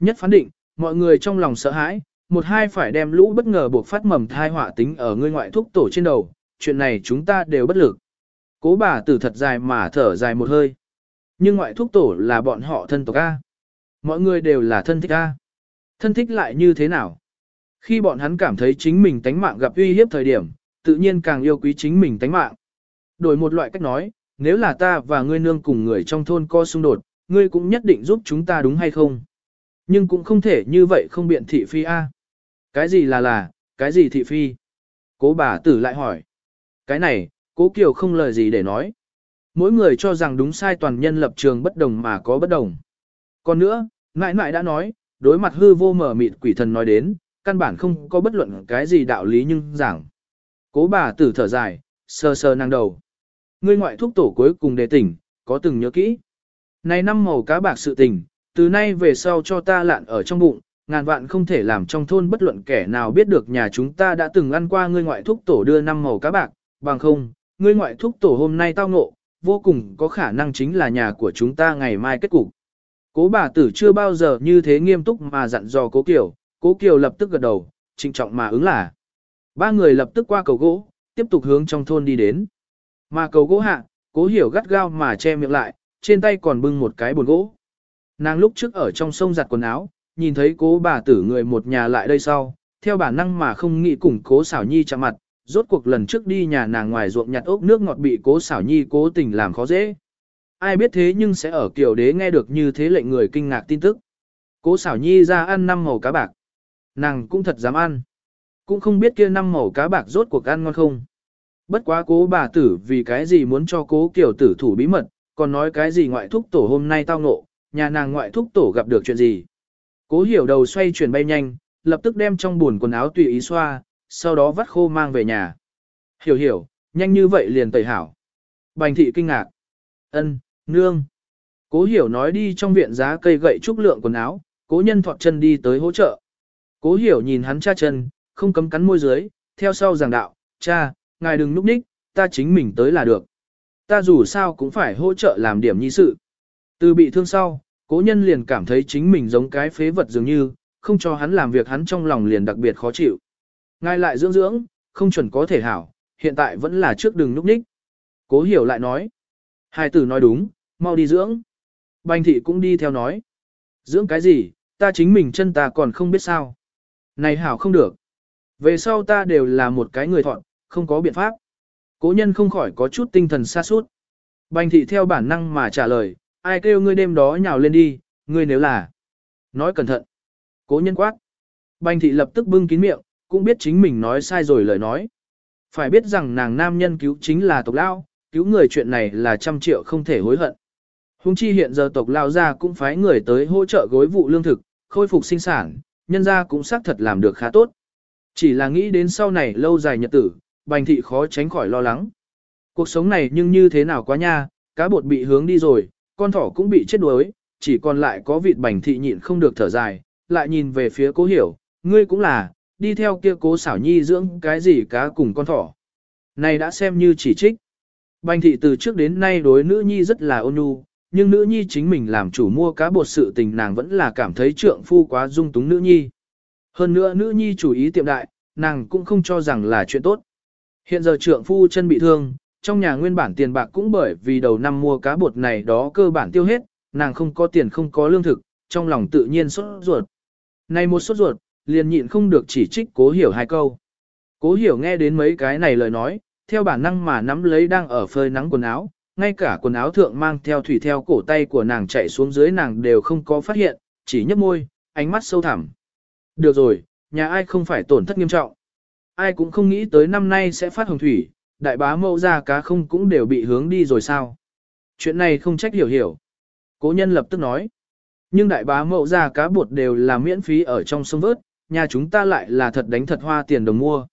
Nhất phán định, mọi người trong lòng sợ hãi, một hai phải đem lũ bất ngờ buộc phát mầm thai họa tính ở ngươi ngoại thúc tổ trên đầu, chuyện này chúng ta đều bất lực. Cố bà tử thật dài mà thở dài một hơi. Nhưng ngoại thúc tổ là bọn họ thân tộc A. Mọi người đều là thân thích A. Thân thích lại như thế nào? Khi bọn hắn cảm thấy chính mình tánh mạng gặp uy hiếp thời điểm, tự nhiên càng yêu quý chính mình tánh mạng. Đổi một loại cách nói, nếu là ta và ngươi nương cùng người trong thôn co xung đột, ngươi cũng nhất định giúp chúng ta đúng hay không? Nhưng cũng không thể như vậy không biện thị phi A. Cái gì là là, cái gì thị phi? Cố bà tử lại hỏi. Cái này, cố Kiều không lời gì để nói. Mỗi người cho rằng đúng sai toàn nhân lập trường bất đồng mà có bất đồng. Còn nữa, ngại ngại đã nói, đối mặt hư vô mở mịt quỷ thần nói đến, căn bản không có bất luận cái gì đạo lý nhưng giảng. Cố bà tử thở dài, sờ sờ năng đầu. Ngươi ngoại thúc tổ cuối cùng đề tỉnh, có từng nhớ kỹ. Này năm màu cá bạc sự tình, từ nay về sau cho ta lạn ở trong bụng, ngàn vạn không thể làm trong thôn bất luận kẻ nào biết được nhà chúng ta đã từng ăn qua ngươi ngoại thúc tổ đưa năm màu cá bạc, bằng không, ngươi ngoại thúc tổ hôm nay tao ngộ, vô cùng có khả năng chính là nhà của chúng ta ngày mai kết cục. Cố bà tử chưa bao giờ như thế nghiêm túc mà dặn dò cố Kiều, cố Kiều lập tức gật đầu, trịnh trọng mà ứng là. Ba người lập tức qua cầu gỗ, tiếp tục hướng trong thôn đi đến. Mà cầu gỗ hạ, cố hiểu gắt gao mà che miệng lại, trên tay còn bưng một cái bồn gỗ. Nàng lúc trước ở trong sông giặt quần áo, nhìn thấy cố bà tử người một nhà lại đây sau, theo bản năng mà không nghĩ cùng cố xảo nhi chạm mặt, rốt cuộc lần trước đi nhà nàng ngoài ruộng nhặt ốc nước ngọt bị cố xảo nhi cố tình làm khó dễ. Ai biết thế nhưng sẽ ở kiểu đế nghe được như thế lệnh người kinh ngạc tin tức. Cố xảo nhi ra ăn năm màu cá bạc. Nàng cũng thật dám ăn. Cũng không biết kia năm màu cá bạc rốt cuộc ăn ngon không. Bất quá cố bà tử vì cái gì muốn cho cố kiểu tử thủ bí mật, còn nói cái gì ngoại thúc tổ hôm nay tao ngộ, nhà nàng ngoại thúc tổ gặp được chuyện gì. Cố hiểu đầu xoay chuyển bay nhanh, lập tức đem trong buồn quần áo tùy ý xoa, sau đó vắt khô mang về nhà. Hiểu hiểu, nhanh như vậy liền tẩy hảo. Bành thị kinh ngạc. ân nương. Cố hiểu nói đi trong viện giá cây gậy trúc lượng quần áo, cố nhân thọt chân đi tới hỗ trợ. Cố hiểu nhìn hắn cha chân, không cấm cắn môi dưới, theo sau giảng đạo, cha, ngài đừng núp ních, ta chính mình tới là được. Ta dù sao cũng phải hỗ trợ làm điểm nhi sự. Từ bị thương sau, cố nhân liền cảm thấy chính mình giống cái phế vật dường như, không cho hắn làm việc hắn trong lòng liền đặc biệt khó chịu. Ngài lại dưỡng dưỡng, không chuẩn có thể hảo, hiện tại vẫn là trước đường núp ních. Cố hiểu lại nói. Hai tử nói đúng, mau đi dưỡng. Bành thị cũng đi theo nói. Dưỡng cái gì, ta chính mình chân ta còn không biết sao. Này hảo không được. Về sau ta đều là một cái người thọn, không có biện pháp. Cố nhân không khỏi có chút tinh thần xa suốt. Bành thị theo bản năng mà trả lời, ai kêu ngươi đêm đó nhào lên đi, ngươi nếu là. Nói cẩn thận. Cố nhân quát. Bành thị lập tức bưng kín miệng, cũng biết chính mình nói sai rồi lời nói. Phải biết rằng nàng nam nhân cứu chính là tộc lao, cứu người chuyện này là trăm triệu không thể hối hận. Hùng chi hiện giờ tộc lao ra cũng phái người tới hỗ trợ gối vụ lương thực, khôi phục sinh sản, nhân ra cũng xác thật làm được khá tốt. Chỉ là nghĩ đến sau này lâu dài nhật tử, bành thị khó tránh khỏi lo lắng. Cuộc sống này nhưng như thế nào quá nha, cá bột bị hướng đi rồi, con thỏ cũng bị chết đuối, chỉ còn lại có vịt bành thị nhịn không được thở dài, lại nhìn về phía cố hiểu, ngươi cũng là, đi theo kia cố xảo nhi dưỡng cái gì cá cùng con thỏ. Này đã xem như chỉ trích. Bành thị từ trước đến nay đối nữ nhi rất là ôn nhu, nhưng nữ nhi chính mình làm chủ mua cá bột sự tình nàng vẫn là cảm thấy trượng phu quá dung túng nữ nhi. Hơn nữa nữ nhi chủ ý tiệm đại, nàng cũng không cho rằng là chuyện tốt. Hiện giờ trượng phu chân bị thương, trong nhà nguyên bản tiền bạc cũng bởi vì đầu năm mua cá bột này đó cơ bản tiêu hết, nàng không có tiền không có lương thực, trong lòng tự nhiên sốt ruột. Này một sốt ruột, liền nhịn không được chỉ trích cố hiểu hai câu. Cố hiểu nghe đến mấy cái này lời nói, theo bản năng mà nắm lấy đang ở phơi nắng quần áo, ngay cả quần áo thượng mang theo thủy theo cổ tay của nàng chạy xuống dưới nàng đều không có phát hiện, chỉ nhấp môi, ánh mắt sâu thẳm. Được rồi, nhà ai không phải tổn thất nghiêm trọng. Ai cũng không nghĩ tới năm nay sẽ phát hồng thủy, đại bá mẫu ra cá không cũng đều bị hướng đi rồi sao. Chuyện này không trách hiểu hiểu. Cố nhân lập tức nói. Nhưng đại bá mẫu ra cá bột đều là miễn phí ở trong sông vớt, nhà chúng ta lại là thật đánh thật hoa tiền đồng mua.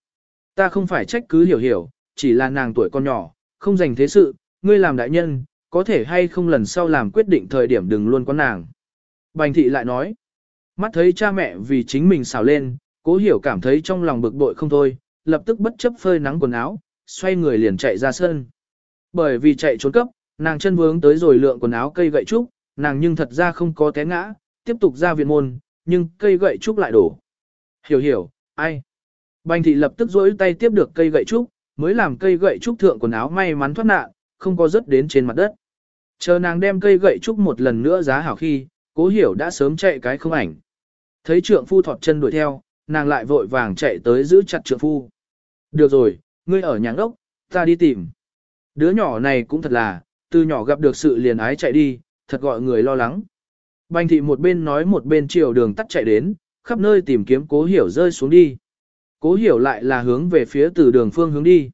Ta không phải trách cứ hiểu hiểu, chỉ là nàng tuổi con nhỏ, không dành thế sự, ngươi làm đại nhân, có thể hay không lần sau làm quyết định thời điểm đừng luôn có nàng. Bành thị lại nói, mắt thấy cha mẹ vì chính mình xào lên, cố hiểu cảm thấy trong lòng bực bội không thôi, lập tức bất chấp phơi nắng quần áo, xoay người liền chạy ra sân. Bởi vì chạy trốn cấp, nàng chân vướng tới rồi lượng quần áo cây gậy trúc, nàng nhưng thật ra không có té ngã, tiếp tục ra viện môn, nhưng cây gậy trúc lại đổ. Hiểu hiểu, ai? Bành thị lập tức rỗi tay tiếp được cây gậy trúc, mới làm cây gậy trúc thượng quần áo may mắn thoát nạn, không có rớt đến trên mặt đất. Chờ nàng đem cây gậy trúc một lần nữa giá hảo khi, cố hiểu đã sớm chạy cái không ảnh. Thấy trượng phu thọt chân đuổi theo, nàng lại vội vàng chạy tới giữ chặt trượng phu. Được rồi, ngươi ở nhà ngốc, ta đi tìm. Đứa nhỏ này cũng thật là, từ nhỏ gặp được sự liền ái chạy đi, thật gọi người lo lắng. Bành thị một bên nói một bên chiều đường tắt chạy đến, khắp nơi tìm kiếm cố hiểu rơi xuống đi. Cố hiểu lại là hướng về phía từ đường phương hướng đi.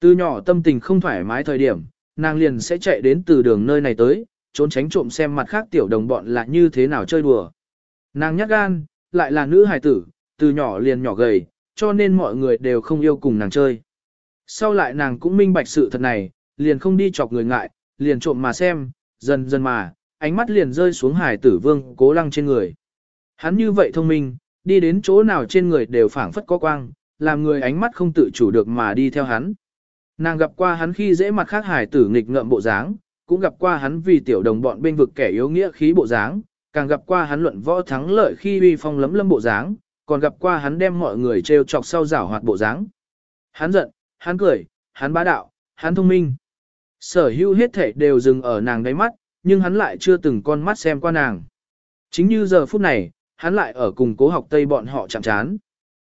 Từ nhỏ tâm tình không thoải mái thời điểm, nàng liền sẽ chạy đến từ đường nơi này tới, trốn tránh trộm xem mặt khác tiểu đồng bọn là như thế nào chơi đùa. Nàng nhát gan, lại là nữ hài tử, từ nhỏ liền nhỏ gầy, cho nên mọi người đều không yêu cùng nàng chơi. Sau lại nàng cũng minh bạch sự thật này, liền không đi chọc người ngại, liền trộm mà xem, dần dần mà, ánh mắt liền rơi xuống hải tử vương cố lăng trên người. Hắn như vậy thông minh, đi đến chỗ nào trên người đều phảng phất có quang, làm người ánh mắt không tự chủ được mà đi theo hắn. Nàng gặp qua hắn khi dễ mặt khác hải tử nghịch ngợm bộ dáng, cũng gặp qua hắn vì tiểu đồng bọn bên vực kẻ yếu nghĩa khí bộ dáng, càng gặp qua hắn luận võ thắng lợi khi uy phong lấm lâm bộ dáng, còn gặp qua hắn đem mọi người trêu chọc sau giảo hoạt bộ dáng. Hắn giận, hắn cười, hắn bá đạo, hắn thông minh. Sở hữu hết thể đều dừng ở nàng đáy mắt, nhưng hắn lại chưa từng con mắt xem qua nàng. Chính như giờ phút này, hắn lại ở cùng cố học Tây bọn họ chạm chán.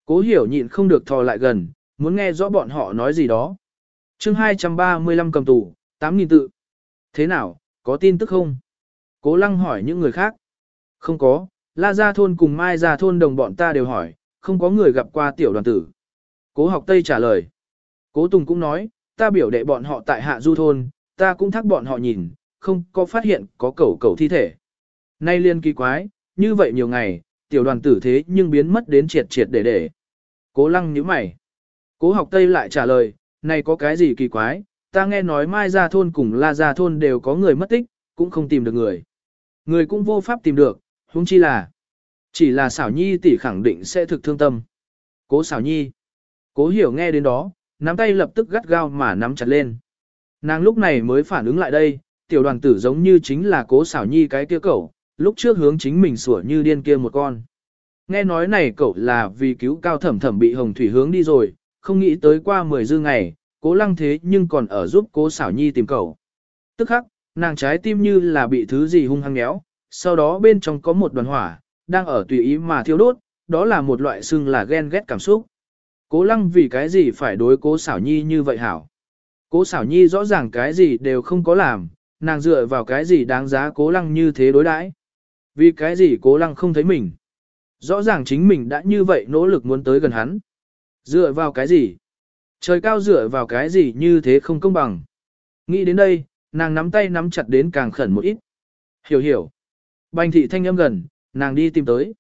Cố hiểu nhịn không được thò lại gần, muốn nghe rõ bọn họ nói gì đó. chương 235 cầm tù, 8.000 tự. Thế nào, có tin tức không? Cố lăng hỏi những người khác. Không có, La Gia Thôn cùng Mai Gia Thôn đồng bọn ta đều hỏi, không có người gặp qua tiểu đoàn tử. Cố học Tây trả lời. Cố Tùng cũng nói, ta biểu đệ bọn họ tại Hạ Du Thôn, ta cũng thắc bọn họ nhìn, không có phát hiện có cẩu cẩu thi thể. Nay liên kỳ quái, như vậy nhiều ngày, tiểu đoàn tử thế nhưng biến mất đến triệt triệt để để. Cố lăng nhíu mày. Cố học Tây lại trả lời, này có cái gì kỳ quái, ta nghe nói Mai Gia Thôn cùng La Gia Thôn đều có người mất tích, cũng không tìm được người. Người cũng vô pháp tìm được, huống chi là. Chỉ là xảo nhi tỷ khẳng định sẽ thực thương tâm. Cố xảo nhi. Cố hiểu nghe đến đó, nắm tay lập tức gắt gao mà nắm chặt lên. Nàng lúc này mới phản ứng lại đây, tiểu đoàn tử giống như chính là cố xảo nhi cái kia cậu, lúc trước hướng chính mình sủa như điên kia một con. Nghe nói này cậu là vì cứu cao thẩm thẩm bị hồng thủy hướng đi rồi, không nghĩ tới qua 10 dư ngày, cố lăng thế nhưng còn ở giúp cố xảo nhi tìm cậu. Tức khắc, nàng trái tim như là bị thứ gì hung hăng méo, sau đó bên trong có một đoàn hỏa, đang ở tùy ý mà thiêu đốt, đó là một loại xưng là ghen ghét cảm xúc. Cố lăng vì cái gì phải đối cố xảo nhi như vậy hảo. Cố xảo nhi rõ ràng cái gì đều không có làm, nàng dựa vào cái gì đáng giá cố lăng như thế đối đãi. Vì cái gì cố lăng không thấy mình. Rõ ràng chính mình đã như vậy nỗ lực muốn tới gần hắn. Dựa vào cái gì? Trời cao dựa vào cái gì như thế không công bằng. Nghĩ đến đây, nàng nắm tay nắm chặt đến càng khẩn một ít. Hiểu hiểu. Bành thị thanh âm gần, nàng đi tìm tới.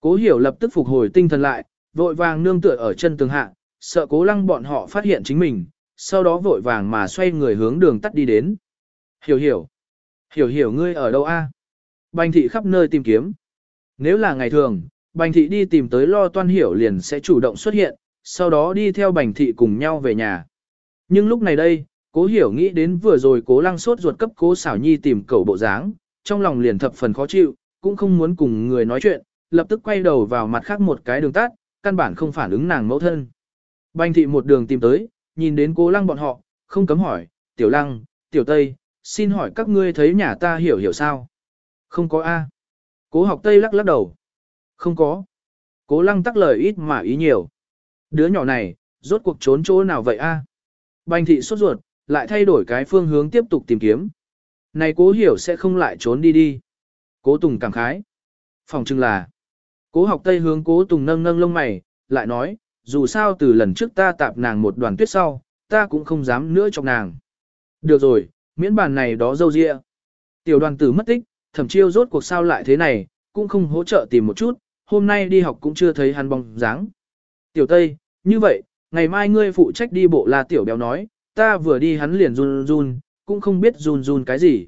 Cố hiểu lập tức phục hồi tinh thần lại, vội vàng nương tựa ở chân tường hạ, sợ cố lăng bọn họ phát hiện chính mình, sau đó vội vàng mà xoay người hướng đường tắt đi đến. Hiểu hiểu. Hiểu hiểu ngươi ở đâu a? Bành thị khắp nơi tìm kiếm. Nếu là ngày thường, bành thị đi tìm tới lo toan hiểu liền sẽ chủ động xuất hiện, sau đó đi theo bành thị cùng nhau về nhà. Nhưng lúc này đây, cố hiểu nghĩ đến vừa rồi cố lăng sốt ruột cấp cố xảo nhi tìm cầu bộ dáng, trong lòng liền thập phần khó chịu, cũng không muốn cùng người nói chuyện, lập tức quay đầu vào mặt khác một cái đường tắt, căn bản không phản ứng nàng mẫu thân. Bành thị một đường tìm tới, nhìn đến cố lăng bọn họ, không cấm hỏi, tiểu lăng, tiểu tây, xin hỏi các ngươi thấy nhà ta hiểu hiểu sao? Không có A. Cố học tây lắc lắc đầu. Không có. Cố lăng tắc lời ít mà ý nhiều. Đứa nhỏ này, rốt cuộc trốn chỗ nào vậy A? Bành thị sốt ruột, lại thay đổi cái phương hướng tiếp tục tìm kiếm. Này cố hiểu sẽ không lại trốn đi đi. Cố Tùng cảm khái. Phòng chừng là. Cố học Tây hướng cố Tùng nâng nâng lông mày, lại nói, dù sao từ lần trước ta tạp nàng một đoàn tuyết sau, ta cũng không dám nữa chọc nàng. Được rồi, miễn bàn này đó dâu dịa. Tiểu đoàn tử mất tích, thẩm chiêu rốt cuộc sao lại thế này, cũng không hỗ trợ tìm một chút, hôm nay đi học cũng chưa thấy hắn bóng dáng. Tiểu Tây, như vậy, ngày mai ngươi phụ trách đi bộ là tiểu béo nói, ta vừa đi hắn liền run run, cũng không biết run run cái gì.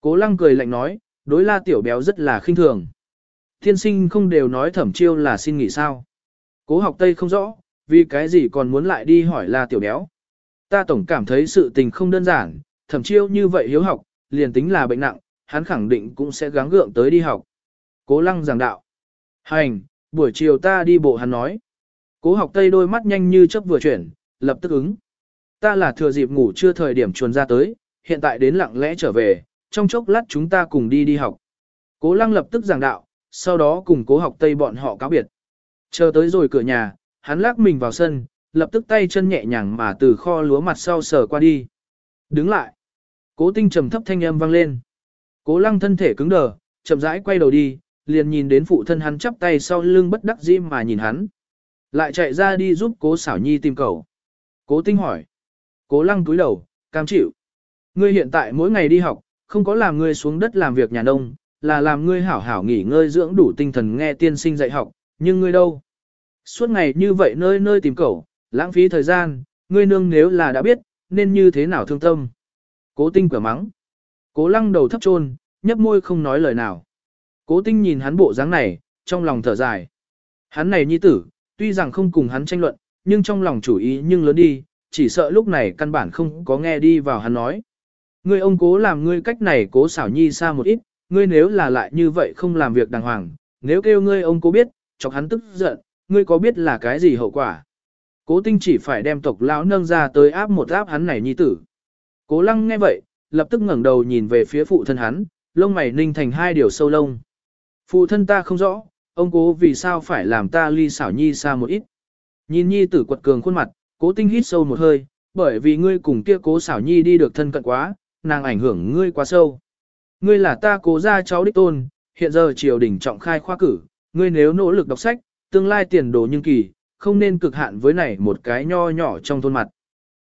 Cố lăng cười lạnh nói, đối la tiểu béo rất là khinh thường. Thiên sinh không đều nói thẩm chiêu là xin nghỉ sao. Cố học Tây không rõ, vì cái gì còn muốn lại đi hỏi là tiểu béo. Ta tổng cảm thấy sự tình không đơn giản, thẩm chiêu như vậy hiếu học, liền tính là bệnh nặng, hắn khẳng định cũng sẽ gắng gượng tới đi học. Cố lăng giảng đạo. Hành, buổi chiều ta đi bộ hắn nói. Cố học tây đôi mắt nhanh như chớp vừa chuyển, lập tức ứng. Ta là thừa dịp ngủ chưa thời điểm chuồn ra tới, hiện tại đến lặng lẽ trở về, trong chốc lát chúng ta cùng đi đi học. Cố lăng lập tức giảng đạo, sau đó cùng cố học tây bọn họ cáo biệt. Chờ tới rồi cửa nhà, hắn lắc mình vào sân, lập tức tay chân nhẹ nhàng mà từ kho lúa mặt sau sờ qua đi. Đứng lại. Cố tinh trầm thấp thanh âm vang lên. Cố lăng thân thể cứng đờ, chậm rãi quay đầu đi, liền nhìn đến phụ thân hắn chắp tay sau lưng bất đắc dĩ mà nhìn hắn. Lại chạy ra đi giúp cố xảo nhi tìm cầu. Cố tinh hỏi. Cố lăng túi đầu, cam chịu. Ngươi hiện tại mỗi ngày đi học, không có làm ngươi xuống đất làm việc nhà nông, là làm ngươi hảo hảo nghỉ ngơi dưỡng đủ tinh thần nghe tiên sinh dạy học, nhưng ngươi đâu? Suốt ngày như vậy nơi nơi tìm cầu, lãng phí thời gian, ngươi nương nếu là đã biết, nên như thế nào thương tâm. Cố tinh cửa mắng. Cố lăng đầu thấp trôn, nhấp môi không nói lời nào. Cố tinh nhìn hắn bộ dáng này, trong lòng thở dài. Hắn này nhi tử, tuy rằng không cùng hắn tranh luận, nhưng trong lòng chủ ý nhưng lớn đi, chỉ sợ lúc này căn bản không có nghe đi vào hắn nói. Ngươi ông cố làm ngươi cách này cố xảo nhi xa một ít, ngươi nếu là lại như vậy không làm việc đàng hoàng, nếu kêu ngươi ông cố biết, chọc hắn tức giận, ngươi có biết là cái gì hậu quả. Cố tinh chỉ phải đem tộc lão nâng ra tới áp một áp hắn này nhi tử. Cố lăng nghe vậy, lập tức ngẩng đầu nhìn về phía phụ thân hắn, lông mày ninh thành hai điều sâu lông. Phụ thân ta không rõ, ông cố vì sao phải làm ta ly xảo nhi xa một ít. Nhìn nhi tử quật cường khuôn mặt, cố tinh hít sâu một hơi, bởi vì ngươi cùng kia cố xảo nhi đi được thân cận quá, nàng ảnh hưởng ngươi quá sâu. Ngươi là ta cố ra cháu đích tôn, hiện giờ triều đình trọng khai khoa cử, ngươi nếu nỗ lực đọc sách, tương lai tiền đồ nhưng kỳ, không nên cực hạn với này một cái nho nhỏ trong thôn mặt.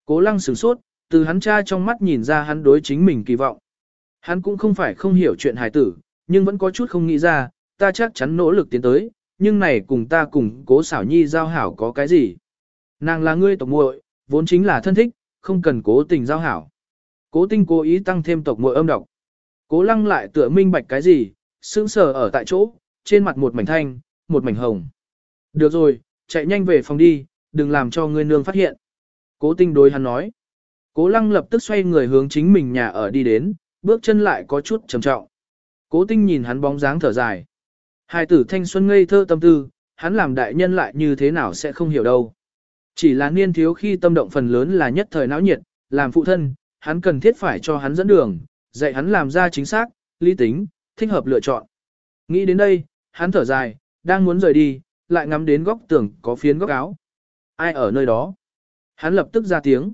Cố lăng sửng sốt, từ hắn cha trong mắt nhìn ra hắn đối chính mình kỳ vọng. Hắn cũng không phải không hiểu chuyện hài tử, nhưng vẫn có chút không nghĩ ra, ta chắc chắn nỗ lực tiến tới, nhưng này cùng ta cùng cố xảo nhi giao hảo có cái gì. Nàng là ngươi tộc muội, vốn chính là thân thích, không cần cố tình giao hảo. Cố tinh cố ý tăng thêm tộc muội âm độc. Cố lăng lại tựa minh bạch cái gì, sững sờ ở tại chỗ, trên mặt một mảnh thanh, một mảnh hồng. Được rồi, chạy nhanh về phòng đi, đừng làm cho ngươi nương phát hiện. Cố tinh đối hắn nói. Cố lăng lập tức xoay người hướng chính mình nhà ở đi đến, bước chân lại có chút trầm trọng. Cố tinh nhìn hắn bóng dáng thở dài. Hai tử thanh xuân ngây thơ tâm tư, hắn làm đại nhân lại như thế nào sẽ không hiểu đâu. Chỉ là niên thiếu khi tâm động phần lớn là nhất thời náo nhiệt, làm phụ thân, hắn cần thiết phải cho hắn dẫn đường, dạy hắn làm ra chính xác, lý tính, thích hợp lựa chọn. Nghĩ đến đây, hắn thở dài, đang muốn rời đi, lại ngắm đến góc tường có phiến góc áo. Ai ở nơi đó? Hắn lập tức ra tiếng.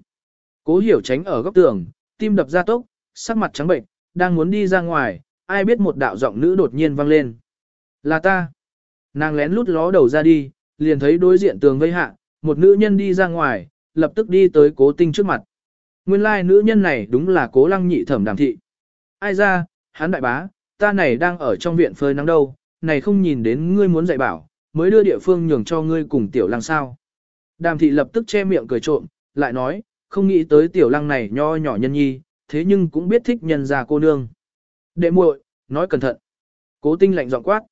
Cố hiểu tránh ở góc tường, tim đập ra tốc, sắc mặt trắng bệnh, đang muốn đi ra ngoài, ai biết một đạo giọng nữ đột nhiên vang lên. Là ta. Nàng lén lút ló đầu ra đi, liền thấy đối diện tường vây hạ, một nữ nhân đi ra ngoài, lập tức đi tới cố tinh trước mặt. Nguyên lai like, nữ nhân này đúng là cố lăng nhị thẩm đàm thị. Ai ra, hắn đại bá, ta này đang ở trong viện phơi nắng đâu, này không nhìn đến ngươi muốn dạy bảo, mới đưa địa phương nhường cho ngươi cùng tiểu lăng sao. Đàm thị lập tức che miệng cười trộm, lại nói, không nghĩ tới tiểu lăng này nho nhỏ nhân nhi, thế nhưng cũng biết thích nhân già cô nương. Đệ muội, nói cẩn thận. Cố tinh lạnh giọng quát.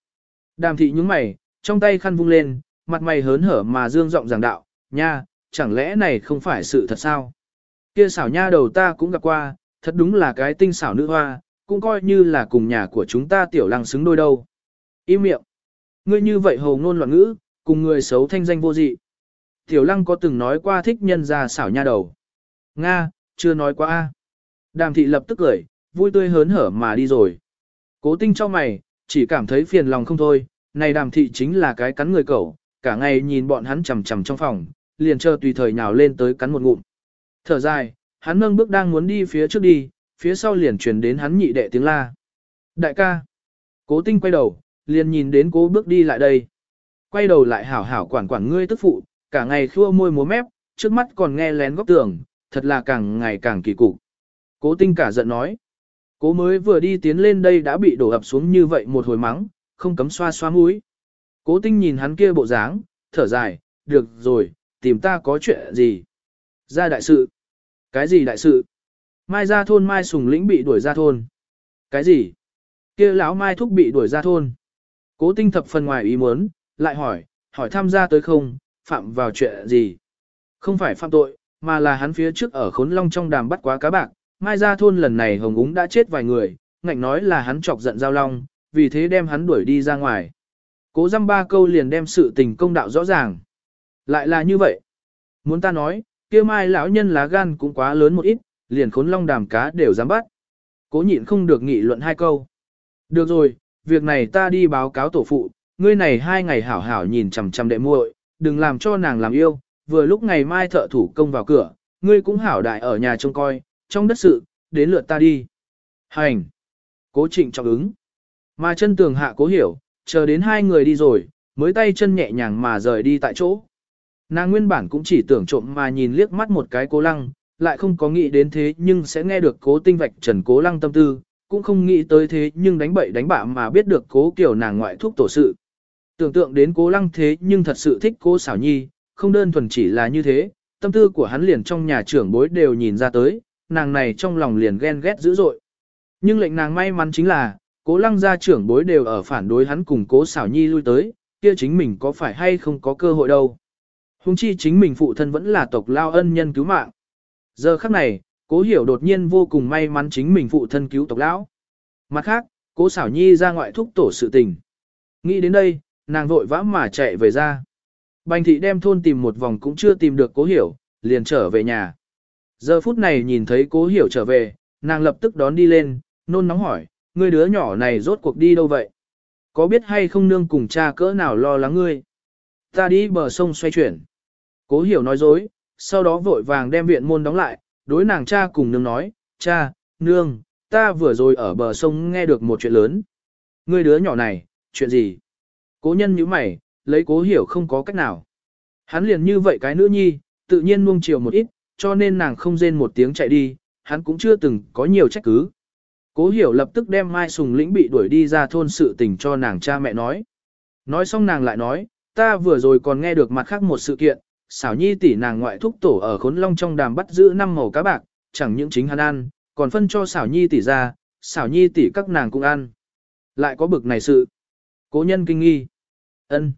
Đàm thị nhúng mày, trong tay khăn vung lên, mặt mày hớn hở mà dương giọng giảng đạo, nha, chẳng lẽ này không phải sự thật sao? Kia xảo nha đầu ta cũng gặp qua, thật đúng là cái tinh xảo nữ hoa, cũng coi như là cùng nhà của chúng ta tiểu lăng xứng đôi đâu. Im miệng. Ngươi như vậy hồ ngôn loạn ngữ, cùng người xấu thanh danh vô dị. Tiểu lăng có từng nói qua thích nhân ra xảo nha đầu. Nga, chưa nói qua a. Đàm thị lập tức cười, vui tươi hớn hở mà đi rồi. Cố tinh cho mày, chỉ cảm thấy phiền lòng không thôi, này đàm thị chính là cái cắn người cẩu, cả ngày nhìn bọn hắn chầm chầm trong phòng, liền chờ tùy thời nhào lên tới cắn một ngụm. Thở dài, hắn nâng bước đang muốn đi phía trước đi, phía sau liền truyền đến hắn nhị đệ tiếng la. Đại ca. Cố tinh quay đầu, liền nhìn đến cố bước đi lại đây. Quay đầu lại hảo hảo quản quản ngươi tức phụ, cả ngày khua môi múa mép, trước mắt còn nghe lén góc tường, thật là càng ngày càng kỳ cục. Cố tinh cả giận nói. Cố mới vừa đi tiến lên đây đã bị đổ ập xuống như vậy một hồi mắng, không cấm xoa xoa mũi. Cố tinh nhìn hắn kia bộ dáng, thở dài, được rồi, tìm ta có chuyện gì. Ra đại sự. Cái gì đại sự? Mai ra thôn Mai Sùng Lĩnh bị đuổi ra thôn. Cái gì? kia lão Mai Thúc bị đuổi ra thôn. Cố tinh thập phần ngoài ý muốn, lại hỏi, hỏi tham gia tới không, phạm vào chuyện gì? Không phải phạm tội, mà là hắn phía trước ở khốn long trong đàm bắt quá cá bạc. Mai ra thôn lần này hồng úng đã chết vài người, ngạnh nói là hắn chọc giận giao long, vì thế đem hắn đuổi đi ra ngoài. Cố dăm ba câu liền đem sự tình công đạo rõ ràng. Lại là như vậy. Muốn ta nói, kia mai lão nhân lá gan cũng quá lớn một ít, liền khốn long đàm cá đều dám bắt. Cố nhịn không được nghị luận hai câu. Được rồi, việc này ta đi báo cáo tổ phụ, ngươi này hai ngày hảo hảo nhìn chằm chằm đệ muội, đừng làm cho nàng làm yêu, vừa lúc ngày mai thợ thủ công vào cửa, ngươi cũng hảo đại ở nhà trông coi, trong đất sự, đến lượt ta đi. Hành! Cố trịnh trọng ứng. Mà chân tường hạ cố hiểu, chờ đến hai người đi rồi, mới tay chân nhẹ nhàng mà rời đi tại chỗ. Nàng nguyên bản cũng chỉ tưởng trộm mà nhìn liếc mắt một cái cố lăng, lại không có nghĩ đến thế nhưng sẽ nghe được cố tinh vạch trần cố lăng tâm tư, cũng không nghĩ tới thế nhưng đánh bậy đánh bạ mà biết được cố kiểu nàng ngoại thuốc tổ sự. Tưởng tượng đến cố lăng thế nhưng thật sự thích cố xảo nhi, không đơn thuần chỉ là như thế, tâm tư của hắn liền trong nhà trưởng bối đều nhìn ra tới, nàng này trong lòng liền ghen ghét dữ dội. Nhưng lệnh nàng may mắn chính là, cố lăng gia trưởng bối đều ở phản đối hắn cùng cố xảo nhi lui tới, kia chính mình có phải hay không có cơ hội đâu. Hùng chi chính mình phụ thân vẫn là tộc lao ân nhân cứu mạng. Giờ khắc này, cố hiểu đột nhiên vô cùng may mắn chính mình phụ thân cứu tộc lão. Mặt khác, cố xảo nhi ra ngoại thúc tổ sự tình. Nghĩ đến đây, nàng vội vã mà chạy về ra. Bành thị đem thôn tìm một vòng cũng chưa tìm được cố hiểu, liền trở về nhà. Giờ phút này nhìn thấy cố hiểu trở về, nàng lập tức đón đi lên, nôn nóng hỏi, ngươi đứa nhỏ này rốt cuộc đi đâu vậy? Có biết hay không nương cùng cha cỡ nào lo lắng ngươi? Ta đi bờ sông xoay chuyển. Cố hiểu nói dối, sau đó vội vàng đem viện môn đóng lại, đối nàng cha cùng nương nói, cha, nương, ta vừa rồi ở bờ sông nghe được một chuyện lớn. Ngươi đứa nhỏ này, chuyện gì? Cố nhân như mày, lấy cố hiểu không có cách nào. Hắn liền như vậy cái nữ nhi, tự nhiên nuông chiều một ít, cho nên nàng không rên một tiếng chạy đi, hắn cũng chưa từng có nhiều trách cứ. Cố hiểu lập tức đem Mai Sùng Lĩnh bị đuổi đi ra thôn sự tình cho nàng cha mẹ nói. Nói xong nàng lại nói, ta vừa rồi còn nghe được mặt khác một sự kiện, xảo nhi tỷ nàng ngoại thúc tổ ở khốn long trong đàm bắt giữ năm màu cá bạc, chẳng những chính hắn ăn, còn phân cho xảo nhi tỷ ra, xảo nhi tỷ các nàng cũng ăn. Lại có bực này sự. Cố nhân kinh nghi. ân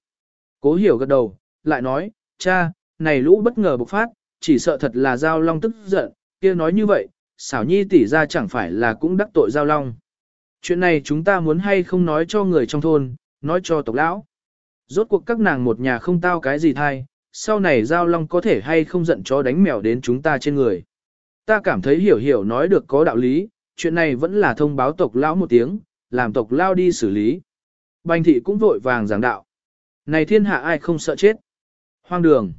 Cố hiểu gật đầu, lại nói, cha, này lũ bất ngờ bộc phát, chỉ sợ thật là giao long tức giận, kia nói như vậy, xảo nhi tỷ ra chẳng phải là cũng đắc tội giao long. Chuyện này chúng ta muốn hay không nói cho người trong thôn, nói cho tộc lão. Rốt cuộc các nàng một nhà không tao cái gì thay, sau này giao long có thể hay không giận chó đánh mèo đến chúng ta trên người. Ta cảm thấy hiểu hiểu nói được có đạo lý, chuyện này vẫn là thông báo tộc lão một tiếng, làm tộc lao đi xử lý. Bành thị cũng vội vàng giảng đạo. Này thiên hạ ai không sợ chết. Hoang đường.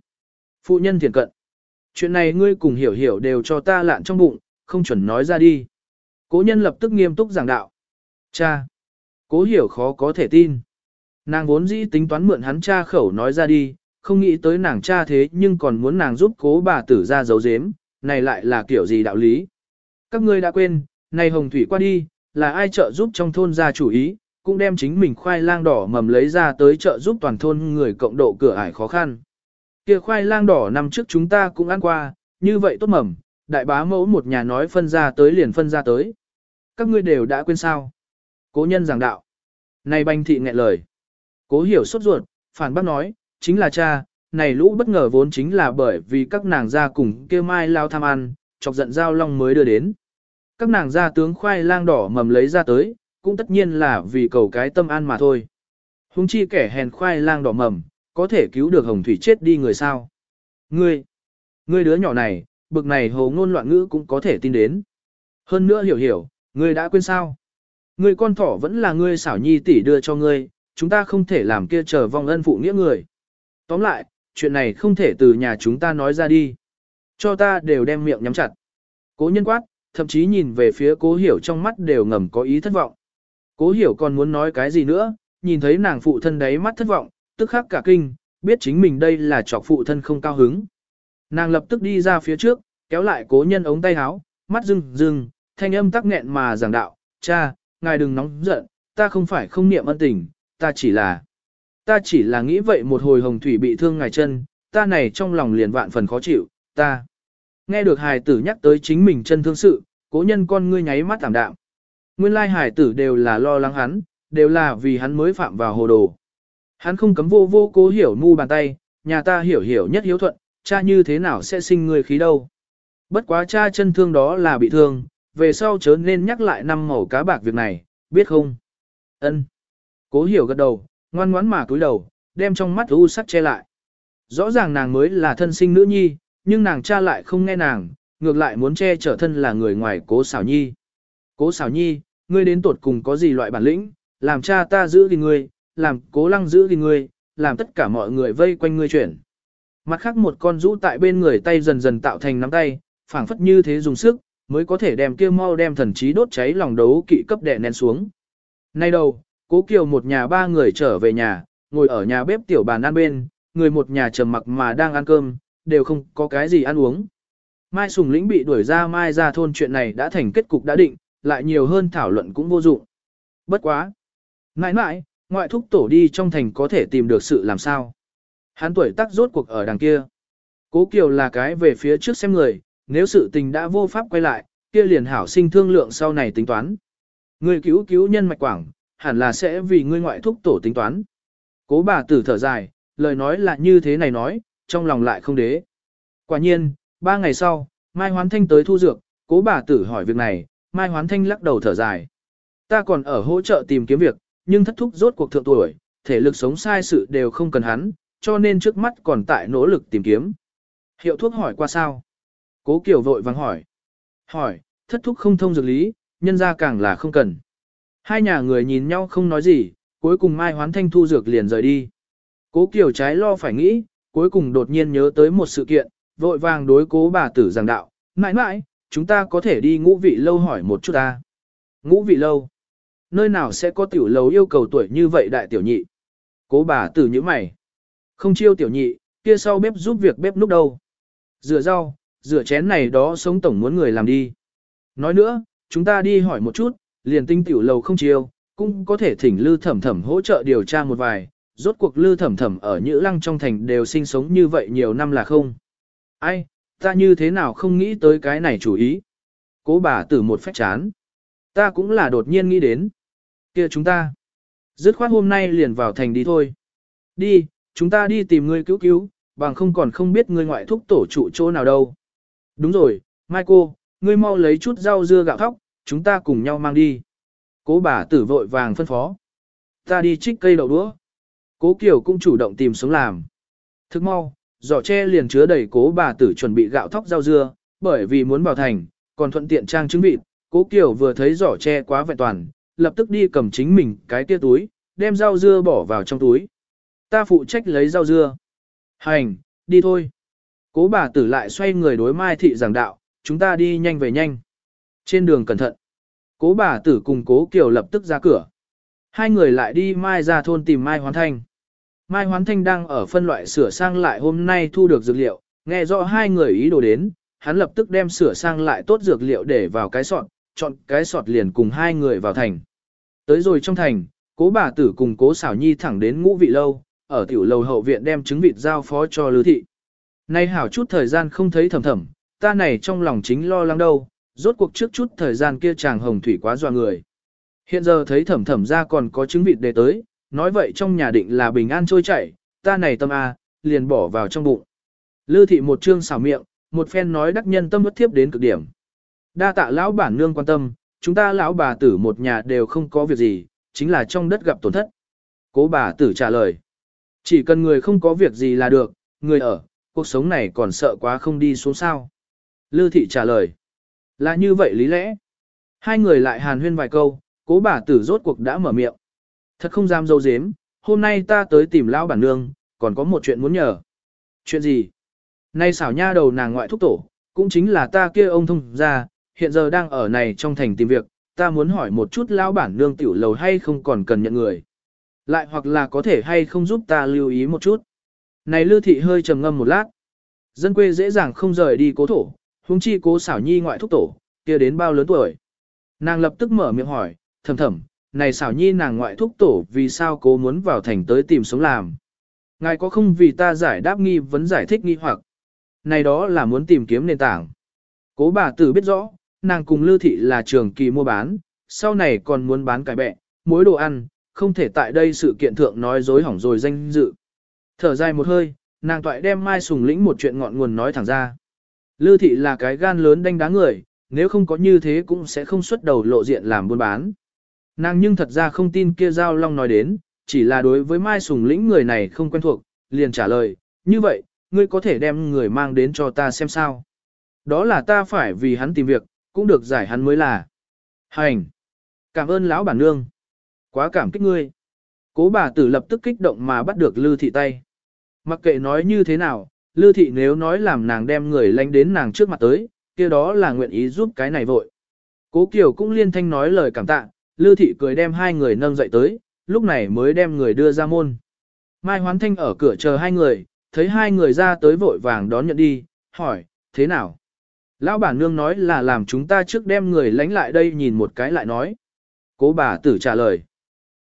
Phụ nhân thiền cận. Chuyện này ngươi cùng hiểu hiểu đều cho ta lạn trong bụng, không chuẩn nói ra đi. Cố nhân lập tức nghiêm túc giảng đạo. Cha. Cố hiểu khó có thể tin. Nàng vốn dĩ tính toán mượn hắn cha khẩu nói ra đi, không nghĩ tới nàng cha thế nhưng còn muốn nàng giúp cố bà tử ra giấu giếm, này lại là kiểu gì đạo lý. Các ngươi đã quên, này hồng thủy qua đi, là ai trợ giúp trong thôn ra chủ ý, cũng đem chính mình khoai lang đỏ mầm lấy ra tới trợ giúp toàn thôn người cộng độ cửa ải khó khăn. Kia khoai lang đỏ năm trước chúng ta cũng ăn qua, như vậy tốt mầm, đại bá mẫu một nhà nói phân ra tới liền phân ra tới. Các ngươi đều đã quên sao? Cố nhân giảng đạo. Này banh thị nghẹn lời. Cố hiểu sốt ruột, phản bác nói, chính là cha, này lũ bất ngờ vốn chính là bởi vì các nàng gia cùng kia mai lao tham ăn, chọc giận giao long mới đưa đến. Các nàng gia tướng khoai lang đỏ mầm lấy ra tới, cũng tất nhiên là vì cầu cái tâm an mà thôi. Hùng chi kẻ hèn khoai lang đỏ mầm, có thể cứu được hồng thủy chết đi người sao. Ngươi, ngươi đứa nhỏ này, bực này hồ ngôn loạn ngữ cũng có thể tin đến. Hơn nữa hiểu hiểu, ngươi đã quên sao. Ngươi con thỏ vẫn là ngươi xảo nhi tỷ đưa cho ngươi, chúng ta không thể làm kia chờ vong ân phụ nghĩa người. Tóm lại, chuyện này không thể từ nhà chúng ta nói ra đi. Cho ta đều đem miệng nhắm chặt. Cố nhân quát, thậm chí nhìn về phía cố hiểu trong mắt đều ngầm có ý thất vọng. Cố hiểu còn muốn nói cái gì nữa, nhìn thấy nàng phụ thân đấy mắt thất vọng, tức khắc cả kinh, biết chính mình đây là chọc phụ thân không cao hứng. Nàng lập tức đi ra phía trước, kéo lại cố nhân ống tay áo, mắt rưng rưng, thanh âm tắc nghẹn mà giảng đạo, cha, ngài đừng nóng giận, ta không phải không niệm ân tình, ta chỉ là, ta chỉ là nghĩ vậy một hồi hồng thủy bị thương ngài chân, ta này trong lòng liền vạn phần khó chịu, ta. Nghe được hài tử nhắc tới chính mình chân thương sự, cố nhân con ngươi nháy mắt tạm đạm. Nguyên lai hài tử đều là lo lắng hắn, đều là vì hắn mới phạm vào hồ đồ. Hắn không cấm vô vô cố hiểu mu bàn tay, nhà ta hiểu hiểu nhất hiếu thuận, cha như thế nào sẽ sinh người khí đâu. Bất quá cha chân thương đó là bị thương, về sau chớ nên nhắc lại năm màu cá bạc việc này, biết không? Ân. Cố hiểu gật đầu, ngoan ngoãn mà cúi đầu, đem trong mắt u sắc che lại. Rõ ràng nàng mới là thân sinh nữ nhi, nhưng nàng cha lại không nghe nàng, ngược lại muốn che chở thân là người ngoài cố xảo nhi. Cố xảo nhi, ngươi đến tột cùng có gì loại bản lĩnh, làm cha ta giữ gìn ngươi, làm cố lăng giữ gìn ngươi, làm tất cả mọi người vây quanh ngươi chuyển. Mặt khác một con rũ tại bên người tay dần dần tạo thành nắm tay, phảng phất như thế dùng sức, mới có thể đem kia mau đem thần trí đốt cháy lòng đấu kỵ cấp đè nén xuống. Nay đầu, cố kiều một nhà ba người trở về nhà, ngồi ở nhà bếp tiểu bàn ăn bên, người một nhà trầm mặc mà đang ăn cơm, đều không có cái gì ăn uống. Mai Sùng Lĩnh bị đuổi ra Mai ra thôn chuyện này đã thành kết cục đã định, lại nhiều hơn thảo luận cũng vô dụng. Bất quá. Nãi nãi, ngoại thúc tổ đi trong thành có thể tìm được sự làm sao. Hắn tuổi tác rốt cuộc ở đằng kia. Cố Kiều là cái về phía trước xem người, nếu sự tình đã vô pháp quay lại, kia liền hảo sinh thương lượng sau này tính toán. Người cứu cứu nhân mạch quảng, hẳn là sẽ vì ngươi ngoại thúc tổ tính toán. Cố bà tử thở dài, lời nói là như thế này nói, trong lòng lại không đế. Quả nhiên, ba ngày sau, Mai Hoán Thanh tới thu dược, cố bà tử hỏi việc này, Mai Hoán Thanh lắc đầu thở dài. Ta còn ở hỗ trợ tìm kiếm việc, nhưng thất thúc rốt cuộc thượng tuổi, thể lực sống sai sự đều không cần hắn, cho nên trước mắt còn tại nỗ lực tìm kiếm. Hiệu thuốc hỏi qua sao? Cố Kiều vội vàng hỏi. Hỏi, thất thúc không thông dược lý, nhân ra càng là không cần. Hai nhà người nhìn nhau không nói gì, cuối cùng Mai Hoán Thanh thu dược liền rời đi. Cố Kiều trái lo phải nghĩ, cuối cùng đột nhiên nhớ tới một sự kiện, vội vàng đối cố bà tử giảng đạo, mãi mãi, chúng ta có thể đi ngũ vị lâu hỏi một chút ta. Ngũ vị lâu? Nơi nào sẽ có tiểu lầu yêu cầu tuổi như vậy đại tiểu nhị? Cố bà tử như mày. Không chiêu tiểu nhị, kia sau bếp giúp việc bếp lúc đâu. Rửa rau, rửa chén này đó sống tổng muốn người làm đi. Nói nữa, chúng ta đi hỏi một chút, liền tinh tiểu lầu không chiêu, cũng có thể thỉnh lư thẩm thẩm hỗ trợ điều tra một vài, rốt cuộc lư thẩm thẩm ở Nhữ Lăng trong thành đều sinh sống như vậy nhiều năm là không. Ai, ta như thế nào không nghĩ tới cái này chủ ý. Cố bà tử một phép chán. Ta cũng là đột nhiên nghĩ đến. kia chúng ta. Dứt khoát hôm nay liền vào thành đi thôi. Đi, chúng ta đi tìm ngươi cứu cứu, bằng không còn không biết ngươi ngoại thúc tổ trụ chỗ nào đâu. Đúng rồi, Michael, ngươi mau lấy chút rau dưa gạo thóc, chúng ta cùng nhau mang đi. Cố bà tử vội vàng phân phó. Ta đi trích cây đậu đũa. Cố Kiều cũng chủ động tìm sống làm. Thức mau, giỏ tre liền chứa đầy cố bà tử chuẩn bị gạo thóc rau dưa, bởi vì muốn vào thành, còn thuận tiện trang trứng vịt. Cố Kiều vừa thấy giỏ tre quá vẹn toàn, lập tức đi cầm chính mình cái kia túi, đem rau dưa bỏ vào trong túi. Ta phụ trách lấy rau dưa. Hành, đi thôi. Cố bà tử lại xoay người đối Mai Thị giảng đạo, chúng ta đi nhanh về nhanh. Trên đường cẩn thận. Cố bà tử cùng cố Kiều lập tức ra cửa. Hai người lại đi Mai ra thôn tìm Mai Hoán Thanh. Mai Hoán Thanh đang ở phân loại sửa sang lại hôm nay thu được dược liệu, nghe rõ hai người ý đồ đến, hắn lập tức đem sửa sang lại tốt dược liệu để vào cái sọt, chọn cái sọt liền cùng hai người vào thành. Tới rồi trong thành, cố bà tử cùng cố xảo nhi thẳng đến ngũ vị lâu, ở tiểu lầu hậu viện đem trứng vịt giao phó cho lưu thị. Nay hảo chút thời gian không thấy thầm thầm, ta này trong lòng chính lo lắng đâu, rốt cuộc trước chút thời gian kia chàng hồng thủy quá dọa người. Hiện giờ thấy thẩm thẩm ra còn có trứng vịt để tới, nói vậy trong nhà định là bình an trôi chảy, ta này tâm A, liền bỏ vào trong bụng. Lư thị một trương xảo miệng, một phen nói đắc nhân tâm bất thiếp đến cực điểm. Đa tạ lão bản nương quan tâm, chúng ta lão bà tử một nhà đều không có việc gì, chính là trong đất gặp tổn thất. Cố bà tử trả lời. Chỉ cần người không có việc gì là được, người ở, cuộc sống này còn sợ quá không đi xuống sao. Lư thị trả lời. Là như vậy lý lẽ. Hai người lại hàn huyên vài câu, cố bà tử rốt cuộc đã mở miệng. Thật không dám dâu dếm, hôm nay ta tới tìm lão bản nương, còn có một chuyện muốn nhờ. Chuyện gì? Nay xảo nha đầu nàng ngoại thúc tổ, cũng chính là ta kia ông thông ra, hiện giờ đang ở này trong thành tìm việc, ta muốn hỏi một chút lão bản nương tiểu lầu hay không còn cần nhận người. Lại hoặc là có thể hay không giúp ta lưu ý một chút. Này lưu thị hơi trầm ngâm một lát. Dân quê dễ dàng không rời đi cố thổ, huống chi cố xảo nhi ngoại thúc tổ, kia đến bao lớn tuổi. Nàng lập tức mở miệng hỏi, thầm thầm, này xảo nhi nàng ngoại thúc tổ vì sao cố muốn vào thành tới tìm sống làm. Ngài có không vì ta giải đáp nghi vấn giải thích nghi hoặc. Này đó là muốn tìm kiếm nền tảng. Cố bà tử biết rõ, nàng cùng lưu thị là trường kỳ mua bán, sau này còn muốn bán cải bẹ, mối đồ ăn, không thể tại đây sự kiện thượng nói dối hỏng rồi danh dự. Thở dài một hơi, nàng toại đem Mai Sùng lĩnh một chuyện ngọn nguồn nói thẳng ra. Lưu thị là cái gan lớn đánh đá người, nếu không có như thế cũng sẽ không xuất đầu lộ diện làm buôn bán. Nàng nhưng thật ra không tin kia Giao Long nói đến, chỉ là đối với Mai Sùng lĩnh người này không quen thuộc, liền trả lời, như vậy, ngươi có thể đem người mang đến cho ta xem sao. Đó là ta phải vì hắn tìm việc, cũng được giải hắn mới là. Hành! Cảm ơn lão bản nương. Quá cảm kích ngươi. Cố bà tử lập tức kích động mà bắt được Lư thị tay. Mặc kệ nói như thế nào, Lư thị nếu nói làm nàng đem người lánh đến nàng trước mặt tới, kia đó là nguyện ý giúp cái này vội. Cố Kiều cũng liên thanh nói lời cảm tạ, Lư thị cười đem hai người nâng dậy tới, lúc này mới đem người đưa ra môn. Mai Hoán Thanh ở cửa chờ hai người, thấy hai người ra tới vội vàng đón nhận đi, hỏi, thế nào? Lão bản nương nói là làm chúng ta trước đem người lánh lại đây nhìn một cái lại nói. Cố bà tử trả lời.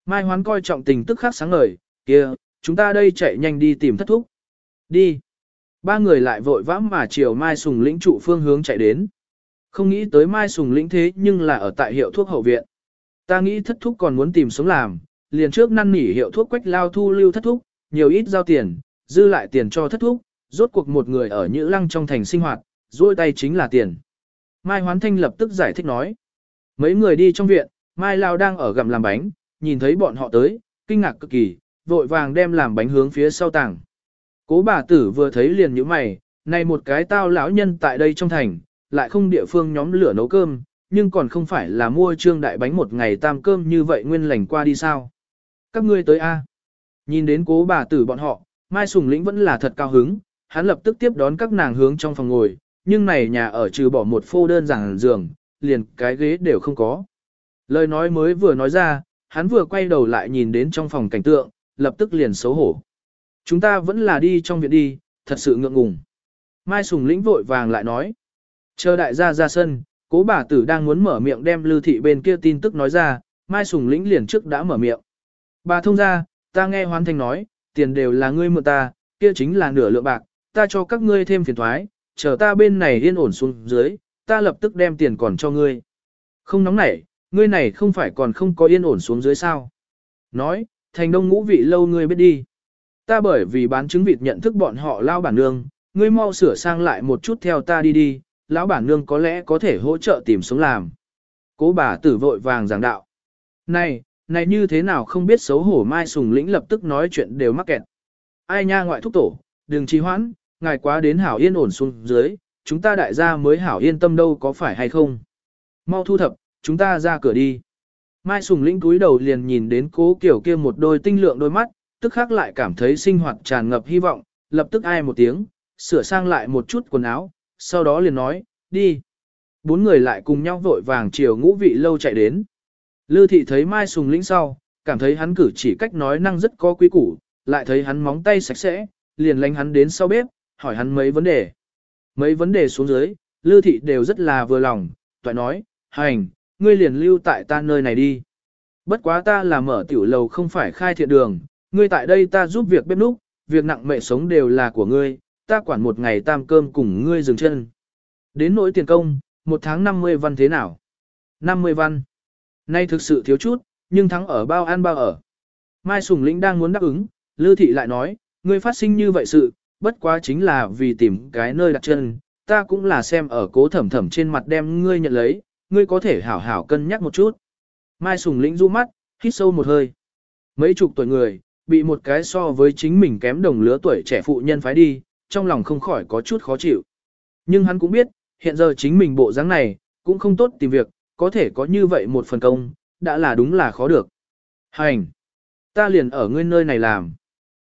Mai Hoán coi trọng tình tức khắc sáng ngời, kia, chúng ta đây chạy nhanh đi tìm thất thúc. Đi. Ba người lại vội vã mà chiều Mai Sùng lĩnh trụ phương hướng chạy đến. Không nghĩ tới Mai Sùng lĩnh thế nhưng là ở tại hiệu thuốc hậu viện. Ta nghĩ thất thúc còn muốn tìm sống làm, liền trước năn nỉ hiệu thuốc quách lao thu lưu thất thúc, nhiều ít giao tiền, dư lại tiền cho thất thúc, rốt cuộc một người ở Nhữ Lăng trong thành sinh hoạt, duỗi tay chính là tiền. Mai Hoán Thanh lập tức giải thích nói. Mấy người đi trong viện, Mai Lao đang ở gặm làm bánh, nhìn thấy bọn họ tới, kinh ngạc cực kỳ, vội vàng đem làm bánh hướng phía sau tảng. Cố bà tử vừa thấy liền như mày, này một cái tao lão nhân tại đây trong thành, lại không địa phương nhóm lửa nấu cơm, nhưng còn không phải là mua trương đại bánh một ngày tam cơm như vậy nguyên lành qua đi sao. Các ngươi tới A. Nhìn đến cố bà tử bọn họ, Mai Sùng Lĩnh vẫn là thật cao hứng, hắn lập tức tiếp đón các nàng hướng trong phòng ngồi, nhưng này nhà ở trừ bỏ một phô đơn giản giường, liền cái ghế đều không có. Lời nói mới vừa nói ra, hắn vừa quay đầu lại nhìn đến trong phòng cảnh tượng, lập tức liền xấu hổ. Chúng ta vẫn là đi trong viện đi, thật sự ngượng ngùng. Mai Sùng Lĩnh vội vàng lại nói. Chờ đại gia ra sân, cố bà tử đang muốn mở miệng đem lưu thị bên kia tin tức nói ra, Mai Sùng Lĩnh liền trước đã mở miệng. Bà thông ra, ta nghe hoàn Thanh nói, tiền đều là ngươi mượn ta, kia chính là nửa lượng bạc, ta cho các ngươi thêm phiền thoái, chờ ta bên này yên ổn xuống dưới, ta lập tức đem tiền còn cho ngươi. Không nóng nảy, ngươi này không phải còn không có yên ổn xuống dưới sao. Nói, thành đông ngũ vị lâu ngươi biết đi. Ta bởi vì bán trứng vịt nhận thức bọn họ lao bản nương, ngươi mau sửa sang lại một chút theo ta đi đi, lão bản nương có lẽ có thể hỗ trợ tìm sống làm. Cố bà tử vội vàng giảng đạo. Này, này như thế nào không biết xấu hổ Mai Sùng Lĩnh lập tức nói chuyện đều mắc kẹt. Ai nha ngoại thúc tổ, đừng trì hoãn, ngài quá đến hảo yên ổn xuống dưới, chúng ta đại gia mới hảo yên tâm đâu có phải hay không. Mau thu thập, chúng ta ra cửa đi. Mai Sùng Lĩnh cúi đầu liền nhìn đến cố kiểu kia một đôi tinh lượng đôi mắt, tức khắc lại cảm thấy sinh hoạt tràn ngập hy vọng, lập tức ai một tiếng, sửa sang lại một chút quần áo, sau đó liền nói, đi. Bốn người lại cùng nhau vội vàng chiều ngũ vị lâu chạy đến. Lư thị thấy Mai Sùng Lĩnh sau, cảm thấy hắn cử chỉ cách nói năng rất có quý củ, lại thấy hắn móng tay sạch sẽ, liền lánh hắn đến sau bếp, hỏi hắn mấy vấn đề. Mấy vấn đề xuống dưới, Lư thị đều rất là vừa lòng, toại nói, hành, ngươi liền lưu tại ta nơi này đi. Bất quá ta là mở tiểu lầu không phải khai thiện đường, ngươi tại đây ta giúp việc bếp núc, việc nặng mệ sống đều là của ngươi, ta quản một ngày tam cơm cùng ngươi dừng chân. Đến nỗi tiền công, một tháng 50 văn thế nào? 50 văn. Nay thực sự thiếu chút, nhưng thắng ở bao ăn bao ở. Mai Sùng Lĩnh đang muốn đáp ứng, Lư Thị lại nói, ngươi phát sinh như vậy sự, bất quá chính là vì tìm cái nơi đặt chân, ta cũng là xem ở cố thẩm thẩm trên mặt đem ngươi nhận lấy, ngươi có thể hảo hảo cân nhắc một chút. Mai Sùng Lĩnh du mắt, hít sâu một hơi. Mấy chục tuổi người, bị một cái so với chính mình kém đồng lứa tuổi trẻ phụ nhân phái đi, trong lòng không khỏi có chút khó chịu. Nhưng hắn cũng biết, hiện giờ chính mình bộ dáng này, cũng không tốt tìm việc, có thể có như vậy một phần công, đã là đúng là khó được. Hành! Ta liền ở ngươi nơi này làm.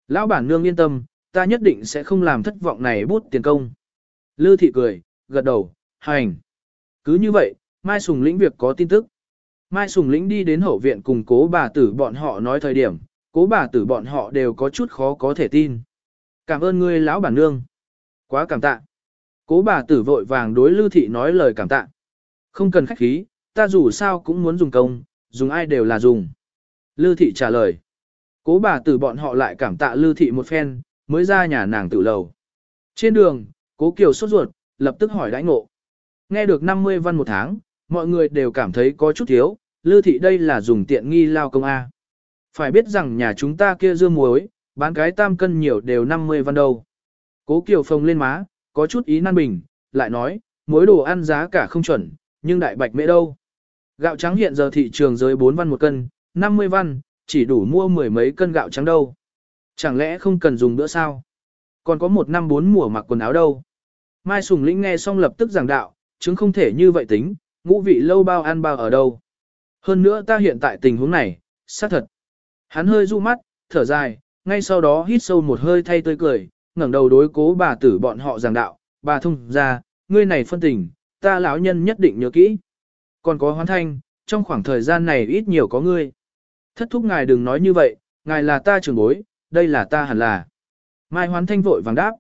Lão bản nương yên tâm, ta nhất định sẽ không làm thất vọng này bút tiền công. Lư thị cười, gật đầu, hành. Cứ như vậy, Mai Sùng lĩnh việc có tin tức. Mai Sùng lĩnh đi đến hậu viện cùng cố bà tử bọn họ nói thời điểm, cố bà tử bọn họ đều có chút khó có thể tin. Cảm ơn ngươi lão bản nương. Quá cảm tạ. Cố bà tử vội vàng đối Lưu thị nói lời cảm tạ. Không cần khách khí, ta dù sao cũng muốn dùng công, dùng ai đều là dùng. Lưu thị trả lời. Cố bà tử bọn họ lại cảm tạ Lưu thị một phen, mới ra nhà nàng tự lầu. Trên đường, cố kiều sốt ruột, lập tức hỏi đãi ngộ. Nghe được 50 văn một tháng, mọi người đều cảm thấy có chút thiếu, Lưu thị đây là dùng tiện nghi lao công A. Phải biết rằng nhà chúng ta kia dưa muối, bán cái tam cân nhiều đều 50 văn đâu. Cố kiều phồng lên má, có chút ý nan bình, lại nói, muối đồ ăn giá cả không chuẩn, nhưng đại bạch mễ đâu. Gạo trắng hiện giờ thị trường dưới 4 văn một cân, 50 văn, chỉ đủ mua mười mấy cân gạo trắng đâu. Chẳng lẽ không cần dùng bữa sao? Còn có một năm bốn mùa mặc quần áo đâu. Mai Sùng Lĩnh nghe xong lập tức giảng đạo, chứng không thể như vậy tính, ngũ vị lâu bao ăn bao ở đâu. Hơn nữa ta hiện tại tình huống này, xác thật. Hắn hơi du mắt, thở dài, ngay sau đó hít sâu một hơi thay tươi cười, ngẩng đầu đối cố bà tử bọn họ giảng đạo, bà thông ra, ngươi này phân tình, ta lão nhân nhất định nhớ kỹ. Còn có hoán thanh, trong khoảng thời gian này ít nhiều có ngươi. Thất thúc ngài đừng nói như vậy, ngài là ta trưởng bối, đây là ta hẳn là. Mai hoán thanh vội vàng đáp.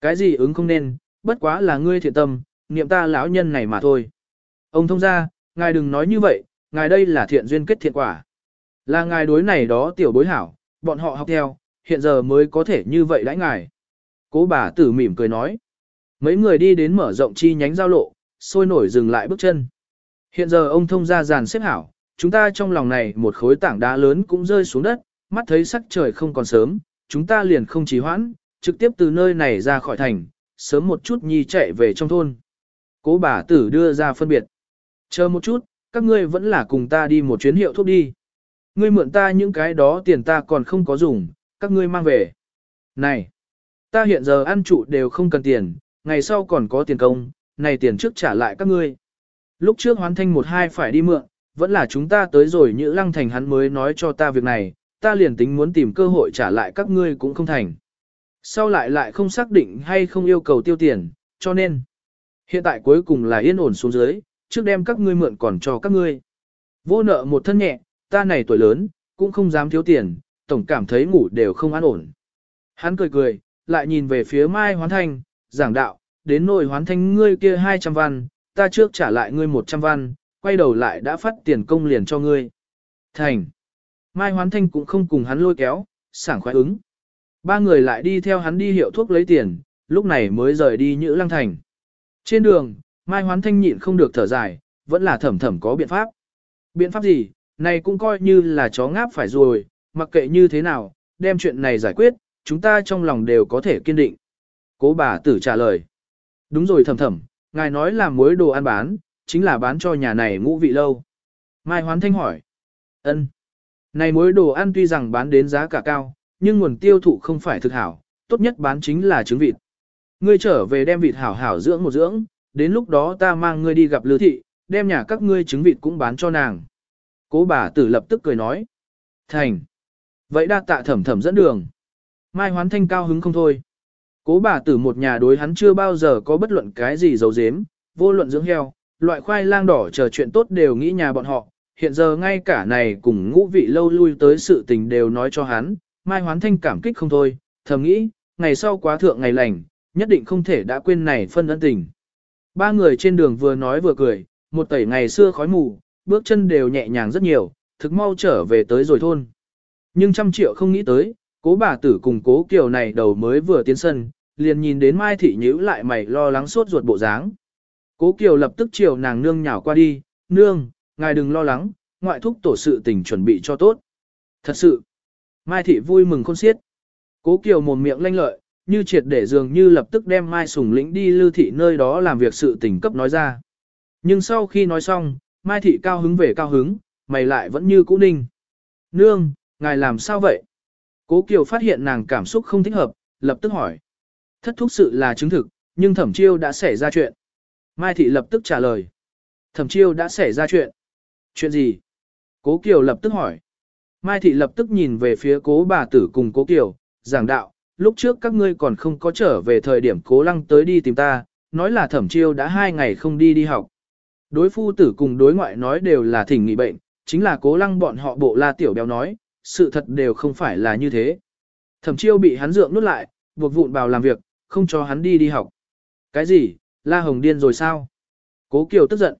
Cái gì ứng không nên, bất quá là ngươi thiện tâm, niệm ta lão nhân này mà thôi. Ông thông ra, ngài đừng nói như vậy, ngài đây là thiện duyên kết thiện quả. Là ngài đối này đó tiểu bối hảo, bọn họ học theo, hiện giờ mới có thể như vậy đãi ngài. Cố bà tử mỉm cười nói. Mấy người đi đến mở rộng chi nhánh giao lộ, sôi nổi dừng lại bước chân. Hiện giờ ông thông ra dàn xếp hảo, chúng ta trong lòng này một khối tảng đá lớn cũng rơi xuống đất, mắt thấy sắc trời không còn sớm, chúng ta liền không trì hoãn, trực tiếp từ nơi này ra khỏi thành, sớm một chút nhi chạy về trong thôn. Cố bà tử đưa ra phân biệt. Chờ một chút, các ngươi vẫn là cùng ta đi một chuyến hiệu thuốc đi. Ngươi mượn ta những cái đó tiền ta còn không có dùng, các ngươi mang về. Này, ta hiện giờ ăn trụ đều không cần tiền, ngày sau còn có tiền công, này tiền trước trả lại các ngươi. Lúc trước hoán thanh một hai phải đi mượn, vẫn là chúng ta tới rồi như lăng thành hắn mới nói cho ta việc này, ta liền tính muốn tìm cơ hội trả lại các ngươi cũng không thành. Sau lại lại không xác định hay không yêu cầu tiêu tiền, cho nên, hiện tại cuối cùng là yên ổn xuống dưới, trước đem các ngươi mượn còn cho các ngươi. Vô nợ một thân nhẹ, ta này tuổi lớn, cũng không dám thiếu tiền, tổng cảm thấy ngủ đều không an ổn. Hắn cười cười, lại nhìn về phía Mai Hoán Thanh, giảng đạo, đến nỗi Hoán Thanh ngươi kia 200 văn, ta trước trả lại ngươi 100 văn, quay đầu lại đã phát tiền công liền cho ngươi. Thành. Mai Hoán Thanh cũng không cùng hắn lôi kéo, sảng khoái ứng. Ba người lại đi theo hắn đi hiệu thuốc lấy tiền, lúc này mới rời đi Nhữ Lăng Thành. Trên đường, Mai Hoán Thanh nhịn không được thở dài, vẫn là thẩm thẩm có biện pháp. Biện pháp gì, này cũng coi như là chó ngáp phải rồi, mặc kệ như thế nào, đem chuyện này giải quyết, chúng ta trong lòng đều có thể kiên định. Cố bà tử trả lời. Đúng rồi thầm thầm, ngài nói là muối đồ ăn bán, chính là bán cho nhà này ngũ vị lâu. Mai Hoán Thanh hỏi. ân Này muối đồ ăn tuy rằng bán đến giá cả cao, nhưng nguồn tiêu thụ không phải thực hảo, tốt nhất bán chính là trứng vịt. Ngươi trở về đem vịt hảo hảo dưỡng một dưỡng, đến lúc đó ta mang ngươi đi gặp Lư thị, đem nhà các ngươi trứng vịt cũng bán cho nàng. Cố bà tử lập tức cười nói. Thành. Vậy đa tạ thẩm thẩm dẫn đường. Mai hoán thanh cao hứng không thôi. Cố bà tử một nhà đối hắn chưa bao giờ có bất luận cái gì giấu dếm, vô luận dưỡng heo, loại khoai lang đỏ chờ chuyện tốt đều nghĩ nhà bọn họ. Hiện giờ ngay cả này cùng ngũ vị lâu lui tới sự tình đều nói cho hắn, Mai hoán thanh cảm kích không thôi, thầm nghĩ, ngày sau quá thượng ngày lành, nhất định không thể đã quên này phân ân tình. Ba người trên đường vừa nói vừa cười, một tẩy ngày xưa khói mù, bước chân đều nhẹ nhàng rất nhiều, thực mau trở về tới rồi thôn. Nhưng trăm triệu không nghĩ tới, cố bà tử cùng cố kiều này đầu mới vừa tiến sân, liền nhìn đến Mai Thị nhíu lại mày lo lắng suốt ruột bộ dáng. Cố kiều lập tức chiều nàng nương nhào qua đi, nương, ngài đừng lo lắng, ngoại thúc tổ sự tình chuẩn bị cho tốt. Thật sự, Mai Thị vui mừng khôn xiết. Cố kiều mồm miệng lanh lợi, như triệt để dường như lập tức đem Mai Sùng Lĩnh đi lưu thị nơi đó làm việc sự tình cấp nói ra. Nhưng sau khi nói xong, Mai Thị cao hứng về cao hứng, mày lại vẫn như cũ ninh. Nương, ngài làm sao vậy? Cố Kiều phát hiện nàng cảm xúc không thích hợp, lập tức hỏi. Thất thúc sự là chứng thực, nhưng thẩm chiêu đã xảy ra chuyện. Mai Thị lập tức trả lời. Thẩm chiêu đã xảy ra chuyện. Chuyện gì? Cố Kiều lập tức hỏi. Mai Thị lập tức nhìn về phía cố bà tử cùng cố Kiều, giảng đạo, lúc trước các ngươi còn không có trở về thời điểm cố lăng tới đi tìm ta, nói là thẩm chiêu đã hai ngày không đi đi học. Đối phu tử cùng đối ngoại nói đều là thỉnh nghỉ bệnh, chính là cố lăng bọn họ bộ la tiểu béo nói, sự thật đều không phải là như thế. Thẩm chiêu bị hắn dượng nuốt lại, buộc vụn vào làm việc, không cho hắn đi đi học. Cái gì, la hồng điên rồi sao? Cố kiều tức giận.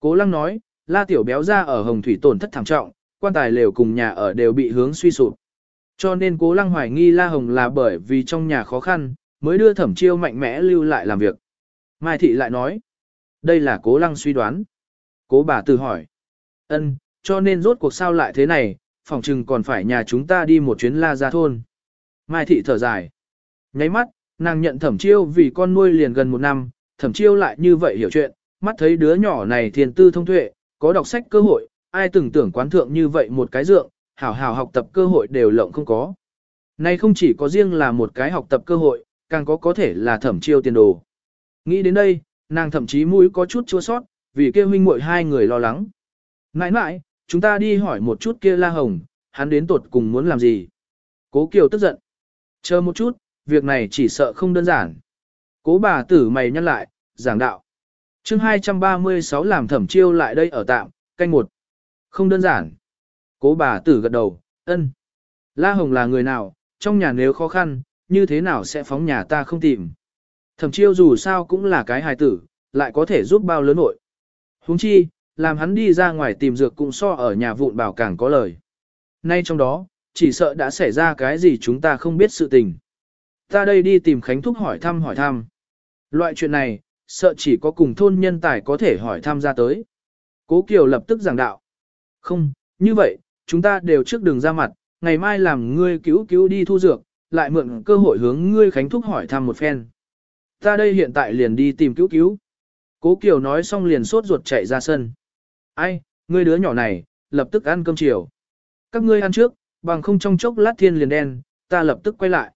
Cố lăng nói, la tiểu béo ra ở hồng thủy tổn thất thảm trọng, quan tài lều cùng nhà ở đều bị hướng suy sụp. Cho nên cố lăng hoài nghi La Hồng là bởi vì trong nhà khó khăn, mới đưa thẩm chiêu mạnh mẽ lưu lại làm việc. Mai Thị lại nói, đây là cố lăng suy đoán. Cố bà từ hỏi, ân, cho nên rốt cuộc sao lại thế này, phòng chừng còn phải nhà chúng ta đi một chuyến la ra thôn. Mai Thị thở dài, nháy mắt, nàng nhận thẩm chiêu vì con nuôi liền gần một năm, thẩm chiêu lại như vậy hiểu chuyện, mắt thấy đứa nhỏ này thiền tư thông tuệ, có đọc sách cơ hội, ai từng tưởng quán thượng như vậy một cái dượng, hảo hảo học tập cơ hội đều lộng không có. Nay không chỉ có riêng là một cái học tập cơ hội, càng có có thể là thẩm chiêu tiền đồ. Nghĩ đến đây, nàng thậm chí mũi có chút chua sót, vì kia huynh muội hai người lo lắng. Nãi nãi, chúng ta đi hỏi một chút kia La Hồng, hắn đến tột cùng muốn làm gì. Cố Kiều tức giận. Chờ một chút, việc này chỉ sợ không đơn giản. Cố bà tử mày nhăn lại, giảng đạo. chương 236 làm thẩm chiêu lại đây ở tạm, canh một. Không đơn giản. Cố bà tử gật đầu, ân. La Hồng là người nào, trong nhà nếu khó khăn, như thế nào sẽ phóng nhà ta không tìm. Thẩm chiêu dù sao cũng là cái hài tử, lại có thể giúp bao lớn nội. huống chi, làm hắn đi ra ngoài tìm dược cũng so ở nhà vụn bảo càng có lời. Nay trong đó, chỉ sợ đã xảy ra cái gì chúng ta không biết sự tình. Ta đây đi tìm Khánh Thúc hỏi thăm hỏi thăm. Loại chuyện này, sợ chỉ có cùng thôn nhân tài có thể hỏi thăm ra tới. Cố Kiều lập tức giảng đạo. Không, như vậy, chúng ta đều trước đường ra mặt, ngày mai làm ngươi cứu cứu đi thu dược, lại mượn cơ hội hướng ngươi Khánh Thúc hỏi thăm một phen. Ta đây hiện tại liền đi tìm cứu cứu. Cố Kiều nói xong liền sốt ruột chạy ra sân. Ai, ngươi đứa nhỏ này, lập tức ăn cơm chiều. Các ngươi ăn trước, bằng không trong chốc lát thiên liền đen, ta lập tức quay lại.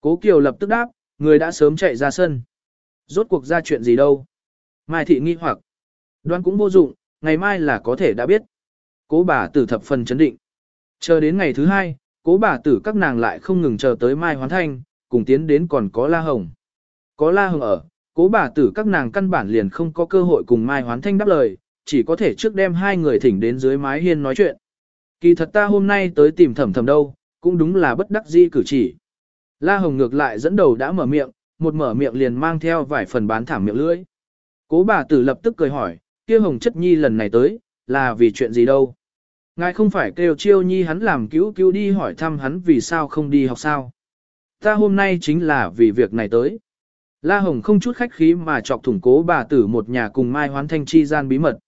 Cố Kiều lập tức đáp, người đã sớm chạy ra sân. Rốt cuộc ra chuyện gì đâu. Mai thị nghi hoặc. Đoán cũng vô dụng, ngày mai là có thể đã biết. Cố bà tử thập phần chấn định. Chờ đến ngày thứ hai, cố bà tử các nàng lại không ngừng chờ tới Mai Hoán Thanh, cùng tiến đến còn có La Hồng. Có La Hồng ở, cố bà tử các nàng căn bản liền không có cơ hội cùng Mai Hoán Thanh đáp lời, chỉ có thể trước đem hai người thỉnh đến dưới mái hiên nói chuyện. Kỳ thật ta hôm nay tới tìm thẩm thẩm đâu, cũng đúng là bất đắc di cử chỉ. La Hồng ngược lại dẫn đầu đã mở miệng, một mở miệng liền mang theo vài phần bán thảm miệng lưỡi. Cố bà tử lập tức cười hỏi, kia Hồng chất nhi lần này tới, là vì chuyện gì đâu? Ngài không phải kêu chiêu nhi hắn làm cứu cứu đi hỏi thăm hắn vì sao không đi học sao? Ta hôm nay chính là vì việc này tới. La Hồng không chút khách khí mà chọc thủng cố bà tử một nhà cùng Mai Hoán Thanh chi gian bí mật.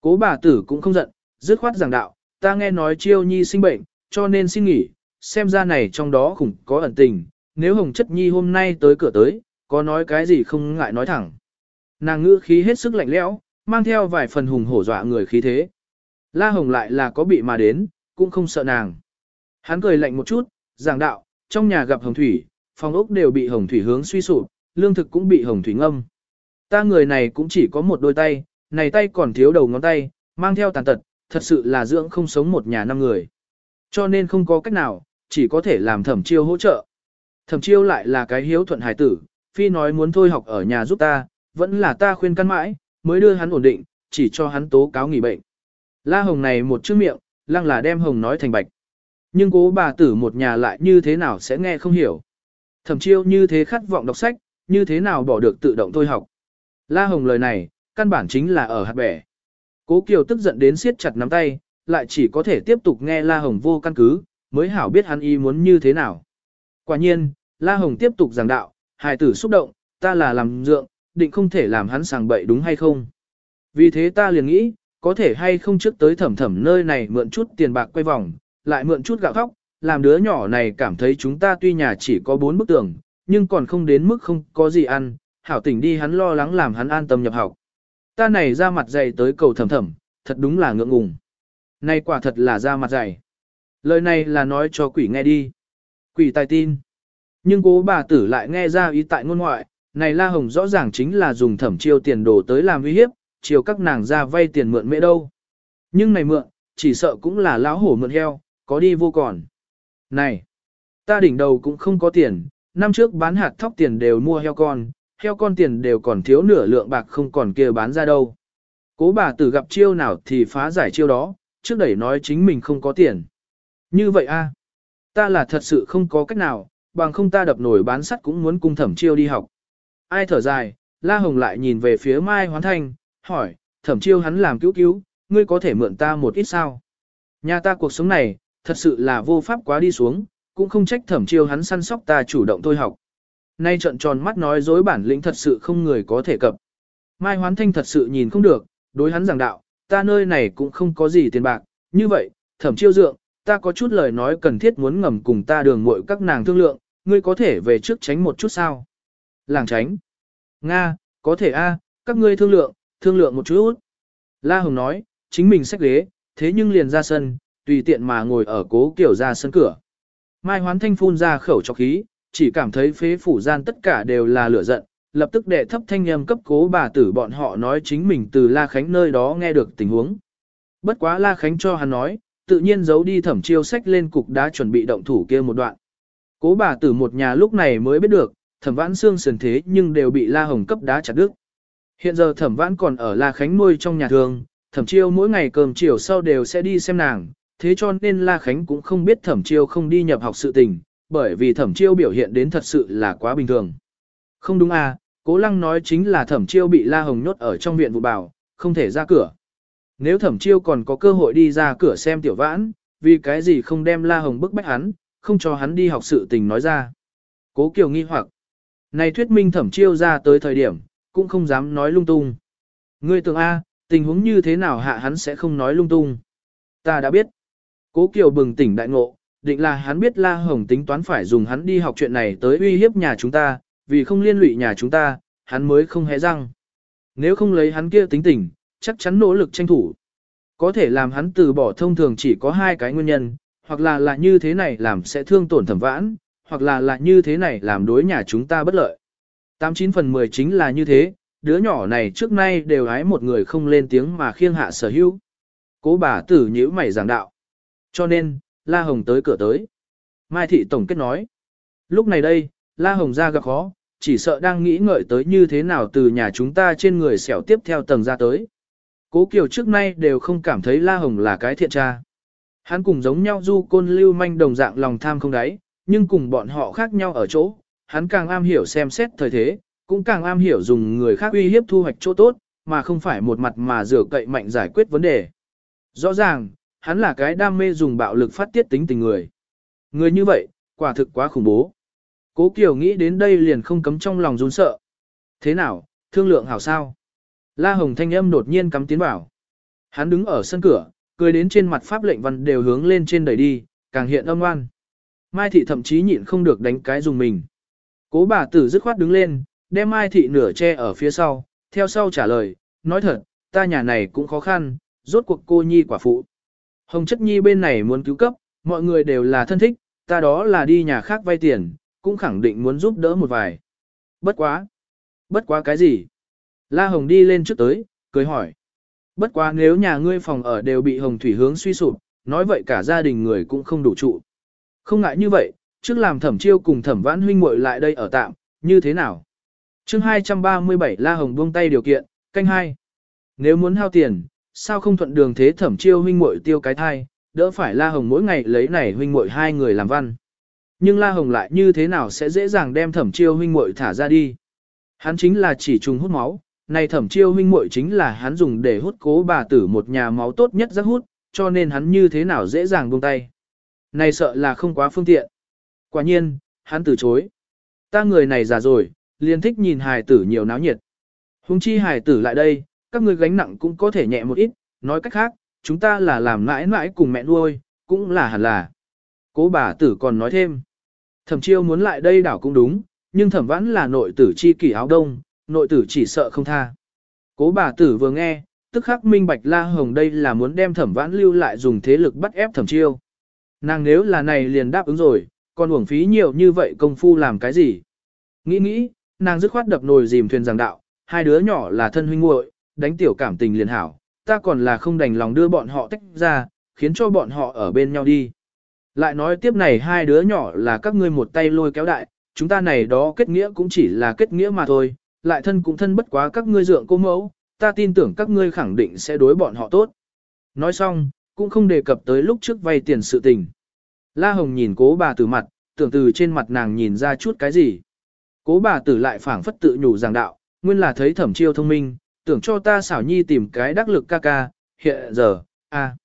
Cố bà tử cũng không giận, dứt khoát giảng đạo, ta nghe nói chiêu nhi sinh bệnh, cho nên xin nghỉ, xem ra này trong đó khủng có ẩn tình, nếu Hồng Chất Nhi hôm nay tới cửa tới, có nói cái gì không ngại nói thẳng. Nàng ngữ khí hết sức lạnh lẽo, mang theo vài phần hùng hổ dọa người khí thế. La Hồng lại là có bị mà đến, cũng không sợ nàng. Hắn cười lạnh một chút, giảng đạo, trong nhà gặp Hồng Thủy, phòng ốc đều bị Hồng Thủy hướng suy sụp, lương thực cũng bị Hồng Thủy ngâm. Ta người này cũng chỉ có một đôi tay, này tay còn thiếu đầu ngón tay, mang theo tàn tật, thật sự là dưỡng không sống một nhà năm người. Cho nên không có cách nào, chỉ có thể làm thẩm chiêu hỗ trợ. Thẩm chiêu lại là cái hiếu thuận Hải tử, phi nói muốn thôi học ở nhà giúp ta, vẫn là ta khuyên căn mãi, mới đưa hắn ổn định, chỉ cho hắn tố cáo nghỉ bệnh. La Hồng này một chữ miệng, lăng là đem Hồng nói thành bạch. Nhưng cố bà tử một nhà lại như thế nào sẽ nghe không hiểu. Thẩm chiêu như thế khát vọng đọc sách, như thế nào bỏ được tự động thôi học. La Hồng lời này, căn bản chính là ở hạt bẻ. Cố Kiều tức giận đến siết chặt nắm tay, lại chỉ có thể tiếp tục nghe La Hồng vô căn cứ, mới hảo biết hắn y muốn như thế nào. Quả nhiên, La Hồng tiếp tục giảng đạo, hài tử xúc động, ta là làm dượng, định không thể làm hắn sàng bậy đúng hay không. Vì thế ta liền nghĩ, có thể hay không trước tới thẩm thẩm nơi này mượn chút tiền bạc quay vòng, lại mượn chút gạo thóc, làm đứa nhỏ này cảm thấy chúng ta tuy nhà chỉ có bốn bức tường, nhưng còn không đến mức không có gì ăn, hảo tỉnh đi hắn lo lắng làm hắn an tâm nhập học. Ta này ra mặt dày tới cầu thầm thầm, thật đúng là ngượng ngùng. Này quả thật là ra mặt dày. Lời này là nói cho quỷ nghe đi. Quỷ tài tin. Nhưng cố bà tử lại nghe ra ý tại ngôn ngoại, này La Hồng rõ ràng chính là dùng thẩm chiêu tiền đồ tới làm uy hiếp, chiều các nàng ra vay tiền mượn mẹ đâu. Nhưng này mượn, chỉ sợ cũng là lão hổ mượn heo, có đi vô còn. Này, ta đỉnh đầu cũng không có tiền, năm trước bán hạt thóc tiền đều mua heo con, heo con tiền đều còn thiếu nửa lượng bạc không còn kia bán ra đâu. Cố bà tử gặp chiêu nào thì phá giải chiêu đó, trước đẩy nói chính mình không có tiền. Như vậy a, ta là thật sự không có cách nào, bằng không ta đập nổi bán sắt cũng muốn cung thẩm chiêu đi học. Ai thở dài, La Hồng lại nhìn về phía Mai Hoán Thanh, hỏi, thẩm chiêu hắn làm cứu cứu, ngươi có thể mượn ta một ít sao? Nhà ta cuộc sống này, thật sự là vô pháp quá đi xuống, cũng không trách thẩm chiêu hắn săn sóc ta chủ động thôi học. Nay trận tròn mắt nói dối bản lĩnh thật sự không người có thể cập. Mai Hoán Thanh thật sự nhìn không được, đối hắn giảng đạo, ta nơi này cũng không có gì tiền bạc, như vậy, thẩm chiêu dượng, ta có chút lời nói cần thiết muốn ngầm cùng ta đường muội các nàng thương lượng, ngươi có thể về trước tránh một chút sao? Làng tránh. Nga, có thể a, các ngươi thương lượng, thương lượng một chút. La Hồng nói, chính mình xách ghế, thế nhưng liền ra sân, tùy tiện mà ngồi ở cố kiểu ra sân cửa. Mai hoán thanh phun ra khẩu cho khí, chỉ cảm thấy phế phủ gian tất cả đều là lửa giận, lập tức đệ thấp thanh âm cấp cố bà tử bọn họ nói chính mình từ La Khánh nơi đó nghe được tình huống. Bất quá La Khánh cho hắn nói, tự nhiên giấu đi thẩm chiêu sách lên cục đá chuẩn bị động thủ kia một đoạn. Cố bà tử một nhà lúc này mới biết được, thẩm vãn xương sườn thế nhưng đều bị La Hồng cấp đá chặt đứt. Hiện giờ thẩm vãn còn ở La Khánh nuôi trong nhà thường, thẩm chiêu mỗi ngày cơm chiều sau đều sẽ đi xem nàng, thế cho nên La Khánh cũng không biết thẩm chiêu không đi nhập học sự tình, bởi vì thẩm chiêu biểu hiện đến thật sự là quá bình thường. Không đúng à, cố lăng nói chính là thẩm chiêu bị La Hồng nhốt ở trong viện vụ bảo, không thể ra cửa. Nếu thẩm chiêu còn có cơ hội đi ra cửa xem tiểu vãn, vì cái gì không đem La Hồng bức bách hắn, không cho hắn đi học sự tình nói ra. Cố Kiều nghi hoặc. Này thuyết minh thẩm chiêu ra tới thời điểm, cũng không dám nói lung tung. Ngươi tưởng A, tình huống như thế nào hạ hắn sẽ không nói lung tung. Ta đã biết. Cố Kiều bừng tỉnh đại ngộ, định là hắn biết La Hồng tính toán phải dùng hắn đi học chuyện này tới uy hiếp nhà chúng ta, vì không liên lụy nhà chúng ta, hắn mới không hé răng. Nếu không lấy hắn kia tính tình, chắc chắn nỗ lực tranh thủ. Có thể làm hắn từ bỏ thông thường chỉ có hai cái nguyên nhân, hoặc là là như thế này làm sẽ thương tổn thẩm vãn, hoặc là là như thế này làm đối nhà chúng ta bất lợi. 89 phần 10 chính là như thế, đứa nhỏ này trước nay đều hái một người không lên tiếng mà khiêng hạ sở hữu. Cố bà tử nhíu mày giảng đạo. Cho nên, La Hồng tới cửa tới. Mai Thị Tổng kết nói. Lúc này đây, La Hồng ra gặp khó, chỉ sợ đang nghĩ ngợi tới như thế nào từ nhà chúng ta trên người xẻo tiếp theo tầng ra tới. Cố Kiều trước nay đều không cảm thấy La Hồng là cái thiện tra. Hắn cùng giống nhau du côn lưu manh đồng dạng lòng tham không đáy, nhưng cùng bọn họ khác nhau ở chỗ, hắn càng am hiểu xem xét thời thế, cũng càng am hiểu dùng người khác uy hiếp thu hoạch chỗ tốt, mà không phải một mặt mà rửa cậy mạnh giải quyết vấn đề. Rõ ràng, hắn là cái đam mê dùng bạo lực phát tiết tính tình người. Người như vậy, quả thực quá khủng bố. Cố Kiều nghĩ đến đây liền không cấm trong lòng run sợ. Thế nào, thương lượng hảo sao? La Hồng thanh âm đột nhiên cắm tiến vào. Hắn đứng ở sân cửa, cười đến trên mặt pháp lệnh văn đều hướng lên trên đẩy đi, càng hiện âm ngoan. Mai thị thậm chí nhịn không được đánh cái dùng mình. Cố bà tử dứt khoát đứng lên, đem Mai thị nửa che ở phía sau, theo sau trả lời, nói thật, ta nhà này cũng khó khăn, rốt cuộc cô nhi quả phụ. Hồng chất nhi bên này muốn cứu cấp, mọi người đều là thân thích, ta đó là đi nhà khác vay tiền, cũng khẳng định muốn giúp đỡ một vài. Bất quá. Bất quá cái gì? La Hồng đi lên trước tới, cười hỏi. Bất quá nếu nhà ngươi phòng ở đều bị Hồng Thủy hướng suy sụp, nói vậy cả gia đình người cũng không đủ trụ. Không ngại như vậy, trước làm thẩm chiêu cùng thẩm vãn huynh muội lại đây ở tạm, như thế nào? chương 237 La Hồng buông tay điều kiện, canh hai. Nếu muốn hao tiền, sao không thuận đường thế thẩm chiêu huynh muội tiêu cái thai, đỡ phải La Hồng mỗi ngày lấy này huynh muội hai người làm văn. Nhưng La Hồng lại như thế nào sẽ dễ dàng đem thẩm chiêu huynh muội thả ra đi. Hắn chính là chỉ trùng hút máu, này thẩm chiêu huynh muội chính là hắn dùng để hút cố bà tử một nhà máu tốt nhất rất hút, cho nên hắn như thế nào dễ dàng buông tay. Này sợ là không quá phương tiện. Quả nhiên, hắn từ chối. Ta người này già rồi, liền thích nhìn hài tử nhiều náo nhiệt. Hùng chi hài tử lại đây, các người gánh nặng cũng có thể nhẹ một ít, nói cách khác, chúng ta là làm mãi mãi cùng mẹ nuôi, cũng là hẳn là. Cố bà tử còn nói thêm. Thẩm chiêu muốn lại đây đảo cũng đúng, nhưng thẩm vãn là nội tử chi kỷ áo đông, nội tử chỉ sợ không tha. Cố bà tử vừa nghe, tức khắc minh bạch la hồng đây là muốn đem thẩm vãn lưu lại dùng thế lực bắt ép thẩm chiêu. Nàng nếu là này liền đáp ứng rồi, còn uổng phí nhiều như vậy công phu làm cái gì? Nghĩ nghĩ, nàng dứt khoát đập nồi dìm thuyền giảng đạo, hai đứa nhỏ là thân huynh muội, đánh tiểu cảm tình liền hảo, ta còn là không đành lòng đưa bọn họ tách ra, khiến cho bọn họ ở bên nhau đi. Lại nói tiếp này hai đứa nhỏ là các ngươi một tay lôi kéo đại, chúng ta này đó kết nghĩa cũng chỉ là kết nghĩa mà thôi, lại thân cũng thân bất quá các ngươi dượng cô mẫu, ta tin tưởng các ngươi khẳng định sẽ đối bọn họ tốt. Nói xong, cũng không đề cập tới lúc trước vay tiền sự tình. La Hồng nhìn cố bà tử mặt, tưởng từ trên mặt nàng nhìn ra chút cái gì. Cố bà tử lại phảng phất tự nhủ giảng đạo, nguyên là thấy thẩm chiêu thông minh, tưởng cho ta xảo nhi tìm cái đắc lực ca ca, hiện giờ, a,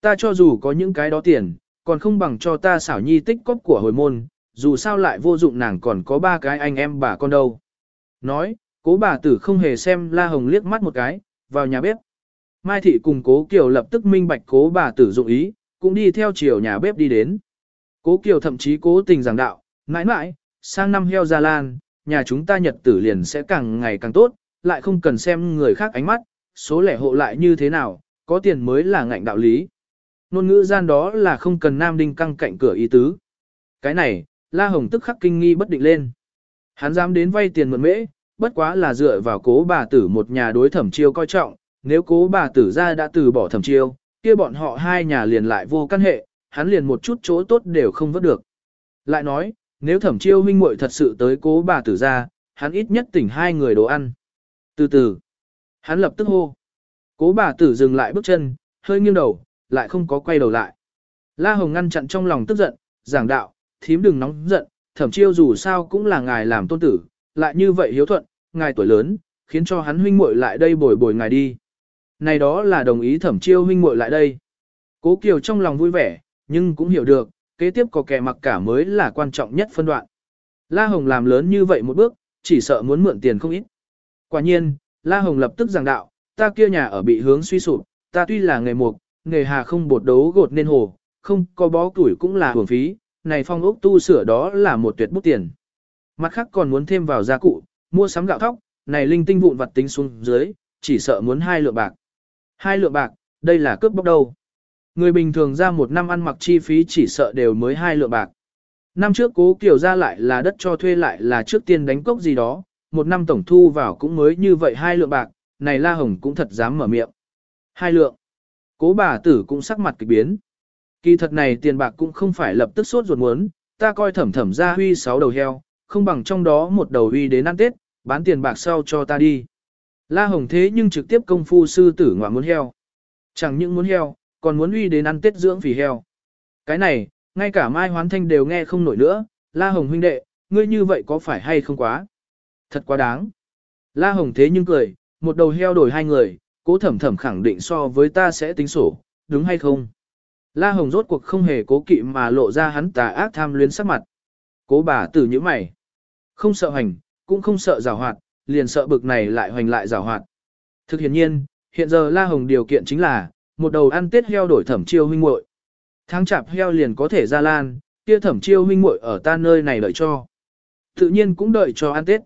ta cho dù có những cái đó tiền, còn không bằng cho ta xảo nhi tích cóp của hồi môn, dù sao lại vô dụng nàng còn có ba cái anh em bà con đâu. Nói, cố bà tử không hề xem La Hồng liếc mắt một cái, vào nhà bếp. Mai thị cùng cố Kiều lập tức minh bạch cố bà tử dụng ý, cũng đi theo chiều nhà bếp đi đến. Cố Kiều thậm chí cố tình giảng đạo, mãi mãi, sang năm heo ra lan, nhà chúng ta nhật tử liền sẽ càng ngày càng tốt, lại không cần xem người khác ánh mắt, số lẻ hộ lại như thế nào, có tiền mới là ngạnh đạo lý. Nôn ngữ gian đó là không cần nam đinh căng cạnh cửa ý tứ. Cái này, La Hồng tức khắc kinh nghi bất định lên. Hắn dám đến vay tiền mượn mễ, bất quá là dựa vào cố bà tử một nhà đối thẩm chiêu coi trọng, nếu cố bà tử ra đã từ bỏ thẩm chiêu, kia bọn họ hai nhà liền lại vô căn hệ, hắn liền một chút chỗ tốt đều không vớt được. Lại nói, nếu thẩm chiêu huynh muội thật sự tới cố bà tử ra, hắn ít nhất tỉnh hai người đồ ăn. Từ từ, hắn lập tức hô. Cố bà tử dừng lại bước chân, hơi nghiêng đầu, lại không có quay đầu lại. La Hồng ngăn chặn trong lòng tức giận, giảng đạo, thím đừng nóng giận, thẩm chiêu dù sao cũng là ngài làm tôn tử, lại như vậy hiếu thuận, ngài tuổi lớn, khiến cho hắn huynh muội lại đây bồi bồi ngài đi. Này đó là đồng ý thẩm chiêu huynh muội lại đây. Cố Kiều trong lòng vui vẻ, nhưng cũng hiểu được, kế tiếp có kẻ mặc cả mới là quan trọng nhất phân đoạn. La Hồng làm lớn như vậy một bước, chỉ sợ muốn mượn tiền không ít. Quả nhiên, La Hồng lập tức giảng đạo, ta kia nhà ở bị hướng suy sụp, ta tuy là nghề mục, nghề hà không bột đấu gột nên hồ, không có bó tuổi cũng là hưởng phí, này phong ốc tu sửa đó là một tuyệt bút tiền. Mặt khác còn muốn thêm vào gia cụ, mua sắm gạo thóc, này linh tinh vụn vặt tính xuống dưới, chỉ sợ muốn hai lượng bạc. Hai lượng bạc, đây là cướp bóc đâu. Người bình thường ra một năm ăn mặc chi phí chỉ sợ đều mới hai lượng bạc. Năm trước cố kiểu ra lại là đất cho thuê lại là trước tiên đánh cốc gì đó, một năm tổng thu vào cũng mới như vậy hai lượng bạc, này La Hồng cũng thật dám mở miệng. Hai lượng. Cố bà tử cũng sắc mặt kỳ biến. Kỳ thật này tiền bạc cũng không phải lập tức sốt ruột muốn, ta coi thẩm thẩm ra huy sáu đầu heo, không bằng trong đó một đầu huy đến ăn tết, bán tiền bạc sau cho ta đi. La Hồng thế nhưng trực tiếp công phu sư tử ngoại muốn heo. Chẳng những muốn heo, còn muốn huy đến ăn tết dưỡng vì heo. Cái này, ngay cả Mai Hoán Thanh đều nghe không nổi nữa, La Hồng huynh đệ, ngươi như vậy có phải hay không quá? Thật quá đáng. La Hồng thế nhưng cười, một đầu heo đổi hai người, cố thẩm thẩm khẳng định so với ta sẽ tính sổ, đúng hay không? La Hồng rốt cuộc không hề cố kỵ mà lộ ra hắn tà ác tham luyến sắc mặt. Cố bà tử như mày. Không sợ hành, cũng không sợ rào hoạt, liền sợ bực này lại hoành lại rào hoạt. Thực hiện nhiên, hiện giờ La Hồng điều kiện chính là, một đầu ăn tết heo đổi thẩm chiêu huynh muội. Tháng chạp heo liền có thể ra lan, kia thẩm chiêu huynh muội ở ta nơi này đợi cho. Tự nhiên cũng đợi cho ăn tết.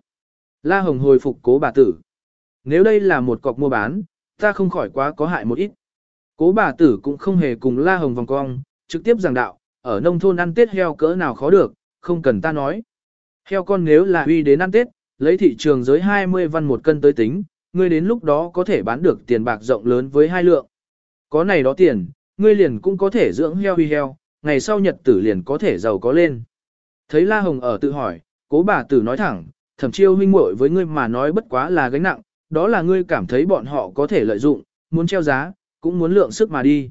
La Hồng hồi phục cố bà tử. Nếu đây là một cọc mua bán, ta không khỏi quá có hại một ít. Cố bà tử cũng không hề cùng La Hồng vòng cong, trực tiếp giảng đạo, ở nông thôn ăn tết heo cỡ nào khó được, không cần ta nói. Heo con nếu là uy đến ăn tết, lấy thị trường giới 20 văn một cân tới tính, ngươi đến lúc đó có thể bán được tiền bạc rộng lớn với hai lượng. Có này đó tiền, ngươi liền cũng có thể dưỡng heo huy heo, ngày sau nhật tử liền có thể giàu có lên. Thấy La Hồng ở tự hỏi, cố bà tử nói thẳng, thẩm chiêu huynh muội với ngươi mà nói bất quá là gánh nặng, đó là ngươi cảm thấy bọn họ có thể lợi dụng, muốn treo giá, cũng muốn lượng sức mà đi.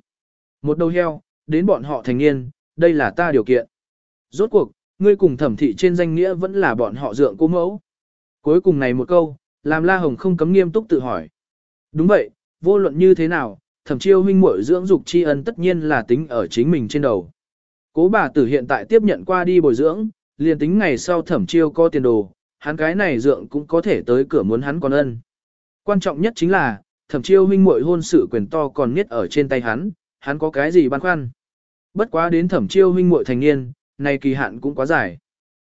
Một đầu heo, đến bọn họ thành niên, đây là ta điều kiện. Rốt cuộc, ngươi cùng thẩm thị trên danh nghĩa vẫn là bọn họ dượng cô mẫu. Cuối cùng này một câu, làm La Hồng không cấm nghiêm túc tự hỏi. Đúng vậy, vô luận như thế nào, thẩm chiêu huynh muội dưỡng dục tri ân tất nhiên là tính ở chính mình trên đầu. Cố bà tử hiện tại tiếp nhận qua đi bồi dưỡng, liền tính ngày sau thẩm chiêu có tiền đồ, hắn cái này dượng cũng có thể tới cửa muốn hắn còn ân. Quan trọng nhất chính là, thẩm chiêu huynh muội hôn sự quyền to còn niết ở trên tay hắn, hắn có cái gì băn khoăn. Bất quá đến thẩm chiêu huynh muội thành niên, này kỳ hạn cũng quá dài.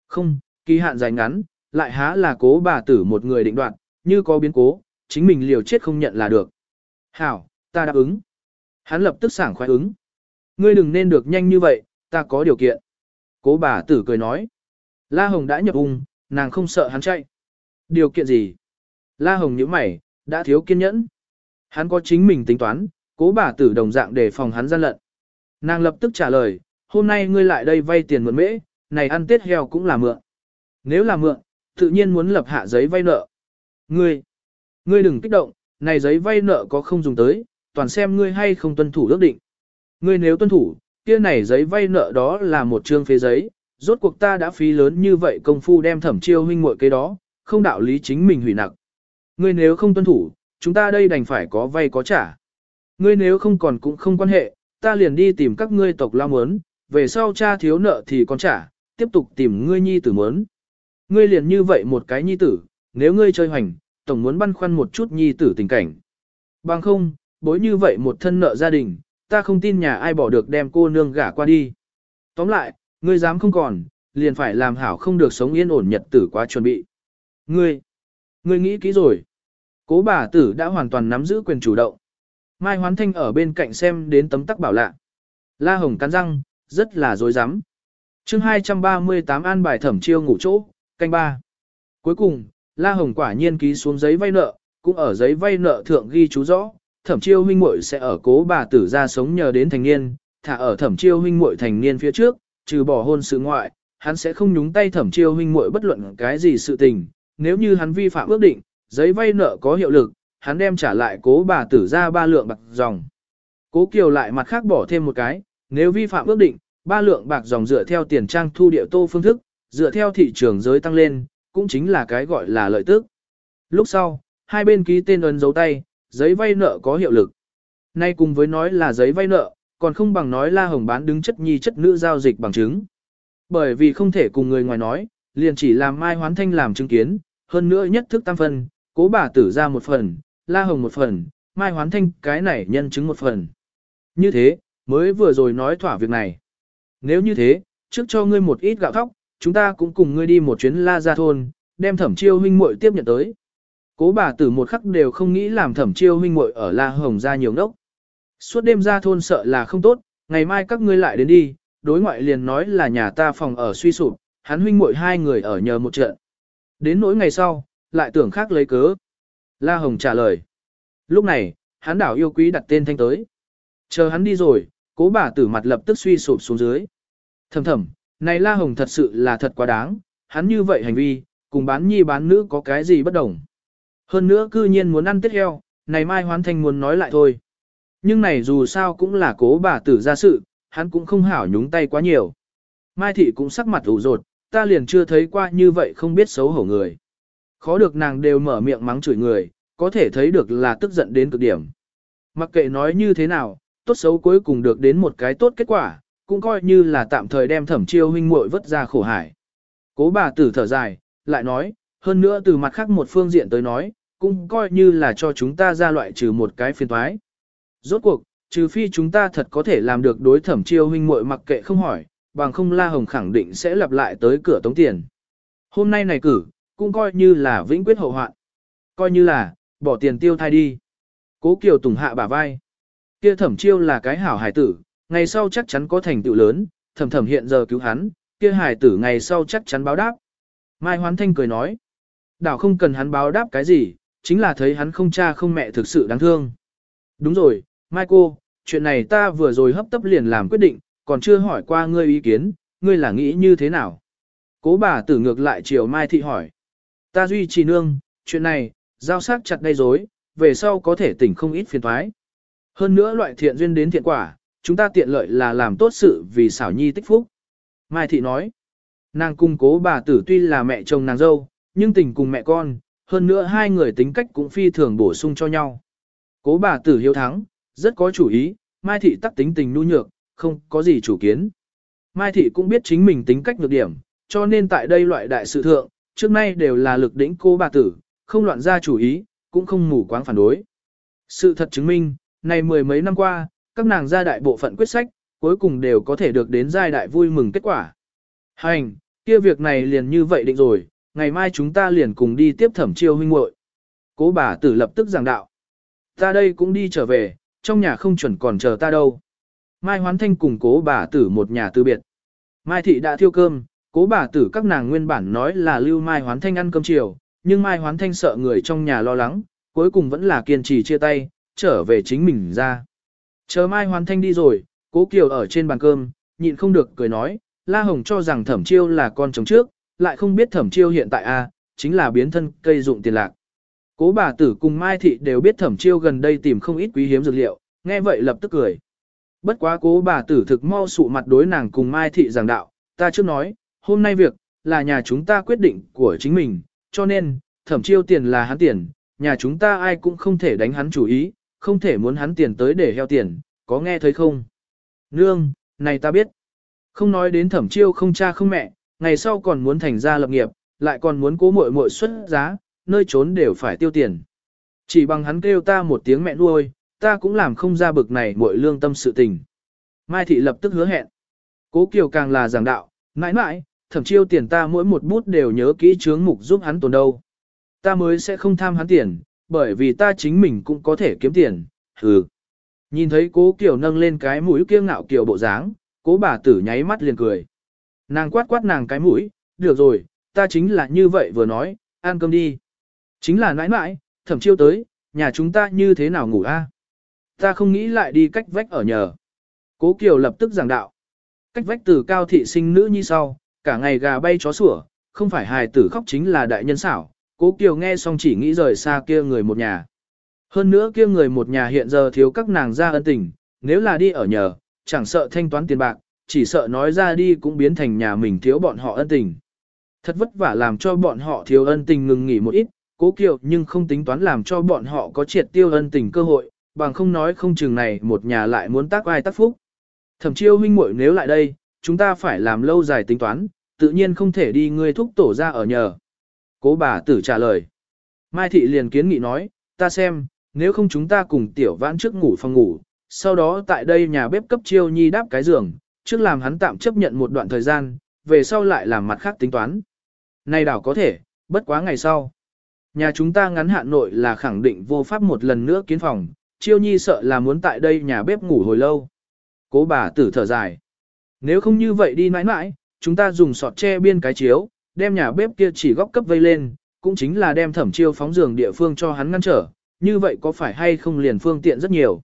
Không, kỳ hạn dài ngắn, lại há là cố bà tử một người định đoạt, như có biến cố, chính mình liều chết không nhận là được. Hảo, ta đáp ứng. Hắn lập tức sảng khoái ứng. Ngươi đừng nên được nhanh như vậy, ta có điều kiện. Cố bà tử cười nói. La Hồng đã nhập ung, nàng không sợ hắn chạy. Điều kiện gì? La Hồng nhíu mày, đã thiếu kiên nhẫn. Hắn có chính mình tính toán, cố bà tử đồng dạng để phòng hắn gian lận. Nàng lập tức trả lời, hôm nay ngươi lại đây vay tiền mượn mễ, này ăn tết heo cũng là mượn. Nếu là mượn, tự nhiên muốn lập hạ giấy vay nợ. Ngươi, ngươi đừng kích động, này giấy vay nợ có không dùng tới, toàn xem ngươi hay không tuân thủ ước định. Ngươi nếu tuân thủ, kia này giấy vay nợ đó là một trương phế giấy, rốt cuộc ta đã phí lớn như vậy công phu đem thẩm chiêu huynh muội cái đó, không đạo lý chính mình hủy nặng. Ngươi nếu không tuân thủ, chúng ta đây đành phải có vay có trả. Ngươi nếu không còn cũng không quan hệ, ta liền đi tìm các ngươi tộc lao mớn, về sau cha thiếu nợ thì con trả, tiếp tục tìm ngươi nhi tử mớn. Ngươi liền như vậy một cái nhi tử, nếu ngươi chơi hoành, tổng muốn băn khoăn một chút nhi tử tình cảnh. Bằng không, bối như vậy một thân nợ gia đình, ta không tin nhà ai bỏ được đem cô nương gả qua đi. Tóm lại, ngươi dám không còn, liền phải làm hảo không được sống yên ổn nhật tử quá chuẩn bị. Ngươi, ngươi nghĩ kỹ rồi. Cố bà tử đã hoàn toàn nắm giữ quyền chủ động. Mai Hoán Thanh ở bên cạnh xem đến tấm tắc bảo lạ. La Hồng cắn răng, rất là dối rắm chương 238 an bài thẩm chiêu ngủ chỗ, canh ba. Cuối cùng, La Hồng quả nhiên ký xuống giấy vay nợ, cũng ở giấy vay nợ thượng ghi chú rõ, thẩm chiêu huynh muội sẽ ở cố bà tử ra sống nhờ đến thành niên, thả ở thẩm chiêu huynh muội thành niên phía trước, trừ bỏ hôn sự ngoại, hắn sẽ không nhúng tay thẩm chiêu huynh muội bất luận cái gì sự tình, nếu như hắn vi phạm ước định, giấy vay nợ có hiệu lực, hắn đem trả lại cố bà tử ra ba lượng bạc dòng. Cố Kiều lại mặt khác bỏ thêm một cái, nếu vi phạm ước định, ba lượng bạc dòng dựa theo tiền trang thu địa tô phương thức, dựa theo thị trường giới tăng lên, cũng chính là cái gọi là lợi tức. Lúc sau, hai bên ký tên ấn dấu tay, giấy vay nợ có hiệu lực. Nay cùng với nói là giấy vay nợ, còn không bằng nói La Hồng bán đứng chất nhi chất nữ giao dịch bằng chứng. Bởi vì không thể cùng người ngoài nói, liền chỉ làm Mai Hoán Thanh làm chứng kiến, hơn nữa nhất thức tam phần, cố bà tử ra một phần, La Hồng một phần, Mai Hoán Thanh cái này nhân chứng một phần. Như thế, mới vừa rồi nói thỏa việc này. Nếu như thế, trước cho ngươi một ít gạo thóc, chúng ta cũng cùng ngươi đi một chuyến la gia thôn, đem thẩm chiêu huynh muội tiếp nhận tới. Cố bà tử một khắc đều không nghĩ làm thẩm chiêu huynh muội ở La Hồng ra nhiều nốc. Suốt đêm ra thôn sợ là không tốt, ngày mai các ngươi lại đến đi, đối ngoại liền nói là nhà ta phòng ở suy sụp, hắn huynh muội hai người ở nhờ một trận. Đến nỗi ngày sau, lại tưởng khác lấy cớ. La Hồng trả lời. Lúc này, hắn đảo yêu quý đặt tên thanh tới. Chờ hắn đi rồi, cố bà tử mặt lập tức suy sụp xuống dưới. Thầm thầm, này La Hồng thật sự là thật quá đáng, hắn như vậy hành vi, cùng bán nhi bán nữ có cái gì bất đồng. Hơn nữa cư nhiên muốn ăn tiết heo, này mai hoán thanh muốn nói lại thôi. Nhưng này dù sao cũng là cố bà tử ra sự, hắn cũng không hảo nhúng tay quá nhiều. Mai thị cũng sắc mặt ủ rột, ta liền chưa thấy qua như vậy không biết xấu hổ người. Khó được nàng đều mở miệng mắng chửi người, có thể thấy được là tức giận đến cực điểm. Mặc kệ nói như thế nào, tốt xấu cuối cùng được đến một cái tốt kết quả, cũng coi như là tạm thời đem thẩm chiêu huynh muội vứt ra khổ hải. Cố bà tử thở dài, lại nói, hơn nữa từ mặt khác một phương diện tới nói, cũng coi như là cho chúng ta ra loại trừ một cái phiền toái. Rốt cuộc, trừ phi chúng ta thật có thể làm được đối thẩm chiêu huynh muội mặc kệ không hỏi, bằng không La Hồng khẳng định sẽ lặp lại tới cửa tống tiền. Hôm nay này cử, cũng coi như là vĩnh quyết hậu hoạn. Coi như là, bỏ tiền tiêu thai đi. Cố Kiều Tùng hạ bả vai. Kia thẩm chiêu là cái hảo hải tử, ngày sau chắc chắn có thành tựu lớn, thẩm thẩm hiện giờ cứu hắn, kia hải tử ngày sau chắc chắn báo đáp. Mai Hoán Thanh cười nói, đảo không cần hắn báo đáp cái gì, chính là thấy hắn không cha không mẹ thực sự đáng thương. Đúng rồi, Mai cô, chuyện này ta vừa rồi hấp tấp liền làm quyết định, còn chưa hỏi qua ngươi ý kiến, ngươi là nghĩ như thế nào? Cố bà tử ngược lại chiều Mai thị hỏi. Ta duy trì nương, chuyện này, giao sát chặt đây dối, về sau có thể tỉnh không ít phiền thoái. Hơn nữa loại thiện duyên đến thiện quả, chúng ta tiện lợi là làm tốt sự vì xảo nhi tích phúc. Mai thị nói, nàng cung cố bà tử tuy là mẹ chồng nàng dâu, nhưng tình cùng mẹ con, hơn nữa hai người tính cách cũng phi thường bổ sung cho nhau. Cố bà tử hiếu thắng, rất có chủ ý, Mai thị tắc tính tình nu nhược, không có gì chủ kiến. Mai thị cũng biết chính mình tính cách nhược điểm, cho nên tại đây loại đại sự thượng, trước nay đều là lực đỉnh cô bà tử, không loạn ra chủ ý, cũng không mù quáng phản đối. Sự thật chứng minh, này mười mấy năm qua, các nàng gia đại bộ phận quyết sách, cuối cùng đều có thể được đến giai đại vui mừng kết quả. Hành, kia việc này liền như vậy định rồi, ngày mai chúng ta liền cùng đi tiếp thẩm chiêu huynh muội. Cố bà tử lập tức giảng đạo. Ta đây cũng đi trở về, trong nhà không chuẩn còn chờ ta đâu. Mai hoán thanh cùng cố bà tử một nhà tư biệt. Mai thị đã thiêu cơm, cố bà tử các nàng nguyên bản nói là lưu Mai hoán thanh ăn cơm chiều, nhưng Mai hoán thanh sợ người trong nhà lo lắng, cuối cùng vẫn là kiên trì chia tay, trở về chính mình ra. Chờ Mai Hoán Thanh đi rồi, Cố Kiều ở trên bàn cơm, nhịn không được cười nói, La Hồng cho rằng Thẩm Chiêu là con chồng trước, lại không biết Thẩm Chiêu hiện tại a chính là biến thân cây dụng tiền lạc. Cố bà tử cùng Mai Thị đều biết Thẩm Chiêu gần đây tìm không ít quý hiếm dược liệu, nghe vậy lập tức cười. Bất quá cố bà tử thực mau sụ mặt đối nàng cùng Mai Thị giảng đạo, ta trước nói, hôm nay việc, là nhà chúng ta quyết định của chính mình, cho nên, Thẩm Chiêu tiền là hắn tiền, nhà chúng ta ai cũng không thể đánh hắn chủ ý, không thể muốn hắn tiền tới để heo tiền, có nghe thấy không? Nương, này ta biết. Không nói đến thẩm chiêu không cha không mẹ, ngày sau còn muốn thành gia lập nghiệp, lại còn muốn cố muội muội xuất giá, nơi trốn đều phải tiêu tiền. Chỉ bằng hắn kêu ta một tiếng mẹ nuôi, ta cũng làm không ra bực này muội lương tâm sự tình. Mai thị lập tức hứa hẹn. Cố Kiều càng là giảng đạo, mãi mãi, thẩm chiêu tiền ta mỗi một bút đều nhớ kỹ chướng mục giúp hắn tồn đâu. Ta mới sẽ không tham hắn tiền, bởi vì ta chính mình cũng có thể kiếm tiền, hừ. Nhìn thấy cố Kiều nâng lên cái mũi kiêng ngạo kiều bộ dáng, cố bà tử nháy mắt liền cười. Nàng quát quát nàng cái mũi, được rồi, ta chính là như vậy vừa nói, ăn cơm đi. Chính là nãi nãi, thẩm chiêu tới, nhà chúng ta như thế nào ngủ a? Ta không nghĩ lại đi cách vách ở nhờ. Cố Kiều lập tức giảng đạo. Cách vách từ cao thị sinh nữ như sau, cả ngày gà bay chó sủa, không phải hài tử khóc chính là đại nhân xảo. Cố Kiều nghe xong chỉ nghĩ rời xa kia người một nhà. Hơn nữa kia người một nhà hiện giờ thiếu các nàng ra ân tình, nếu là đi ở nhờ, chẳng sợ thanh toán tiền bạc, chỉ sợ nói ra đi cũng biến thành nhà mình thiếu bọn họ ân tình. Thật vất vả làm cho bọn họ thiếu ân tình ngừng nghỉ một ít, cố kiều nhưng không tính toán làm cho bọn họ có triệt tiêu ân tình cơ hội, bằng không nói không chừng này một nhà lại muốn tác ai tác phúc. Thẩm chiêu huynh muội nếu lại đây, chúng ta phải làm lâu dài tính toán, tự nhiên không thể đi ngươi thúc tổ ra ở nhờ. Cố bà tử trả lời. Mai thị liền kiến nghị nói, ta xem, nếu không chúng ta cùng tiểu vãn trước ngủ phòng ngủ, sau đó tại đây nhà bếp cấp chiêu nhi đáp cái giường, trước làm hắn tạm chấp nhận một đoạn thời gian, về sau lại làm mặt khác tính toán. Này đảo có thể, bất quá ngày sau. Nhà chúng ta ngắn hạn nội là khẳng định vô pháp một lần nữa kiến phòng, chiêu nhi sợ là muốn tại đây nhà bếp ngủ hồi lâu. Cố bà tử thở dài. Nếu không như vậy đi mãi mãi, chúng ta dùng sọt tre biên cái chiếu, đem nhà bếp kia chỉ góc cấp vây lên, cũng chính là đem thẩm chiêu phóng giường địa phương cho hắn ngăn trở, như vậy có phải hay không liền phương tiện rất nhiều.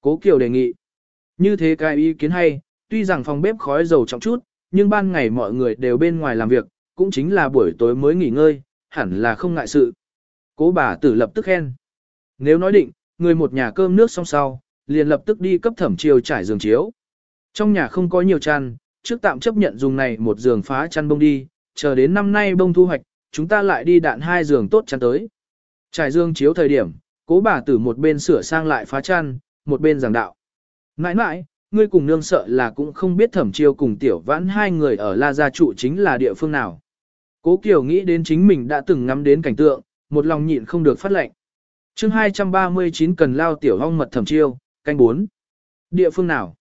Cố Kiều đề nghị. Như thế cái ý kiến hay, tuy rằng phòng bếp khói dầu trọng chút, nhưng ban ngày mọi người đều bên ngoài làm việc, cũng chính là buổi tối mới nghỉ ngơi, hẳn là không ngại sự. Cố bà tử lập tức khen. Nếu nói định, người một nhà cơm nước xong sau, liền lập tức đi cấp thẩm chiều trải giường chiếu. Trong nhà không có nhiều chăn, trước tạm chấp nhận dùng này một giường phá chăn bông đi, chờ đến năm nay bông thu hoạch, chúng ta lại đi đạn hai giường tốt chăn tới. Trải giường chiếu thời điểm, cố bà tử một bên sửa sang lại phá chăn, một bên giảng đạo. Nãi nãi, ngươi cùng nương sợ là cũng không biết thẩm chiêu cùng tiểu vãn hai người ở La Gia trụ chính là địa phương nào. Cố Kiều nghĩ đến chính mình đã từng ngắm đến cảnh tượng, một lòng nhịn không được phát lệnh. chương 239 cần lao tiểu hong mật thẩm chiêu, canh 4. Địa phương nào?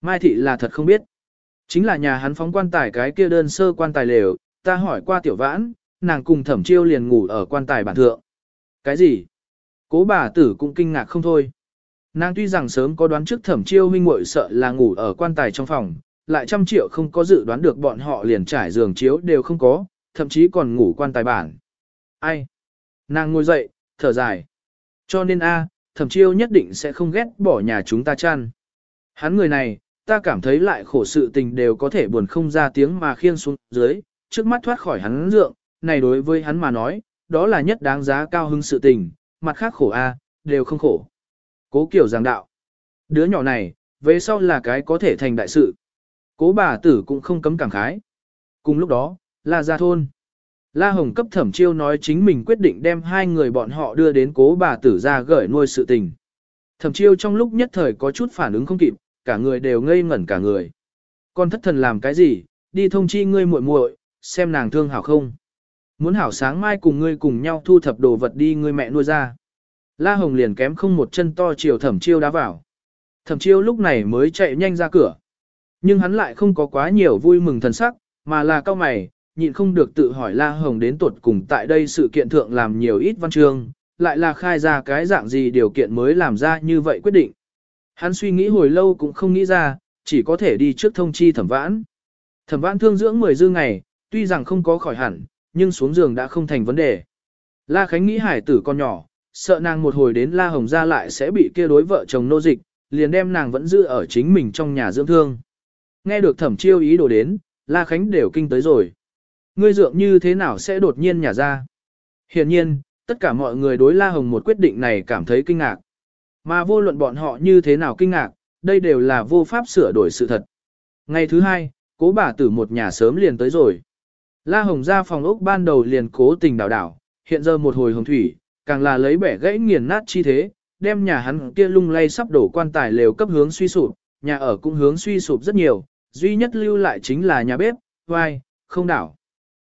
Mai thị là thật không biết. Chính là nhà hắn phóng quan tài cái kia đơn sơ quan tài lều, ta hỏi qua tiểu vãn, nàng cùng thẩm chiêu liền ngủ ở quan tài bản thượng. Cái gì? Cố bà tử cũng kinh ngạc không thôi. Nàng tuy rằng sớm có đoán trước thẩm chiêu huynh muội sợ là ngủ ở quan tài trong phòng, lại trăm triệu không có dự đoán được bọn họ liền trải giường chiếu đều không có, thậm chí còn ngủ quan tài bản. Ai? Nàng ngồi dậy, thở dài. Cho nên a, thẩm chiêu nhất định sẽ không ghét bỏ nhà chúng ta chăn. Hắn người này, ta cảm thấy lại khổ sự tình đều có thể buồn không ra tiếng mà khiêng xuống dưới, trước mắt thoát khỏi hắn dượng, này đối với hắn mà nói, đó là nhất đáng giá cao hứng sự tình, mặt khác khổ a, đều không khổ. Cố kiểu giảng đạo. Đứa nhỏ này, về sau là cái có thể thành đại sự. Cố bà tử cũng không cấm cảm khái. Cùng lúc đó, là ra thôn. La Hồng cấp thẩm chiêu nói chính mình quyết định đem hai người bọn họ đưa đến cố bà tử ra gửi nuôi sự tình. Thẩm chiêu trong lúc nhất thời có chút phản ứng không kịp, cả người đều ngây ngẩn cả người. Con thất thần làm cái gì, đi thông chi ngươi muội muội, xem nàng thương hảo không. Muốn hảo sáng mai cùng ngươi cùng nhau thu thập đồ vật đi ngươi mẹ nuôi ra. La Hồng liền kém không một chân to chiều thẩm chiêu đá vào. Thẩm chiêu lúc này mới chạy nhanh ra cửa. Nhưng hắn lại không có quá nhiều vui mừng thần sắc, mà là cao mày, nhịn không được tự hỏi La Hồng đến tuột cùng tại đây sự kiện thượng làm nhiều ít văn chương, lại là khai ra cái dạng gì điều kiện mới làm ra như vậy quyết định. Hắn suy nghĩ hồi lâu cũng không nghĩ ra, chỉ có thể đi trước thông chi thẩm vãn. Thẩm vãn thương dưỡng 10 dư ngày, tuy rằng không có khỏi hẳn, nhưng xuống giường đã không thành vấn đề. La Khánh nghĩ hải tử con nhỏ, sợ nàng một hồi đến La Hồng ra lại sẽ bị kia đối vợ chồng nô dịch, liền đem nàng vẫn giữ ở chính mình trong nhà dưỡng thương. Nghe được thẩm chiêu ý đồ đến, La Khánh đều kinh tới rồi. Ngươi dượng như thế nào sẽ đột nhiên nhả ra? Hiển nhiên, tất cả mọi người đối La Hồng một quyết định này cảm thấy kinh ngạc. Mà vô luận bọn họ như thế nào kinh ngạc, đây đều là vô pháp sửa đổi sự thật. Ngày thứ hai, cố bà tử một nhà sớm liền tới rồi. La Hồng ra phòng ốc ban đầu liền cố tình đảo đảo, hiện giờ một hồi hồng thủy, càng là lấy bẻ gãy nghiền nát chi thế, đem nhà hắn kia lung lay sắp đổ quan tài lều cấp hướng suy sụp, nhà ở cũng hướng suy sụp rất nhiều, duy nhất lưu lại chính là nhà bếp, vai, không đảo.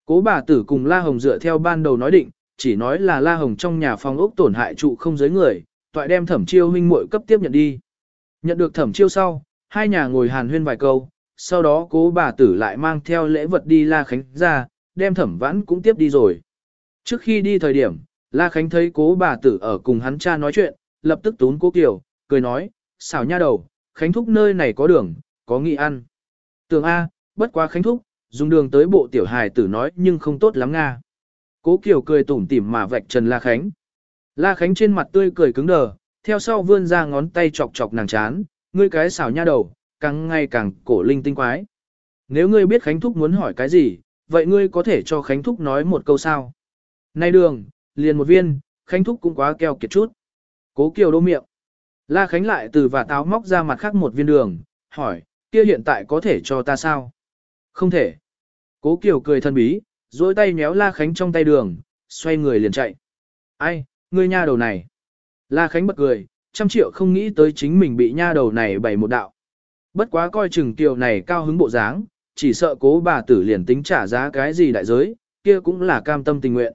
Cố bà tử cùng La Hồng dựa theo ban đầu nói định, chỉ nói là La Hồng trong nhà phòng ốc tổn hại trụ không giới người, toại đem thẩm chiêu huynh muội cấp tiếp nhận đi. Nhận được thẩm chiêu sau, hai nhà ngồi hàn huyên vài câu, sau đó cố bà tử lại mang theo lễ vật đi La Khánh ra, đem thẩm vãn cũng tiếp đi rồi. Trước khi đi thời điểm, La Khánh thấy cố bà tử ở cùng hắn cha nói chuyện, lập tức tún cố Kiều, cười nói, xảo nha đầu, Khánh Thúc nơi này có đường, có nghị ăn. Tường A, bất quá Khánh Thúc, dùng đường tới bộ tiểu hài tử nói nhưng không tốt lắm nga. Cố Kiều cười tủm tỉm mà vạch trần La Khánh. La Khánh trên mặt tươi cười cứng đờ, theo sau vươn ra ngón tay chọc chọc nàng chán, ngươi cái xảo nha đầu, càng ngày càng cổ linh tinh quái. Nếu ngươi biết Khánh Thúc muốn hỏi cái gì, vậy ngươi có thể cho Khánh Thúc nói một câu sao? Này đường, liền một viên, Khánh Thúc cũng quá keo kiệt chút. Cố Kiều đô miệng. La Khánh lại từ và táo móc ra mặt khác một viên đường, hỏi, kia hiện tại có thể cho ta sao? Không thể. Cố Kiều cười thân bí, duỗi tay méo La Khánh trong tay đường, xoay người liền chạy. Ai, ngươi nha đầu này. La Khánh bật cười, trăm triệu không nghĩ tới chính mình bị nha đầu này bày một đạo. Bất quá coi chừng Kiều này cao hứng bộ dáng, chỉ sợ cố bà tử liền tính trả giá cái gì đại giới, kia cũng là cam tâm tình nguyện.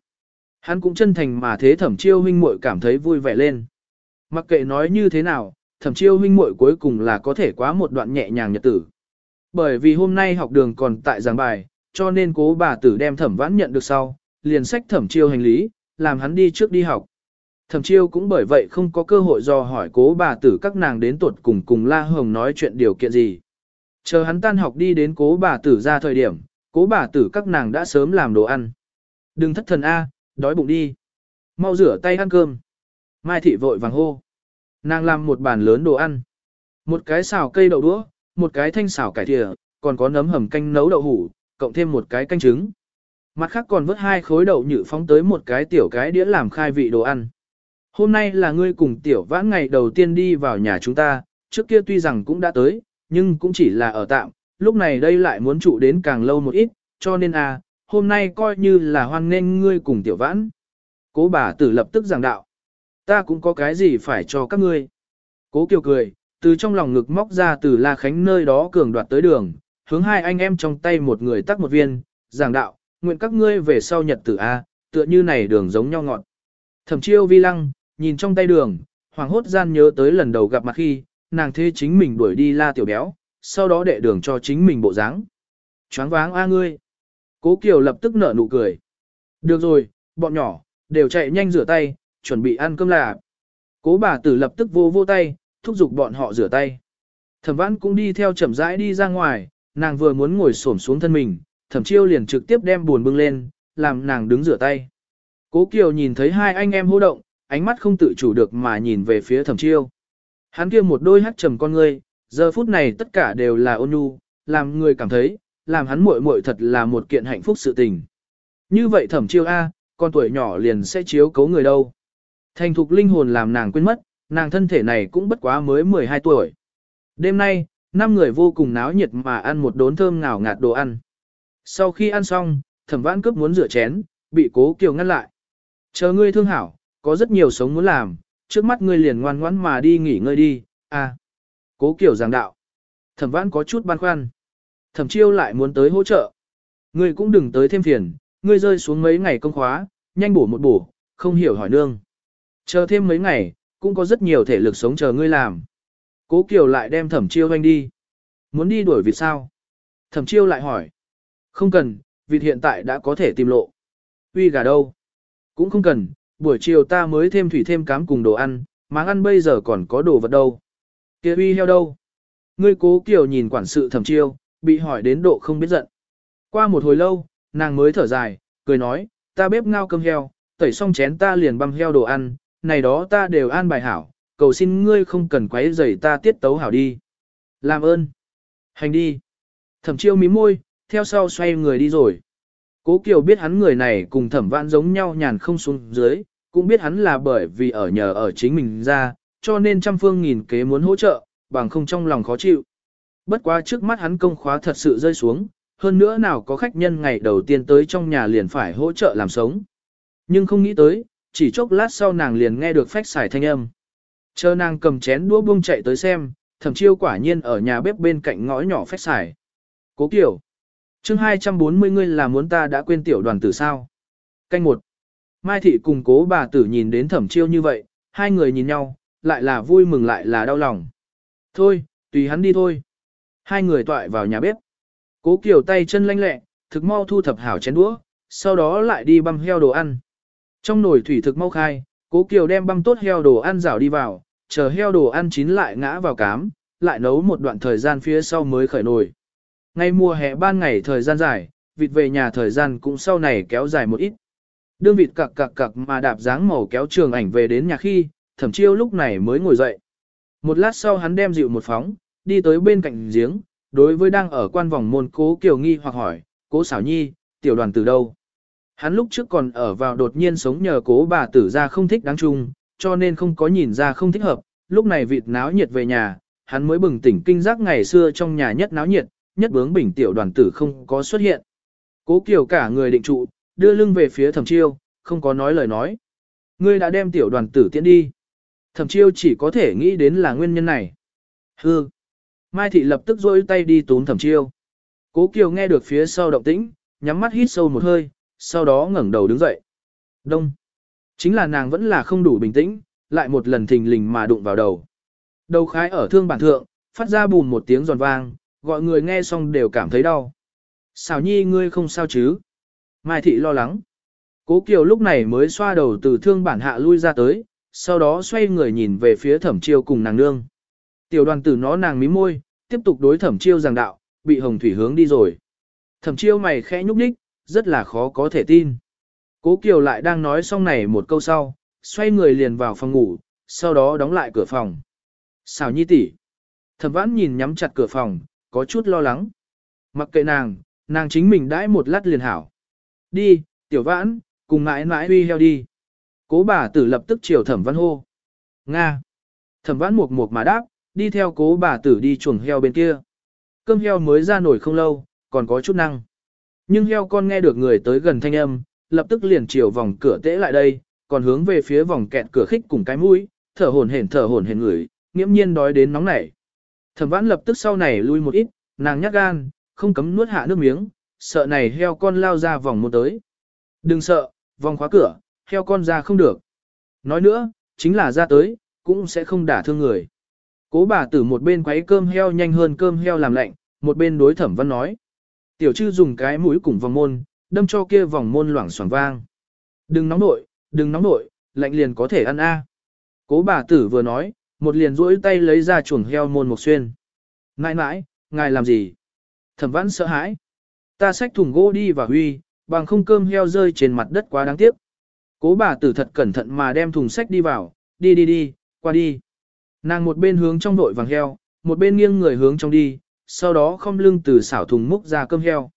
Hắn cũng chân thành mà thế thẩm chiêu huynh muội cảm thấy vui vẻ lên. Mặc kệ nói như thế nào, thẩm chiêu huynh muội cuối cùng là có thể quá một đoạn nhẹ nhàng nhật tử. Bởi vì hôm nay học đường còn tại giảng bài, cho nên cố bà tử đem thẩm vãn nhận được sau, liền sách thẩm chiêu hành lý, làm hắn đi trước đi học. Thẩm chiêu cũng bởi vậy không có cơ hội do hỏi cố bà tử các nàng đến tuột cùng cùng La Hồng nói chuyện điều kiện gì. Chờ hắn tan học đi đến cố bà tử ra thời điểm, cố bà tử các nàng đã sớm làm đồ ăn. Đừng thất thần A, đói bụng đi. Mau rửa tay ăn cơm. Mai thị vội vàng hô. Nàng làm một bàn lớn đồ ăn. Một cái xào cây đậu đũa, một cái thanh xào cải thìa, còn có nấm hầm canh nấu đậu hủ, cộng thêm một cái canh trứng. Mặt khác còn vớt hai khối đậu nhự phóng tới một cái tiểu cái đĩa làm khai vị đồ ăn. Hôm nay là ngươi cùng tiểu vãn ngày đầu tiên đi vào nhà chúng ta, trước kia tuy rằng cũng đã tới, nhưng cũng chỉ là ở tạm, lúc này đây lại muốn trụ đến càng lâu một ít, cho nên à, hôm nay coi như là hoan nên ngươi cùng tiểu vãn. Cố bà tử lập tức giảng đạo. Ta cũng có cái gì phải cho các ngươi. Cố kiều cười, từ trong lòng ngực móc ra từ La Khánh nơi đó cường đoạt tới đường, hướng hai anh em trong tay một người tắc một viên, giảng đạo, nguyện các ngươi về sau nhật tử A, tựa như này đường giống nhau ngọt. Thẩm chiêu vi lăng, nhìn trong tay đường, hoàng hốt gian nhớ tới lần đầu gặp mặt khi, nàng thế chính mình đuổi đi la tiểu béo, sau đó đệ đường cho chính mình bộ dáng. Choáng váng a ngươi. Cố Kiều lập tức nở nụ cười. Được rồi, bọn nhỏ, đều chạy nhanh rửa tay, chuẩn bị ăn cơm là. Cố bà tử lập tức vô vô tay, thúc giục bọn họ rửa tay. Thẩm vãn cũng đi theo chậm rãi đi ra ngoài, nàng vừa muốn ngồi xổm xuống thân mình, thẩm chiêu liền trực tiếp đem buồn bưng lên, làm nàng đứng rửa tay. Cố Kiều nhìn thấy hai anh em hô động, ánh mắt không tự chủ được mà nhìn về phía thẩm chiêu. Hắn kia một đôi hắt trầm con ngươi, giờ phút này tất cả đều là ôn nhu, làm người cảm thấy, làm hắn muội muội thật là một kiện hạnh phúc sự tình. Như vậy thẩm chiêu A, con tuổi nhỏ liền sẽ chiếu cấu người đâu. Thành thục linh hồn làm nàng quên mất, nàng thân thể này cũng bất quá mới 12 tuổi. Đêm nay, năm người vô cùng náo nhiệt mà ăn một đốn thơm ngào ngạt đồ ăn. Sau khi ăn xong, thẩm vãn cướp muốn rửa chén, bị cố kiều ngăn lại. Chờ ngươi thương hảo, có rất nhiều sống muốn làm, trước mắt ngươi liền ngoan ngoãn mà đi nghỉ ngơi đi, à. Cố kiểu giảng đạo. Thẩm vãn có chút băn khoăn. Thẩm chiêu lại muốn tới hỗ trợ. Ngươi cũng đừng tới thêm phiền, ngươi rơi xuống mấy ngày công khóa, nhanh bổ một bổ, không hiểu hỏi nương. Chờ thêm mấy ngày, cũng có rất nhiều thể lực sống chờ ngươi làm. Cố Kiều lại đem thẩm chiêu anh đi. Muốn đi đuổi vịt sao? Thẩm chiêu lại hỏi. Không cần, vịt hiện tại đã có thể tìm lộ. Uy gà đâu? Cũng không cần, buổi chiều ta mới thêm thủy thêm cám cùng đồ ăn, máng ăn bây giờ còn có đồ vật đâu. Kia uy heo đâu? Ngươi cố Kiều nhìn quản sự thẩm chiêu, bị hỏi đến độ không biết giận. Qua một hồi lâu, nàng mới thở dài, cười nói, ta bếp ngao cơm heo, tẩy xong chén ta liền băm heo đồ ăn, này đó ta đều an bài hảo, cầu xin ngươi không cần quấy rầy ta tiết tấu hảo đi. Làm ơn. Hành đi. Thẩm chiêu mím môi, theo sau xoay người đi rồi. Cố Kiều biết hắn người này cùng thẩm vãn giống nhau nhàn không xuống dưới, cũng biết hắn là bởi vì ở nhờ ở chính mình ra, cho nên trăm phương nghìn kế muốn hỗ trợ, bằng không trong lòng khó chịu. Bất quá trước mắt hắn công khóa thật sự rơi xuống, hơn nữa nào có khách nhân ngày đầu tiên tới trong nhà liền phải hỗ trợ làm sống. Nhưng không nghĩ tới, chỉ chốc lát sau nàng liền nghe được phách xài thanh âm. Chờ nàng cầm chén đũa buông chạy tới xem, thẩm chiêu quả nhiên ở nhà bếp bên cạnh ngõ nhỏ phách xài. Cố kiểu. chương 240 ngươi là muốn ta đã quên tiểu đoàn tử sao. Canh một. Mai thị cùng cố bà tử nhìn đến thẩm chiêu như vậy, hai người nhìn nhau, lại là vui mừng lại là đau lòng. Thôi, tùy hắn đi thôi. Hai người toại vào nhà bếp. Cố Kiều tay chân lanh lẹ, thực mau thu thập hảo chén đũa, sau đó lại đi băm heo đồ ăn. Trong nồi thủy thực mau khai, Cố Kiều đem băm tốt heo đồ ăn rảo đi vào, chờ heo đồ ăn chín lại ngã vào cám, lại nấu một đoạn thời gian phía sau mới khởi nồi. Ngày mùa hè ban ngày thời gian dài, vịt về nhà thời gian cũng sau này kéo dài một ít. Đương vịt cặc cặc cặc mà đạp dáng màu kéo trường ảnh về đến nhà khi, thẩm chiêu lúc này mới ngồi dậy. Một lát sau hắn đem dịu một phóng, đi tới bên cạnh giếng, đối với đang ở quan vòng môn cố kiều nghi hoặc hỏi, cố xảo nhi, tiểu đoàn từ đâu? Hắn lúc trước còn ở vào đột nhiên sống nhờ cố bà tử ra không thích đáng chung, cho nên không có nhìn ra không thích hợp, lúc này vịt náo nhiệt về nhà, hắn mới bừng tỉnh kinh giác ngày xưa trong nhà nhất náo nhiệt, nhất bướng bình tiểu đoàn tử không có xuất hiện. Cố Kiều cả người định trụ, đưa lưng về phía thẩm chiêu, không có nói lời nói. Ngươi đã đem tiểu đoàn tử tiễn đi. Thẩm chiêu chỉ có thể nghĩ đến là nguyên nhân này. Hư. Mai thị lập tức rôi tay đi tún thẩm chiêu. Cố Kiều nghe được phía sau động tĩnh, nhắm mắt hít sâu một hơi, sau đó ngẩng đầu đứng dậy. Đông. Chính là nàng vẫn là không đủ bình tĩnh, lại một lần thình lình mà đụng vào đầu. Đầu khái ở thương bản thượng, phát ra bùn một tiếng giòn vang, gọi người nghe xong đều cảm thấy đau. Xảo nhi ngươi không sao chứ? Mai thị lo lắng. Cố Kiều lúc này mới xoa đầu từ thương bản hạ lui ra tới, sau đó xoay người nhìn về phía thẩm chiêu cùng nàng nương. Tiểu đoàn tử nó nàng mím môi, tiếp tục đối thẩm chiêu giảng đạo, bị hồng thủy hướng đi rồi. Thẩm chiêu mày khẽ nhúc nhích, rất là khó có thể tin. Cố Kiều lại đang nói xong này một câu sau, xoay người liền vào phòng ngủ, sau đó đóng lại cửa phòng. Xảo nhi tỷ. Thẩm vãn nhìn nhắm chặt cửa phòng, có chút lo lắng. Mặc kệ nàng, nàng chính mình đãi một lát liền hảo. Đi, tiểu vãn, cùng mãi mãi huy heo đi. Cố bà tử lập tức chiều thẩm văn hô. Nga. Thẩm vãn mục mục mà đáp, đi theo cố bà tử đi chuồng heo bên kia. Cơm heo mới ra nổi không lâu, còn có chút năng. Nhưng heo con nghe được người tới gần thanh âm, lập tức liền chiều vòng cửa tễ lại đây, còn hướng về phía vòng kẹt cửa khích cùng cái mũi, thở hổn hển thở hổn hển người, nghiễm nhiên đói đến nóng nảy. Thẩm vãn lập tức sau này lui một ít, nàng nhát gan, không cấm nuốt hạ nước miếng, sợ này heo con lao ra vòng một tới. Đừng sợ, vòng khóa cửa, heo con ra không được. Nói nữa, chính là ra tới, cũng sẽ không đả thương người. Cố bà tử một bên quấy cơm heo nhanh hơn cơm heo làm lạnh, một bên đối thẩm văn nói. Tiểu chư dùng cái mũi cùng vòng môn, đâm cho kia vòng môn loảng xoảng vang. Đừng nóng nội, đừng nóng nội, lạnh liền có thể ăn a. Cố bà tử vừa nói, một liền duỗi tay lấy ra chuồng heo môn một xuyên. Nãi nãi, ngài làm gì? Thẩm vãn sợ hãi. Ta xách thùng gỗ đi và huy, bằng không cơm heo rơi trên mặt đất quá đáng tiếc. Cố bà tử thật cẩn thận mà đem thùng sách đi vào, đi đi đi, qua đi. Nàng một bên hướng trong đội vàng heo, một bên nghiêng người hướng trong đi, sau đó không lưng từ xảo thùng múc ra cơm heo.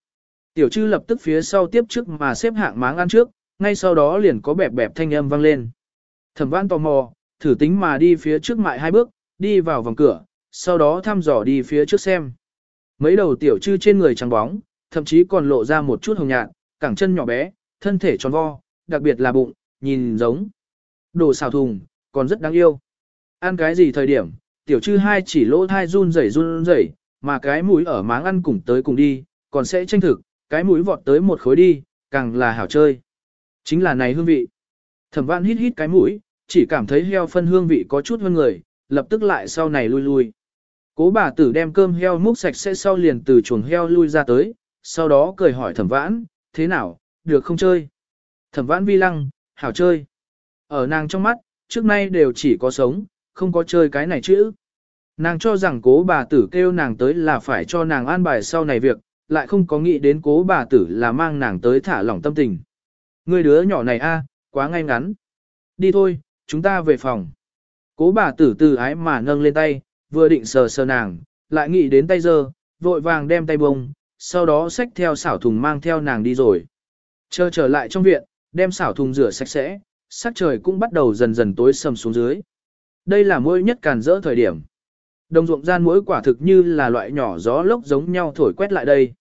Tiểu trư lập tức phía sau tiếp trước mà xếp hạng máng ăn trước, ngay sau đó liền có bẹp bẹp thanh âm vang lên. Thẩm văn tò mò, thử tính mà đi phía trước mại hai bước, đi vào vòng cửa, sau đó thăm dò đi phía trước xem. Mấy đầu tiểu trư trên người trắng bóng, thậm chí còn lộ ra một chút hồng nhạt, cẳng chân nhỏ bé, thân thể tròn vo, đặc biệt là bụng, nhìn giống. Đồ xào thùng, còn rất đáng yêu. Ăn cái gì thời điểm, tiểu trư hai chỉ lỗ thai run rẩy run rẩy, mà cái mũi ở máng ăn cùng tới cùng đi, còn sẽ tranh thực, cái mũi vọt tới một khối đi, càng là hảo chơi. Chính là này hương vị. Thẩm vãn hít hít cái mũi, chỉ cảm thấy heo phân hương vị có chút hơn người, lập tức lại sau này lui lui. Cố bà tử đem cơm heo múc sạch sẽ sau liền từ chuồng heo lui ra tới, sau đó cười hỏi thẩm vãn, thế nào, được không chơi? Thẩm vãn vi lăng, hảo chơi. Ở nàng trong mắt, trước nay đều chỉ có sống, không có chơi cái này chứ. Nàng cho rằng cố bà tử kêu nàng tới là phải cho nàng an bài sau này việc, lại không có nghĩ đến cố bà tử là mang nàng tới thả lỏng tâm tình. Người đứa nhỏ này a, quá ngay ngắn. Đi thôi, chúng ta về phòng. Cố bà tử từ ái mà nâng lên tay, vừa định sờ sờ nàng, lại nghĩ đến tay dơ, vội vàng đem tay bông, sau đó xách theo xảo thùng mang theo nàng đi rồi. Chờ trở lại trong viện, đem xảo thùng rửa sạch sẽ, sắc trời cũng bắt đầu dần dần tối sầm xuống dưới. Đây là mỗi nhất càn rỡ thời điểm. Đồng ruộng gian mỗi quả thực như là loại nhỏ gió lốc giống nhau thổi quét lại đây.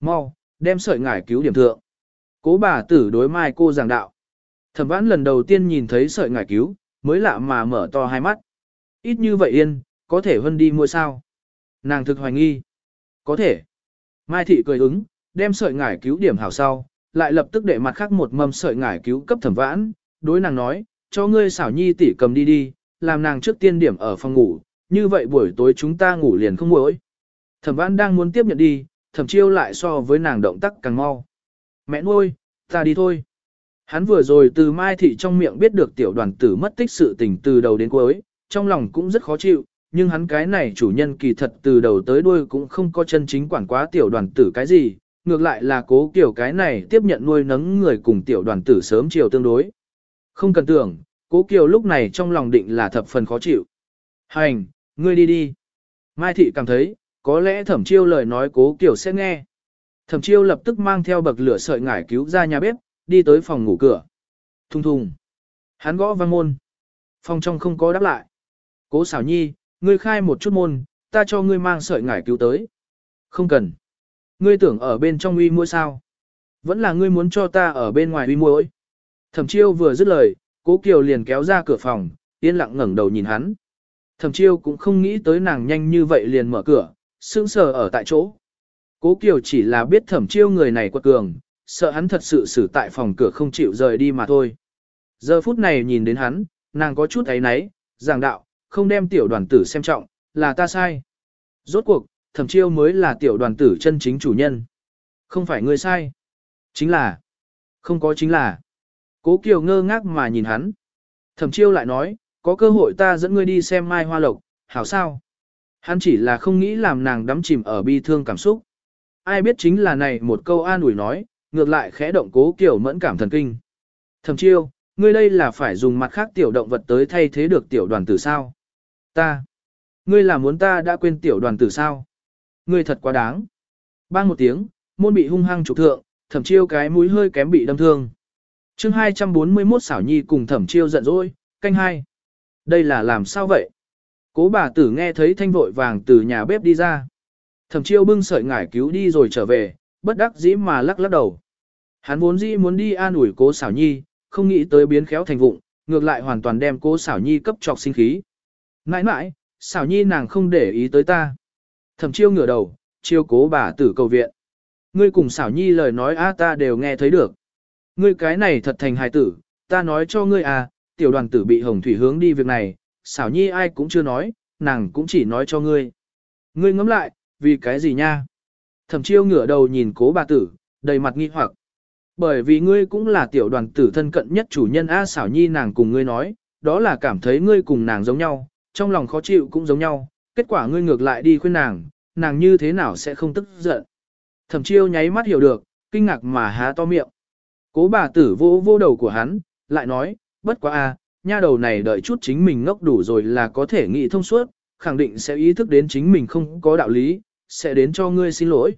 Mau, đem sợi ngải cứu điểm thượng. Cố bà tử đối mai cô giảng đạo. Thẩm vãn lần đầu tiên nhìn thấy sợi ngải cứu, mới lạ mà mở to hai mắt. Ít như vậy yên, có thể vân đi mua sao? Nàng thực hoài nghi. Có thể. Mai thị cười ứng, đem sợi ngải cứu điểm hảo sau, lại lập tức để mặt khác một mâm sợi ngải cứu cấp thẩm vãn, đối nàng nói, cho ngươi xảo nhi tỷ cầm đi đi, làm nàng trước tiên điểm ở phòng ngủ, như vậy buổi tối chúng ta ngủ liền không muỗi. Thẩm Văn đang muốn tiếp nhận đi, thẩm chiêu lại so với nàng động tác càng mau. Mẹ nuôi, ta đi thôi. Hắn vừa rồi từ Mai Thị trong miệng biết được tiểu đoàn tử mất tích sự tình từ đầu đến cuối, trong lòng cũng rất khó chịu, nhưng hắn cái này chủ nhân kỳ thật từ đầu tới đuôi cũng không có chân chính quản quá tiểu đoàn tử cái gì, ngược lại là cố kiểu cái này tiếp nhận nuôi nấng người cùng tiểu đoàn tử sớm chiều tương đối. Không cần tưởng, cố kiều lúc này trong lòng định là thập phần khó chịu. Hành, ngươi đi đi. Mai thị cảm thấy, có lẽ thẩm chiêu lời nói cố kiều sẽ nghe. Thẩm chiêu lập tức mang theo bậc lửa sợi ngải cứu ra nhà bếp, đi tới phòng ngủ cửa. Thùng thùng. Hắn gõ vang môn. Phòng trong không có đáp lại. Cố xảo nhi, ngươi khai một chút môn, ta cho ngươi mang sợi ngải cứu tới. Không cần. Ngươi tưởng ở bên trong uy mũi sao? Vẫn là ngươi muốn cho ta ở bên ngoài uy mũi. Thẩm chiêu vừa dứt lời, cố kiều liền kéo ra cửa phòng, yên lặng ngẩng đầu nhìn hắn. Thẩm chiêu cũng không nghĩ tới nàng nhanh như vậy liền mở cửa, sững sờ ở tại chỗ. Cố kiều chỉ là biết thẩm chiêu người này quật cường, sợ hắn thật sự xử tại phòng cửa không chịu rời đi mà thôi. Giờ phút này nhìn đến hắn, nàng có chút ấy náy, giảng đạo, không đem tiểu đoàn tử xem trọng, là ta sai. Rốt cuộc, thẩm chiêu mới là tiểu đoàn tử chân chính chủ nhân. Không phải ngươi sai. Chính là. Không có chính là. Cố Kiều ngơ ngác mà nhìn hắn. Thẩm chiêu lại nói, có cơ hội ta dẫn ngươi đi xem mai hoa lộc, hảo sao? Hắn chỉ là không nghĩ làm nàng đắm chìm ở bi thương cảm xúc. Ai biết chính là này một câu an ủi nói, ngược lại khẽ động cố kiểu mẫn cảm thần kinh. Thẩm chiêu, ngươi đây là phải dùng mặt khác tiểu động vật tới thay thế được tiểu đoàn tử sao? Ta. Ngươi là muốn ta đã quên tiểu đoàn tử sao? Ngươi thật quá đáng. Bang một tiếng, môn bị hung hăng trục thượng, thẩm chiêu cái mũi hơi kém bị đâm thương. chương 241 xảo nhi cùng thẩm chiêu giận dỗi, canh hai. Đây là làm sao vậy? Cố bà tử nghe thấy thanh vội vàng từ nhà bếp đi ra. Thẩm chiêu bưng sợi ngải cứu đi rồi trở về, bất đắc dĩ mà lắc lắc đầu. Hắn vốn dĩ muốn đi an ủi cố xảo nhi, không nghĩ tới biến khéo thành vụng, ngược lại hoàn toàn đem cố xảo nhi cấp trọc sinh khí. Nãi nãi, xảo nhi nàng không để ý tới ta. Thẩm chiêu ngửa đầu, chiêu cố bà tử cầu viện. Ngươi cùng xảo nhi lời nói a ta đều nghe thấy được. Ngươi cái này thật thành hài tử, ta nói cho ngươi à, tiểu đoàn tử bị hồng thủy hướng đi việc này, xảo nhi ai cũng chưa nói, nàng cũng chỉ nói cho ngươi. Ngươi ngẫm lại, vì cái gì nha? Thẩm chiêu ngửa đầu nhìn cố bà tử, đầy mặt nghi hoặc. Bởi vì ngươi cũng là tiểu đoàn tử thân cận nhất chủ nhân A xảo nhi nàng cùng ngươi nói, đó là cảm thấy ngươi cùng nàng giống nhau, trong lòng khó chịu cũng giống nhau, kết quả ngươi ngược lại đi khuyên nàng, nàng như thế nào sẽ không tức giận. Thẩm chiêu nháy mắt hiểu được, kinh ngạc mà há to miệng. Cố bà tử vô vô đầu của hắn, lại nói, bất quá a, nha đầu này đợi chút chính mình ngốc đủ rồi là có thể nghĩ thông suốt, khẳng định sẽ ý thức đến chính mình không có đạo lý, sẽ đến cho ngươi xin lỗi.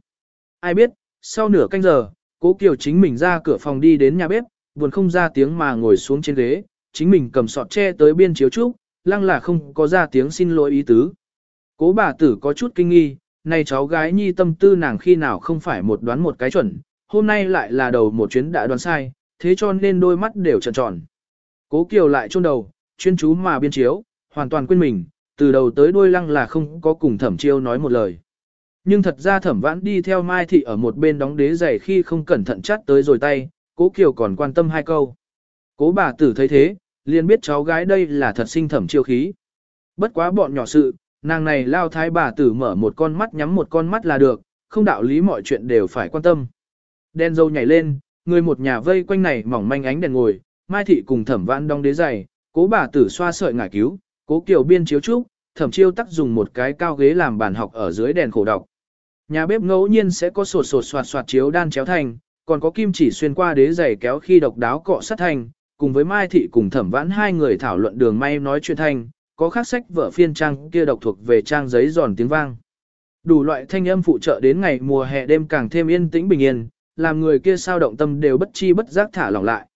Ai biết, sau nửa canh giờ, cố kiều chính mình ra cửa phòng đi đến nhà bếp, buồn không ra tiếng mà ngồi xuống trên ghế, chính mình cầm sọt tre tới biên chiếu trúc, lăng là không có ra tiếng xin lỗi ý tứ. Cố bà tử có chút kinh nghi, này cháu gái nhi tâm tư nàng khi nào không phải một đoán một cái chuẩn, hôm nay lại là đầu một chuyến đã đoán sai, thế cho nên đôi mắt đều tròn tròn. Cố Kiều lại chôn đầu, chuyên chú mà biên chiếu, hoàn toàn quên mình, từ đầu tới đuôi lăng là không có cùng thẩm chiêu nói một lời. Nhưng thật ra thẩm vãn đi theo Mai Thị ở một bên đóng đế giày khi không cẩn thận chắt tới rồi tay, cố Kiều còn quan tâm hai câu. Cố bà tử thấy thế, liền biết cháu gái đây là thật sinh thẩm chiêu khí. Bất quá bọn nhỏ sự, nàng này lao thái bà tử mở một con mắt nhắm một con mắt là được, không đạo lý mọi chuyện đều phải quan tâm. Đen dâu nhảy lên, người một nhà vây quanh này mỏng manh ánh đèn ngồi, Mai Thị cùng thẩm vãn đong đế giày, cố bà tử xoa sợi ngải cứu, cố kiều biên chiếu trúc, thẩm chiêu tắc dùng một cái cao ghế làm bàn học ở dưới đèn khổ đọc. Nhà bếp ngẫu nhiên sẽ có sột sột soạt soạt chiếu đan chéo thành, còn có kim chỉ xuyên qua đế giày kéo khi độc đáo cọ sát thành, cùng với Mai Thị cùng thẩm vãn hai người thảo luận đường may nói chuyện thành, có khác sách vợ phiên trang kia độc thuộc về trang giấy giòn tiếng vang. Đủ loại thanh âm phụ trợ đến ngày mùa hè đêm càng thêm yên tĩnh bình yên, làm người kia sao động tâm đều bất chi bất giác thả lỏng lại.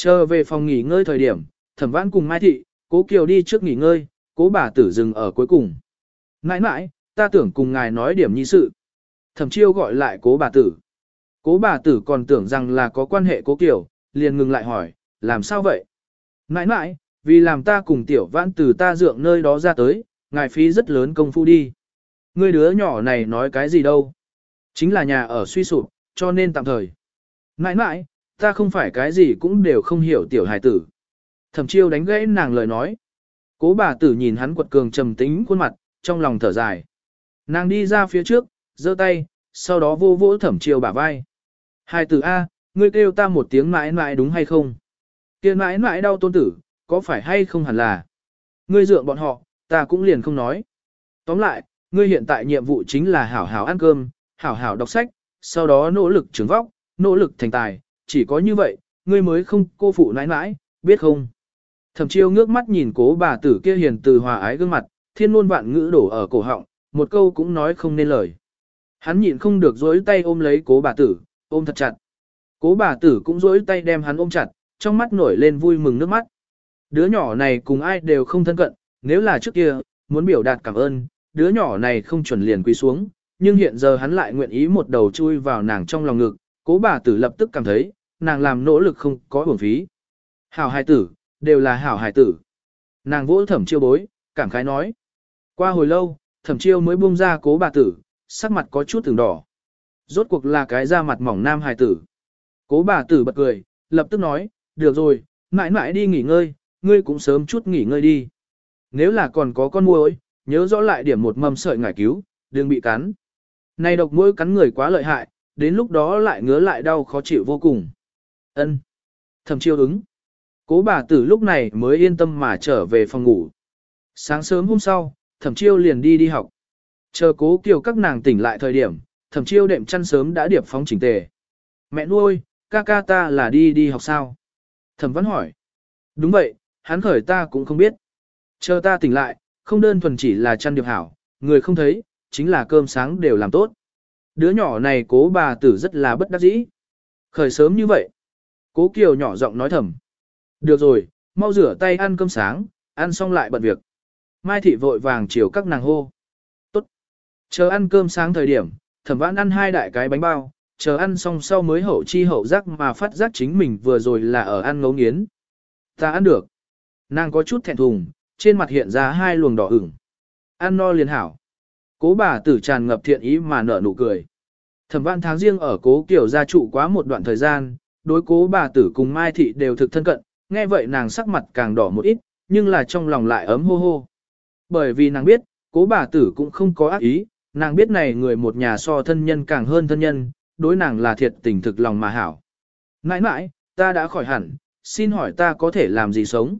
Chờ về phòng nghỉ ngơi thời điểm, thẩm vãn cùng Mai Thị, cố Kiều đi trước nghỉ ngơi, cố bà tử dừng ở cuối cùng. Nãi nãi, ta tưởng cùng ngài nói điểm nhi sự. Thẩm chiêu gọi lại cố bà tử. Cố bà tử còn tưởng rằng là có quan hệ cố Kiều, liền ngừng lại hỏi, làm sao vậy? Nãi nãi, vì làm ta cùng tiểu vãn từ ta dượng nơi đó ra tới, ngài phí rất lớn công phu đi. Ngươi đứa nhỏ này nói cái gì đâu? Chính là nhà ở suy sụp, cho nên tạm thời. Nãi nãi, ta không phải cái gì cũng đều không hiểu tiểu hài tử. Thẩm chiêu đánh gãy nàng lời nói. Cố bà tử nhìn hắn quật cường trầm tính khuôn mặt, trong lòng thở dài. Nàng đi ra phía trước, giơ tay, sau đó vô vỗ thẩm chiêu bả vai. Hài tử A, ngươi kêu ta một tiếng mãi mãi đúng hay không? kia mãi mãi đau tôn tử, có phải hay không hẳn là? Ngươi dượng bọn họ, ta cũng liền không nói. Tóm lại, ngươi hiện tại nhiệm vụ chính là hảo hảo ăn cơm, hảo hảo đọc sách, sau đó nỗ lực trưởng vóc, nỗ lực thành tài, chỉ có như vậy, ngươi mới không cô phụ nãi nãi, biết không? Thẩm chiêu ngước mắt nhìn cố bà tử kia hiền từ hòa ái gương mặt, thiên luôn vạn ngữ đổ ở cổ họng, một câu cũng nói không nên lời. Hắn nhịn không được dối tay ôm lấy cố bà tử, ôm thật chặt. Cố bà tử cũng dối tay đem hắn ôm chặt, trong mắt nổi lên vui mừng nước mắt. Đứa nhỏ này cùng ai đều không thân cận, nếu là trước kia, muốn biểu đạt cảm ơn, đứa nhỏ này không chuẩn liền quỳ xuống, nhưng hiện giờ hắn lại nguyện ý một đầu chui vào nàng trong lòng ngực, cố bà tử lập tức cảm thấy, nàng làm nỗ lực không có uổng phí. Hảo hài tử, đều là hảo hài tử. Nàng vỗ thẩm chiêu bối, cảm khái nói. Qua hồi lâu, thẩm chiêu mới buông ra cố bà tử, sắc mặt có chút từng đỏ. Rốt cuộc là cái da mặt mỏng nam hài tử. Cố bà tử bật cười, lập tức nói, được rồi, mãi mãi đi nghỉ ngơi, ngươi cũng sớm chút nghỉ ngơi đi. Nếu là còn có con muỗi, nhớ rõ lại điểm một mầm sợi ngải cứu, đừng bị cắn. Này độc mũi cắn người quá lợi hại, đến lúc đó lại ngứa lại đau khó chịu vô cùng. Ân. Thẩm chiêu ứng. Cố bà tử lúc này mới yên tâm mà trở về phòng ngủ. Sáng sớm hôm sau, thẩm chiêu liền đi đi học. Chờ cố kiều các nàng tỉnh lại thời điểm, thẩm chiêu đệm chăn sớm đã điệp phóng chỉnh tề. Mẹ nuôi, ca ca ta là đi đi học sao? Thẩm văn hỏi. Đúng vậy, hắn khởi ta cũng không biết. Chờ ta tỉnh lại, không đơn thuần chỉ là chăn điệp hảo, người không thấy, chính là cơm sáng đều làm tốt. Đứa nhỏ này cố bà tử rất là bất đắc dĩ. Khởi sớm như vậy. Cố Kiều nhỏ giọng nói thầm. Được rồi, mau rửa tay ăn cơm sáng, ăn xong lại bận việc. Mai thị vội vàng chiều các nàng hô. Tốt. Chờ ăn cơm sáng thời điểm, thẩm vãn ăn hai đại cái bánh bao, chờ ăn xong sau mới hậu chi hậu giác mà phát giác chính mình vừa rồi là ở ăn ngấu nghiến. Ta ăn được. Nàng có chút thẹn thùng, trên mặt hiện ra hai luồng đỏ ửng. Ăn no liền hảo. Cố bà tử tràn ngập thiện ý mà nở nụ cười. Thẩm vãn tháng riêng ở cố kiểu gia trụ quá một đoạn thời gian, đối cố bà tử cùng Mai Thị đều thực thân cận, nghe vậy nàng sắc mặt càng đỏ một ít, nhưng là trong lòng lại ấm hô hô. Bởi vì nàng biết, cố bà tử cũng không có ác ý, nàng biết này người một nhà so thân nhân càng hơn thân nhân, đối nàng là thiệt tình thực lòng mà hảo. Nãi nãi, ta đã khỏi hẳn, xin hỏi ta có thể làm gì sống?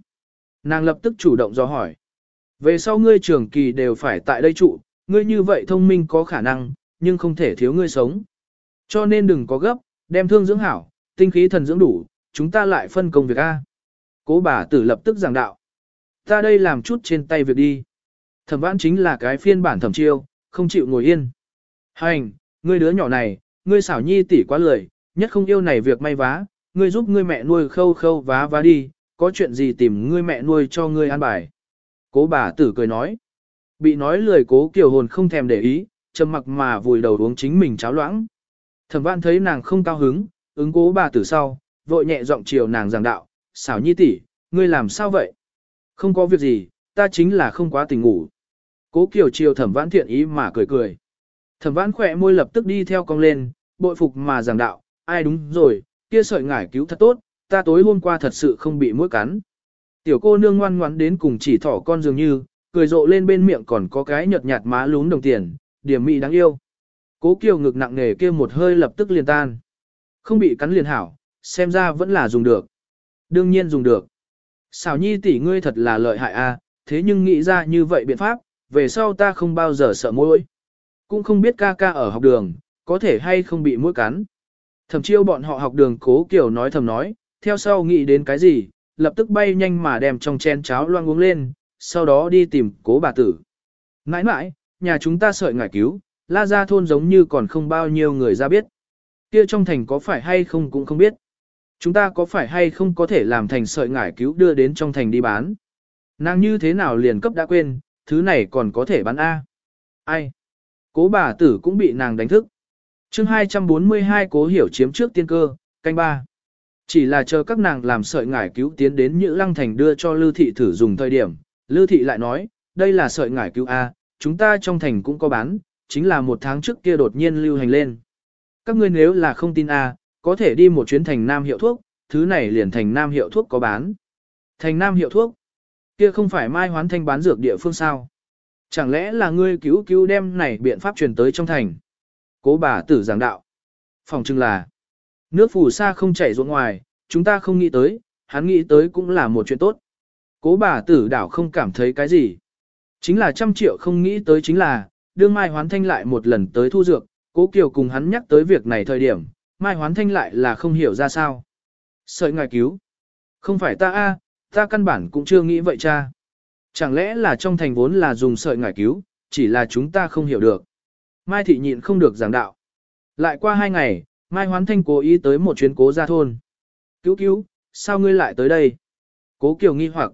Nàng lập tức chủ động do hỏi. Về sau ngươi trường kỳ đều phải tại đây trụ, ngươi như vậy thông minh có khả năng, nhưng không thể thiếu ngươi sống. Cho nên đừng có gấp, đem thương dưỡng hảo, tinh khí thần dưỡng đủ, chúng ta lại phân công việc A. Cố bà tử lập tức giảng đạo. Ta đây làm chút trên tay việc đi. Thẩm vãn chính là cái phiên bản thẩm chiêu, không chịu ngồi yên. Hành, ngươi đứa nhỏ này, ngươi xảo nhi tỷ quá lười, nhất không yêu này việc may vá, ngươi giúp ngươi mẹ nuôi khâu khâu vá vá đi, có chuyện gì tìm ngươi mẹ nuôi cho ngươi an bài. Cố bà tử cười nói. Bị nói lười cố kiều hồn không thèm để ý, trầm mặc mà vùi đầu uống chính mình cháo loãng. Thẩm văn thấy nàng không cao hứng, ứng cố bà tử sau, vội nhẹ giọng chiều nàng giảng đạo, xảo nhi tỷ, ngươi làm sao vậy? Không có việc gì, ta chính là không quá tình ngủ. Cố kiều chiều thẩm vãn thiện ý mà cười cười. Thẩm vãn khỏe môi lập tức đi theo cong lên, bội phục mà giảng đạo, ai đúng rồi, kia sợi ngải cứu thật tốt, ta tối hôm qua thật sự không bị mũi cắn. Tiểu cô nương ngoan ngoãn đến cùng chỉ thỏ con dường như, cười rộ lên bên miệng còn có cái nhợt nhạt má lún đồng tiền, điểm mị đáng yêu. Cố kiều ngực nặng nề kia một hơi lập tức liền tan. Không bị cắn liền hảo, xem ra vẫn là dùng được. Đương nhiên dùng được. Xảo nhi tỷ ngươi thật là lợi hại a, thế nhưng nghĩ ra như vậy biện pháp, về sau ta không bao giờ sợ mũi. Cũng không biết ca ca ở học đường, có thể hay không bị mũi cắn. Thẩm chiêu bọn họ học đường cố kiểu nói thầm nói, theo sau nghĩ đến cái gì, lập tức bay nhanh mà đem trong chén cháo loang uống lên, sau đó đi tìm cố bà tử. Nãi nãi, nhà chúng ta sợi ngải cứu, la ra thôn giống như còn không bao nhiêu người ra biết. Kia trong thành có phải hay không cũng không biết. Chúng ta có phải hay không có thể làm thành sợi ngải cứu đưa đến trong thành đi bán. Nàng như thế nào liền cấp đã quên, thứ này còn có thể bán A. Ai? Cố bà tử cũng bị nàng đánh thức. chương 242 cố hiểu chiếm trước tiên cơ, canh ba. Chỉ là chờ các nàng làm sợi ngải cứu tiến đến Nhữ Lăng Thành đưa cho Lư Thị thử dùng thời điểm. Lư Thị lại nói, đây là sợi ngải cứu A, chúng ta trong thành cũng có bán, chính là một tháng trước kia đột nhiên lưu hành lên. Các ngươi nếu là không tin A, có thể đi một chuyến thành Nam hiệu thuốc, thứ này liền thành Nam hiệu thuốc có bán. Thành Nam hiệu thuốc, kia không phải mai hoán thanh bán dược địa phương sao. Chẳng lẽ là ngươi cứu cứu đem này biện pháp truyền tới trong thành? Cố bà tử giảng đạo. Phòng trưng là, nước phù sa không chảy ruộng ngoài, chúng ta không nghĩ tới, hắn nghĩ tới cũng là một chuyện tốt. Cố bà tử đảo không cảm thấy cái gì. Chính là trăm triệu không nghĩ tới chính là, đương Mai Hoán Thanh lại một lần tới thu dược, cố Kiều cùng hắn nhắc tới việc này thời điểm, Mai Hoán Thanh lại là không hiểu ra sao. Sợi ngài cứu. Không phải ta a, ta căn bản cũng chưa nghĩ vậy cha. Chẳng lẽ là trong thành vốn là dùng sợi ngải cứu, chỉ là chúng ta không hiểu được. Mai thị nhịn không được giảng đạo. Lại qua hai ngày, Mai Hoán Thanh cố ý tới một chuyến cố ra thôn. Cứu cứu, sao ngươi lại tới đây? Cố Kiều nghi hoặc.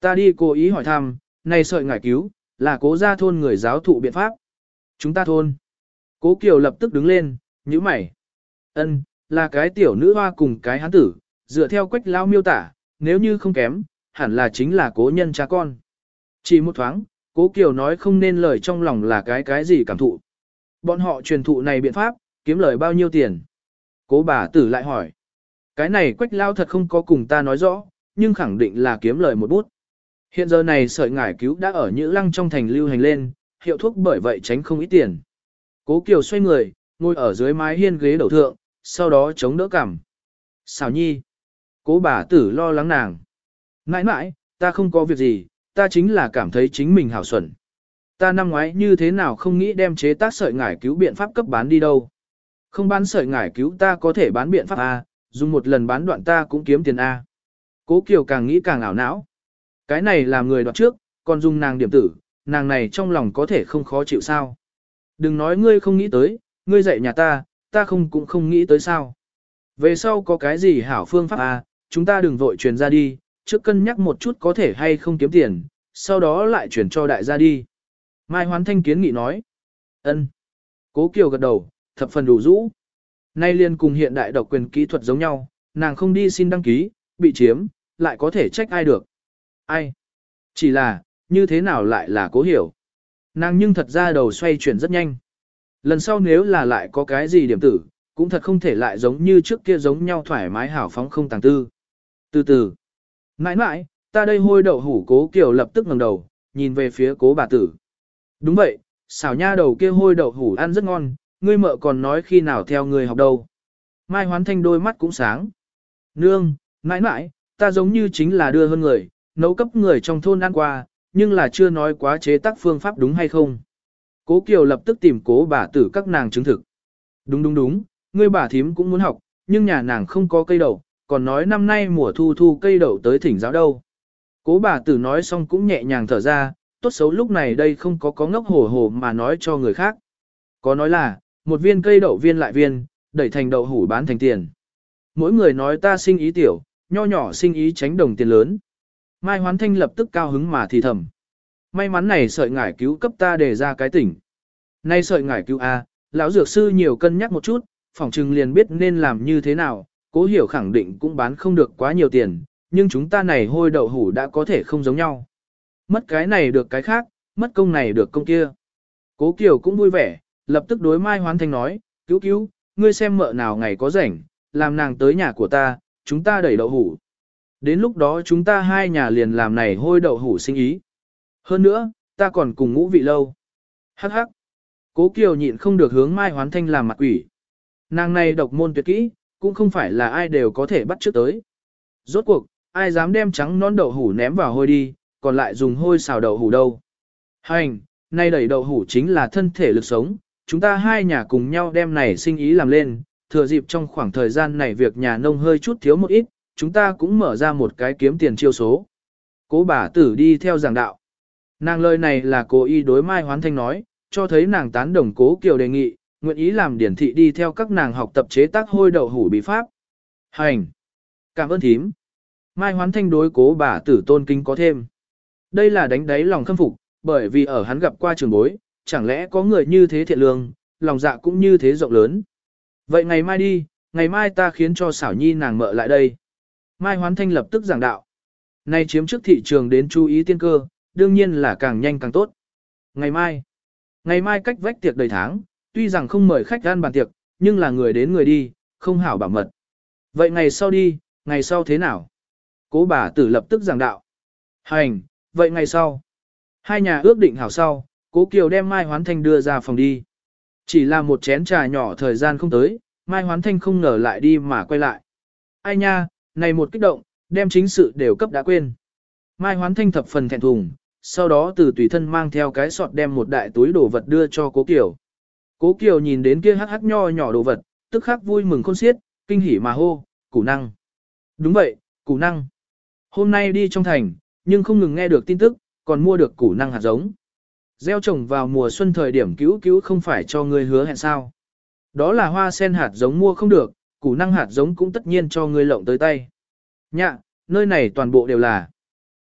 Ta đi cố ý hỏi thăm, này sợi ngải cứu, là cố ra thôn người giáo thụ biện pháp. Chúng ta thôn. Cố Kiều lập tức đứng lên, nhíu mày. Ân, là cái tiểu nữ hoa cùng cái hán tử, dựa theo quách lao miêu tả, nếu như không kém, hẳn là chính là cố nhân cha con. Chỉ một thoáng, cố Kiều nói không nên lời trong lòng là cái cái gì cảm thụ. Bọn họ truyền thụ này biện pháp, kiếm lời bao nhiêu tiền? Cố bà tử lại hỏi. Cái này quách lao thật không có cùng ta nói rõ, nhưng khẳng định là kiếm lời một bút. Hiện giờ này sợi ngải cứu đã ở Nhữ Lăng trong thành lưu hành lên, hiệu thuốc bởi vậy tránh không ít tiền. Cố Kiều xoay người, ngồi ở dưới mái hiên ghế đầu thượng, sau đó chống đỡ cằm. Xào nhi. Cố bà tử lo lắng nàng. Nãi nãi, ta không có việc gì, ta chính là cảm thấy chính mình hảo xuẩn. Ta năm ngoái như thế nào không nghĩ đem chế tác sợi ngải cứu biện pháp cấp bán đi đâu. Không bán sợi ngải cứu ta có thể bán biện pháp A, dùng một lần bán đoạn ta cũng kiếm tiền A. Cố Kiều càng nghĩ càng ảo não. Cái này làm người đoạn trước, còn dùng nàng điểm tử, nàng này trong lòng có thể không khó chịu sao. Đừng nói ngươi không nghĩ tới, ngươi dạy nhà ta, ta không cũng không nghĩ tới sao. Về sau có cái gì hảo phương pháp à? chúng ta đừng vội truyền ra đi, trước cân nhắc một chút có thể hay không kiếm tiền, sau đó lại chuyển cho đại gia đi. Mai Hoán Thanh kiến nghị nói. ân. Cố Kiều gật đầu, thập phần đủ rũ. Nay liên cùng hiện đại độc quyền kỹ thuật giống nhau, nàng không đi xin đăng ký, bị chiếm, lại có thể trách ai được. Ai? Chỉ là, như thế nào lại là cố hiểu. Nàng nhưng thật ra đầu xoay chuyển rất nhanh. Lần sau nếu là lại có cái gì điểm tử, cũng thật không thể lại giống như trước kia giống nhau thoải mái hảo phóng không tàng tư. Từ từ, mãi mãi, ta đây hôi đậu hủ cố kiểu lập tức ngẩng đầu, nhìn về phía cố bà tử. Đúng vậy, xảo nha đầu kia hôi đậu hủ ăn rất ngon, ngươi mợ còn nói khi nào theo ngươi học đâu. Mai hoán thanh đôi mắt cũng sáng. Nương, mãi mãi, ta giống như chính là đưa hơn người, nấu cấp người trong thôn ăn qua, nhưng là chưa nói quá chế tác phương pháp đúng hay không. Cố Kiều lập tức tìm cố bà tử các nàng chứng thực. Đúng đúng đúng, ngươi bà thím cũng muốn học, nhưng nhà nàng không có cây đậu, còn nói năm nay mùa thu thu cây đậu tới thỉnh giáo đâu. Cố bà tử nói xong cũng nhẹ nhàng thở ra, tốt xấu lúc này đây không có có ngốc hổ hổ mà nói cho người khác. Có nói là, một viên cây đậu viên lại viên, đẩy thành đậu hủ bán thành tiền. Mỗi người nói ta sinh ý tiểu, nho nhỏ sinh ý tránh đồng tiền lớn. Mai Hoán Thanh lập tức cao hứng mà thì thầm. May mắn này sợi ngải cứu cấp ta để ra cái tỉnh. Nay sợi ngải cứu A, lão dược sư nhiều cân nhắc một chút, phỏng chừng liền biết nên làm như thế nào, cố hiểu khẳng định cũng bán không được quá nhiều tiền, nhưng chúng ta này hôi đậu hủ đã có thể không giống nhau. Mất cái này được cái khác, mất công này được công kia. Cố Kiều cũng vui vẻ, lập tức đối Mai Hoán Thanh nói, cứu cứu, ngươi xem mợ nào ngày có rảnh, làm nàng tới nhà của ta, chúng ta đẩy đậu hủ. Đến lúc đó chúng ta hai nhà liền làm này hôi đậu hủ sinh ý. Hơn nữa, ta còn cùng ngũ vị lâu. Hắc hắc. Cố Kiều nhịn không được hướng Mai Hoán Thanh làm mặt quỷ. Nàng này độc môn tuyệt kỹ, cũng không phải là ai đều có thể bắt trước tới. Rốt cuộc, ai dám đem trắng non đậu hủ ném vào hôi đi, còn lại dùng hôi xào đậu hủ đâu. Hành, nay đẩy đậu hủ chính là thân thể lực sống, chúng ta hai nhà cùng nhau đem này sinh ý làm lên, thừa dịp trong khoảng thời gian này việc nhà nông hơi chút thiếu một ít, chúng ta cũng mở ra một cái kiếm tiền chiêu số. Cố bà tử đi theo giảng đạo. Nàng lời này là cố ý đối Mai Hoán Thanh nói, cho thấy nàng tán đồng cố kiều đề nghị, nguyện ý làm điển thị đi theo các nàng học tập chế tác hôi đậu hủ bí pháp. Hành! Cảm ơn thím. Mai Hoán Thanh đối cố bà tử tôn kính có thêm. Đây là đánh đáy lòng khâm phục, bởi vì ở hắn gặp qua trường bối, chẳng lẽ có người như thế thiện lương, lòng dạ cũng như thế rộng lớn. Vậy ngày mai đi, ngày mai ta khiến cho xảo nhi nàng mợ lại đây. Mai Hoán Thanh lập tức giảng đạo. Nay chiếm trước thị trường đến chú ý tiên cơ, đương nhiên là càng nhanh càng tốt. Ngày mai, ngày mai cách vách tiệc đầy tháng, tuy rằng không mời khách ăn bàn tiệc, nhưng là người đến người đi, không hảo bảo mật. Vậy ngày sau đi, ngày sau thế nào? Cố bà tử lập tức giảng đạo. Hành, vậy ngày sau. Hai nhà ước định hảo sau, cố Kiều đem Mai Hoán Thanh đưa ra phòng đi. Chỉ là một chén trà nhỏ thời gian không tới, Mai Hoán Thanh không ngờ lại đi mà quay lại. Ai nha, này một kích động, đem chính sự đều cấp đã quên. Mai Hoán Thanh thập phần thẹn thùng, sau đó từ tùy thân mang theo cái sọt đem một đại túi đồ vật đưa cho Cố Kiều. Cố Kiều nhìn đến kia hắc hắc nho nhỏ đồ vật, tức khắc vui mừng khôn xiết, kinh hỉ mà hô, củ năng. Đúng vậy, củ năng. Hôm nay đi trong thành, nhưng không ngừng nghe được tin tức, còn mua được củ năng hạt giống. Gieo trồng vào mùa xuân thời điểm cứu cứu không phải cho ngươi hứa hẹn sao. Đó là hoa sen hạt giống mua không được, củ năng hạt giống cũng tất nhiên cho ngươi lộng tới tay. Nhạ, nơi này toàn bộ đều là.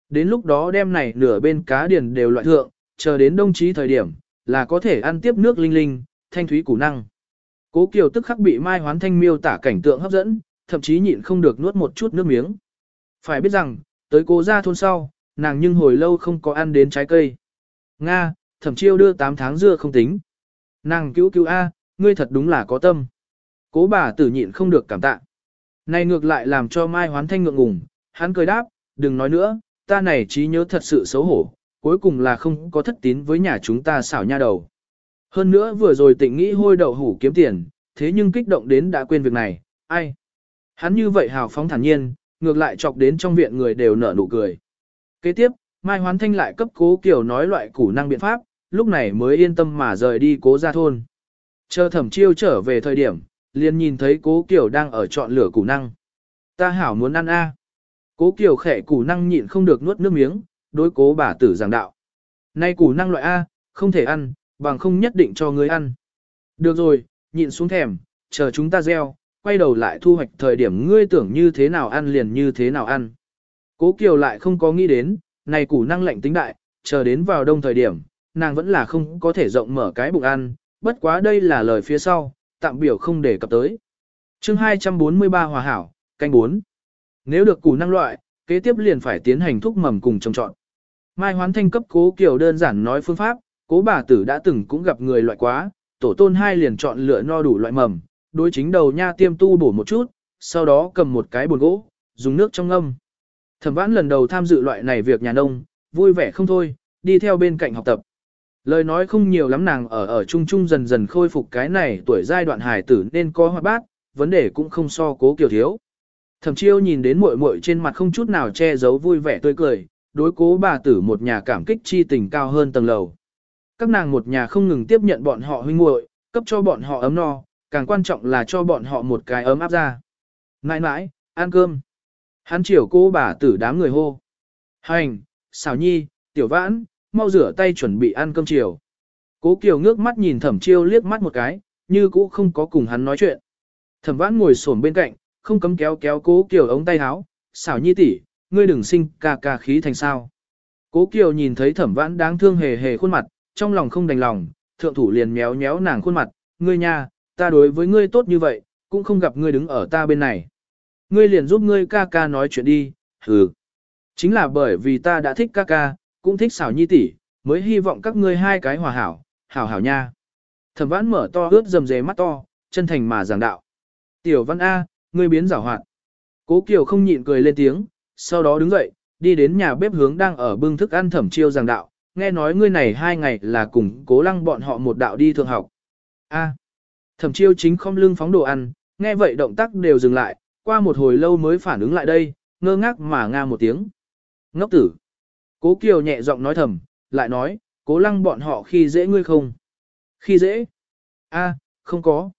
Đến lúc đó đem này nửa bên cá điền đều loại thượng, chờ đến đông chí thời điểm, là có thể ăn tiếp nước linh linh, thanh thúy củ năng. Cố Kiều tức khắc bị Mai Hoán Thanh miêu tả cảnh tượng hấp dẫn, thậm chí nhịn không được nuốt một chút nước miếng. Phải biết rằng, tới cố ra thôn sau, nàng nhưng hồi lâu không có ăn đến trái cây. Nga, thẩm chiêu đưa 8 tháng dưa không tính. Nàng cứu cứu A, ngươi thật đúng là có tâm. Cố bà tử nhịn không được cảm tạ. Này ngược lại làm cho Mai Hoán Thanh ngượng ngùng, hắn cười đáp, đừng nói nữa, ta này trí nhớ thật sự xấu hổ, cuối cùng là không có thất tín với nhà chúng ta xảo nha đầu. Hơn nữa vừa rồi tỉnh nghĩ hôi đậu hủ kiếm tiền, thế nhưng kích động đến đã quên việc này, ai? Hắn như vậy hào phóng thản nhiên, ngược lại chọc đến trong viện người đều nở nụ cười. Kế tiếp, Mai Hoán Thanh lại cấp cố kiểu nói loại củ năng biện pháp, lúc này mới yên tâm mà rời đi cố ra thôn. Chờ thẩm chiêu trở về thời điểm, liền nhìn thấy cố kiểu đang ở chọn lửa củ năng. Ta hảo muốn ăn a. Cố kiểu khẽ củ năng nhịn không được nuốt nước miếng, đối cố bà tử giảng đạo. Nay củ năng loại A, không thể ăn, bằng không nhất định cho người ăn. Được rồi, nhịn xuống thèm, chờ chúng ta gieo, quay đầu lại thu hoạch thời điểm ngươi tưởng như thế nào ăn liền như thế nào ăn. Cố Kiều lại không có nghĩ đến, này củ năng lạnh tính đại, chờ đến vào đông thời điểm, nàng vẫn là không có thể rộng mở cái bụng ăn, bất quá đây là lời phía sau, tạm biểu không để cập tới. chương 243 hòa hảo, canh 4. Nếu được củ năng loại, kế tiếp liền phải tiến hành thúc mầm cùng trồng trọn. Mai Hoán Thanh cấp cố kiểu đơn giản nói phương pháp, cố bà tử đã từng cũng gặp người loại quá, tổ tôn hai liền chọn lựa no đủ loại mầm, đối chính đầu nha tiêm tu bổ một chút, sau đó cầm một cái bồn gỗ, dùng nước trong ngâm. Thẩm vãn lần đầu tham dự loại này việc nhà nông, vui vẻ không thôi, đi theo bên cạnh học tập. Lời nói không nhiều lắm nàng ở ở chung chung dần dần khôi phục cái này tuổi giai đoạn hài tử nên có hoa bát, vấn đề cũng không so cố kiều thiếu. Thẩm chiêu nhìn đến muội muội trên mặt không chút nào che giấu vui vẻ tươi cười, đối cố bà tử một nhà cảm kích chi tình cao hơn tầng lầu. Các nàng một nhà không ngừng tiếp nhận bọn họ huynh muội, cấp cho bọn họ ấm no, càng quan trọng là cho bọn họ một cái ấm áp ra. Nãi nãi, ăn cơm. Hắn chiều cô bà tử đám người hô. Hành, xảo nhi, tiểu vãn, mau rửa tay chuẩn bị ăn cơm chiều. Cố Kiều ngước mắt nhìn thẩm chiêu liếc mắt một cái, như cũ không có cùng hắn nói chuyện. Thẩm vãn ngồi xổm bên cạnh, không cấm kéo kéo cố Kiều ống tay áo, xảo nhi tỷ, ngươi đừng sinh ca ca khí thành sao. Cố Kiều nhìn thấy thẩm vãn đáng thương hề hề khuôn mặt, trong lòng không đành lòng, thượng thủ liền méo méo nàng khuôn mặt, ngươi nha, ta đối với ngươi tốt như vậy, cũng không gặp ngươi đứng ở ta bên này. Ngươi liền giúp ngươi ca ca nói chuyện đi, hừ. Chính là bởi vì ta đã thích ca ca, cũng thích xảo nhi tỷ, mới hy vọng các ngươi hai cái hòa hảo, hảo hảo nha. Thẩm vãn mở to ướt dầm dề mắt to, chân thành mà giảng đạo. Tiểu văn A, ngươi biến giảo hoạt. Cố Kiều không nhịn cười lên tiếng, sau đó đứng dậy, đi đến nhà bếp hướng đang ở bưng thức ăn thẩm chiêu giảng đạo, nghe nói ngươi này hai ngày là cùng cố lăng bọn họ một đạo đi thượng học. A. Thẩm chiêu chính không lưng phóng đồ ăn, nghe vậy động tác đều dừng lại, qua một hồi lâu mới phản ứng lại đây, ngơ ngác mà nga một tiếng. Ngốc tử. Cố Kiều nhẹ giọng nói thầm, lại nói, cố lăng bọn họ khi dễ ngươi không? Khi dễ? A, không có.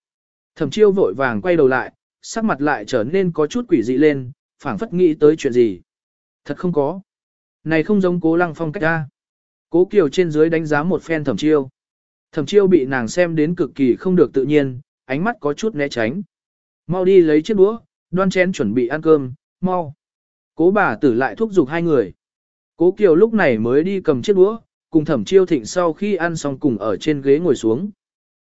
Thẩm chiêu vội vàng quay đầu lại, sắc mặt lại trở nên có chút quỷ dị lên, phảng phất nghĩ tới chuyện gì. Thật không có. Này không giống cố lăng phong cách A. Cố Kiều trên dưới đánh giá một phen thẩm chiêu. Thẩm chiêu bị nàng xem đến cực kỳ không được tự nhiên, ánh mắt có chút né tránh. Mau đi lấy chiếc đũa, đoan chén chuẩn bị ăn cơm, mau. Cố bà tử lại thúc giục hai người. Cố Kiều lúc này mới đi cầm chiếc đũa, cùng thẩm chiêu thịnh sau khi ăn xong cùng ở trên ghế ngồi xuống.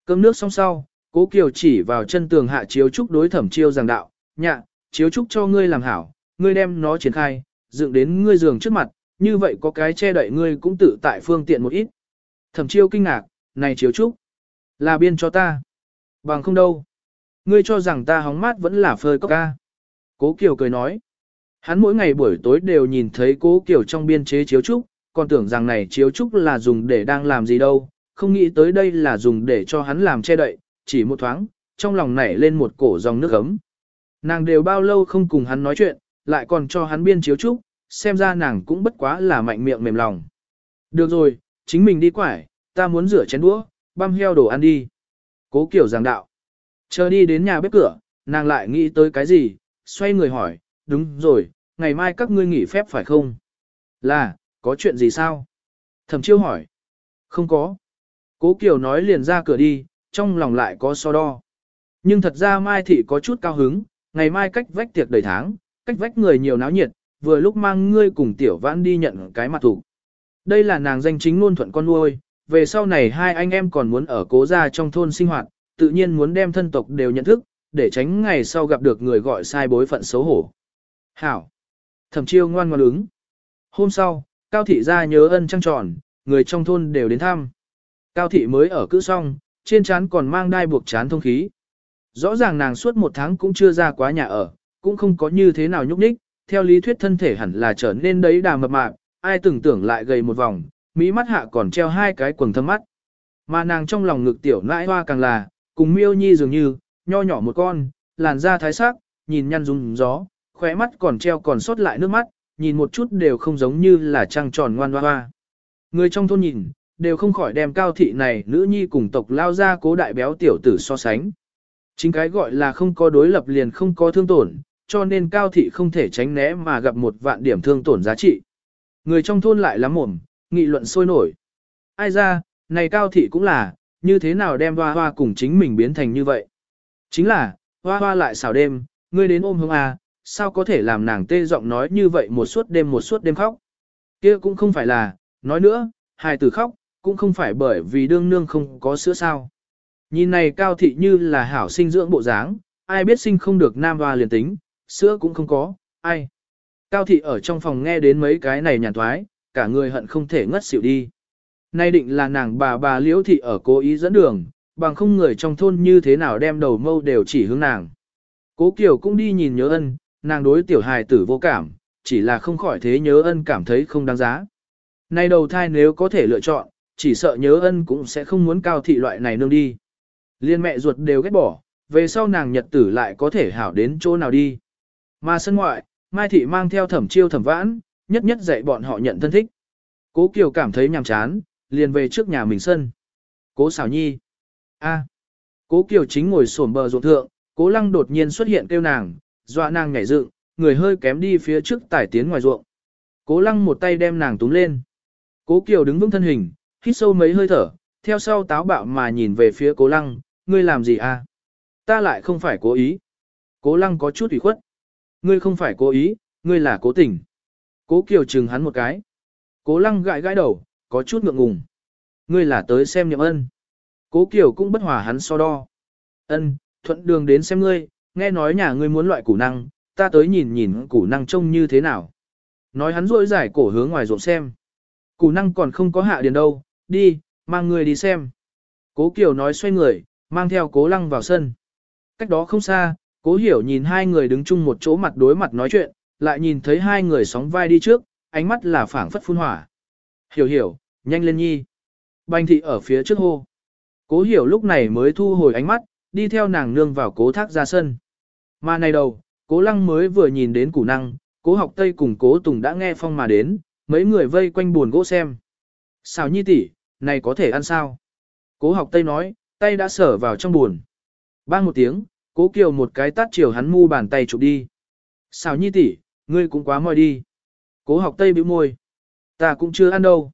Cơm nước xong sau, Cố Kiều chỉ vào chân tường hạ chiếu trúc đối thẩm chiêu giảng đạo, nhạ, chiếu trúc cho ngươi làm hảo, ngươi đem nó triển khai, dựng đến ngươi giường trước mặt, như vậy có cái che đậy ngươi cũng tự tại phương tiện một ít. Thẩm chiêu kinh ngạc, này chiếu trúc, là biên cho ta. Bằng không đâu. Ngươi cho rằng ta hóng mát vẫn là phơi cốc ca. Cố Kiều cười nói. Hắn mỗi ngày buổi tối đều nhìn thấy cố kiểu trong biên chế chiếu trúc, còn tưởng rằng này chiếu trúc là dùng để đang làm gì đâu, không nghĩ tới đây là dùng để cho hắn làm che đậy, chỉ một thoáng, trong lòng nảy lên một cổ dòng nước ấm. Nàng đều bao lâu không cùng hắn nói chuyện, lại còn cho hắn biên chiếu trúc, xem ra nàng cũng bất quá là mạnh miệng mềm lòng. Được rồi, chính mình đi quải, ta muốn rửa chén đũa, băm heo đồ ăn đi. Cố kiểu giảng đạo. Chờ đi đến nhà bếp cửa, nàng lại nghĩ tới cái gì, xoay người hỏi, đúng rồi, ngày mai các ngươi nghỉ phép phải không? Là, có chuyện gì sao? Thẩm chiêu hỏi. Không có. Cố Kiều nói liền ra cửa đi, trong lòng lại có so đo. Nhưng thật ra Mai Thị có chút cao hứng, ngày mai cách vách tiệc đầy tháng, cách vách người nhiều náo nhiệt, vừa lúc mang ngươi cùng tiểu vãn đi nhận cái mặt thủ. Đây là nàng danh chính luôn thuận con nuôi, về sau này hai anh em còn muốn ở cố gia trong thôn sinh hoạt, tự nhiên muốn đem thân tộc đều nhận thức, để tránh ngày sau gặp được người gọi sai bối phận xấu hổ. Hảo! Thẩm chiêu ngoan ngoan ứng. Hôm sau, Cao Thị ra nhớ ân trăng tròn, người trong thôn đều đến thăm. Cao Thị mới ở cữ xong, trên trán còn mang đai buộc chán thông khí. Rõ ràng nàng suốt một tháng cũng chưa ra quá nhà ở, cũng không có như thế nào nhúc nhích, theo lý thuyết thân thể hẳn là trở nên đấy đà mập mạp, ai tưởng tưởng lại gầy một vòng, mỹ mắt hạ còn treo hai cái quần thâm mắt. Mà nàng trong lòng ngực tiểu nãi hoa càng là, cùng miêu nhi dường như, nho nhỏ một con, làn da thái sắc, nhìn nhăn rung gió, khóe mắt còn treo còn sót lại nước mắt, nhìn một chút đều không giống như là trăng tròn ngoan hoa hoa. Người trong thôn nhìn, đều không khỏi đem cao thị này nữ nhi cùng tộc lao ra cố đại béo tiểu tử so sánh. Chính cái gọi là không có đối lập liền không có thương tổn, cho nên cao thị không thể tránh né mà gặp một vạn điểm thương tổn giá trị. Người trong thôn lại lắm mồm, nghị luận sôi nổi. Ai ra, này cao thị cũng là, như thế nào đem hoa hoa cùng chính mình biến thành như vậy. Chính là, hoa hoa lại xào đêm, ngươi đến ôm hương à, sao có thể làm nàng tê giọng nói như vậy một suốt đêm một suốt đêm khóc. kia cũng không phải là, nói nữa, hài tử khóc, cũng không phải bởi vì đương nương không có sữa sao. Nhìn này cao thị như là hảo sinh dưỡng bộ dáng, ai biết sinh không được nam hoa liền tính, sữa cũng không có, ai. Cao thị ở trong phòng nghe đến mấy cái này nhàn thoái, cả người hận không thể ngất xỉu đi. Nay định là nàng bà bà liễu thị ở cố ý dẫn đường, bằng không người trong thôn như thế nào đem đầu mâu đều chỉ hướng nàng. Cố Kiều cũng đi nhìn nhớ ân, nàng đối tiểu hài tử vô cảm, chỉ là không khỏi thế nhớ ân cảm thấy không đáng giá. Nay đầu thai nếu có thể lựa chọn, chỉ sợ nhớ ân cũng sẽ không muốn cao thị loại này nương đi. Liên mẹ ruột đều ghét bỏ, về sau nàng nhật tử lại có thể hảo đến chỗ nào đi. Mà sân ngoại, Mai Thị mang theo thẩm chiêu thẩm vãn, nhất nhất dạy bọn họ nhận thân thích. Cố Kiều cảm thấy nhàm chán, liền về trước nhà mình sân. Cố xảo nhi. a Cố Kiều chính ngồi sổm bờ ruộng thượng, cố lăng đột nhiên xuất hiện kêu nàng, dọa nàng nhảy dựng, người hơi kém đi phía trước tải tiến ngoài ruộng. Cố lăng một tay đem nàng túm lên. Cố Kiều đứng vững thân hình, hít sâu mấy hơi thở, theo sau táo bạo mà nhìn về phía cố lăng, ngươi làm gì à? Ta lại không phải cố ý. Cố lăng có chút ủy khuất. Ngươi không phải cố ý, ngươi là cố tình. Cố Kiều chừng hắn một cái. Cố lăng gãi gãi đầu, có chút ngượng ngùng. Ngươi là tới xem nhậm ân. Cố Kiều cũng bất hòa hắn so đo. Ân, thuận đường đến xem ngươi, nghe nói nhà ngươi muốn loại củ năng, ta tới nhìn nhìn củ năng trông như thế nào. Nói hắn rỗi giải cổ hướng ngoài ruộng xem. Củ năng còn không có hạ điền đâu, đi, mang người đi xem. Cố Kiều nói xoay người, mang theo cố lăng vào sân. Cách đó không xa, cố hiểu nhìn hai người đứng chung một chỗ mặt đối mặt nói chuyện, lại nhìn thấy hai người sóng vai đi trước, ánh mắt là phảng phất phun hỏa. Hiểu hiểu, nhanh lên nhi. Bành thị ở phía trước hô. Cố hiểu lúc này mới thu hồi ánh mắt, đi theo nàng nương vào cố thác ra sân. Mà này đầu, cố lăng mới vừa nhìn đến củ năng, cố học tây cùng cố tùng đã nghe phong mà đến, mấy người vây quanh buồn gỗ xem. Sao nhi tỷ, này có thể ăn sao? Cố học tây nói, tay đã sở vào trong buồn. Bang một tiếng, cố kiều một cái tát chiều hắn mu bàn tay chụp đi. Sao nhi tỷ, ngươi cũng quá mòi đi. Cố học tây bĩu môi. Ta cũng chưa ăn đâu.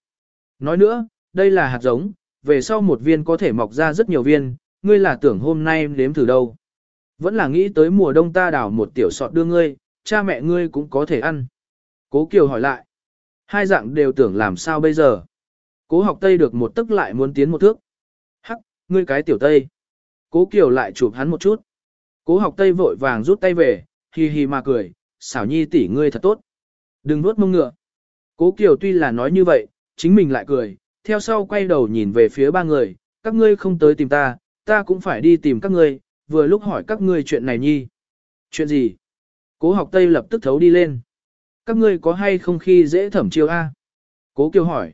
Nói nữa, đây là hạt giống, về sau một viên có thể mọc ra rất nhiều viên, ngươi là tưởng hôm nay nếm thử đâu. Vẫn là nghĩ tới mùa đông ta đảo một tiểu sọt đưa ngươi, cha mẹ ngươi cũng có thể ăn. Cố Kiều hỏi lại. Hai dạng đều tưởng làm sao bây giờ. Cố học Tây được một tức lại muốn tiến một thước. Hắc, ngươi cái tiểu Tây. Cố Kiều lại chụp hắn một chút. Cố học Tây vội vàng rút tay về, hì hì mà cười, xảo nhi tỷ ngươi thật tốt. Đừng nuốt mông ngựa. Cố Kiều tuy là nói như vậy, chính mình lại cười, theo sau quay đầu nhìn về phía ba người, các ngươi không tới tìm ta, ta cũng phải đi tìm các ngươi, vừa lúc hỏi các ngươi chuyện này nhi. Chuyện gì? Cố học Tây lập tức thấu đi lên. Các ngươi có hay không khi dễ thẩm chiêu A? Cố Kiều hỏi.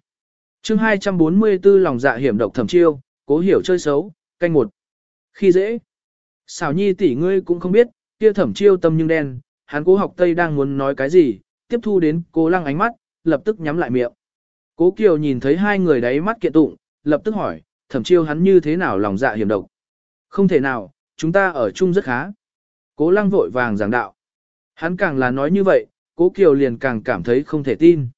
chương 244 lòng dạ hiểm độc thẩm chiêu, cố hiểu chơi xấu, canh một. Khi dễ. Xảo nhi tỷ ngươi cũng không biết, kia thẩm chiêu tâm nhưng đen, hắn cố học Tây đang muốn nói cái gì, tiếp thu đến cố lăng ánh mắt, lập tức nhắm lại miệng. Cố Kiều nhìn thấy hai người đáy mắt kiện tụng, lập tức hỏi, thẩm chiêu hắn như thế nào lòng dạ hiểm độc. Không thể nào, chúng ta ở chung rất khá. Cố lăng vội vàng giảng đạo. Hắn càng là nói như vậy, cố Kiều liền càng cảm thấy không thể tin.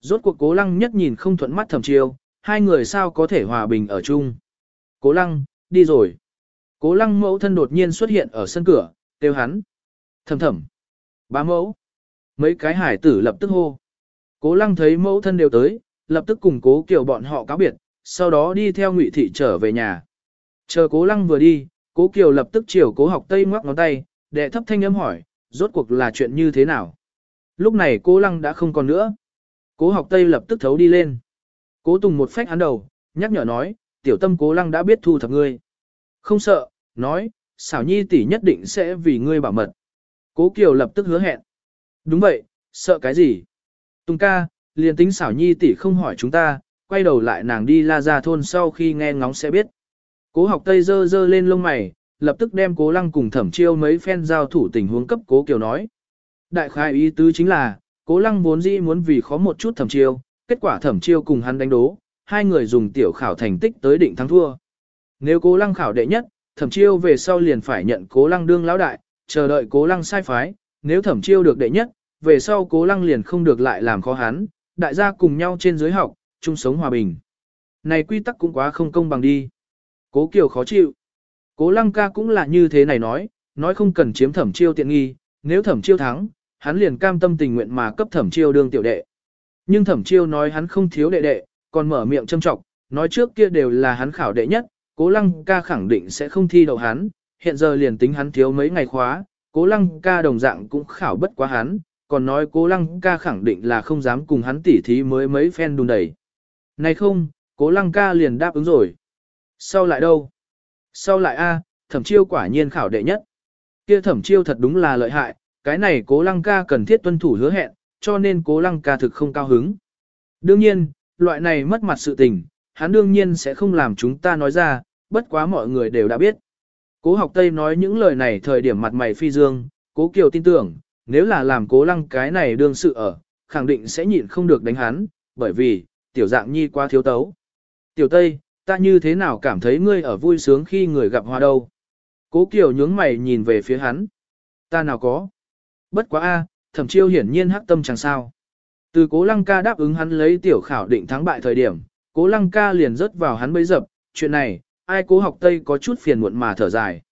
Rốt cuộc cố lăng nhất nhìn không thuận mắt thẩm chiêu, hai người sao có thể hòa bình ở chung. Cố lăng, đi rồi. Cố lăng mẫu thân đột nhiên xuất hiện ở sân cửa, kêu hắn. Thầm thầm. Bá mẫu. Mấy cái hải tử lập tức hô. Cố lăng thấy mẫu thân đều tới, lập tức cùng cố Kiều bọn họ cáo biệt, sau đó đi theo ngụy thị trở về nhà. Chờ cố lăng vừa đi, cố kiều lập tức chiều cố học tây ngoắc ngón tay, đệ thấp thanh âm hỏi, rốt cuộc là chuyện như thế nào. Lúc này cố lăng đã không còn nữa. Cố học tây lập tức thấu đi lên. Cố tùng một phách hắn đầu, nhắc nhở nói, tiểu tâm cố lăng đã biết thu thập ngươi. Không sợ, nói, xảo nhi tỷ nhất định sẽ vì ngươi bảo mật. Cố Kiều lập tức hứa hẹn. Đúng vậy, sợ cái gì? Tùng ca, liền tính xảo nhi tỷ không hỏi chúng ta, quay đầu lại nàng đi la ra thôn sau khi nghe ngóng sẽ biết. Cố học tây dơ dơ lên lông mày, lập tức đem cố lăng cùng thẩm chiêu mấy phen giao thủ tình huống cấp cố Kiều nói. Đại khai ý tứ chính là, cố lăng vốn dĩ muốn vì khó một chút thẩm chiêu, kết quả thẩm chiêu cùng hắn đánh đố, hai người dùng tiểu khảo thành tích tới định thắng thua. Nếu cố lăng khảo đệ nhất, thẩm chiêu về sau liền phải nhận cố lăng đương lão đại, chờ đợi cố lăng sai phái, nếu thẩm chiêu được đệ nhất, về sau cố lăng liền không được lại làm khó hắn, đại gia cùng nhau trên dưới học, chung sống hòa bình. Này quy tắc cũng quá không công bằng đi. Cố Kiều khó chịu. Cố lăng ca cũng là như thế này nói, nói không cần chiếm thẩm chiêu tiện nghi, nếu thẩm chiêu thắng, hắn liền cam tâm tình nguyện mà cấp thẩm chiêu đương tiểu đệ. Nhưng thẩm chiêu nói hắn không thiếu đệ đệ, còn mở miệng châm trọng, nói trước kia đều là hắn khảo đệ nhất, cố lăng ca khẳng định sẽ không thi đậu hắn, hiện giờ liền tính hắn thiếu mấy ngày khóa, cố lăng ca đồng dạng cũng khảo bất quá hắn, còn nói cố lăng ca khẳng định là không dám cùng hắn tỉ thí mới mấy phen đùn đẩy. Này không, cố lăng ca liền đáp ứng rồi. Sau lại đâu? Sau lại a, thẩm chiêu quả nhiên khảo đệ nhất. Kia thẩm chiêu thật đúng là lợi hại, cái này cố lăng ca cần thiết tuân thủ hứa hẹn, cho nên cố lăng ca thực không cao hứng. Đương nhiên, loại này mất mặt sự tình, hắn đương nhiên sẽ không làm chúng ta nói ra, bất quá mọi người đều đã biết. Cố học Tây nói những lời này thời điểm mặt mày phi dương, cố Kiều tin tưởng, nếu là làm cố lăng cái này đương sự ở, khẳng định sẽ nhịn không được đánh hắn, bởi vì, tiểu dạng nhi qua thiếu tấu. Tiểu Tây, ta như thế nào cảm thấy ngươi ở vui sướng khi người gặp hoa đâu? Cố Kiều nhướng mày nhìn về phía hắn. Ta nào có? Bất quá a, thẩm chiêu hiển nhiên hắc tâm chẳng sao. Từ cố lăng ca đáp ứng hắn lấy tiểu khảo định thắng bại thời điểm, cố lăng ca liền rớt vào hắn bấy dập, chuyện này, ai cố học Tây có chút phiền muộn mà thở dài.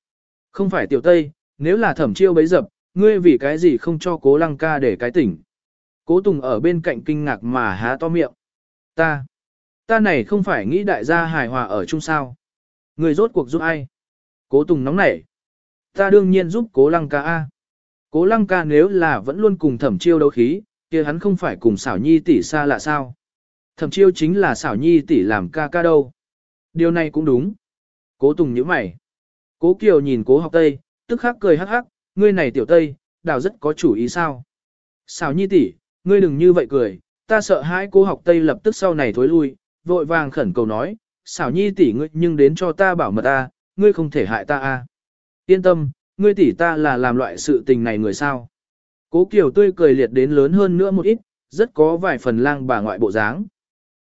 Không phải tiểu Tây, nếu là thẩm chiêu bấy dập, ngươi vì cái gì không cho cố lăng ca để cái tỉnh. Cố Tùng ở bên cạnh kinh ngạc mà há to miệng. Ta, ta này không phải nghĩ đại gia hài hòa ở chung sao. Người rốt cuộc giúp ai? Cố Tùng nóng nảy. Ta đương nhiên giúp cố lăng ca A. Cố lăng ca nếu là vẫn luôn cùng thẩm chiêu đấu khí, kia hắn không phải cùng xảo nhi tỷ xa lạ sao. Thẩm chiêu chính là xảo nhi tỷ làm ca ca đâu. Điều này cũng đúng. Cố Tùng nhíu mày. Cố Kiều nhìn cố học Tây, tức khắc cười hắc hắc, ngươi này tiểu Tây, đào rất có chủ ý sao. Xảo nhi tỷ, ngươi đừng như vậy cười, ta sợ hãi cô học Tây lập tức sau này thối lui, vội vàng khẩn cầu nói, xảo nhi tỷ ngươi nhưng đến cho ta bảo mật ta, ngươi không thể hại ta a. Yên tâm, ngươi tỷ ta là làm loại sự tình này người sao. Cố Kiều tươi cười liệt đến lớn hơn nữa một ít, rất có vài phần lang bà ngoại bộ dáng.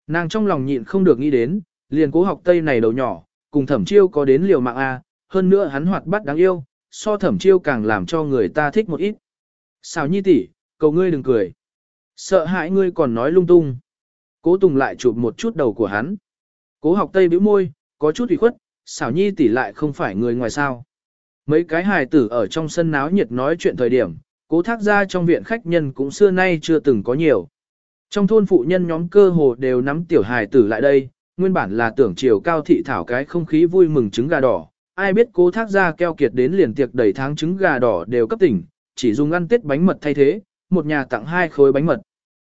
Nàng trong lòng nhịn không được nghĩ đến, liền cố học Tây này đầu nhỏ, cùng thẩm chiêu có đến liều mạng A, hơn nữa hắn hoạt bát đáng yêu, so thẩm chiêu càng làm cho người ta thích một ít. Xảo nhi tỷ, cầu ngươi đừng cười. Sợ hãi ngươi còn nói lung tung. Cố Tùng lại chụp một chút đầu của hắn. Cố học Tây bĩu môi, có chút ủy khuất, xảo nhi tỷ lại không phải người ngoài sao. Mấy cái hài tử ở trong sân náo nhiệt nói chuyện thời điểm, cố thác ra trong viện khách nhân cũng xưa nay chưa từng có nhiều. Trong thôn phụ nhân nhóm cơ hồ đều nắm tiểu hài tử lại đây, nguyên bản là tưởng chiều cao thị thảo cái không khí vui mừng trứng gà đỏ, ai biết cố thác ra keo kiệt đến liền tiệc đầy tháng trứng gà đỏ đều cấp tỉnh, chỉ dùng ăn tết bánh mật thay thế, một nhà tặng hai khối bánh mật.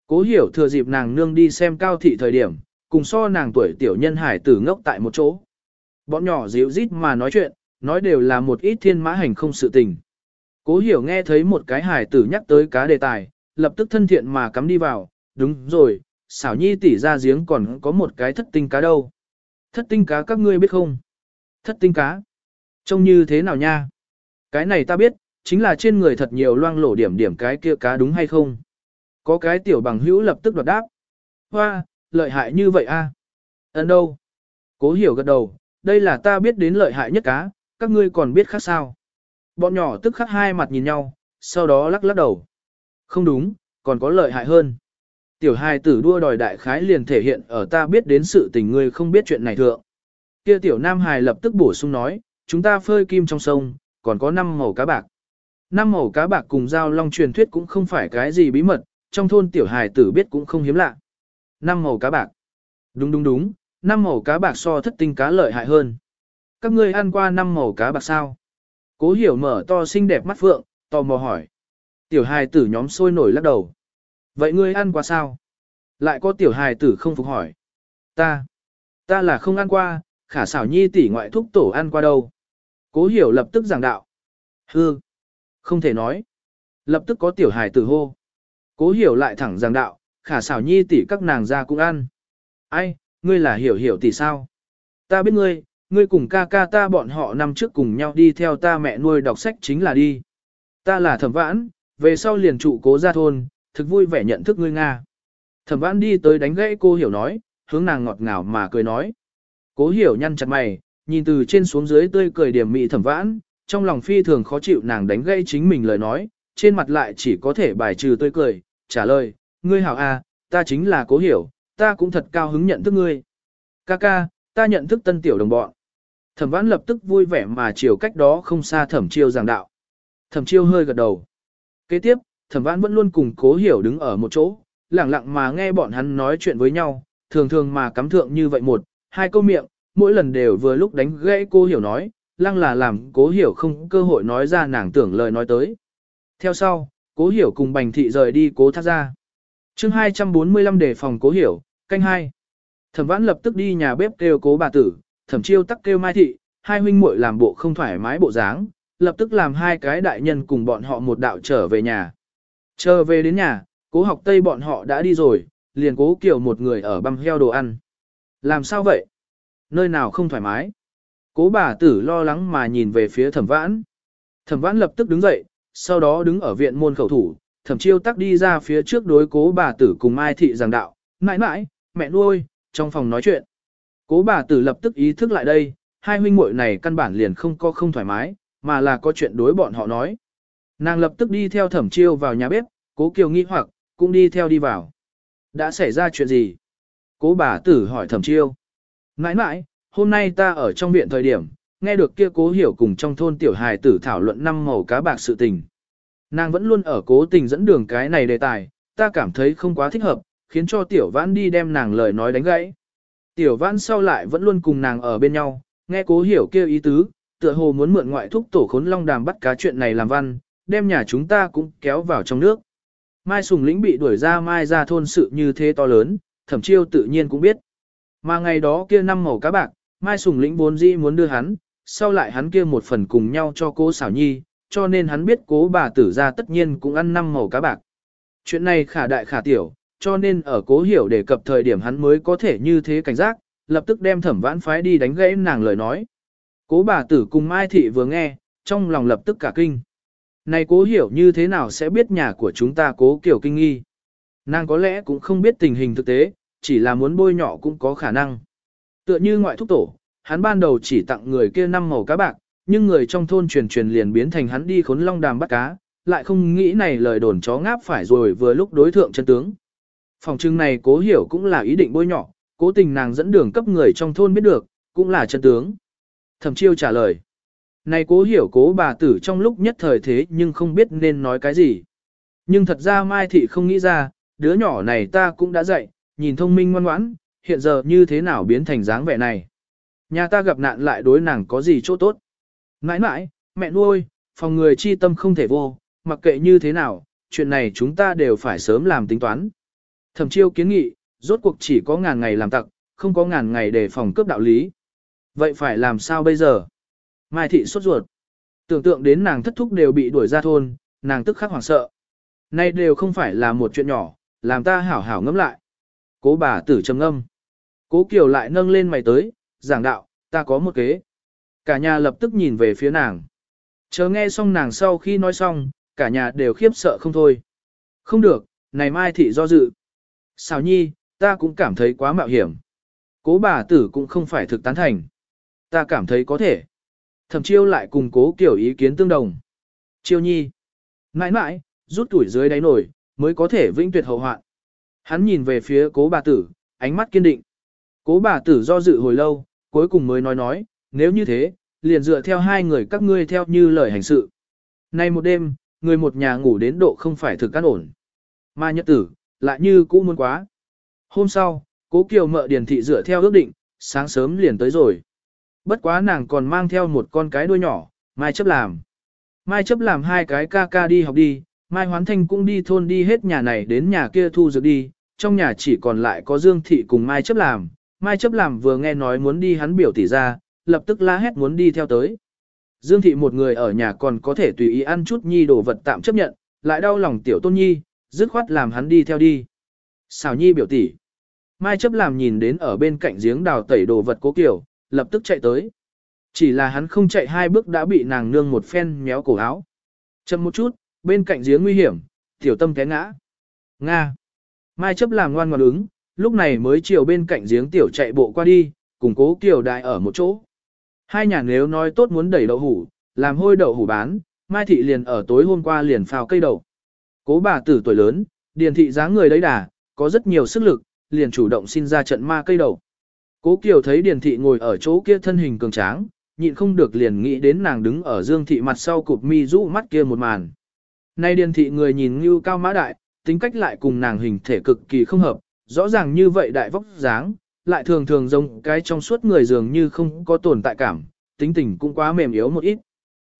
Cố hiểu thừa dịp nàng nương đi xem cao thị thời điểm, cùng so nàng tuổi tiểu nhân hải tử ngốc tại một chỗ. Bọn nhỏ dịu rít mà nói chuyện, nói đều là một ít thiên mã hành không sự tình. Cố hiểu nghe thấy một cái hải tử nhắc tới cá đề tài, lập tức thân thiện mà cắm đi vào, đúng rồi, xảo nhi tỷ ra giếng còn có một cái thất tinh cá đâu. Thất tinh cá các ngươi biết không? Thất tinh cá. Trông như thế nào nha? Cái này ta biết, chính là trên người thật nhiều loang lổ điểm điểm cái kia cá đúng hay không? Có cái tiểu bằng hữu lập tức đoạt đáp. Hoa, lợi hại như vậy a? Ấn đâu? Cố hiểu gật đầu, đây là ta biết đến lợi hại nhất cá, các ngươi còn biết khác sao. Bọn nhỏ tức khắc hai mặt nhìn nhau, sau đó lắc lắc đầu. Không đúng, còn có lợi hại hơn. Tiểu hài tử đua đòi đại khái liền thể hiện ở ta biết đến sự tình ngươi không biết chuyện này thượng. Kia tiểu nam hài lập tức bổ sung nói, chúng ta phơi kim trong sông, còn có năm màu cá bạc. Năm màu cá bạc cùng giao long truyền thuyết cũng không phải cái gì bí mật, trong thôn tiểu hài tử biết cũng không hiếm lạ. Năm màu cá bạc. Đúng đúng đúng, năm màu cá bạc so thất tinh cá lợi hại hơn. Các ngươi ăn qua năm màu cá bạc sao? Cố hiểu mở to xinh đẹp mắt phượng, tò mò hỏi. Tiểu hài tử nhóm sôi nổi lắc đầu. Vậy ngươi ăn qua sao? Lại có tiểu hài tử không phục hỏi. Ta, ta là không ăn qua, khả xảo nhi tỷ ngoại thúc tổ ăn qua đâu. Cố hiểu lập tức giảng đạo. Hư, không thể nói. Lập tức có tiểu hài tử hô. Cố hiểu lại thẳng giảng đạo, khả xảo nhi tỷ các nàng ra cũng ăn. Ai, ngươi là hiểu hiểu tỷ sao? Ta biết ngươi, ngươi cùng ca ca ta bọn họ năm trước cùng nhau đi theo ta mẹ nuôi đọc sách chính là đi. Ta là thẩm vãn, về sau liền trụ cố ra thôn, thực vui vẻ nhận thức ngươi Nga. Thẩm vãn đi tới đánh gãy cô hiểu nói, hướng nàng ngọt ngào mà cười nói. Cố hiểu nhăn chặt mày, nhìn từ trên xuống dưới tươi cười điểm mị thẩm vãn, trong lòng phi thường khó chịu nàng đánh gãy chính mình lời nói, trên mặt lại chỉ có thể bài trừ tươi cười, trả lời, ngươi hảo à, ta chính là cố hiểu, ta cũng thật cao hứng nhận thức ngươi. Ca ca, ta nhận thức tân tiểu đồng bọn. Thẩm vãn lập tức vui vẻ mà chiều cách đó không xa thẩm chiêu giảng đạo. Thẩm chiêu hơi gật đầu. Kế tiếp, thẩm vãn vẫn luôn cùng cố hiểu đứng ở một chỗ, lặng lặng mà nghe bọn hắn nói chuyện với nhau, thường thường mà cắm thượng như vậy một, hai câu miệng, mỗi lần đều vừa lúc đánh gãy cô hiểu nói, lăng là làm cố hiểu không cơ hội nói ra nàng tưởng lời nói tới. Theo sau, cố hiểu cùng bành thị rời đi cố thác ra. chương 245 đề phòng cố hiểu, canh hai. Thẩm vãn lập tức đi nhà bếp kêu cố bà tử, thẩm chiêu tắc kêu mai thị, hai huynh muội làm bộ không thoải mái bộ dáng, lập tức làm hai cái đại nhân cùng bọn họ một đạo trở về nhà. Trở về đến nhà, cố học tây bọn họ đã đi rồi, liền cố kiểu một người ở băm heo đồ ăn. Làm sao vậy? Nơi nào không thoải mái? Cố bà tử lo lắng mà nhìn về phía thẩm vãn. Thẩm vãn lập tức đứng dậy, sau đó đứng ở viện môn khẩu thủ, thẩm chiêu tắc đi ra phía trước đối cố bà tử cùng Mai Thị giảng đạo, mãi mãi, mẹ nuôi, trong phòng nói chuyện. Cố bà tử lập tức ý thức lại đây, hai huynh muội này căn bản liền không có không thoải mái, mà là có chuyện đối bọn họ nói. Nàng lập tức đi theo thẩm chiêu vào nhà bếp, cố kiều nghi hoặc, cũng đi theo đi vào. Đã xảy ra chuyện gì? Cố bà tử hỏi thẩm chiêu. Nãi nãi, hôm nay ta ở trong viện thời điểm, nghe được kia cố hiểu cùng trong thôn tiểu hài tử thảo luận năm màu cá bạc sự tình. Nàng vẫn luôn ở cố tình dẫn đường cái này đề tài, ta cảm thấy không quá thích hợp, khiến cho tiểu vãn đi đem nàng lời nói đánh gãy. Tiểu vãn sau lại vẫn luôn cùng nàng ở bên nhau, nghe cố hiểu kêu ý tứ, tựa hồ muốn mượn ngoại thúc tổ khốn long đàm bắt cá chuyện này làm văn, đem nhà chúng ta cũng kéo vào trong nước. Mai Sùng Lĩnh bị đuổi ra Mai ra thôn sự như thế to lớn, thẩm chiêu tự nhiên cũng biết. Mà ngày đó kia năm màu cá bạc, Mai Sùng Lĩnh vốn dĩ muốn đưa hắn, sau lại hắn kia một phần cùng nhau cho cố xảo nhi, cho nên hắn biết cố bà tử ra tất nhiên cũng ăn năm màu cá bạc. Chuyện này khả đại khả tiểu, cho nên ở cố hiểu đề cập thời điểm hắn mới có thể như thế cảnh giác, lập tức đem thẩm vãn phái đi đánh gãy nàng lời nói. Cố bà tử cùng Mai Thị vừa nghe, trong lòng lập tức cả kinh. Này cố hiểu như thế nào sẽ biết nhà của chúng ta cố kiểu kinh nghi. Nàng có lẽ cũng không biết tình hình thực tế, chỉ là muốn bôi nhỏ cũng có khả năng. Tựa như ngoại thúc tổ, hắn ban đầu chỉ tặng người kia năm màu cá bạc, nhưng người trong thôn truyền truyền liền biến thành hắn đi khốn long đàm bắt cá, lại không nghĩ này lời đồn chó ngáp phải rồi vừa lúc đối thượng chân tướng. Phòng trưng này cố hiểu cũng là ý định bôi nhỏ, cố tình nàng dẫn đường cấp người trong thôn biết được, cũng là chân tướng. Thẩm chiêu trả lời. Này cố hiểu cố bà tử trong lúc nhất thời thế nhưng không biết nên nói cái gì. Nhưng thật ra Mai Thị không nghĩ ra, đứa nhỏ này ta cũng đã dạy, nhìn thông minh ngoan ngoãn, hiện giờ như thế nào biến thành dáng vẻ này. Nhà ta gặp nạn lại đối nàng có gì chỗ tốt. Mãi mãi, mẹ nuôi, phòng người chi tâm không thể vô, mặc kệ như thế nào, chuyện này chúng ta đều phải sớm làm tính toán. Thẩm chiêu kiến nghị, rốt cuộc chỉ có ngàn ngày làm tặc, không có ngàn ngày để phòng cướp đạo lý. Vậy phải làm sao bây giờ? Mai thị sốt ruột. Tưởng tượng đến nàng thất thúc đều bị đuổi ra thôn, nàng tức khắc hoảng sợ. Nay đều không phải là một chuyện nhỏ, làm ta hảo hảo ngẫm lại. Cố bà tử trầm ngâm. Cố Kiều lại nâng lên mày tới, giảng đạo, ta có một kế. Cả nhà lập tức nhìn về phía nàng. Chờ nghe xong nàng sau khi nói xong, cả nhà đều khiếp sợ không thôi. Không được, này Mai Thị do dự. Xào nhi, ta cũng cảm thấy quá mạo hiểm. Cố bà tử cũng không phải thực tán thành. Ta cảm thấy có thể. Thẩm chiêu lại cùng cố kiểu ý kiến tương đồng. Chiêu nhi. Mãi mãi, rút tuổi dưới đáy nổi, mới có thể vĩnh tuyệt hậu hoạn. Hắn nhìn về phía cố bà tử, ánh mắt kiên định. Cố bà tử do dự hồi lâu, cuối cùng mới nói nói, nếu như thế, liền dựa theo hai người các ngươi theo như lời hành sự. Nay một đêm, người một nhà ngủ đến độ không phải thực căn ổn. Mà nhật tử, lại như cũ muốn quá. Hôm sau, cố kiều mợ điền thị dựa theo ước định, sáng sớm liền tới rồi. Bất quá nàng còn mang theo một con cái đuôi nhỏ, mai chấp làm. Mai chấp làm hai cái ca ca đi học đi, mai hoán thanh cũng đi thôn đi hết nhà này đến nhà kia thu dược đi, trong nhà chỉ còn lại có Dương thị cùng mai chấp làm. Mai chấp làm vừa nghe nói muốn đi hắn biểu tỷ ra, lập tức la hét muốn đi theo tới. Dương thị một người ở nhà còn có thể tùy ý ăn chút nhi đồ vật tạm chấp nhận, lại đau lòng tiểu tôn nhi, dứt khoát làm hắn đi theo đi. Xào nhi biểu tỷ. Mai chấp làm nhìn đến ở bên cạnh giếng đào tẩy đồ vật cố kiểu, lập tức chạy tới. Chỉ là hắn không chạy hai bước đã bị nàng nương một phen méo cổ áo. Chậm một chút, bên cạnh giếng nguy hiểm, tiểu tâm té ngã. Nga. Mai chấp làm ngoan ngoãn ứng, lúc này mới chiều bên cạnh giếng tiểu chạy bộ qua đi, cùng cố kiểu đại ở một chỗ. Hai nhà nếu nói tốt muốn đẩy đậu hủ, làm hôi đậu hủ bán, Mai Thị liền ở tối hôm qua liền phào cây đậu. Cố bà tử tuổi lớn, điền thị dáng người đấy đà, có rất nhiều sức lực, liền chủ động xin ra trận ma cây đậu. Cố Kiều thấy điền thị ngồi ở chỗ kia thân hình cường tráng, nhịn không được liền nghĩ đến nàng đứng ở dương thị mặt sau cụp mi rũ mắt kia một màn. Nay điền thị người nhìn như cao mã đại, tính cách lại cùng nàng hình thể cực kỳ không hợp, rõ ràng như vậy đại vóc dáng, lại thường thường giống cái trong suốt người dường như không có tồn tại cảm, tính tình cũng quá mềm yếu một ít.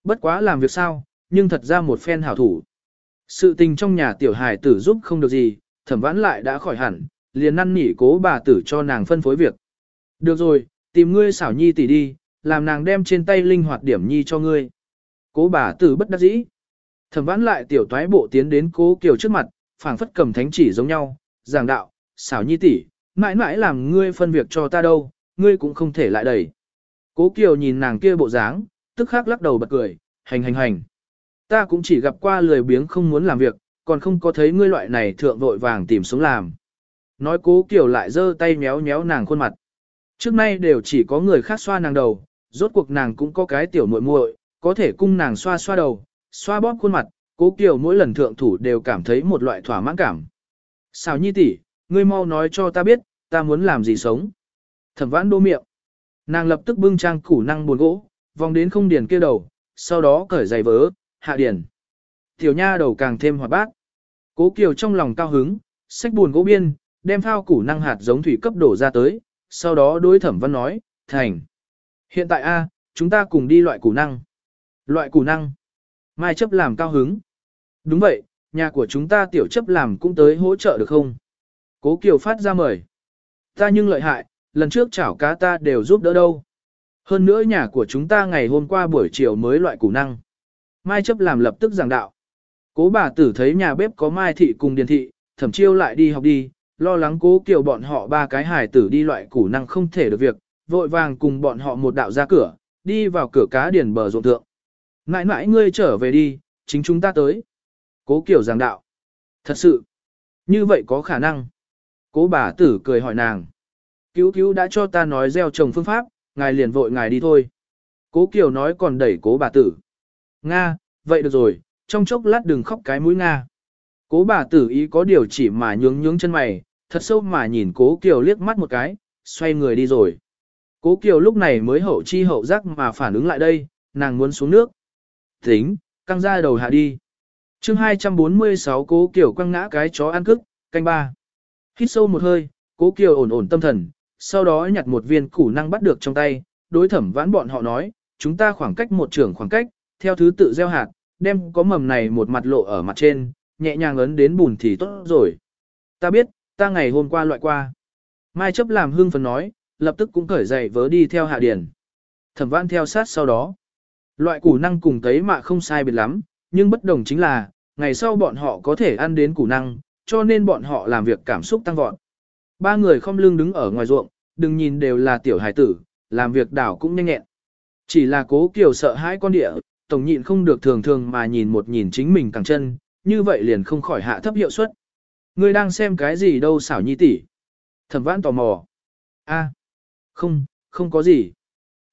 Bất quá làm việc sao, nhưng thật ra một phen hảo thủ. Sự tình trong nhà tiểu hài tử giúp không được gì, thẩm vãn lại đã khỏi hẳn, liền năn nỉ cố bà tử cho nàng phân phối việc. Được rồi, tìm ngươi xảo nhi tỷ đi, làm nàng đem trên tay linh hoạt điểm nhi cho ngươi. Cố bà tử bất đắc dĩ. Thẩm vãn lại tiểu toái bộ tiến đến cố kiều trước mặt, phảng phất cầm thánh chỉ giống nhau, giảng đạo, xảo nhi tỷ, mãi mãi làm ngươi phân việc cho ta đâu, ngươi cũng không thể lại đẩy. Cố Kiều nhìn nàng kia bộ dáng, tức khắc lắc đầu bật cười, hành hành hành. Ta cũng chỉ gặp qua lười biếng không muốn làm việc, còn không có thấy ngươi loại này thượng vội vàng tìm sống làm. Nói cố Kiều lại giơ tay méo méo nàng khuôn mặt. Trước nay đều chỉ có người khác xoa nàng đầu, rốt cuộc nàng cũng có cái tiểu muội muội, có thể cung nàng xoa xoa đầu, xoa bóp khuôn mặt, cố Kiều mỗi lần thượng thủ đều cảm thấy một loại thỏa mãn cảm. Sao nhi tỷ, ngươi mau nói cho ta biết, ta muốn làm gì sống. Thẩm vãn đô miệng. Nàng lập tức bưng trang củ năng buồn gỗ, vòng đến không điền kia đầu, sau đó cởi giày vớ, hạ điền. Tiểu nha đầu càng thêm hoạt bát. Cố Kiều trong lòng cao hứng, xách buồn gỗ biên, đem phao củ năng hạt giống thủy cấp đổ ra tới, sau đó đối thẩm văn nói, thành. Hiện tại A, chúng ta cùng đi loại củ năng. Loại củ năng. Mai chấp làm cao hứng. Đúng vậy, nhà của chúng ta tiểu chấp làm cũng tới hỗ trợ được không? Cố Kiều phát ra mời. Ta nhưng lợi hại, lần trước chảo cá ta đều giúp đỡ đâu. Hơn nữa nhà của chúng ta ngày hôm qua buổi chiều mới loại củ năng. Mai chấp làm lập tức giảng đạo. Cố bà tử thấy nhà bếp có Mai thị cùng Điền thị, thẩm chiêu lại đi học đi, lo lắng cố kiều bọn họ ba cái hài tử đi loại củ năng không thể được việc, vội vàng cùng bọn họ một đạo ra cửa, đi vào cửa cá điền bờ ruộng thượng. Nãi nãi ngươi trở về đi, chính chúng ta tới. Cố kiều giảng đạo. Thật sự, như vậy có khả năng. Cố bà tử cười hỏi nàng. Cứu cứu đã cho ta nói gieo trồng phương pháp, ngài liền vội ngài đi thôi. Cố Kiều nói còn đẩy cố bà tử. Nga, vậy được rồi, trong chốc lát đừng khóc cái mũi Nga. Cố bà tử ý có điều chỉ mà nhướng nhướng chân mày, thật sâu mà nhìn cố Kiều liếc mắt một cái, xoay người đi rồi. Cố Kiều lúc này mới hậu chi hậu giác mà phản ứng lại đây, nàng muốn xuống nước. Tính, căng ra đầu hạ đi. chương 246 cố Kiều quăng ngã cái chó ăn cức, canh ba. Hít sâu một hơi, cố Kiều ổn ổn tâm thần, sau đó nhặt một viên củ năng bắt được trong tay, đối thẩm vãn bọn họ nói, chúng ta khoảng cách một trưởng khoảng cách, theo thứ tự gieo hạt, đem có mầm này một mặt lộ ở mặt trên, nhẹ nhàng ấn đến bùn thì tốt rồi. Ta biết, ta ngày hôm qua loại qua. Mai chấp làm hương phấn nói, lập tức cũng cởi giày vớ đi theo hạ điển. Thẩm vãn theo sát sau đó. Loại củ năng cùng tấy mạ không sai biệt lắm, nhưng bất đồng chính là, ngày sau bọn họ có thể ăn đến củ năng, cho nên bọn họ làm việc cảm xúc tăng vọt. Ba người không lưng đứng ở ngoài ruộng, đừng nhìn đều là tiểu hài tử, làm việc đảo cũng nhanh nhẹn. Chỉ là cố kiều sợ hãi con địa, tổng nhịn không được thường thường mà nhìn một nhìn chính mình càng chân, như vậy liền không khỏi hạ thấp hiệu suất. Ngươi đang xem cái gì đâu xảo nhi tỷ? Thẩm vãn tò mò. A, không, không có gì.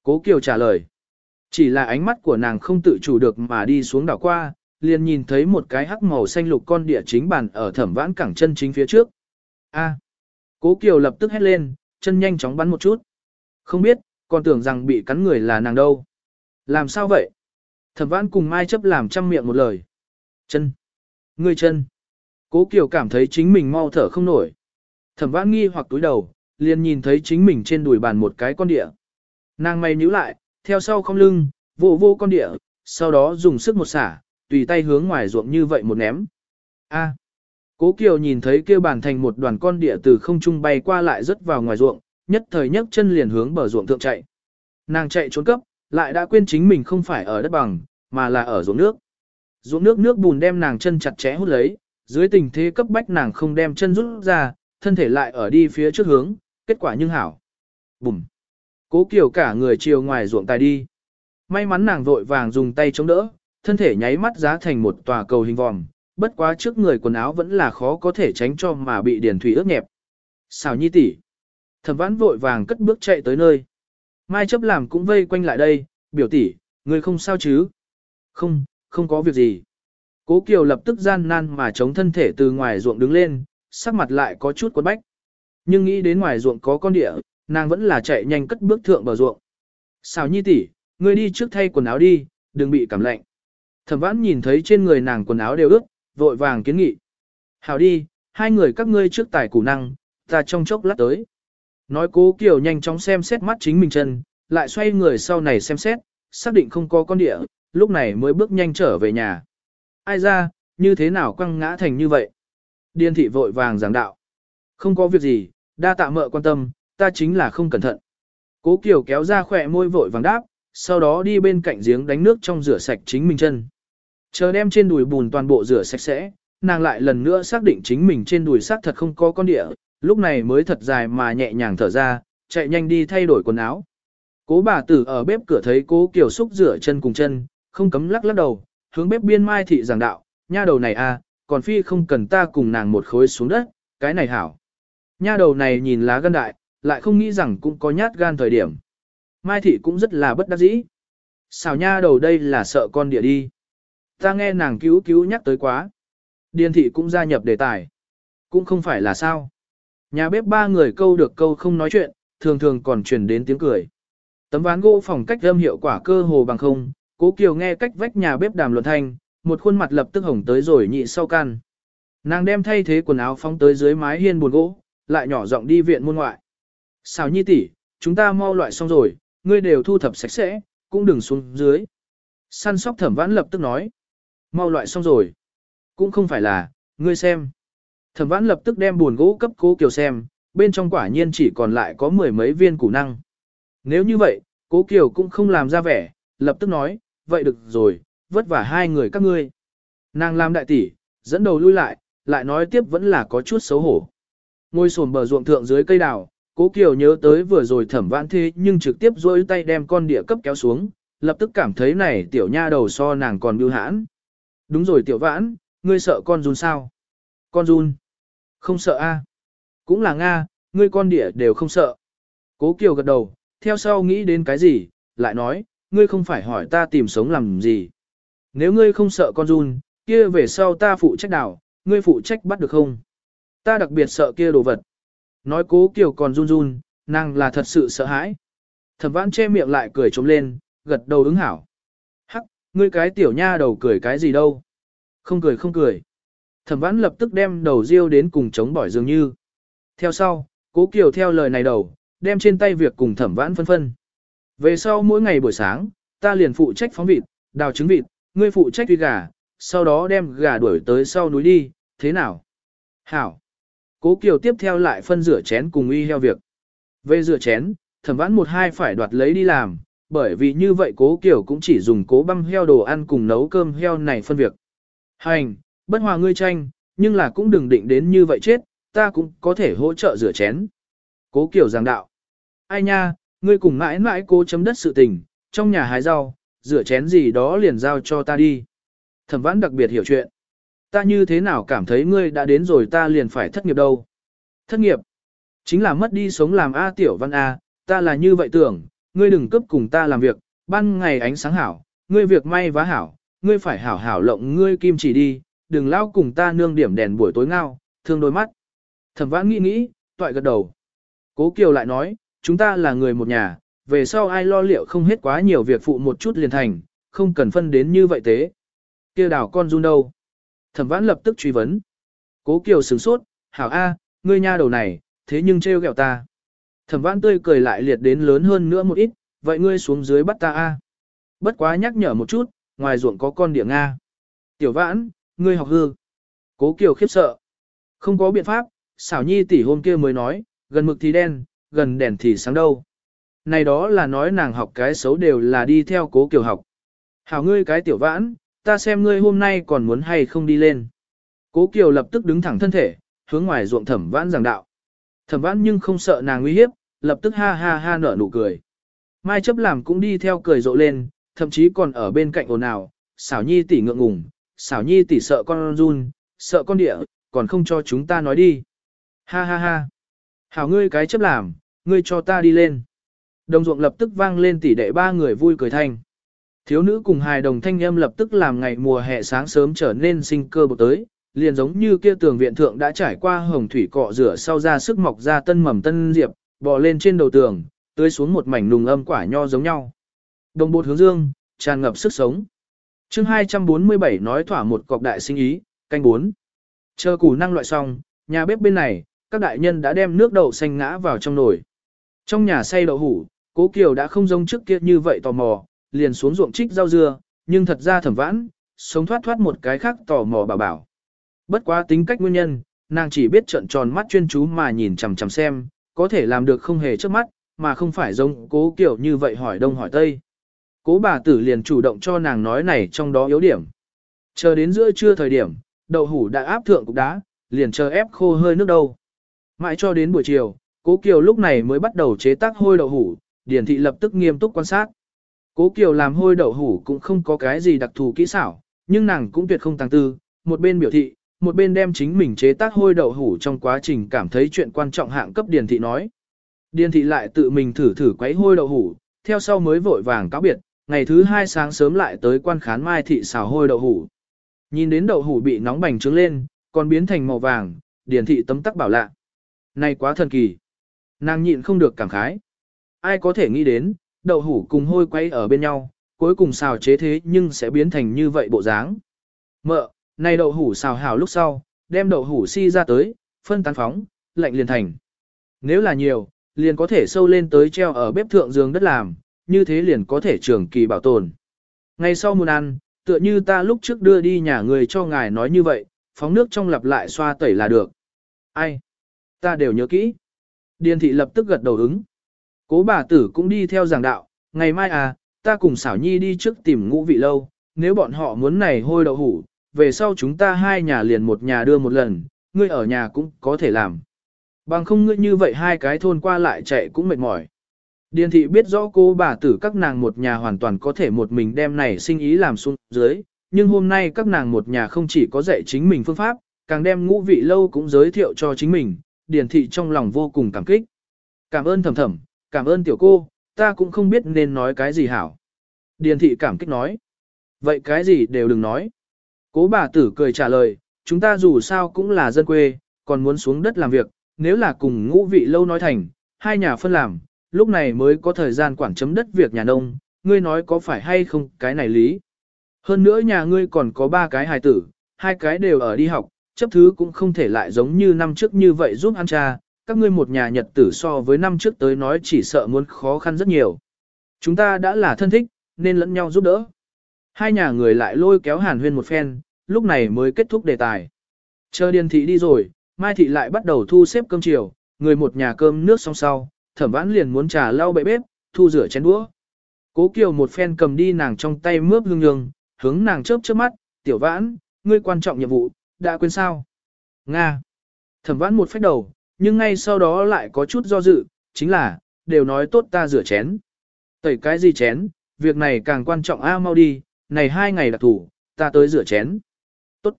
Cố Kiều trả lời. Chỉ là ánh mắt của nàng không tự chủ được mà đi xuống đảo qua, liền nhìn thấy một cái hắc màu xanh lục con địa chính bàn ở thẩm vãn cẳng chân chính phía trước. A. Cố Kiều lập tức hét lên, chân nhanh chóng bắn một chút. Không biết, còn tưởng rằng bị cắn người là nàng đâu. Làm sao vậy? Thẩm vãn cùng Mai chấp làm trăm miệng một lời. Chân. người chân. Cố Kiều cảm thấy chính mình mau thở không nổi. Thẩm vãn nghi hoặc túi đầu, liền nhìn thấy chính mình trên đùi bàn một cái con địa. Nàng mày nhíu lại, theo sau không lưng, vô vô con địa, sau đó dùng sức một xả, tùy tay hướng ngoài ruộng như vậy một ném. A. Cố Kiều nhìn thấy kia bàn thành một đoàn con địa từ không trung bay qua lại rất vào ngoài ruộng, nhất thời nhấc chân liền hướng bờ ruộng thượng chạy. Nàng chạy trốn cấp, lại đã quên chính mình không phải ở đất bằng, mà là ở ruộng nước. Ruộng nước nước bùn đem nàng chân chặt chẽ hút lấy, dưới tình thế cấp bách nàng không đem chân rút ra, thân thể lại ở đi phía trước hướng, kết quả nhưng hảo. Bùm. Cố Kiều cả người chiều ngoài ruộng tài đi. May mắn nàng vội vàng dùng tay chống đỡ, thân thể nháy mắt giá thành một tòa cầu hình vòm, bất quá trước người quần áo vẫn là khó có thể tránh cho mà bị điển thủy ướt nhẹp. Xào nhi tỷ, Thẩm vãn vội vàng cất bước chạy tới nơi. Mai chấp làm cũng vây quanh lại đây, biểu tỷ, người không sao chứ? Không, không có việc gì. Cố Kiều lập tức gian nan mà chống thân thể từ ngoài ruộng đứng lên, sắc mặt lại có chút quấn bách. Nhưng nghĩ đến ngoài ruộng có con địa, nàng vẫn là chạy nhanh cất bước thượng bờ ruộng. Xào nhi tỷ, ngươi đi trước thay quần áo đi, đừng bị cảm lạnh. Thẩm vãn nhìn thấy trên người nàng quần áo đều ướt, vội vàng kiến nghị. Hảo đi, hai người các ngươi trước tài củ năng, ta trong chốc lát tới. Nói cố Kiều nhanh chóng xem xét mắt chính mình chân, lại xoay người sau này xem xét, xác định không có con địa, lúc này mới bước nhanh trở về nhà. Ai ra, như thế nào quăng ngã thành như vậy? Điên thị vội vàng giảng đạo. Không có việc gì, đa tạ mợ quan tâm, ta chính là không cẩn thận. Cố Kiều kéo ra khỏe môi vội vàng đáp, sau đó đi bên cạnh giếng đánh nước trong rửa sạch chính mình chân. Chờ đem trên đùi bùn toàn bộ rửa sạch sẽ, nàng lại lần nữa xác định chính mình trên đùi xác thật không có con địa, lúc này mới thật dài mà nhẹ nhàng thở ra, chạy nhanh đi thay đổi quần áo. Cố bà tử ở bếp cửa thấy cố Kiều xúc rửa chân cùng chân, không cấm lắc lắc đầu, hướng bếp biên mai thị giảng đạo, nha đầu này à, còn phi không cần ta cùng nàng một khối xuống đất, cái này hảo. Nha đầu này nhìn lá gan đại, lại không nghĩ rằng cũng có nhát gan thời điểm. Mai thị cũng rất là bất đắc dĩ. Xào nha đầu đây là sợ con địa đi. Ta nghe nàng cứu cứu nhắc tới quá. Điền thị cũng gia nhập đề tài. Cũng không phải là sao. Nhà bếp ba người câu được câu không nói chuyện, thường thường còn truyền đến tiếng cười. Tấm ván gỗ phòng cách âm hiệu quả cơ hồ bằng không, cố kiều nghe cách vách nhà bếp đàm luận thanh, một khuôn mặt lập tức hồng tới rồi nhị sau can. Nàng đem thay thế quần áo phóng tới dưới mái hiên buồn gỗ, lại nhỏ giọng đi viện môn ngoại. Xào nhi tỷ, chúng ta mau loại xong rồi, ngươi đều thu thập sạch sẽ, cũng đừng xuống dưới. Săn sóc thẩm vãn lập tức nói. Mau loại xong rồi. Cũng không phải là, ngươi xem. Thẩm vãn lập tức đem buồn gỗ cấp cố kiều xem, bên trong quả nhiên chỉ còn lại có mười mấy viên củ năng. Nếu như vậy, cố kiều cũng không làm ra vẻ, lập tức nói, vậy được rồi, vất vả hai người các ngươi. Nàng làm đại tỷ, dẫn đầu lui lại, lại nói tiếp vẫn là có chút xấu hổ. Ngôi sồn bờ ruộng thượng dưới cây đào, cố kiều nhớ tới vừa rồi thẩm vãn thế nhưng trực tiếp dối tay đem con địa cấp kéo xuống, lập tức cảm thấy này tiểu nha đầu so nàng còn bưu hãn. Đúng rồi tiểu vãn, ngươi sợ con run sao? Con run? Không sợ a? Cũng là Nga, ngươi con địa đều không sợ. Cố Kiều gật đầu, theo sau nghĩ đến cái gì, lại nói, ngươi không phải hỏi ta tìm sống làm gì. Nếu ngươi không sợ con run, kia về sau ta phụ trách đảo, ngươi phụ trách bắt được không? Ta đặc biệt sợ kia đồ vật. Nói cố kiểu còn run run, nàng là thật sự sợ hãi. Thẩm vãn che miệng lại cười trống lên, gật đầu ứng hảo. Hắc, ngươi cái tiểu nha đầu cười cái gì đâu? Không cười không cười. Thẩm vãn lập tức đem đầu riêu đến cùng chống bỏi dường như. Theo sau, cố Kiều theo lời này đầu, đem trên tay việc cùng thẩm vãn phân phân. Về sau mỗi ngày buổi sáng, ta liền phụ trách phóng vịt, đào trứng vịt, ngươi phụ trách tuy gà, sau đó đem gà đuổi tới sau núi đi, thế nào? Hảo. Cố Kiều tiếp theo lại phân rửa chén cùng uy heo việc. Về rửa chén, thẩm vãn một hai phải đoạt lấy đi làm, bởi vì như vậy cố Kiều cũng chỉ dùng cố băm heo đồ ăn cùng nấu cơm heo này phân việc. Hành, bất hòa ngươi tranh, nhưng là cũng đừng định đến như vậy chết, ta cũng có thể hỗ trợ rửa chén. Cố Kiều giảng đạo. Ai nha, ngươi cùng mãi mãi cố chấm đất sự tình, trong nhà hái rau, rửa chén gì đó liền giao cho ta đi. Thẩm vãn đặc biệt hiểu chuyện. Ta như thế nào cảm thấy ngươi đã đến rồi ta liền phải thất nghiệp đâu. Thất nghiệp. Chính là mất đi sống làm A tiểu văn A, ta là như vậy tưởng, ngươi đừng cướp cùng ta làm việc, ban ngày ánh sáng hảo, ngươi việc may vá hảo, ngươi phải hảo hảo lộng ngươi kim chỉ đi, đừng lao cùng ta nương điểm đèn buổi tối ngao, thương đôi mắt. Thẩm vãn nghĩ nghĩ, toại gật đầu. Cố Kiều lại nói, chúng ta là người một nhà, về sau ai lo liệu không hết quá nhiều việc phụ một chút liền thành, không cần phân đến như vậy thế. kia đảo con run đâu? Thẩm vãn lập tức truy vấn. Cố Kiều sửng sốt, hảo A, ngươi nha đầu này, thế nhưng trêu ghẹo ta. Thẩm vãn tươi cười lại liệt đến lớn hơn nữa một ít, vậy ngươi xuống dưới bắt ta A. Bất quá nhắc nhở một chút, ngoài ruộng có con địa Nga. Tiểu vãn, ngươi học hư. Cố Kiều khiếp sợ. Không có biện pháp, xảo nhi tỷ hôm kia mới nói, gần mực thì đen, gần đèn thì sáng đâu. Này đó là nói nàng học cái xấu đều là đi theo cố Kiều học. Hảo ngươi cái tiểu vãn, ta xem ngươi hôm nay còn muốn hay không đi lên. Cố Kiều lập tức đứng thẳng thân thể, hướng ngoài ruộng thẩm vãn giảng đạo. Thẩm vãn nhưng không sợ nàng nguy hiếp, lập tức ha ha ha nở nụ cười. Mai chấp làm cũng đi theo cười rộ lên, thậm chí còn ở bên cạnh ồn ào, xảo nhi tỷ ngượng ngùng, xảo nhi tỷ sợ con run, sợ con địa, còn không cho chúng ta nói đi. Ha ha ha. Hảo ngươi cái chấp làm, ngươi cho ta đi lên. Đồng ruộng lập tức vang lên tỷ đệ ba người vui cười thành. Thiếu nữ cùng hài đồng thanh âm lập tức làm ngày mùa hè sáng sớm trở nên sinh cơ bộ tới, liền giống như kia tường viện thượng đã trải qua hồng thủy cọ rửa sau ra sức mọc ra tân mầm tân diệp, bò lên trên đầu tường, tưới xuống một mảnh nùng âm quả nho giống nhau. Đồng bột hướng dương, tràn ngập sức sống. chương 247 nói thỏa một cọc đại sinh ý, canh 4. Chờ củ năng loại xong, nhà bếp bên này, các đại nhân đã đem nước đậu xanh ngã vào trong nồi. Trong nhà xay đậu hủ, cố kiều đã không giống trước kia như vậy tò mò, liền xuống ruộng trích rau dưa, nhưng thật ra thẩm vãn, sống thoát thoát một cái khác tò mò bảo bảo. Bất quá tính cách nguyên nhân, nàng chỉ biết trợn tròn mắt chuyên chú mà nhìn chằm chằm xem, có thể làm được không hề trước mắt, mà không phải giống cố kiểu như vậy hỏi đông hỏi tây. Cố bà tử liền chủ động cho nàng nói này trong đó yếu điểm. Chờ đến giữa trưa thời điểm, đậu hủ đã áp thượng cục đá, liền chờ ép khô hơi nước đâu. Mãi cho đến buổi chiều, cố Kiều lúc này mới bắt đầu chế tác hôi đậu hủ, Điển thị lập tức nghiêm túc quan sát. Cố Kiều làm hôi đậu hủ cũng không có cái gì đặc thù kỹ xảo, nhưng nàng cũng tuyệt không tăng tư, một bên biểu thị, một bên đem chính mình chế tác hôi đậu hủ trong quá trình cảm thấy chuyện quan trọng hạng cấp Điền thị nói. Điền thị lại tự mình thử thử quấy hôi đậu hủ, theo sau mới vội vàng cáo biệt, ngày thứ hai sáng sớm lại tới quan khán mai thị xào hôi đậu hủ. Nhìn đến đậu hủ bị nóng bành trướng lên, còn biến thành màu vàng, Điền thị tấm tắc bảo lạ. Này quá thần kỳ. Nàng nhịn không được cảm khái. Ai có thể nghĩ đến, đậu hủ cùng hôi quay ở bên nhau, cuối cùng xào chế thế nhưng sẽ biến thành như vậy bộ dáng. Mợ, này đậu hủ xào hào lúc sau, đem đậu hủ si ra tới, phân tán phóng, lạnh liền thành. Nếu là nhiều, liền có thể sâu lên tới treo ở bếp thượng giường đất làm, như thế liền có thể trường kỳ bảo tồn. Ngày sau muốn ăn, tựa như ta lúc trước đưa đi nhà người cho ngài nói như vậy, phóng nước trong lặp lại xoa tẩy là được. Ai? Ta đều nhớ kỹ. Điền thị lập tức gật đầu ứng. Cố bà tử cũng đi theo giảng đạo, ngày mai à, ta cùng xảo nhi đi trước tìm ngũ vị lâu, nếu bọn họ muốn này hôi đậu hủ, về sau chúng ta hai nhà liền một nhà đưa một lần, ngươi ở nhà cũng có thể làm. Bằng không ngươi như vậy hai cái thôn qua lại chạy cũng mệt mỏi. Điền thị biết rõ cô bà tử các nàng một nhà hoàn toàn có thể một mình đem này sinh ý làm xuống dưới, nhưng hôm nay các nàng một nhà không chỉ có dạy chính mình phương pháp, càng đem ngũ vị lâu cũng giới thiệu cho chính mình, điền thị trong lòng vô cùng cảm kích. Cảm ơn thầm thầm, cảm ơn tiểu cô, ta cũng không biết nên nói cái gì hảo. Điền thị cảm kích nói. Vậy cái gì đều đừng nói. Cố bà tử cười trả lời, chúng ta dù sao cũng là dân quê, còn muốn xuống đất làm việc, nếu là cùng ngũ vị lâu nói thành, hai nhà phân làm, lúc này mới có thời gian quản chấm đất việc nhà nông, ngươi nói có phải hay không cái này lý. Hơn nữa nhà ngươi còn có ba cái hài tử, hai cái đều ở đi học, chấp thứ cũng không thể lại giống như năm trước như vậy giúp ăn cha, các ngươi một nhà nhật tử so với năm trước tới nói chỉ sợ muốn khó khăn rất nhiều. Chúng ta đã là thân thích, nên lẫn nhau giúp đỡ. Hai nhà người lại lôi kéo hàn huyên một phen, lúc này mới kết thúc đề tài. Chờ điền thị đi rồi, Mai thị lại bắt đầu thu xếp cơm chiều, người một nhà cơm nước xong sau, thẩm vãn liền muốn trà lau bệ bếp, thu rửa chén đũa. Cố Kiều một phen cầm đi nàng trong tay mướp hương nhường, hướng nàng chớp chớp mắt, tiểu vãn, ngươi quan trọng nhiệm vụ, đã quên sao? Nga. Thẩm vãn một phách đầu, nhưng ngay sau đó lại có chút do dự, chính là, đều nói tốt ta rửa chén. Tẩy cái gì chén, việc này càng quan trọng a à, mau đi, này hai ngày là thủ, ta tới rửa chén. Tốt.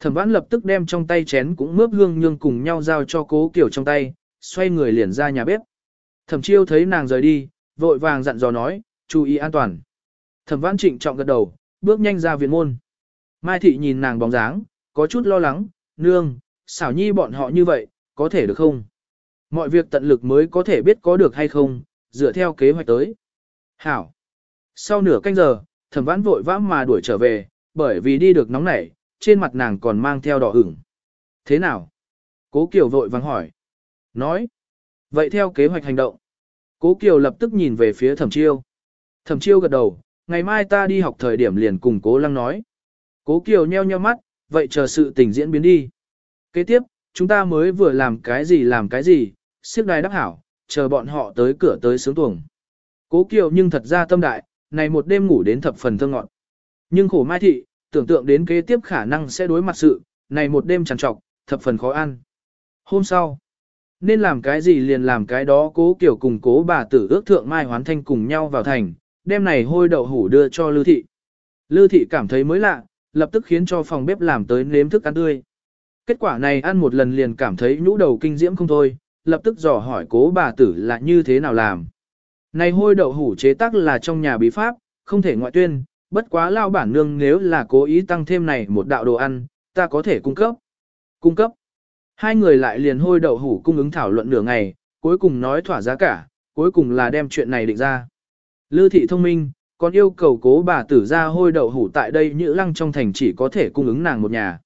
Thẩm vãn lập tức đem trong tay chén cũng mướp hương nhương cùng nhau giao cho cố kiểu trong tay, xoay người liền ra nhà bếp. Thẩm chiêu thấy nàng rời đi, vội vàng dặn dò nói, chú ý an toàn. Thẩm vãn trịnh trọng gật đầu, bước nhanh ra viện môn. Mai thị nhìn nàng bóng dáng, có chút lo lắng, nương, xảo nhi bọn họ như vậy, có thể được không? Mọi việc tận lực mới có thể biết có được hay không, dựa theo kế hoạch tới. Hảo. Sau nửa canh giờ, thẩm vãn vội vã mà đuổi trở về, bởi vì đi được nóng nảy, trên mặt nàng còn mang theo đỏ ửng. Thế nào? Cố Kiều vội vàng hỏi. Nói. Vậy theo kế hoạch hành động. Cố Kiều lập tức nhìn về phía thẩm chiêu. Thẩm chiêu gật đầu, ngày mai ta đi học thời điểm liền cùng cố lăng nói. Cố Kiều nheo nheo mắt, vậy chờ sự tình diễn biến đi. Kế tiếp, chúng ta mới vừa làm cái gì làm cái gì, siếc đài đắc hảo, chờ bọn họ tới cửa tới sướng tuồng. Cố Kiều nhưng thật ra tâm đại, này một đêm ngủ đến thập phần thơ ngọn. Nhưng khổ mai thị, tưởng tượng đến kế tiếp khả năng sẽ đối mặt sự, này một đêm trằn trọc, thập phần khó ăn. Hôm sau, nên làm cái gì liền làm cái đó cố kiểu cùng cố bà tử ước thượng mai hoán thanh cùng nhau vào thành, đêm này hôi đậu hủ đưa cho Lưu Thị. Lưu Thị cảm thấy mới lạ, lập tức khiến cho phòng bếp làm tới nếm thức ăn tươi. Kết quả này ăn một lần liền cảm thấy nhũ đầu kinh diễm không thôi, lập tức dò hỏi cố bà tử là như thế nào làm. Này hôi đậu hủ chế tác là trong nhà bí pháp, không thể ngoại tuyên, bất quá lao bản nương nếu là cố ý tăng thêm này một đạo đồ ăn, ta có thể cung cấp. Cung cấp. Hai người lại liền hôi đậu hủ cung ứng thảo luận nửa ngày, cuối cùng nói thỏa giá cả, cuối cùng là đem chuyện này định ra. Lư thị thông minh, còn yêu cầu cố bà tử ra hôi đậu hủ tại đây như lăng trong thành chỉ có thể cung ứng nàng một nhà.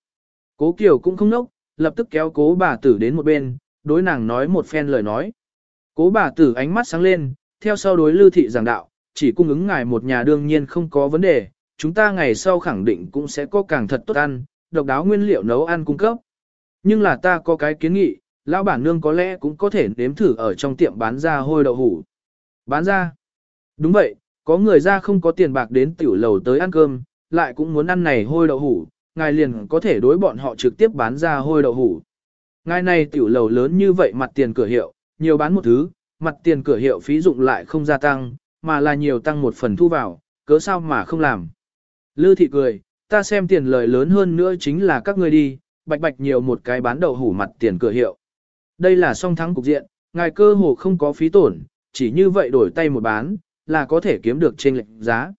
Cố Kiều cũng không nốc, lập tức kéo cố bà tử đến một bên, đối nàng nói một phen lời nói. Cố bà tử ánh mắt sáng lên, theo sau đối lưu thị giảng đạo, chỉ cung ứng ngài một nhà đương nhiên không có vấn đề, chúng ta ngày sau khẳng định cũng sẽ có càng thật tốt ăn, độc đáo nguyên liệu nấu ăn cung cấp. Nhưng là ta có cái kiến nghị, lão bản nương có lẽ cũng có thể nếm thử ở trong tiệm bán ra hôi đậu hủ. Bán ra? Đúng vậy, có người ra không có tiền bạc đến tiểu lầu tới ăn cơm, lại cũng muốn ăn này hôi đậu hủ, ngài liền có thể đối bọn họ trực tiếp bán ra hôi đậu hủ. Ngài này tiểu lầu lớn như vậy mặt tiền cửa hiệu, nhiều bán một thứ, mặt tiền cửa hiệu phí dụng lại không gia tăng, mà là nhiều tăng một phần thu vào, cớ sao mà không làm. Lư thị cười, ta xem tiền lời lớn hơn nữa chính là các ngươi đi, bạch bạch nhiều một cái bán đậu hủ mặt tiền cửa hiệu. Đây là song thắng cục diện, ngài cơ hồ không có phí tổn, chỉ như vậy đổi tay một bán, là có thể kiếm được trên lệnh giá.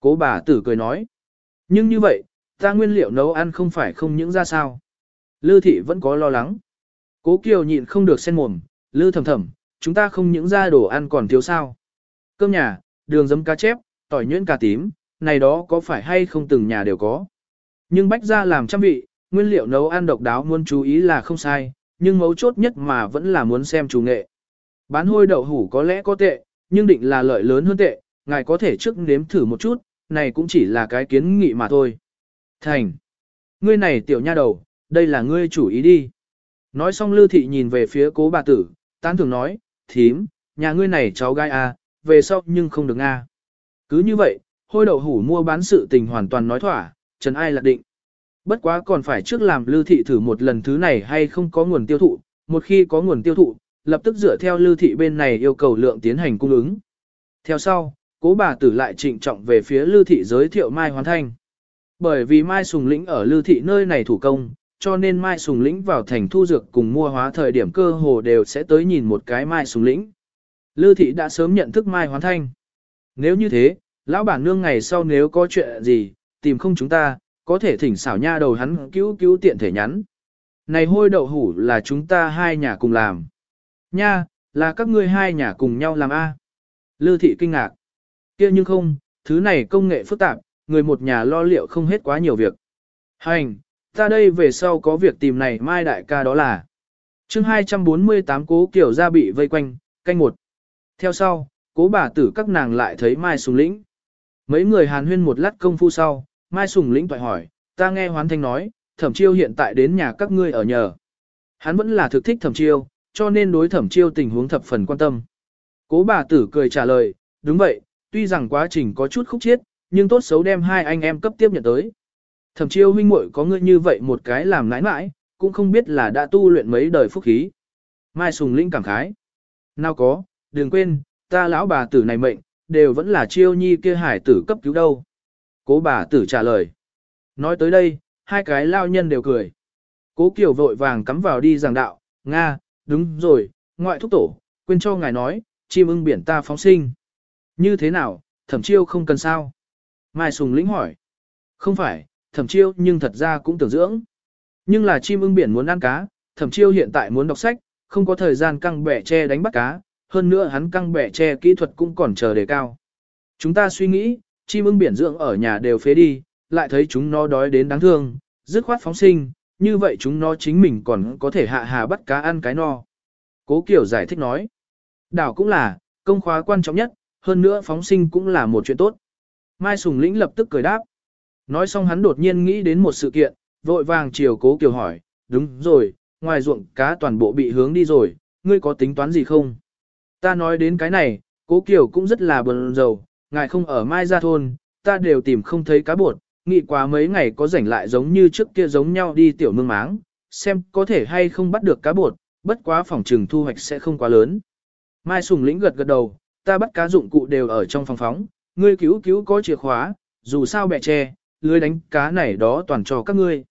Cố bà tử cười nói, nhưng như vậy, ta nguyên liệu nấu ăn không phải không những ra sao. Lư thị vẫn có lo lắng. Cố Kiều nhịn không được sen mồm, lư thầm thầm, chúng ta không những ra đồ ăn còn thiếu sao. Cơm nhà, đường giấm cá chép, tỏi nhuyễn cà tím, này đó có phải hay không từng nhà đều có. Nhưng bách ra làm trăm vị, nguyên liệu nấu ăn độc đáo muốn chú ý là không sai, nhưng mấu chốt nhất mà vẫn là muốn xem chủ nghệ. Bán hôi đậu hủ có lẽ có tệ, nhưng định là lợi lớn hơn tệ, ngài có thể trước nếm thử một chút, này cũng chỉ là cái kiến nghị mà thôi. Thành. Ngươi này tiểu nha đầu, đây là ngươi chủ ý đi. Nói xong Lưu Thị nhìn về phía cố bà tử, tán thường nói, thím, nhà ngươi này cháu gai à, về sau nhưng không được nga. Cứ như vậy, hôi đậu hủ mua bán sự tình hoàn toàn nói thỏa, trần ai lạc định. Bất quá còn phải trước làm Lưu Thị thử một lần thứ này hay không có nguồn tiêu thụ, một khi có nguồn tiêu thụ, lập tức dựa theo Lưu Thị bên này yêu cầu lượng tiến hành cung ứng. Theo sau, cố bà tử lại trịnh trọng về phía Lưu Thị giới thiệu Mai Hoàn Thanh. Bởi vì Mai Sùng Lĩnh ở Lưu Thị nơi này thủ công, cho nên Mai Sùng Lĩnh vào thành thu dược cùng mua hóa thời điểm cơ hồ đều sẽ tới nhìn một cái Mai Sùng Lĩnh. Lưu Thị đã sớm nhận thức Mai Hoán Thanh. Nếu như thế, lão bản nương ngày sau nếu có chuyện gì, tìm không chúng ta, có thể thỉnh xảo nha đầu hắn cứu cứu tiện thể nhắn. Này hôi đậu hủ là chúng ta hai nhà cùng làm. Nha, là các ngươi hai nhà cùng nhau làm A. Lưu Thị kinh ngạc. kia nhưng không, thứ này công nghệ phức tạp, người một nhà lo liệu không hết quá nhiều việc. Hành, ta đây về sau có việc tìm này mai đại ca đó là. chương 248 cố kiểu ra bị vây quanh, canh một. Theo sau, cố bà tử các nàng lại thấy Mai Sùng Lĩnh. Mấy người hàn huyên một lát công phu sau, Mai Sùng Lĩnh toại hỏi, ta nghe Hoán Thanh nói, thẩm chiêu hiện tại đến nhà các ngươi ở nhờ. Hắn vẫn là thực thích thẩm chiêu, cho nên đối thẩm chiêu tình huống thập phần quan tâm. Cố bà tử cười trả lời, đúng vậy, tuy rằng quá trình có chút khúc chiết, nhưng tốt xấu đem hai anh em cấp tiếp nhận tới. Thẩm chiêu huynh muội có ngươi như vậy một cái làm nãi nãi, cũng không biết là đã tu luyện mấy đời phúc khí. Mai Sùng Linh cảm khái. Nào có, đừng quên, ta lão bà tử này mệnh, đều vẫn là chiêu nhi kia hải tử cấp cứu đâu. Cố bà tử trả lời. Nói tới đây, hai cái lao nhân đều cười. Cố Kiều vội vàng cắm vào đi giảng đạo, Nga, đúng rồi, ngoại thúc tổ, quên cho ngài nói, chim ưng biển ta phóng sinh. Như thế nào, thẩm chiêu không cần sao? Mai Sùng lĩnh hỏi. Không phải, thẩm chiêu nhưng thật ra cũng tưởng dưỡng. Nhưng là chim ưng biển muốn ăn cá, thẩm chiêu hiện tại muốn đọc sách, không có thời gian căng bẻ che đánh bắt cá, hơn nữa hắn căng bẻ che kỹ thuật cũng còn chờ đề cao. Chúng ta suy nghĩ, chim ưng biển dưỡng ở nhà đều phế đi, lại thấy chúng nó đói đến đáng thương, dứt khoát phóng sinh, như vậy chúng nó chính mình còn có thể hạ hà bắt cá ăn cái no. Cố Kiều giải thích nói, đảo cũng là, công khóa quan trọng nhất, hơn nữa phóng sinh cũng là một chuyện tốt. Mai Sùng Lĩnh lập tức cười đáp. Nói xong hắn đột nhiên nghĩ đến một sự kiện, vội vàng chiều Cố Kiều hỏi, đúng rồi, ngoài ruộng cá toàn bộ bị hướng đi rồi, ngươi có tính toán gì không? Ta nói đến cái này, Cố Kiều cũng rất là buồn rầu, ngài không ở Mai Gia Thôn, ta đều tìm không thấy cá bột, nghĩ quá mấy ngày có rảnh lại giống như trước kia giống nhau đi tiểu mương máng, xem có thể hay không bắt được cá bột, bất quá phòng trừng thu hoạch sẽ không quá lớn. Mai Sùng lĩnh gật gật đầu, ta bắt cá dụng cụ đều ở trong phòng phóng, ngươi cứu cứu có chìa khóa, dù sao bẻ tre, lưới đánh cá này đó toàn cho các ngươi.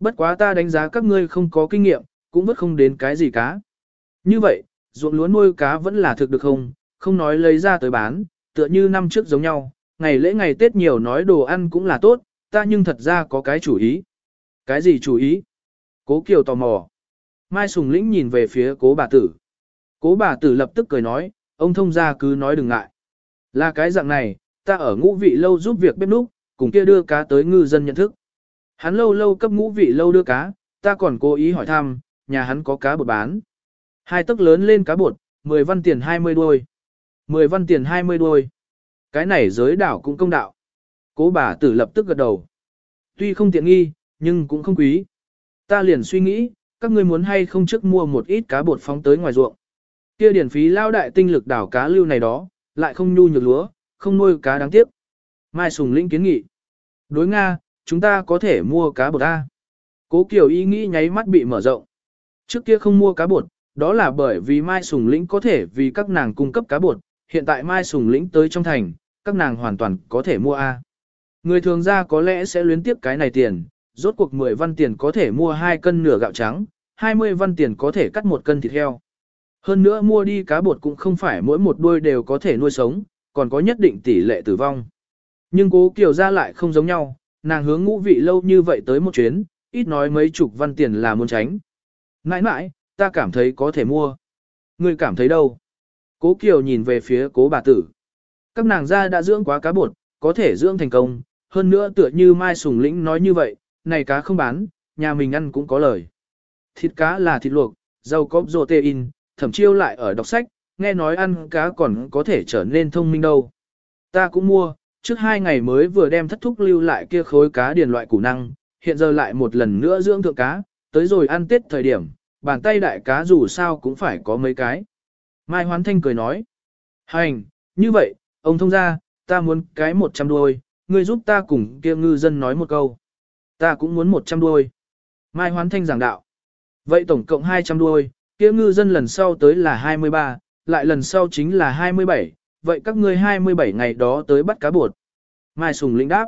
Bất quá ta đánh giá các ngươi không có kinh nghiệm, cũng vất không đến cái gì cá. Như vậy, ruộng lúa nuôi cá vẫn là thực được không, không nói lấy ra tới bán, tựa như năm trước giống nhau, ngày lễ ngày Tết nhiều nói đồ ăn cũng là tốt, ta nhưng thật ra có cái chủ ý. Cái gì chủ ý? Cố Kiều tò mò. Mai Sùng Lĩnh nhìn về phía cố bà tử. Cố bà tử lập tức cười nói, ông thông gia cứ nói đừng ngại. Là cái dạng này, ta ở ngũ vị lâu giúp việc bếp núc, cùng kia đưa cá tới ngư dân nhận thức. Hắn lâu lâu cấp ngũ vị lâu đưa cá, ta còn cố ý hỏi thăm, nhà hắn có cá bột bán. Hai tấc lớn lên cá bột, 10 văn tiền 20 đuôi. 10 văn tiền 20 đuôi. Cái này giới đảo cũng công đạo. Cố bà tử lập tức gật đầu. Tuy không tiện nghi, nhưng cũng không quý. Ta liền suy nghĩ, các ngươi muốn hay không trước mua một ít cá bột phóng tới ngoài ruộng. Kia điển phí lao đại tinh lực đảo cá lưu này đó, lại không nhu nhược lúa, không nuôi cá đáng tiếc. Mai Sùng Linh kiến nghị. Đối Nga, chúng ta có thể mua cá bột A. Cố Kiều ý nghĩ nháy mắt bị mở rộng. Trước kia không mua cá bột, đó là bởi vì Mai Sùng Lĩnh có thể vì các nàng cung cấp cá bột, hiện tại Mai Sùng Lĩnh tới trong thành, các nàng hoàn toàn có thể mua A. Người thường ra có lẽ sẽ luyến tiếp cái này tiền, rốt cuộc 10 văn tiền có thể mua 2 cân nửa gạo trắng, 20 văn tiền có thể cắt một cân thịt heo. Hơn nữa mua đi cá bột cũng không phải mỗi một đuôi đều có thể nuôi sống, còn có nhất định tỷ lệ tử vong. Nhưng cố Kiều ra lại không giống nhau, nàng hướng ngũ vị lâu như vậy tới một chuyến, ít nói mấy chục văn tiền là muốn tránh. Nãi nãi, ta cảm thấy có thể mua. Ngươi cảm thấy đâu? Cố Kiều nhìn về phía cố bà tử. Các nàng gia đã dưỡng quá cá bột, có thể dưỡng thành công, hơn nữa tựa như Mai Sùng Lĩnh nói như vậy, này cá không bán, nhà mình ăn cũng có lời. Thịt cá là thịt luộc, rau có protein, thẩm chiêu lại ở đọc sách, nghe nói ăn cá còn có thể trở nên thông minh đâu. Ta cũng mua, trước hai ngày mới vừa đem thất thúc lưu lại kia khối cá điền loại củ năng, hiện giờ lại một lần nữa dưỡng thượng cá, tới rồi ăn tết thời điểm, bàn tay đại cá dù sao cũng phải có mấy cái. Mai Hoán Thanh cười nói, hành, như vậy, ông thông ra, ta muốn cái một trăm đuôi, ngươi giúp ta cùng kia ngư dân nói một câu. Ta cũng muốn một trăm đuôi. Mai Hoán Thanh giảng đạo. Vậy tổng cộng hai trăm đuôi, kia ngư dân lần sau tới là 23, lại lần sau chính là 27, vậy các ngươi 27 ngày đó tới bắt cá bột. Mai Sùng lĩnh đáp.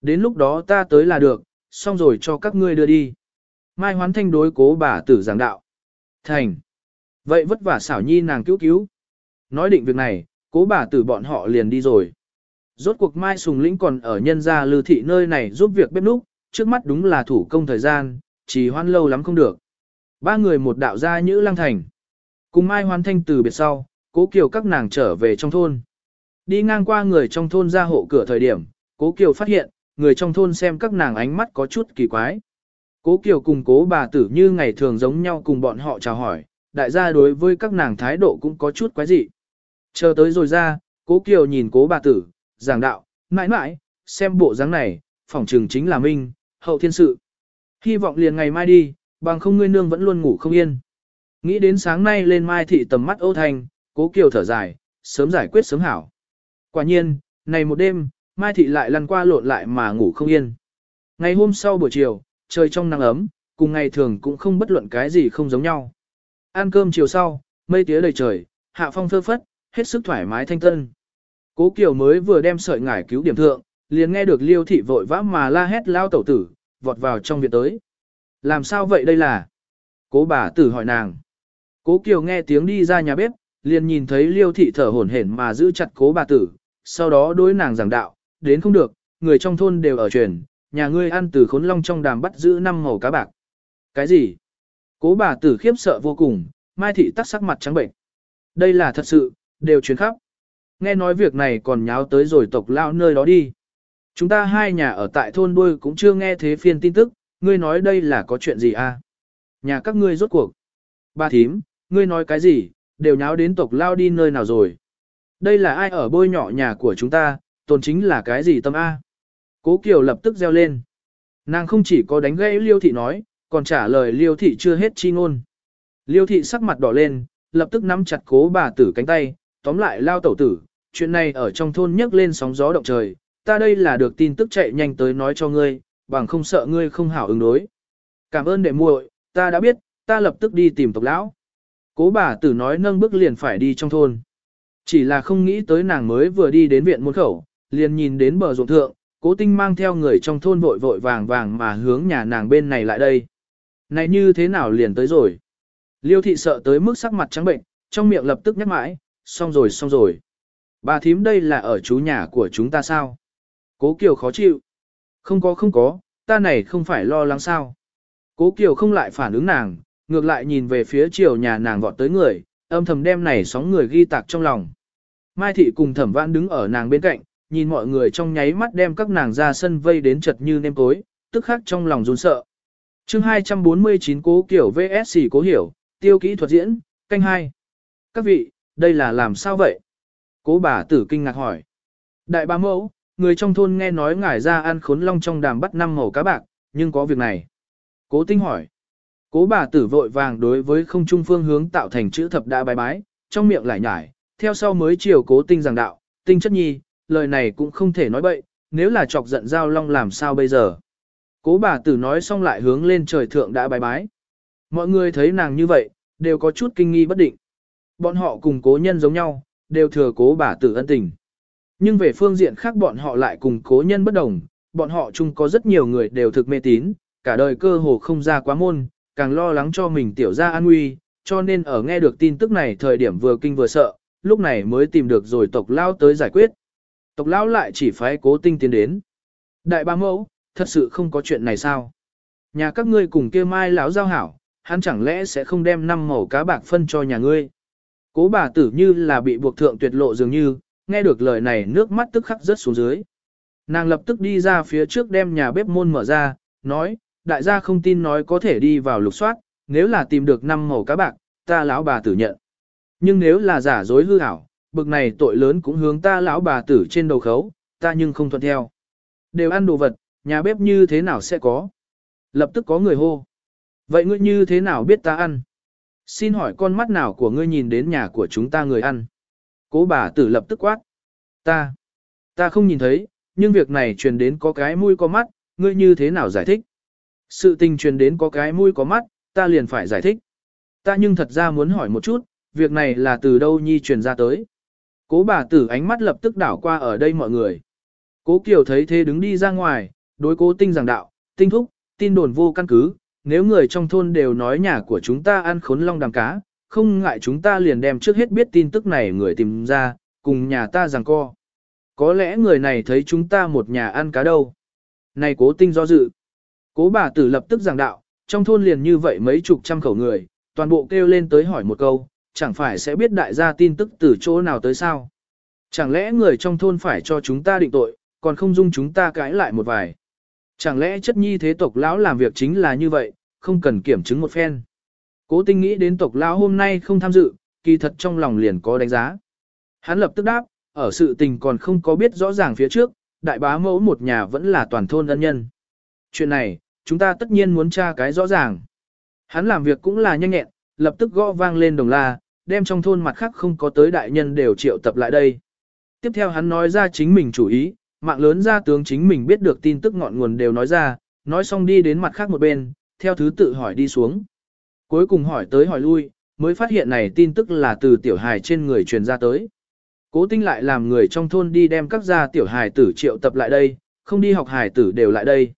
Đến lúc đó ta tới là được, xong rồi cho các ngươi đưa đi. Mai Hoán Thanh đối cố bà tử giảng đạo. Thành. Vậy vất vả xảo nhi nàng cứu cứu. Nói định việc này, cố bà tử bọn họ liền đi rồi. Rốt cuộc Mai Sùng Lĩnh còn ở nhân gia lưu thị nơi này giúp việc bếp núc, trước mắt đúng là thủ công thời gian, chỉ hoan lâu lắm không được. Ba người một đạo gia nhữ Lang thành. Cùng Mai Hoán Thanh từ biệt sau, cố kiều các nàng trở về trong thôn. Đi ngang qua người trong thôn ra hộ cửa thời điểm, cố kiều phát hiện, người trong thôn xem các nàng ánh mắt có chút kỳ quái. Cố kiều cùng cố bà tử như ngày thường giống nhau cùng bọn họ chào hỏi, đại gia đối với các nàng thái độ cũng có chút quái dị. Chờ tới rồi ra, cố kiều nhìn cố bà tử, giảng đạo, mãi mãi, xem bộ dáng này, phỏng trường chính là minh, hậu thiên sự. Hy vọng liền ngày mai đi, bằng không ngươi nương vẫn luôn ngủ không yên. Nghĩ đến sáng nay lên mai thị tầm mắt Âu Thành, cố kiều thở dài, sớm giải quyết sớm hảo. Quả nhiên, này một đêm, mai thị lại lăn qua lộn lại mà ngủ không yên. Ngày hôm sau buổi chiều, trời trong nắng ấm, cùng ngày thường cũng không bất luận cái gì không giống nhau. Ăn cơm chiều sau, mây tía đầy trời, hạ phong phơ phất, hết sức thoải mái thanh tân. Cố Kiều mới vừa đem sợi ngải cứu điểm thượng, liền nghe được Liêu thị vội vã mà la hét lao tẩu tử, vọt vào trong viện tới. Làm sao vậy đây là? Cố bà tử hỏi nàng. Cố Kiều nghe tiếng đi ra nhà bếp, liền nhìn thấy liêu thị thở hổn hển mà giữ chặt cố bà tử, sau đó đối nàng giảng đạo, đến không được, người trong thôn đều ở truyền, nhà ngươi ăn từ khốn long trong đàm bắt giữ năm màu cá bạc. Cái gì? Cố bà tử khiếp sợ vô cùng, Mai thị tắt sắc mặt trắng bệnh. Đây là thật sự, đều truyền khắp. Nghe nói việc này còn nháo tới rồi tộc lao nơi đó đi. Chúng ta hai nhà ở tại thôn đuôi cũng chưa nghe thế phiên tin tức, ngươi nói đây là có chuyện gì à? Nhà các ngươi rốt cuộc. Ba thím, ngươi nói cái gì, đều nháo đến tộc lao đi nơi nào rồi. Đây là ai ở bôi nhỏ nhà của chúng ta, tồn chính là cái gì tâm A. Cố Kiều lập tức reo lên. Nàng không chỉ có đánh gãy liêu thị nói, còn trả lời liêu thị chưa hết chi ngôn. Liêu thị sắc mặt đỏ lên, lập tức nắm chặt cố bà tử cánh tay, tóm lại lao tẩu tử, chuyện này ở trong thôn nhấc lên sóng gió động trời, ta đây là được tin tức chạy nhanh tới nói cho ngươi, bằng không sợ ngươi không hảo ứng đối. Cảm ơn đệ muội, ta đã biết, ta lập tức đi tìm tộc lão. Cố bà tử nói nâng bước liền phải đi trong thôn. Chỉ là không nghĩ tới nàng mới vừa đi đến viện môn khẩu, liền nhìn đến bờ ruộng thượng, cố tinh mang theo người trong thôn vội vội vàng vàng mà hướng nhà nàng bên này lại đây. Này như thế nào liền tới rồi? Liêu thị sợ tới mức sắc mặt trắng bệnh, trong miệng lập tức nhắc mãi, xong rồi xong rồi. Bà thím đây là ở chú nhà của chúng ta sao? Cố Kiều khó chịu. Không có không có, ta này không phải lo lắng sao. Cố Kiều không lại phản ứng nàng, ngược lại nhìn về phía chiều nhà nàng vọt tới người, âm thầm đem này sóng người ghi tạc trong lòng. Mai thị cùng thẩm vãn đứng ở nàng bên cạnh, nhìn mọi người trong nháy mắt đem các nàng ra sân vây đến chật như nêm tối, tức khắc trong lòng run sợ. chương 249 cố kiểu VSC cố hiểu, tiêu kỹ thuật diễn, canh hai. Các vị, đây là làm sao vậy? Cố bà tử kinh ngạc hỏi. Đại bá mẫu, người trong thôn nghe nói ngải ra ăn khốn long trong đàm bắt năm màu cá bạc, nhưng có việc này. Cố tinh hỏi. Cố bà tử vội vàng đối với không trung phương hướng tạo thành chữ thập đã bái bái, trong miệng lại nhải, theo sau mới chiều cố tinh giảng đạo, tinh chất nhi, lời này cũng không thể nói bậy, nếu là chọc giận giao long làm sao bây giờ. Cố bà tử nói xong lại hướng lên trời thượng đã bái bái. Mọi người thấy nàng như vậy, đều có chút kinh nghi bất định. Bọn họ cùng cố nhân giống nhau, đều thừa cố bà tử ân tình. Nhưng về phương diện khác bọn họ lại cùng cố nhân bất đồng, bọn họ chung có rất nhiều người đều thực mê tín, cả đời cơ hồ không ra quá môn, càng lo lắng cho mình tiểu ra an nguy, cho nên ở nghe được tin tức này thời điểm vừa kinh vừa sợ, lúc này mới tìm được rồi tộc lao tới giải quyết. Tộc lao lại chỉ phái cố tinh tiến đến. Đại ba mẫu, thật sự không có chuyện này sao? Nhà các ngươi cùng kia mai lão giao hảo, hắn chẳng lẽ sẽ không đem năm màu cá bạc phân cho nhà ngươi? Cố bà tử như là bị buộc thượng tuyệt lộ dường như, nghe được lời này nước mắt tức khắc rớt xuống dưới. Nàng lập tức đi ra phía trước đem nhà bếp môn mở ra, nói, đại gia không tin nói có thể đi vào lục soát, nếu là tìm được năm màu cá bạc, ta lão bà tử nhận. Nhưng nếu là giả dối hư ảo, bực này tội lớn cũng hướng ta lão bà tử trên đầu khấu, ta nhưng không thuận theo. Đều ăn đồ vật, nhà bếp như thế nào sẽ có? Lập tức có người hô. Vậy ngươi như thế nào biết ta ăn? Xin hỏi con mắt nào của ngươi nhìn đến nhà của chúng ta người ăn? Cố bà tử lập tức quát. Ta, ta không nhìn thấy, nhưng việc này truyền đến có cái mũi có mắt, ngươi như thế nào giải thích? Sự tình truyền đến có cái mũi có mắt, ta liền phải giải thích. Ta nhưng thật ra muốn hỏi một chút, việc này là từ đâu nhi truyền ra tới? Cố bà tử ánh mắt lập tức đảo qua ở đây mọi người. Cố Kiều thấy thế đứng đi ra ngoài, đối cố tinh giảng đạo, tinh thúc, tin đồn vô căn cứ, nếu người trong thôn đều nói nhà của chúng ta ăn khốn long đàm cá, không ngại chúng ta liền đem trước hết biết tin tức này người tìm ra, cùng nhà ta rằng co. Có lẽ người này thấy chúng ta một nhà ăn cá đâu. Này cố tinh do dự. Cố bà tử lập tức giảng đạo, trong thôn liền như vậy mấy chục trăm khẩu người, toàn bộ kêu lên tới hỏi một câu, chẳng phải sẽ biết đại gia tin tức từ chỗ nào tới sao. Chẳng lẽ người trong thôn phải cho chúng ta định tội, còn không dung chúng ta cãi lại một vài. Chẳng lẽ chất nhi thế tộc lão làm việc chính là như vậy, không cần kiểm chứng một phen. Cố tinh nghĩ đến tộc lão hôm nay không tham dự, kỳ thật trong lòng liền có đánh giá. Hắn lập tức đáp, ở sự tình còn không có biết rõ ràng phía trước, đại bá mẫu một nhà vẫn là toàn thôn ân nhân. Chuyện này, chúng ta tất nhiên muốn tra cái rõ ràng. Hắn làm việc cũng là nhanh nhẹn, lập tức gõ vang lên đồng la, đem trong thôn mặt khác không có tới đại nhân đều triệu tập lại đây. Tiếp theo hắn nói ra chính mình chủ ý, mạng lớn ra tướng chính mình biết được tin tức ngọn nguồn đều nói ra, nói xong đi đến mặt khác một bên, theo thứ tự hỏi đi xuống. Cuối cùng hỏi tới hỏi lui, mới phát hiện này tin tức là từ tiểu hài trên người truyền ra tới. Cố tinh lại làm người trong thôn đi đem các gia tiểu hài tử triệu tập lại đây, không đi học hài tử đều lại đây.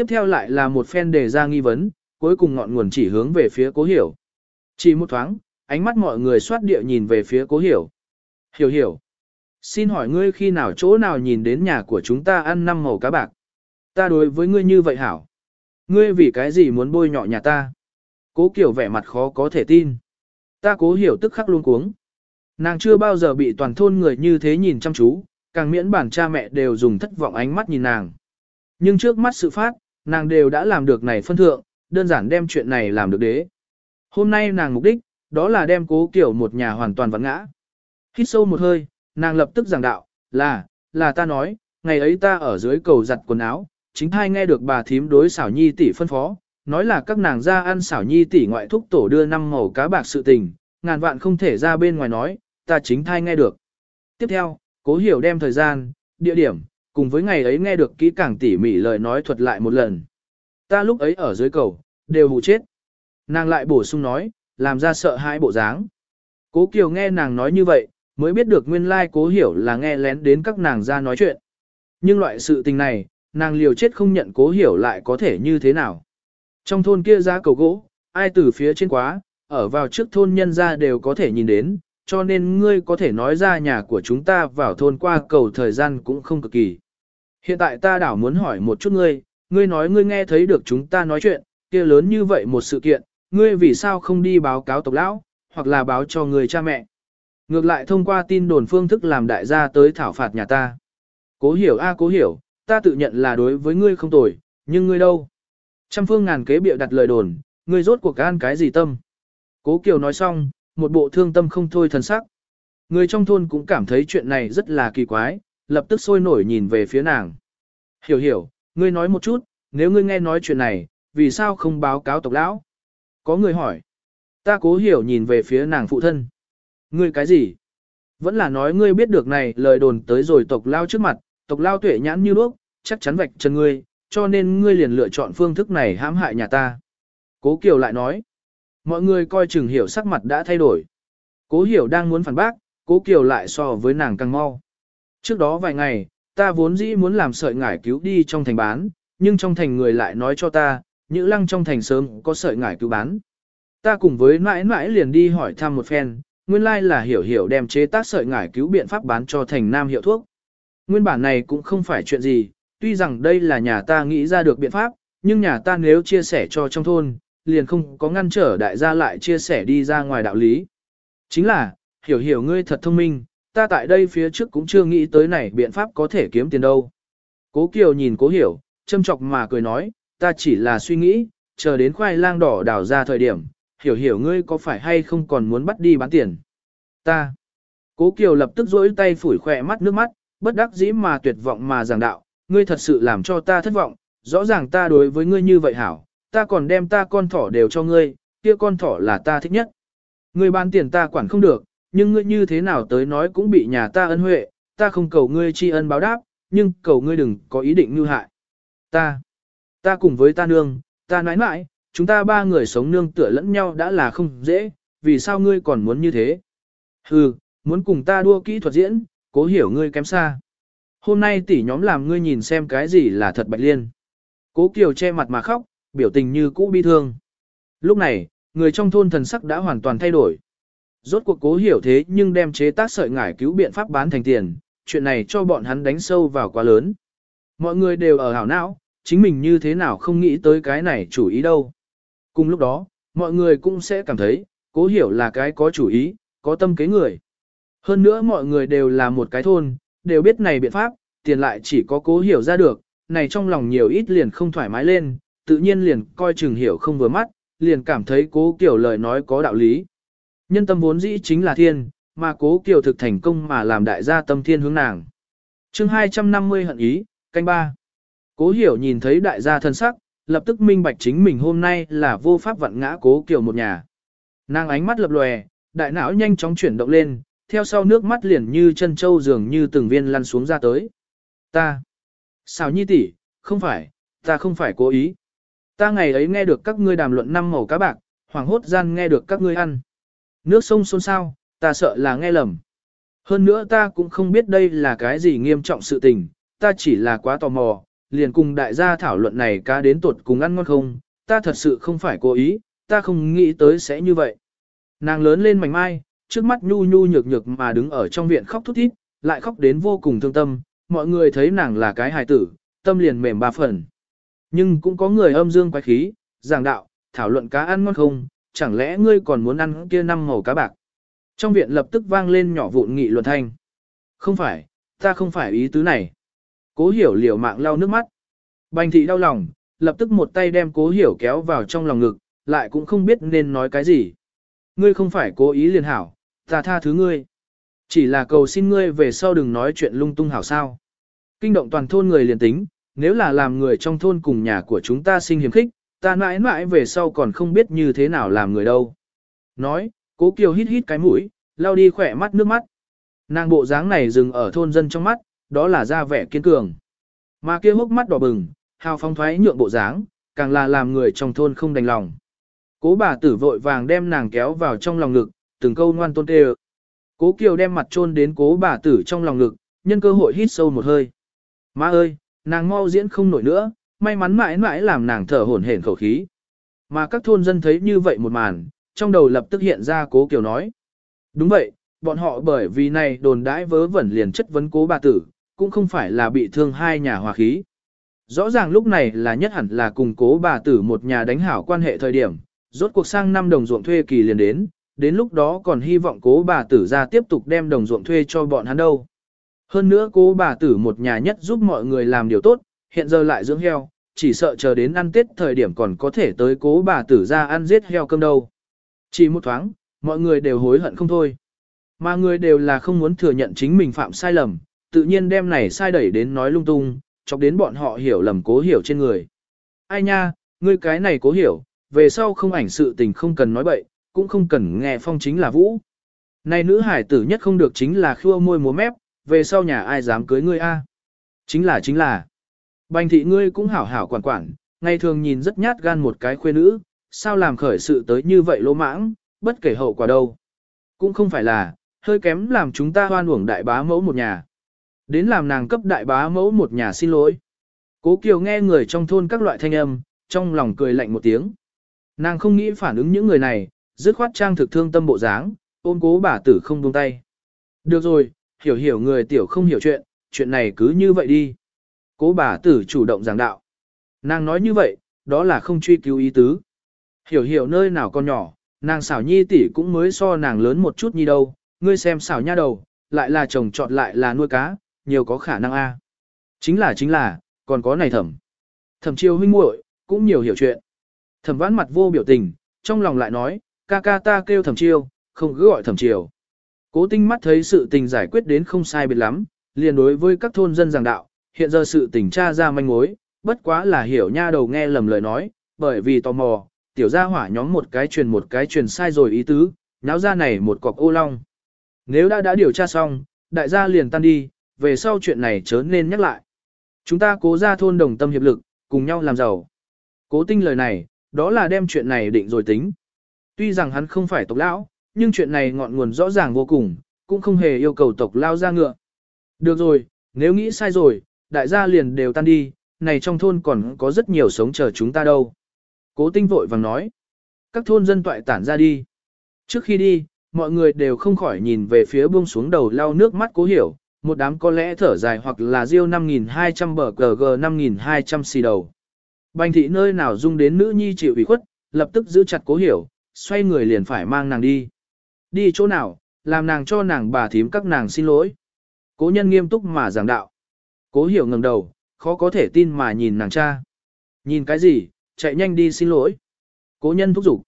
Tiếp theo lại là một phen đề ra nghi vấn, cuối cùng ngọn nguồn chỉ hướng về phía cố hiểu. Chỉ một thoáng, ánh mắt mọi người xoát địa nhìn về phía cố hiểu. Hiểu hiểu. Xin hỏi ngươi khi nào chỗ nào nhìn đến nhà của chúng ta ăn năm màu cá bạc. Ta đối với ngươi như vậy hảo. Ngươi vì cái gì muốn bôi nhọ nhà ta? Cố kiểu vẻ mặt khó có thể tin. Ta cố hiểu tức khắc luôn cuống. Nàng chưa bao giờ bị toàn thôn người như thế nhìn chăm chú, càng miễn bản cha mẹ đều dùng thất vọng ánh mắt nhìn nàng. Nhưng trước mắt sự phát, nàng đều đã làm được này phân thượng, đơn giản đem chuyện này làm được đế. Hôm nay nàng mục đích, đó là đem cố kiểu một nhà hoàn toàn vặn ngã. Hít sâu một hơi, nàng lập tức giảng đạo, là, là ta nói, ngày ấy ta ở dưới cầu giặt quần áo, chính hai nghe được bà thím đối xảo nhi tỷ phân phó, nói là các nàng ra ăn xảo nhi tỷ ngoại thúc tổ đưa năm màu cá bạc sự tình, ngàn vạn không thể ra bên ngoài nói, ta chính thai nghe được. Tiếp theo, cố hiểu đem thời gian, địa điểm, cùng với ngày ấy nghe được kỹ càng tỉ mỉ lời nói thuật lại một lần. Ta lúc ấy ở dưới cầu, đều hù chết. Nàng lại bổ sung nói, làm ra sợ hãi bộ dáng. Cố Kiều nghe nàng nói như vậy, mới biết được nguyên lai cố hiểu là nghe lén đến các nàng ra nói chuyện. Nhưng loại sự tình này, nàng liều chết không nhận cố hiểu lại có thể như thế nào. Trong thôn kia ra cầu gỗ, ai từ phía trên quá, ở vào trước thôn nhân ra đều có thể nhìn đến, cho nên ngươi có thể nói ra nhà của chúng ta vào thôn qua cầu thời gian cũng không cực kỳ. Hiện tại ta đảo muốn hỏi một chút ngươi, ngươi nói ngươi nghe thấy được chúng ta nói chuyện, kia lớn như vậy một sự kiện, ngươi vì sao không đi báo cáo tộc lão, hoặc là báo cho người cha mẹ. Ngược lại thông qua tin đồn phương thức làm đại gia tới thảo phạt nhà ta. Cố hiểu a cố hiểu, ta tự nhận là đối với ngươi không tồi, nhưng ngươi đâu? Trăm phương ngàn kế bịa đặt lời đồn, ngươi rốt cuộc gan cái gì tâm? Cố Kiều nói xong, một bộ thương tâm không thôi thần sắc. Người trong thôn cũng cảm thấy chuyện này rất là kỳ quái, lập tức sôi nổi nhìn về phía nàng. Hiểu hiểu, ngươi nói một chút, nếu ngươi nghe nói chuyện này, vì sao không báo cáo tộc lão? Có người hỏi. Ta cố hiểu nhìn về phía nàng phụ thân. Ngươi cái gì? Vẫn là nói ngươi biết được này lời đồn tới rồi tộc lao trước mặt, tộc lao tuệ nhãn như đuốc, chắc chắn vạch chân ngươi, cho nên ngươi liền lựa chọn phương thức này hãm hại nhà ta. Cố Kiều lại nói. Mọi người coi chừng hiểu sắc mặt đã thay đổi. Cố hiểu đang muốn phản bác, cố Kiều lại so với nàng càng mau. Trước đó vài ngày, ta vốn dĩ muốn làm sợi ngải cứu đi trong thành bán, nhưng trong thành người lại nói cho ta, Nhữ lăng trong thành sớm có sợi ngải cứu bán. Ta cùng với mãi mãi liền đi hỏi thăm một phen, nguyên lai là hiểu hiểu đem chế tác sợi ngải cứu biện pháp bán cho thành nam hiệu thuốc. Nguyên bản này cũng không phải chuyện gì, tuy rằng đây là nhà ta nghĩ ra được biện pháp, nhưng nhà ta nếu chia sẻ cho trong thôn, liền không có ngăn trở đại gia lại chia sẻ đi ra ngoài đạo lý. Chính là, hiểu hiểu ngươi thật thông minh, ta tại đây phía trước cũng chưa nghĩ tới này biện pháp có thể kiếm tiền đâu. Cố Kiều nhìn cố hiểu, châm chọc mà cười nói, ta chỉ là suy nghĩ, chờ đến khoai lang đỏ đào ra thời điểm, hiểu hiểu ngươi có phải hay không còn muốn bắt đi bán tiền. Ta. Cố Kiều lập tức rỗi tay phủi khỏe mắt nước mắt, bất đắc dĩ mà tuyệt vọng mà giảng đạo, ngươi thật sự làm cho ta thất vọng, rõ ràng ta đối với ngươi như vậy hảo, ta còn đem ta con thỏ đều cho ngươi, kia con thỏ là ta thích nhất. Ngươi bán tiền ta quản không được, nhưng ngươi như thế nào tới nói cũng bị nhà ta ân huệ, ta không cầu ngươi tri ân báo đáp, nhưng cầu ngươi đừng có ý định như hại. Ta. Ta cùng với ta nương, ta nói nãi, chúng ta ba người sống nương tựa lẫn nhau đã là không dễ, vì sao ngươi còn muốn như thế? Hừ, muốn cùng ta đua kỹ thuật diễn, cố hiểu ngươi kém xa. Hôm nay tỷ nhóm làm ngươi nhìn xem cái gì là thật bạch liên. Cố Kiều che mặt mà khóc, biểu tình như cũ bi thương. Lúc này, người trong thôn thần sắc đã hoàn toàn thay đổi. Rốt cuộc cố hiểu thế nhưng đem chế tác sợi ngải cứu biện pháp bán thành tiền, chuyện này cho bọn hắn đánh sâu vào quá lớn. Mọi người đều ở hảo não, chính mình như thế nào không nghĩ tới cái này chủ ý đâu. Cùng lúc đó, mọi người cũng sẽ cảm thấy, cố hiểu là cái có chủ ý, có tâm kế người. Hơn nữa mọi người đều là một cái thôn, đều biết này biện pháp, tiền lại chỉ có cố hiểu ra được, này trong lòng nhiều ít liền không thoải mái lên, tự nhiên liền coi chừng hiểu không vừa mắt, liền cảm thấy cố kiểu lời nói có đạo lý. Nhân tâm vốn dĩ chính là thiên, mà cố kiểu thực thành công mà làm đại gia tâm thiên hướng nàng. chương 250 hận ý, canh ba Cố hiểu nhìn thấy đại gia thân sắc, lập tức minh bạch chính mình hôm nay là vô pháp vặn ngã cố kiểu một nhà. Nàng ánh mắt lập lòe, đại não nhanh chóng chuyển động lên, theo sau nước mắt liền như chân châu dường như từng viên lăn xuống ra tới. Ta, sao nhi tỷ, không phải, ta không phải cố ý. Ta ngày ấy nghe được các ngươi đàm luận năm màu cá bạc, hoàng hốt gian nghe được các ngươi ăn. Nước sông xôn xao, ta sợ là nghe lầm. Hơn nữa ta cũng không biết đây là cái gì nghiêm trọng sự tình, ta chỉ là quá tò mò, liền cùng đại gia thảo luận này cá đến tuột cùng ăn ngon không, ta thật sự không phải cố ý, ta không nghĩ tới sẽ như vậy. Nàng lớn lên mảnh mai, trước mắt nhu nhu nhược nhược mà đứng ở trong viện khóc thút thít, lại khóc đến vô cùng thương tâm, mọi người thấy nàng là cái hài tử, tâm liền mềm ba phần. Nhưng cũng có người âm dương quái khí, giảng đạo, thảo luận cá ăn ngon không, chẳng lẽ ngươi còn muốn ăn kia năm màu cá bạc. Trong viện lập tức vang lên nhỏ vụn nghị luận thanh. Không phải, ta không phải ý tứ này. Cố hiểu liều mạng lau nước mắt. Bành thị đau lòng, lập tức một tay đem cố hiểu kéo vào trong lòng ngực, lại cũng không biết nên nói cái gì. Ngươi không phải cố ý liền hảo, ta tha thứ ngươi. Chỉ là cầu xin ngươi về sau đừng nói chuyện lung tung hảo sao. Kinh động toàn thôn người liền tính, nếu là làm người trong thôn cùng nhà của chúng ta sinh hiếm khích, ta mãi mãi về sau còn không biết như thế nào làm người đâu. Nói, cố kiều hít hít cái mũi, lau đi khỏe mắt nước mắt. Nàng bộ dáng này dừng ở thôn dân trong mắt, đó là ra vẻ kiên cường. Mà kia hốc mắt đỏ bừng, hào phong thoái nhượng bộ dáng, càng là làm người trong thôn không đành lòng. Cố bà tử vội vàng đem nàng kéo vào trong lòng ngực, từng câu ngoan tôn tê Cố Kiều đem mặt chôn đến cố bà tử trong lòng ngực, nhân cơ hội hít sâu một hơi. Má ơi, nàng mau diễn không nổi nữa, may mắn mãi mãi làm nàng thở hổn hển khẩu khí. Mà các thôn dân thấy như vậy một màn, trong đầu lập tức hiện ra cố Kiều nói. Đúng vậy, bọn họ bởi vì này đồn đãi vớ vẩn liền chất vấn cố bà tử, cũng không phải là bị thương hai nhà hòa khí. Rõ ràng lúc này là nhất hẳn là cùng cố bà tử một nhà đánh hảo quan hệ thời điểm, rốt cuộc sang năm đồng ruộng thuê kỳ liền đến, đến lúc đó còn hy vọng cố bà tử ra tiếp tục đem đồng ruộng thuê cho bọn hắn đâu. Hơn nữa cố bà tử một nhà nhất giúp mọi người làm điều tốt, hiện giờ lại dưỡng heo, chỉ sợ chờ đến ăn tết thời điểm còn có thể tới cố bà tử ra ăn giết heo cơm đâu. Chỉ một thoáng, mọi người đều hối hận không thôi. Mà người đều là không muốn thừa nhận chính mình phạm sai lầm, tự nhiên đem này sai đẩy đến nói lung tung, chọc đến bọn họ hiểu lầm cố hiểu trên người. Ai nha, ngươi cái này cố hiểu, về sau không ảnh sự tình không cần nói bậy, cũng không cần nghe phong chính là vũ. Này nữ hải tử nhất không được chính là khua môi múa mép, về sau nhà ai dám cưới ngươi a? Chính là chính là. Bành thị ngươi cũng hảo hảo quản quản, ngày thường nhìn rất nhát gan một cái khuê nữ, sao làm khởi sự tới như vậy lỗ mãng, bất kể hậu quả đâu. Cũng không phải là, hơi kém làm chúng ta hoan uổng đại bá mẫu một nhà. Đến làm nàng cấp đại bá mẫu một nhà xin lỗi. Cố Kiều nghe người trong thôn các loại thanh âm, trong lòng cười lạnh một tiếng. Nàng không nghĩ phản ứng những người này, dứt khoát trang thực thương tâm bộ dáng, ôm cố bà tử không buông tay. Được rồi, hiểu hiểu người tiểu không hiểu chuyện, chuyện này cứ như vậy đi. Cố bà tử chủ động giảng đạo. Nàng nói như vậy, đó là không truy cứu ý tứ. Hiểu hiểu nơi nào con nhỏ, nàng xảo nhi tỷ cũng mới so nàng lớn một chút nhi đâu, ngươi xem xảo nha đầu, lại là chồng chọn lại là nuôi cá, nhiều có khả năng a. Chính là chính là, còn có này thẩm. Thẩm chiêu huynh muội cũng nhiều hiểu chuyện. Thẩm vãn mặt vô biểu tình, trong lòng lại nói, ca ca ta kêu thẩm chiêu, không cứ gọi thẩm chiều. Cố tinh mắt thấy sự tình giải quyết đến không sai biệt lắm, liền đối với các thôn dân giảng đạo, hiện giờ sự tình tra ra manh mối, bất quá là hiểu nha đầu nghe lầm lời nói, bởi vì tò mò, tiểu gia hỏa nhóm một cái truyền một cái truyền sai rồi ý tứ, náo ra này một cọc ô long. Nếu đã đã điều tra xong, đại gia liền tan đi, về sau chuyện này chớ nên nhắc lại. Chúng ta cố ra thôn đồng tâm hiệp lực, cùng nhau làm giàu. Cố tinh lời này, đó là đem chuyện này định rồi tính. Tuy rằng hắn không phải tộc lão, nhưng chuyện này ngọn nguồn rõ ràng vô cùng, cũng không hề yêu cầu tộc lao ra ngựa. Được rồi, nếu nghĩ sai rồi, đại gia liền đều tan đi, này trong thôn còn có rất nhiều sống chờ chúng ta đâu. Cố tinh vội vàng nói. Các thôn dân toại tản ra đi. Trước khi đi, mọi người đều không khỏi nhìn về phía buông xuống đầu lau nước mắt cố hiểu, một đám có lẽ thở dài hoặc là riêu 5.200 bờ GG 5.200 xì đầu. Bành thị nơi nào dung đến nữ nhi chịu ủy khuất, lập tức giữ chặt cố hiểu, xoay người liền phải mang nàng đi. Đi chỗ nào, làm nàng cho nàng bà thím các nàng xin lỗi. Cố nhân nghiêm túc mà giảng đạo. Cố hiểu ngẩng đầu, khó có thể tin mà nhìn nàng cha. Nhìn cái gì, chạy nhanh đi xin lỗi. Cố nhân thúc giục.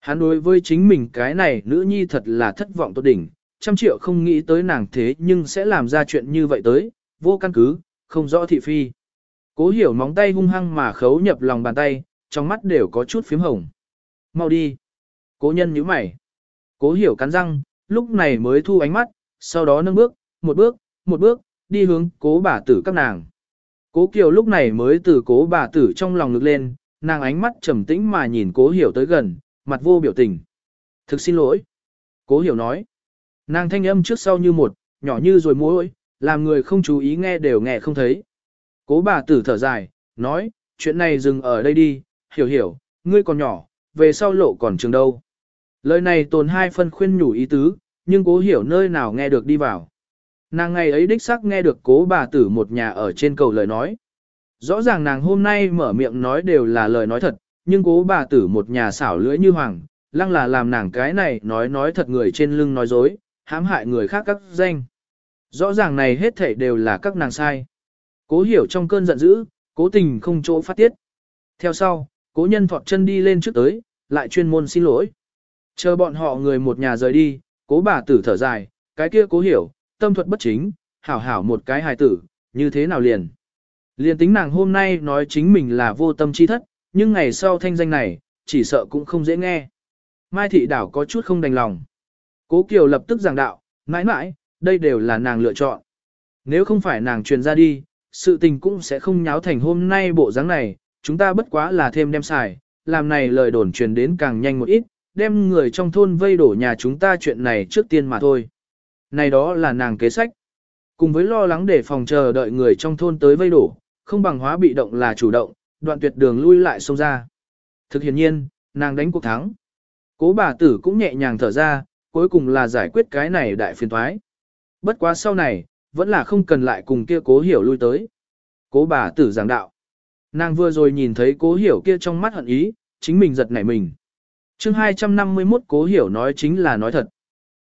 Hắn đối với chính mình cái này nữ nhi thật là thất vọng tốt đỉnh, trăm triệu không nghĩ tới nàng thế nhưng sẽ làm ra chuyện như vậy tới, vô căn cứ, không rõ thị phi. Cố hiểu móng tay hung hăng mà khấu nhập lòng bàn tay, trong mắt đều có chút phím hồng. Mau đi. Cố nhân nhíu mày. Cố hiểu cắn răng, lúc này mới thu ánh mắt, sau đó nâng bước, một bước, một bước, đi hướng cố bà tử các nàng. Cố Kiều lúc này mới từ cố bà tử trong lòng ngực lên, nàng ánh mắt trầm tĩnh mà nhìn cố hiểu tới gần, mặt vô biểu tình. Thực xin lỗi. Cố hiểu nói. Nàng thanh âm trước sau như một, nhỏ như rồi muối, làm người không chú ý nghe đều nghe không thấy. Cố bà tử thở dài, nói, chuyện này dừng ở đây đi, hiểu hiểu, ngươi còn nhỏ, về sau lộ còn trường đâu. Lời này tồn hai phân khuyên nhủ ý tứ, nhưng cố hiểu nơi nào nghe được đi vào. Nàng ngày ấy đích xác nghe được cố bà tử một nhà ở trên cầu lời nói. Rõ ràng nàng hôm nay mở miệng nói đều là lời nói thật, nhưng cố bà tử một nhà xảo lưỡi như hoàng, lăng là làm nàng cái này nói nói thật người trên lưng nói dối, hãm hại người khác các danh. Rõ ràng này hết thảy đều là các nàng sai. Cố hiểu trong cơn giận dữ, cố tình không chỗ phát tiết. Theo sau, cố nhân thọt chân đi lên trước tới, lại chuyên môn xin lỗi. Chờ bọn họ người một nhà rời đi, cố bà tử thở dài, cái kia cố hiểu, tâm thuật bất chính, hảo hảo một cái hài tử, như thế nào liền. Liền tính nàng hôm nay nói chính mình là vô tâm chi thất, nhưng ngày sau thanh danh này, chỉ sợ cũng không dễ nghe. Mai thị đảo có chút không đành lòng. Cố Kiều lập tức giảng đạo, mãi mãi, đây đều là nàng lựa chọn. Nếu không phải nàng truyền ra đi, sự tình cũng sẽ không nháo thành hôm nay bộ dáng này, chúng ta bất quá là thêm đem xài, làm này lời đồn truyền đến càng nhanh một ít, đem người trong thôn vây đổ nhà chúng ta chuyện này trước tiên mà thôi. Này đó là nàng kế sách. Cùng với lo lắng để phòng chờ đợi người trong thôn tới vây đổ, không bằng hóa bị động là chủ động, đoạn tuyệt đường lui lại xông ra. Thực hiện nhiên, nàng đánh cuộc thắng. Cố bà tử cũng nhẹ nhàng thở ra, cuối cùng là giải quyết cái này đại phiền thoái. Bất quá sau này, vẫn là không cần lại cùng kia cố hiểu lui tới. Cố bà tử giảng đạo. Nàng vừa rồi nhìn thấy cố hiểu kia trong mắt hận ý, chính mình giật nảy mình chương 251 cố hiểu nói chính là nói thật.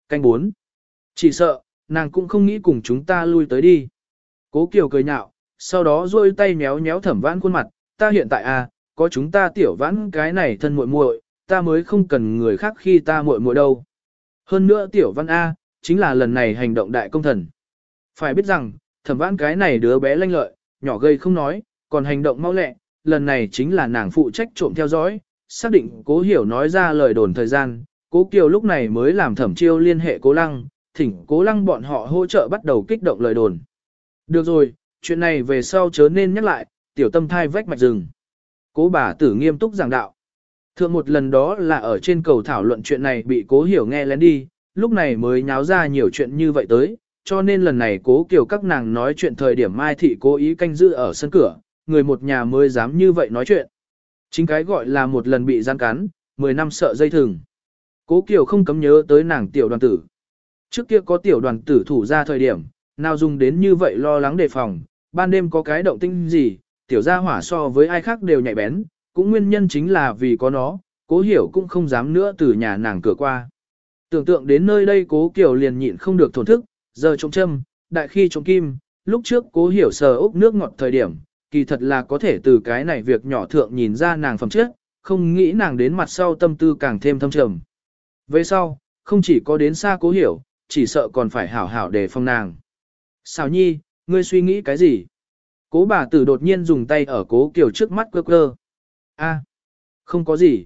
Canh 4. Chỉ sợ, nàng cũng không nghĩ cùng chúng ta lui tới đi. Cố Kiều cười nhạo, sau đó duỗi tay méo méo thẩm vãn khuôn mặt, ta hiện tại à, có chúng ta tiểu vãn cái này thân muội muội, ta mới không cần người khác khi ta muội muội đâu. Hơn nữa tiểu văn A, chính là lần này hành động đại công thần. Phải biết rằng, thẩm vãn cái này đứa bé lanh lợi, nhỏ gây không nói, còn hành động mau lẹ, lần này chính là nàng phụ trách trộm theo dõi, xác định cố hiểu nói ra lời đồn thời gian, cố kiều lúc này mới làm thẩm chiêu liên hệ cố lăng, thỉnh cố lăng bọn họ hỗ trợ bắt đầu kích động lời đồn. Được rồi, chuyện này về sau chớ nên nhắc lại, tiểu tâm thai vách mạch rừng. Cố bà tử nghiêm túc giảng đạo. Thượng một lần đó là ở trên cầu thảo luận chuyện này bị cố hiểu nghe lén đi, lúc này mới nháo ra nhiều chuyện như vậy tới, cho nên lần này cố kiều các nàng nói chuyện thời điểm Mai Thị cố ý canh giữ ở sân cửa, người một nhà mới dám như vậy nói chuyện. Chính cái gọi là một lần bị gian cắn, 10 năm sợ dây thừng. Cố Kiều không cấm nhớ tới nàng tiểu đoàn tử. Trước kia có tiểu đoàn tử thủ ra thời điểm, nào dùng đến như vậy lo lắng đề phòng, ban đêm có cái động tinh gì, tiểu gia hỏa so với ai khác đều nhạy bén, cũng nguyên nhân chính là vì có nó, cố hiểu cũng không dám nữa từ nhà nàng cửa qua. Tưởng tượng đến nơi đây cố Kiều liền nhịn không được thổn thức, giờ trông châm, đại khi trông kim, lúc trước cố hiểu sờ ốc nước ngọt thời điểm, kỳ thật là có thể từ cái này việc nhỏ thượng nhìn ra nàng phẩm chất, không nghĩ nàng đến mặt sau tâm tư càng thêm thâm trầm. Về sau, không chỉ có đến xa cố hiểu, chỉ sợ còn phải hảo hảo để phong nàng. Xào nhi, ngươi suy nghĩ cái gì? Cố bà tử đột nhiên dùng tay ở cố kiểu trước mắt cơ cơ. A, không có gì.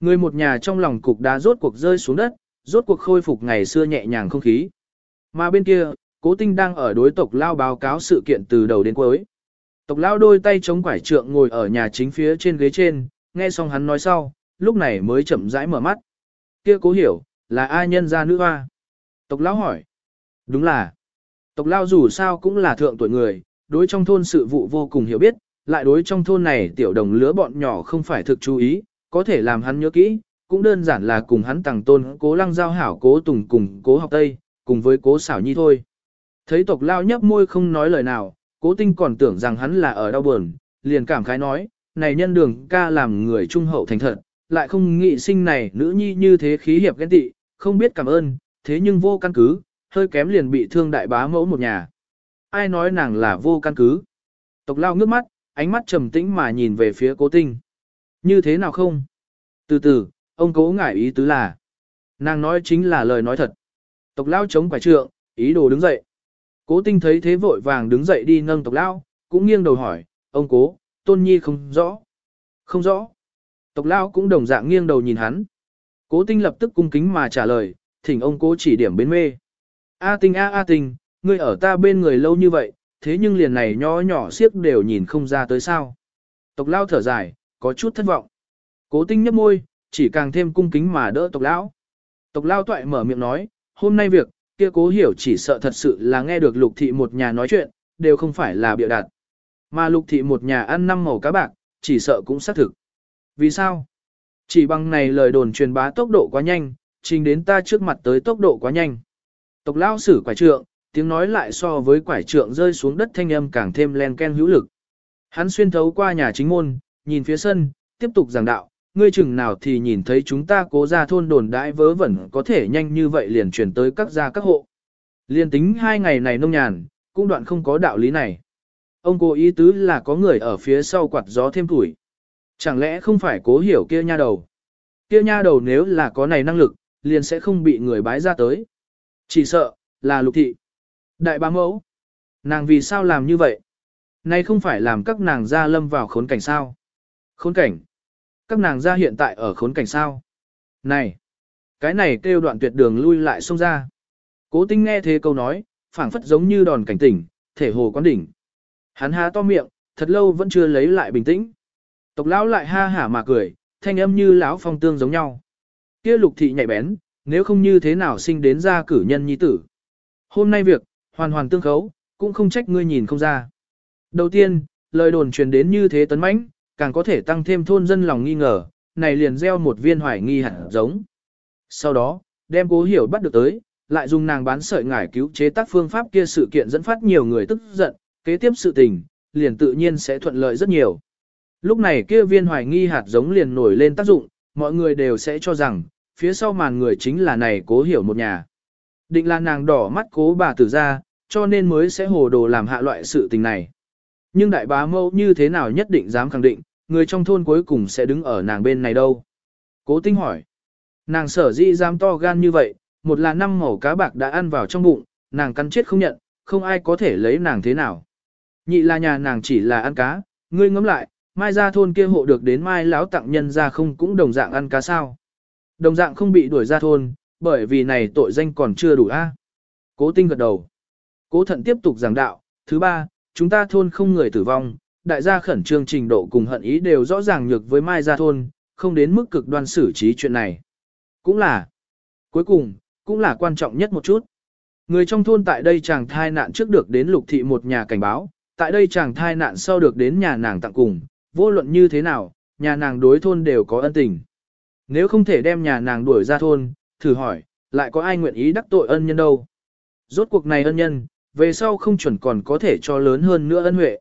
Người một nhà trong lòng cục đá rốt cuộc rơi xuống đất, rốt cuộc khôi phục ngày xưa nhẹ nhàng không khí. Mà bên kia, cố tinh đang ở đối tộc lao báo cáo sự kiện từ đầu đến cuối. Tộc Lão đôi tay chống quải trượng ngồi ở nhà chính phía trên ghế trên, nghe xong hắn nói sau, lúc này mới chậm rãi mở mắt. Kia cố hiểu, là ai nhân gia nữ hoa? Tộc Lão hỏi. Đúng là. Tộc Lão dù sao cũng là thượng tuổi người, đối trong thôn sự vụ vô cùng hiểu biết, lại đối trong thôn này tiểu đồng lứa bọn nhỏ không phải thực chú ý, có thể làm hắn nhớ kỹ, cũng đơn giản là cùng hắn tàng tôn cố lăng giao hảo cố tùng cùng cố học tây, cùng với cố xảo nhi thôi. Thấy tộc lao nhấp môi không nói lời nào, cố tinh còn tưởng rằng hắn là ở đau buồn, liền cảm khái nói, này nhân đường ca làm người trung hậu thành thật, lại không nghĩ sinh này nữ nhi như thế khí hiệp ghen tị, không biết cảm ơn, thế nhưng vô căn cứ, hơi kém liền bị thương đại bá mẫu một nhà. Ai nói nàng là vô căn cứ? Tộc lao ngước mắt, ánh mắt trầm tĩnh mà nhìn về phía cố tinh. Như thế nào không? Từ từ, ông cố ngải ý tứ là. Nàng nói chính là lời nói thật. Tộc lao chống quả trượng, ý đồ đứng dậy. Cố tinh thấy thế vội vàng đứng dậy đi nâng tộc lao, cũng nghiêng đầu hỏi, ông cố, tôn nhi không rõ. Không rõ. Tộc lao cũng đồng dạng nghiêng đầu nhìn hắn. Cố tinh lập tức cung kính mà trả lời, thỉnh ông cố chỉ điểm bên mê. A tinh a a tinh, ngươi ở ta bên người lâu như vậy, thế nhưng liền này nho nhỏ siếc đều nhìn không ra tới sao. Tộc lao thở dài, có chút thất vọng. Cố tinh nhấp môi, chỉ càng thêm cung kính mà đỡ tộc lão. Tộc lao toại mở miệng nói, hôm nay việc, kia cố hiểu chỉ sợ thật sự là nghe được lục thị một nhà nói chuyện, đều không phải là bịa đặt. Mà lục thị một nhà ăn năm màu cá bạc, chỉ sợ cũng xác thực. Vì sao? Chỉ bằng này lời đồn truyền bá tốc độ quá nhanh, trình đến ta trước mặt tới tốc độ quá nhanh. Tộc lao sử quải trượng, tiếng nói lại so với quải trượng rơi xuống đất thanh âm càng thêm len ken hữu lực. Hắn xuyên thấu qua nhà chính môn, nhìn phía sân, tiếp tục giảng đạo, ngươi chừng nào thì nhìn thấy chúng ta cố ra thôn đồn đãi vớ vẩn có thể nhanh như vậy liền chuyển tới các gia các hộ. Liên tính hai ngày này nông nhàn, cũng đoạn không có đạo lý này. Ông cố ý tứ là có người ở phía sau quạt gió thêm tuổi. Chẳng lẽ không phải cố hiểu kia nha đầu? Kia nha đầu nếu là có này năng lực, liền sẽ không bị người bái ra tới. Chỉ sợ, là lục thị. Đại bá mẫu. Nàng vì sao làm như vậy? Này không phải làm các nàng gia lâm vào khốn cảnh sao? Khốn cảnh? Các nàng gia hiện tại ở khốn cảnh sao? Này! Cái này kêu đoạn tuyệt đường lui lại xông ra. Cố tinh nghe thế câu nói, phảng phất giống như đòn cảnh tỉnh, thể hồ quán đỉnh. Hắn há to miệng, thật lâu vẫn chưa lấy lại bình tĩnh. Tộc lão lại ha hả mà cười, thanh âm như lão phong tương giống nhau. Kia lục thị nhạy bén, nếu không như thế nào sinh đến ra cử nhân nhi tử. Hôm nay việc, hoàn hoàn tương khấu, cũng không trách ngươi nhìn không ra. Đầu tiên, lời đồn truyền đến như thế tấn mãnh, càng có thể tăng thêm thôn dân lòng nghi ngờ, này liền gieo một viên hoài nghi hẳn giống. Sau đó, đem cố hiểu bắt được tới, lại dùng nàng bán sợi ngải cứu chế tác phương pháp kia sự kiện dẫn phát nhiều người tức giận, kế tiếp sự tình, liền tự nhiên sẽ thuận lợi rất nhiều. Lúc này kia viên hoài nghi hạt giống liền nổi lên tác dụng, mọi người đều sẽ cho rằng, phía sau màn người chính là này cố hiểu một nhà. Định là nàng đỏ mắt cố bà tử ra, cho nên mới sẽ hồ đồ làm hạ loại sự tình này. Nhưng đại bá mẫu như thế nào nhất định dám khẳng định, người trong thôn cuối cùng sẽ đứng ở nàng bên này đâu. Cố tinh hỏi. Nàng sở dĩ dám to gan như vậy, một là năm màu cá bạc đã ăn vào trong bụng, nàng cắn chết không nhận, không ai có thể lấy nàng thế nào. Nhị là nhà nàng chỉ là ăn cá, ngươi ngẫm lại, mai ra thôn kia hộ được đến mai lão tặng nhân ra không cũng đồng dạng ăn cá sao. Đồng dạng không bị đuổi ra thôn, bởi vì này tội danh còn chưa đủ a. Cố tinh gật đầu. Cố thận tiếp tục giảng đạo, thứ ba, chúng ta thôn không người tử vong, đại gia khẩn trương trình độ cùng hận ý đều rõ ràng nhược với mai gia thôn, không đến mức cực đoan xử trí chuyện này. Cũng là, cuối cùng, cũng là quan trọng nhất một chút. Người trong thôn tại đây chàng thai nạn trước được đến lục thị một nhà cảnh báo, tại đây chàng thai nạn sau được đến nhà nàng tặng cùng, vô luận như thế nào, nhà nàng đối thôn đều có ân tình. Nếu không thể đem nhà nàng đuổi ra thôn, thử hỏi, lại có ai nguyện ý đắc tội ân nhân đâu. Rốt cuộc này ân nhân, về sau không chuẩn còn có thể cho lớn hơn nữa ân huệ.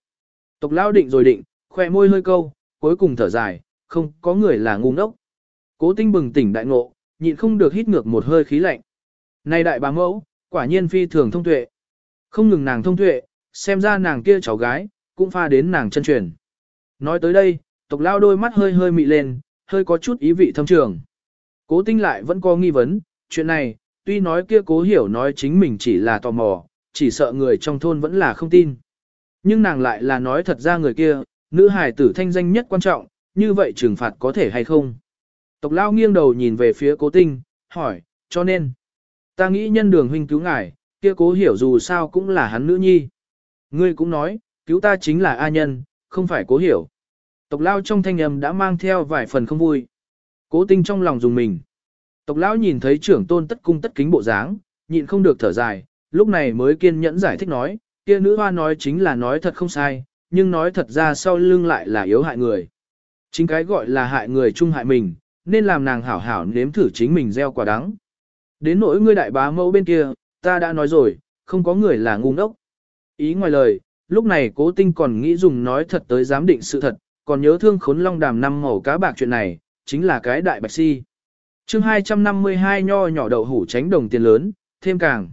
Tộc lao định rồi định, khoe môi hơi câu, cuối cùng thở dài, không có người là ngu ngốc. Cố tinh bừng tỉnh đại ngộ, nhịn không được hít ngược một hơi khí lạnh. Này đại bá mẫu, quả nhiên phi thường thông tuệ. Không ngừng nàng thông tuệ, xem ra nàng kia cháu gái, cũng pha đến nàng chân truyền. Nói tới đây, tộc lao đôi mắt hơi hơi mị lên, hơi có chút ý vị thâm trường. Cố tinh lại vẫn có nghi vấn, chuyện này, tuy nói kia cố hiểu nói chính mình chỉ là tò mò, chỉ sợ người trong thôn vẫn là không tin. Nhưng nàng lại là nói thật ra người kia, nữ hài tử thanh danh nhất quan trọng, như vậy trừng phạt có thể hay không? Tộc lao nghiêng đầu nhìn về phía cố tinh, hỏi, cho nên, ta nghĩ nhân đường huynh cứu ngài, kia cố hiểu dù sao cũng là hắn nữ nhi. Ngươi cũng nói, cứu ta chính là A nhân, không phải cố hiểu. Tộc lao trong thanh âm đã mang theo vài phần không vui. Cố tinh trong lòng dùng mình. Tộc lão nhìn thấy trưởng tôn tất cung tất kính bộ dáng, nhịn không được thở dài, lúc này mới kiên nhẫn giải thích nói, kia nữ hoa nói chính là nói thật không sai, nhưng nói thật ra sau lưng lại là yếu hại người. Chính cái gọi là hại người chung hại mình, nên làm nàng hảo hảo nếm thử chính mình gieo quả đắng. Đến nỗi ngươi đại bá mẫu bên kia, ta đã nói rồi, không có người là ngu ngốc. Ý ngoài lời, lúc này cố tinh còn nghĩ dùng nói thật tới giám định sự thật, còn nhớ thương khốn long đàm năm màu cá bạc chuyện này, chính là cái đại bạch si. chương 252 nho nhỏ đậu hủ tránh đồng tiền lớn, thêm càng.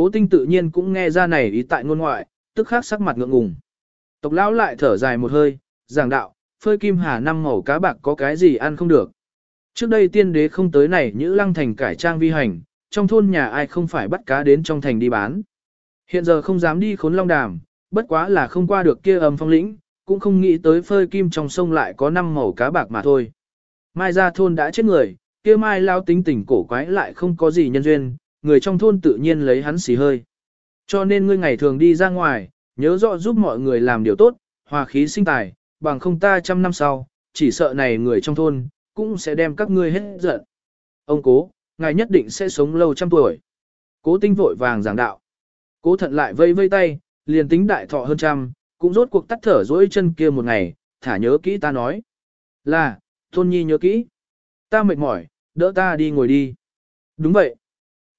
Cố tinh tự nhiên cũng nghe ra này ý tại ngôn ngoại, tức khắc sắc mặt ngượng ngùng. Tộc lão lại thở dài một hơi, giảng đạo, phơi kim hà năm màu cá bạc có cái gì ăn không được. Trước đây tiên đế không tới này nhữ lăng thành cải trang vi hành, trong thôn nhà ai không phải bắt cá đến trong thành đi bán. Hiện giờ không dám đi khốn long đàm, bất quá là không qua được kia âm phong lĩnh, cũng không nghĩ tới phơi kim trong sông lại có năm màu cá bạc mà thôi. Mai ra thôn đã chết người, kia mai lao tính tình cổ quái lại không có gì nhân duyên, người trong thôn tự nhiên lấy hắn xì hơi. Cho nên ngươi ngày thường đi ra ngoài, nhớ rõ giúp mọi người làm điều tốt, hòa khí sinh tài, bằng không ta trăm năm sau, chỉ sợ này người trong thôn, cũng sẽ đem các ngươi hết giận. Ông cố, ngài nhất định sẽ sống lâu trăm tuổi. Cố tinh vội vàng giảng đạo. Cố thận lại vây vây tay, liền tính đại thọ hơn trăm, cũng rốt cuộc tắt thở dỗi chân kia một ngày, thả nhớ kỹ ta nói. Là, thôn Nhi nhớ kỹ. Ta mệt mỏi, đỡ ta đi ngồi đi. Đúng vậy.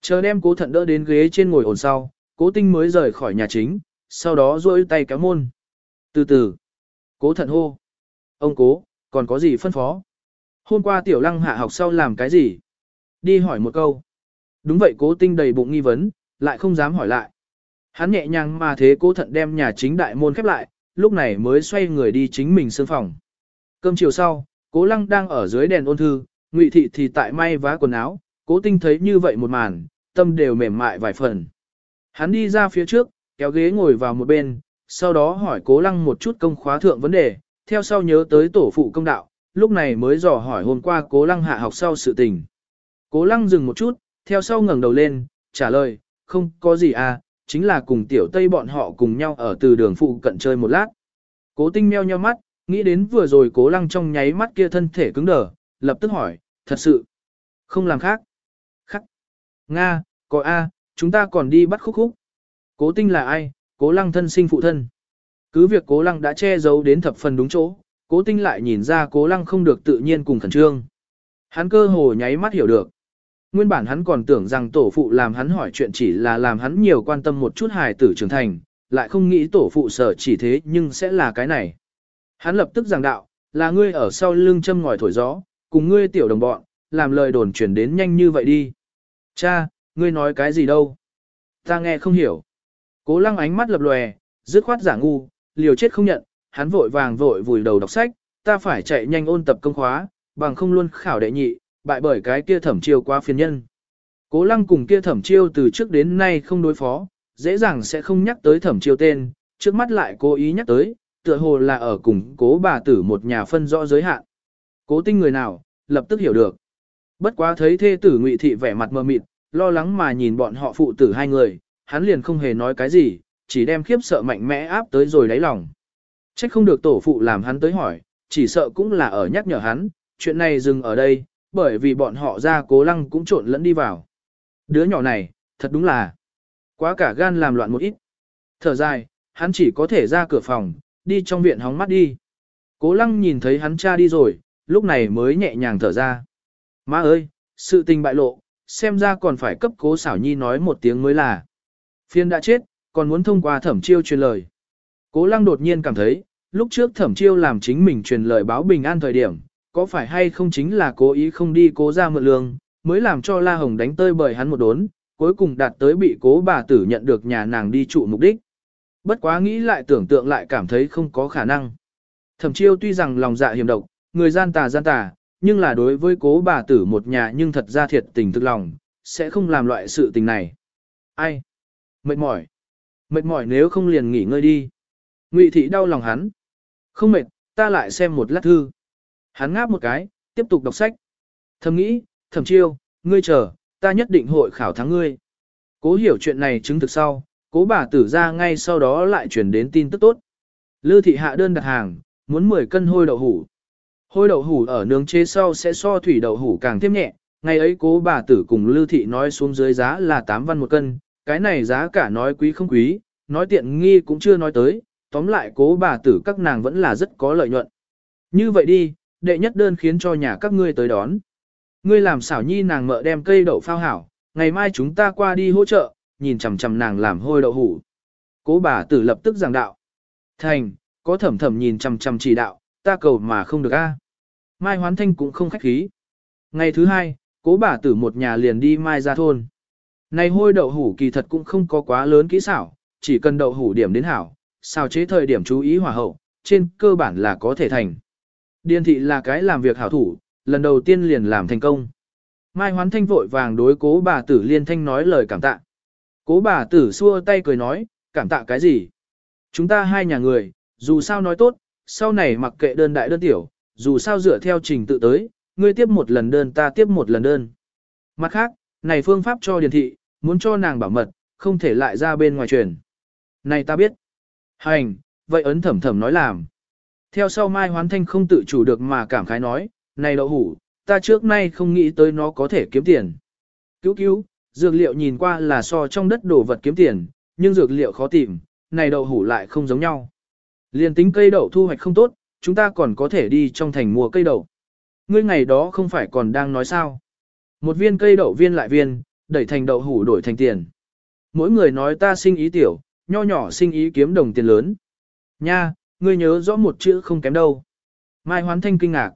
Chờ đem cố thận đỡ đến ghế trên ngồi ổn sau, cố tinh mới rời khỏi nhà chính, sau đó duỗi tay kéo môn. Từ từ, cố thận hô. Ông cố, còn có gì phân phó? Hôm qua tiểu lăng hạ học sau làm cái gì? Đi hỏi một câu. Đúng vậy cố tinh đầy bụng nghi vấn, lại không dám hỏi lại. Hắn nhẹ nhàng mà thế cố thận đem nhà chính đại môn khép lại, lúc này mới xoay người đi chính mình sương phòng. Cơm chiều sau, cố lăng đang ở dưới đèn ôn thư, ngụy thị thì tại may vá quần áo, cố tinh thấy như vậy một màn, tâm đều mềm mại vài phần. Hắn đi ra phía trước, kéo ghế ngồi vào một bên, sau đó hỏi cố lăng một chút công khóa thượng vấn đề, theo sau nhớ tới tổ phụ công đạo, lúc này mới dò hỏi hôm qua cố lăng hạ học sau sự tình. Cố lăng dừng một chút, theo sau ngẩng đầu lên, trả lời, không có gì à, chính là cùng tiểu tây bọn họ cùng nhau ở từ đường phụ cận chơi một lát. Cố tinh meo nheo mắt, nghĩ đến vừa rồi cố lăng trong nháy mắt kia thân thể cứng đờ, lập tức hỏi, thật sự, không làm khác. Nga, có A, chúng ta còn đi bắt khúc khúc. Cố tinh là ai, cố lăng thân sinh phụ thân. Cứ việc cố lăng đã che giấu đến thập phần đúng chỗ, cố tinh lại nhìn ra cố lăng không được tự nhiên cùng khẩn trương. Hắn cơ hồ nháy mắt hiểu được. Nguyên bản hắn còn tưởng rằng tổ phụ làm hắn hỏi chuyện chỉ là làm hắn nhiều quan tâm một chút hài tử trưởng thành, lại không nghĩ tổ phụ sợ chỉ thế nhưng sẽ là cái này. Hắn lập tức giảng đạo, là ngươi ở sau lưng châm ngòi thổi gió, cùng ngươi tiểu đồng bọn, làm lời đồn chuyển đến nhanh như vậy đi. Cha, ngươi nói cái gì đâu? Ta nghe không hiểu. Cố lăng ánh mắt lập lòe, dứt khoát giả ngu, liều chết không nhận, hắn vội vàng vội vùi đầu đọc sách, ta phải chạy nhanh ôn tập công khóa, bằng không luôn khảo đệ nhị, bại bởi cái kia thẩm chiêu qua phiền nhân. Cố lăng cùng kia thẩm chiêu từ trước đến nay không đối phó, dễ dàng sẽ không nhắc tới thẩm chiêu tên, trước mắt lại cố ý nhắc tới, tựa hồ là ở cùng cố bà tử một nhà phân rõ giới hạn. Cố tinh người nào, lập tức hiểu được. Bất quá thấy thê tử ngụy thị vẻ mặt mờ mịt, lo lắng mà nhìn bọn họ phụ tử hai người, hắn liền không hề nói cái gì, chỉ đem khiếp sợ mạnh mẽ áp tới rồi đáy lòng. Trách không được tổ phụ làm hắn tới hỏi, chỉ sợ cũng là ở nhắc nhở hắn, chuyện này dừng ở đây, bởi vì bọn họ ra cố lăng cũng trộn lẫn đi vào. Đứa nhỏ này, thật đúng là quá cả gan làm loạn một ít. Thở dài, hắn chỉ có thể ra cửa phòng, đi trong viện hóng mắt đi. Cố lăng nhìn thấy hắn cha đi rồi, lúc này mới nhẹ nhàng thở ra. Má ơi, sự tình bại lộ, xem ra còn phải cấp cố xảo nhi nói một tiếng mới là. Phiên đã chết, còn muốn thông qua thẩm chiêu truyền lời. Cố lăng đột nhiên cảm thấy, lúc trước thẩm chiêu làm chính mình truyền lời báo bình an thời điểm, có phải hay không chính là cố ý không đi cố ra mượn lương, mới làm cho La Hồng đánh tơi bởi hắn một đốn, cuối cùng đạt tới bị cố bà tử nhận được nhà nàng đi trụ mục đích. Bất quá nghĩ lại tưởng tượng lại cảm thấy không có khả năng. Thẩm chiêu tuy rằng lòng dạ hiểm độc, người gian tà gian tà, nhưng là đối với cố bà tử một nhà nhưng thật ra thiệt tình thực lòng, sẽ không làm loại sự tình này. Ai? Mệt mỏi. Mệt mỏi nếu không liền nghỉ ngơi đi. Ngụy thị đau lòng hắn. Không mệt, ta lại xem một lát thư. Hắn ngáp một cái, tiếp tục đọc sách. Thầm nghĩ, thầm chiêu, ngươi chờ, ta nhất định hội khảo thắng ngươi. Cố hiểu chuyện này chứng thực sau, cố bà tử ra ngay sau đó lại chuyển đến tin tức tốt. Lư thị hạ đơn đặt hàng, muốn 10 cân hôi đậu hủ. Hôi đậu hủ ở nướng chế sau sẽ so thủy đậu hủ càng thêm nhẹ, ngày ấy cố bà tử cùng lưu thị nói xuống dưới giá là 8 văn một cân, cái này giá cả nói quý không quý, nói tiện nghi cũng chưa nói tới, tóm lại cố bà tử các nàng vẫn là rất có lợi nhuận. Như vậy đi, đệ nhất đơn khiến cho nhà các ngươi tới đón. Ngươi làm xảo nhi nàng mợ đem cây đậu phao hảo, ngày mai chúng ta qua đi hỗ trợ, nhìn chằm chằm nàng làm hôi đậu hủ. Cố bà tử lập tức giảng đạo. Thành, có thẩm thẩm nhìn chằm chằm chỉ đạo, ta cầu mà không được a. Mai Hoán Thanh cũng không khách khí. Ngày thứ hai, cố bà tử một nhà liền đi Mai ra thôn. Này hôi đậu hủ kỳ thật cũng không có quá lớn kỹ xảo, chỉ cần đậu hủ điểm đến hảo, xào chế thời điểm chú ý hỏa hậu, trên cơ bản là có thể thành. Điền thị là cái làm việc hảo thủ, lần đầu tiên liền làm thành công. Mai hoán thanh vội vàng đối cố bà tử liên thanh nói lời cảm tạ. Cố bà tử xua tay cười nói, cảm tạ cái gì? Chúng ta hai nhà người, dù sao nói tốt, sau này mặc kệ đơn đại đơn tiểu, dù sao dựa theo trình tự tới, ngươi tiếp một lần đơn ta tiếp một lần đơn. Mặt khác, này phương pháp cho điền thị, muốn cho nàng bảo mật, không thể lại ra bên ngoài truyền. Này ta biết. Hành, vậy ấn thẩm thẩm nói làm. Theo sau Mai Hoán Thanh không tự chủ được mà cảm khái nói, này đậu hủ, ta trước nay không nghĩ tới nó có thể kiếm tiền. Cứu cứu, dược liệu nhìn qua là so trong đất đồ vật kiếm tiền, nhưng dược liệu khó tìm, này đậu hủ lại không giống nhau. Liên tính cây đậu thu hoạch không tốt, chúng ta còn có thể đi trong thành mua cây đậu. Ngươi ngày đó không phải còn đang nói sao. Một viên cây đậu viên lại viên, đẩy thành đậu hủ đổi thành tiền. Mỗi người nói ta sinh ý tiểu, nho nhỏ sinh ý kiếm đồng tiền lớn. Nha, ngươi nhớ rõ một chữ không kém đâu. Mai Hoán Thanh kinh ngạc.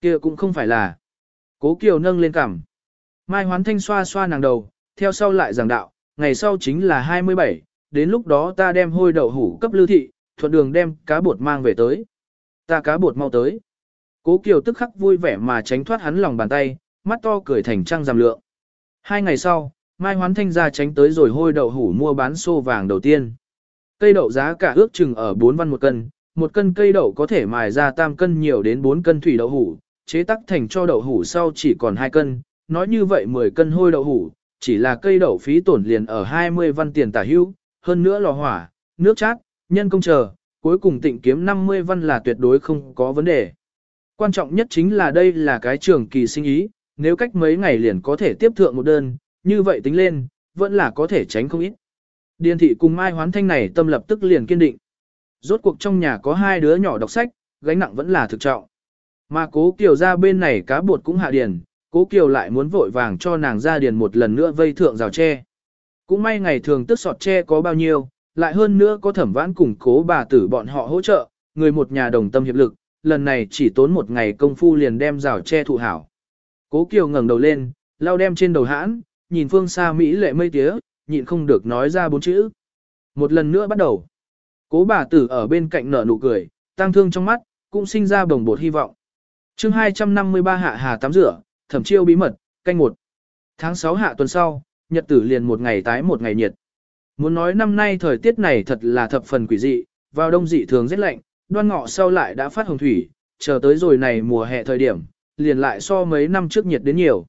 kia cũng không phải là. Cố Kiều nâng lên cằm. Mai Hoán Thanh xoa xoa nàng đầu, theo sau lại giảng đạo, ngày sau chính là 27, đến lúc đó ta đem hôi đậu hủ cấp lưu thị, thuận đường đem cá bột mang về tới. Ta cá bột mau tới. Cố Kiều tức khắc vui vẻ mà tránh thoát hắn lòng bàn tay, mắt to cười thành trăng giảm lượng. Hai ngày sau, Mai Hoán Thanh ra tránh tới rồi hôi đậu hủ mua bán xô vàng đầu tiên. Cây đậu giá cả ước chừng ở 4 văn một cân, một cân cây đậu có thể mài ra tam cân nhiều đến 4 cân thủy đậu hủ, chế tắc thành cho đậu hủ sau chỉ còn 2 cân, nói như vậy 10 cân hôi đậu hủ, chỉ là cây đậu phí tổn liền ở 20 văn tiền tả hưu, hơn nữa lò hỏa, nước chát, nhân công chờ, cuối cùng tịnh kiếm 50 văn là tuyệt đối không có vấn đề. Quan trọng nhất chính là đây là cái trường kỳ sinh ý, nếu cách mấy ngày liền có thể tiếp thượng một đơn, như vậy tính lên, vẫn là có thể tránh không ít. Điền thị cùng Mai Hoán Thanh này tâm lập tức liền kiên định. Rốt cuộc trong nhà có hai đứa nhỏ đọc sách, gánh nặng vẫn là thực trọng. Mà cố Kiều ra bên này cá bột cũng hạ điền, cố Kiều lại muốn vội vàng cho nàng ra điền một lần nữa vây thượng rào tre. Cũng may ngày thường tức sọt tre có bao nhiêu, lại hơn nữa có thẩm vãn cùng cố bà tử bọn họ hỗ trợ, người một nhà đồng tâm hiệp lực, lần này chỉ tốn một ngày công phu liền đem rào che thụ hảo. Cố Kiều ngẩng đầu lên, lau đem trên đầu hãn, nhìn phương xa Mỹ lệ mây tía, nhịn không được nói ra bốn chữ. Một lần nữa bắt đầu. Cố bà tử ở bên cạnh nở nụ cười, tăng thương trong mắt, cũng sinh ra bồng bột hy vọng. chương 253 hạ hà tắm rửa, thẩm chiêu bí mật, canh một. Tháng 6 hạ tuần sau, nhật tử liền một ngày tái một ngày nhiệt. Muốn nói năm nay thời tiết này thật là thập phần quỷ dị, vào đông dị thường rất lạnh, đoan ngọ sau lại đã phát hồng thủy, chờ tới rồi này mùa hè thời điểm, liền lại so mấy năm trước nhiệt đến nhiều.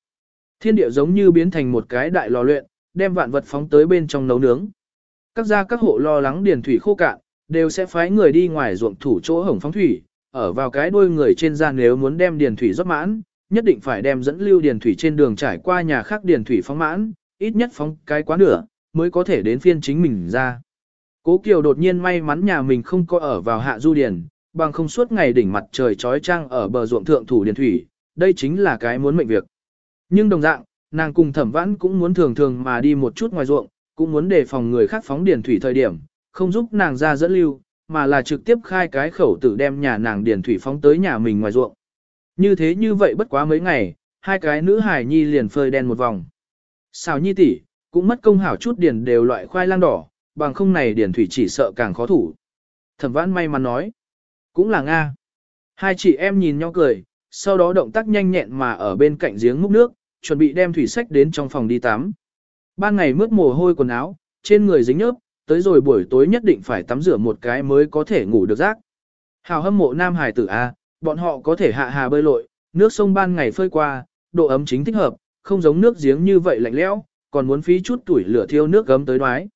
Thiên địa giống như biến thành một cái đại lò luyện, đem vạn vật phóng tới bên trong nấu nướng. Các gia các hộ lo lắng điền thủy khô cạn, đều sẽ phái người đi ngoài ruộng thủ chỗ hồng phóng thủy, ở vào cái đuôi người trên ra nếu muốn đem điền thủy rót mãn, nhất định phải đem dẫn lưu điền thủy trên đường trải qua nhà khác điền thủy phóng mãn, ít nhất phóng cái quá nửa, mới có thể đến phiên chính mình ra. Cố Kiều đột nhiên may mắn nhà mình không có ở vào hạ du điền, bằng không suốt ngày đỉnh mặt trời trói trang ở bờ ruộng thượng thủ điền thủy, đây chính là cái muốn mệnh việc. Nhưng đồng dạng, nàng cùng thẩm vãn cũng muốn thường thường mà đi một chút ngoài ruộng, cũng muốn đề phòng người khác phóng điền thủy thời điểm, không giúp nàng ra dẫn lưu, mà là trực tiếp khai cái khẩu tử đem nhà nàng điền thủy phóng tới nhà mình ngoài ruộng. Như thế như vậy bất quá mấy ngày, hai cái nữ hải nhi liền phơi đen một vòng. Xào nhi tỷ cũng mất công hảo chút điền đều loại khoai lang đỏ, bằng không này điền thủy chỉ sợ càng khó thủ. Thẩm vãn may mắn nói, cũng là Nga. Hai chị em nhìn nhau cười, sau đó động tác nhanh nhẹn mà ở bên cạnh giếng múc nước, chuẩn bị đem thủy sách đến trong phòng đi tắm. Ban ngày mướt mồ hôi quần áo, trên người dính nhớp, tới rồi buổi tối nhất định phải tắm rửa một cái mới có thể ngủ được giấc. Hào hâm mộ nam hải tử A, bọn họ có thể hạ hà bơi lội, nước sông ban ngày phơi qua, độ ấm chính thích hợp, không giống nước giếng như vậy lạnh lẽo, còn muốn phí chút tuổi lửa thiêu nước gấm tới đoái.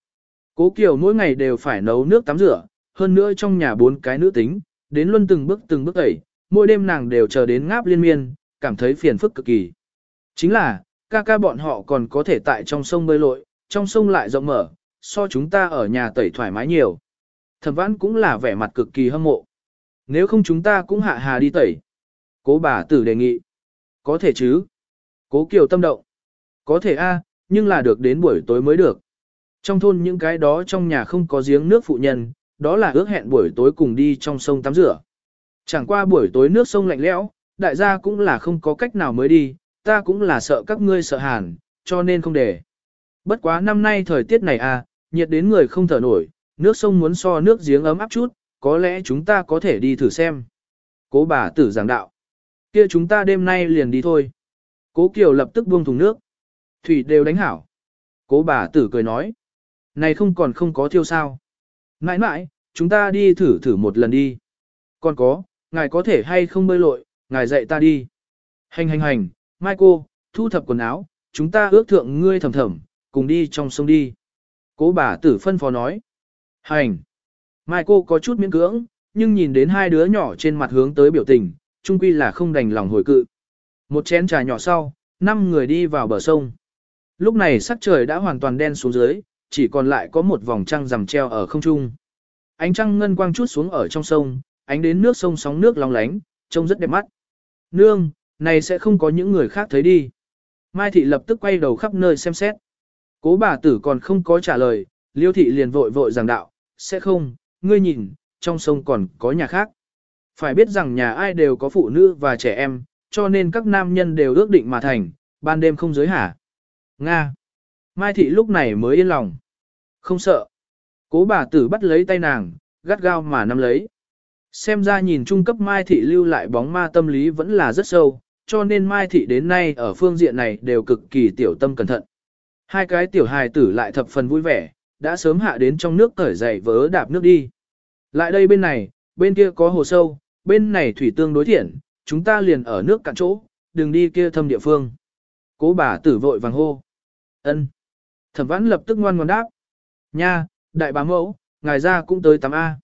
Cố Kiều mỗi ngày đều phải nấu nước tắm rửa, hơn nữa trong nhà bốn cái nữ tính, đến luôn từng bước từng bước tẩy, mỗi đêm nàng đều chờ đến ngáp liên miên, cảm thấy phiền phức cực kỳ. Chính là, ca ca bọn họ còn có thể tại trong sông bơi lội, trong sông lại rộng mở, so chúng ta ở nhà tẩy thoải mái nhiều. Thẩm vãn cũng là vẻ mặt cực kỳ hâm mộ. Nếu không chúng ta cũng hạ hà đi tẩy. Cố bà tử đề nghị. Có thể chứ. Cố kiều tâm động. Có thể a, nhưng là được đến buổi tối mới được. Trong thôn những cái đó trong nhà không có giếng nước phụ nhân, đó là ước hẹn buổi tối cùng đi trong sông tắm rửa. Chẳng qua buổi tối nước sông lạnh lẽo, đại gia cũng là không có cách nào mới đi, ta cũng là sợ các ngươi sợ hàn, cho nên không để. Bất quá năm nay thời tiết này à, nhiệt đến người không thở nổi, nước sông muốn so nước giếng ấm áp chút, có lẽ chúng ta có thể đi thử xem. Cố bà tử giảng đạo. kia chúng ta đêm nay liền đi thôi. Cố Kiều lập tức buông thùng nước. Thủy đều đánh hảo. Cố bà tử cười nói. Này không còn không có thiêu sao. Nãi nãi, chúng ta đi thử thử một lần đi. Còn có, ngài có thể hay không bơi lội, ngài dạy ta đi. Hành hành hành, mai cô thu thập quần áo, chúng ta ước thượng ngươi thầm thầm, cùng đi trong sông đi. Cố bà tử phân phó nói. Hành. mai cô có chút miễn cưỡng, nhưng nhìn đến hai đứa nhỏ trên mặt hướng tới biểu tình, chung quy là không đành lòng hồi cự. Một chén trà nhỏ sau, năm người đi vào bờ sông. Lúc này sắc trời đã hoàn toàn đen xuống dưới, chỉ còn lại có một vòng trăng rằm treo ở không trung. ánh trăng ngân quang chút xuống ở trong sông, ánh đến nước sông sóng nước long lánh, trông rất đẹp mắt. Nương, này sẽ không có những người khác thấy đi. Mai thị lập tức quay đầu khắp nơi xem xét. Cố bà tử còn không có trả lời, liêu thị liền vội vội giảng đạo, sẽ không, ngươi nhìn, trong sông còn có nhà khác. Phải biết rằng nhà ai đều có phụ nữ và trẻ em, cho nên các nam nhân đều ước định mà thành, ban đêm không giới hả. Nga. Mai thị lúc này mới yên lòng. Không sợ. Cố bà tử bắt lấy tay nàng, gắt gao mà nắm lấy. Xem ra nhìn trung cấp Mai thị lưu lại bóng ma tâm lý vẫn là rất sâu, cho nên Mai thị đến nay ở phương diện này đều cực kỳ tiểu tâm cẩn thận. Hai cái tiểu hài tử lại thập phần vui vẻ, đã sớm hạ đến trong nước cởi giày vớ đạp nước đi. Lại đây bên này, bên kia có hồ sâu, bên này thủy tương đối thiện, chúng ta liền ở nước cạn chỗ, đừng đi kia thâm địa phương. Cố bà tử vội vàng hô ân Thẩm vãn lập tức ngoan ngoan đáp. Nha, đại bá mẫu, ngài ra cũng tới tắm a.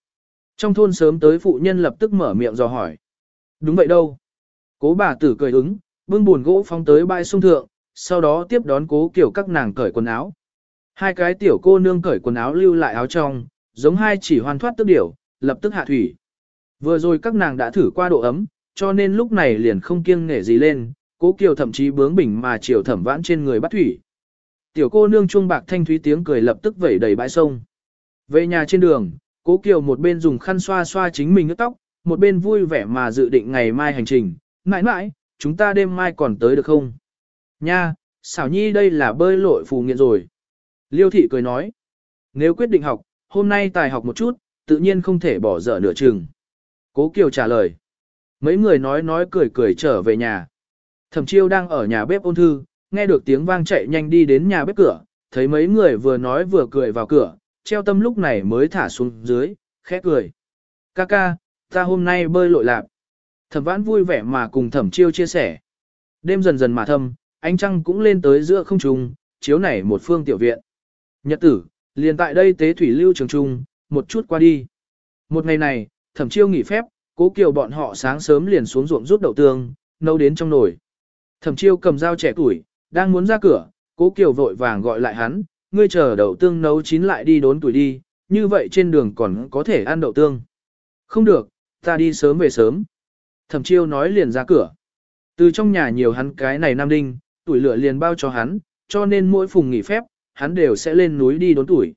Trong thôn sớm tới phụ nhân lập tức mở miệng dò hỏi. Đúng vậy đâu. Cố bà tử cười ứng, bưng buồn gỗ phóng tới bãi sông thượng, sau đó tiếp đón cố kiểu các nàng cởi quần áo. Hai cái tiểu cô nương cởi quần áo lưu lại áo trong, giống hai chỉ hoàn thoát tức điểu, lập tức hạ thủy. Vừa rồi các nàng đã thử qua độ ấm, cho nên lúc này liền không kiêng nể gì lên, cố kiều thậm chí bướng bỉnh mà chiều thẩm vãn trên người bắt thủy. Tiểu cô nương chuông bạc thanh thúy tiếng cười lập tức vẩy đầy bãi sông. Về nhà trên đường, cố kiều một bên dùng khăn xoa xoa chính mình ướt tóc, một bên vui vẻ mà dự định ngày mai hành trình. Nãi nãi, chúng ta đêm mai còn tới được không? Nha, xảo nhi đây là bơi lội phù nghiện rồi. Liêu thị cười nói. Nếu quyết định học, hôm nay tài học một chút, tự nhiên không thể bỏ dở nửa chừng. Cố Kiều trả lời. Mấy người nói nói cười cười trở về nhà. Thẩm chiêu đang ở nhà bếp ôn thư, nghe được tiếng vang chạy nhanh đi đến nhà bếp cửa, thấy mấy người vừa nói vừa cười vào cửa, treo tâm lúc này mới thả xuống dưới, khẽ cười. Ca ca, ta hôm nay bơi lội lạp. Thẩm vãn vui vẻ mà cùng thẩm chiêu chia sẻ. Đêm dần dần mà thâm, ánh trăng cũng lên tới giữa không trung, chiếu nảy một phương tiểu viện. Nhật tử, liền tại đây tế thủy lưu trường trung, một chút qua đi. Một ngày này, thẩm chiêu nghỉ phép, cố kiều bọn họ sáng sớm liền xuống ruộng rút đậu tương, nấu đến trong nồi. Thẩm chiêu cầm dao trẻ tuổi, đang muốn ra cửa, cố kiều vội vàng gọi lại hắn, ngươi chờ đậu tương nấu chín lại đi đốn tuổi đi, như vậy trên đường còn có thể ăn đậu tương. Không được, ta đi sớm về sớm. Thẩm chiêu nói liền ra cửa. Từ trong nhà nhiều hắn cái này nam đinh, tuổi lửa liền bao cho hắn, cho nên mỗi phùng nghỉ phép, hắn đều sẽ lên núi đi đốn tuổi.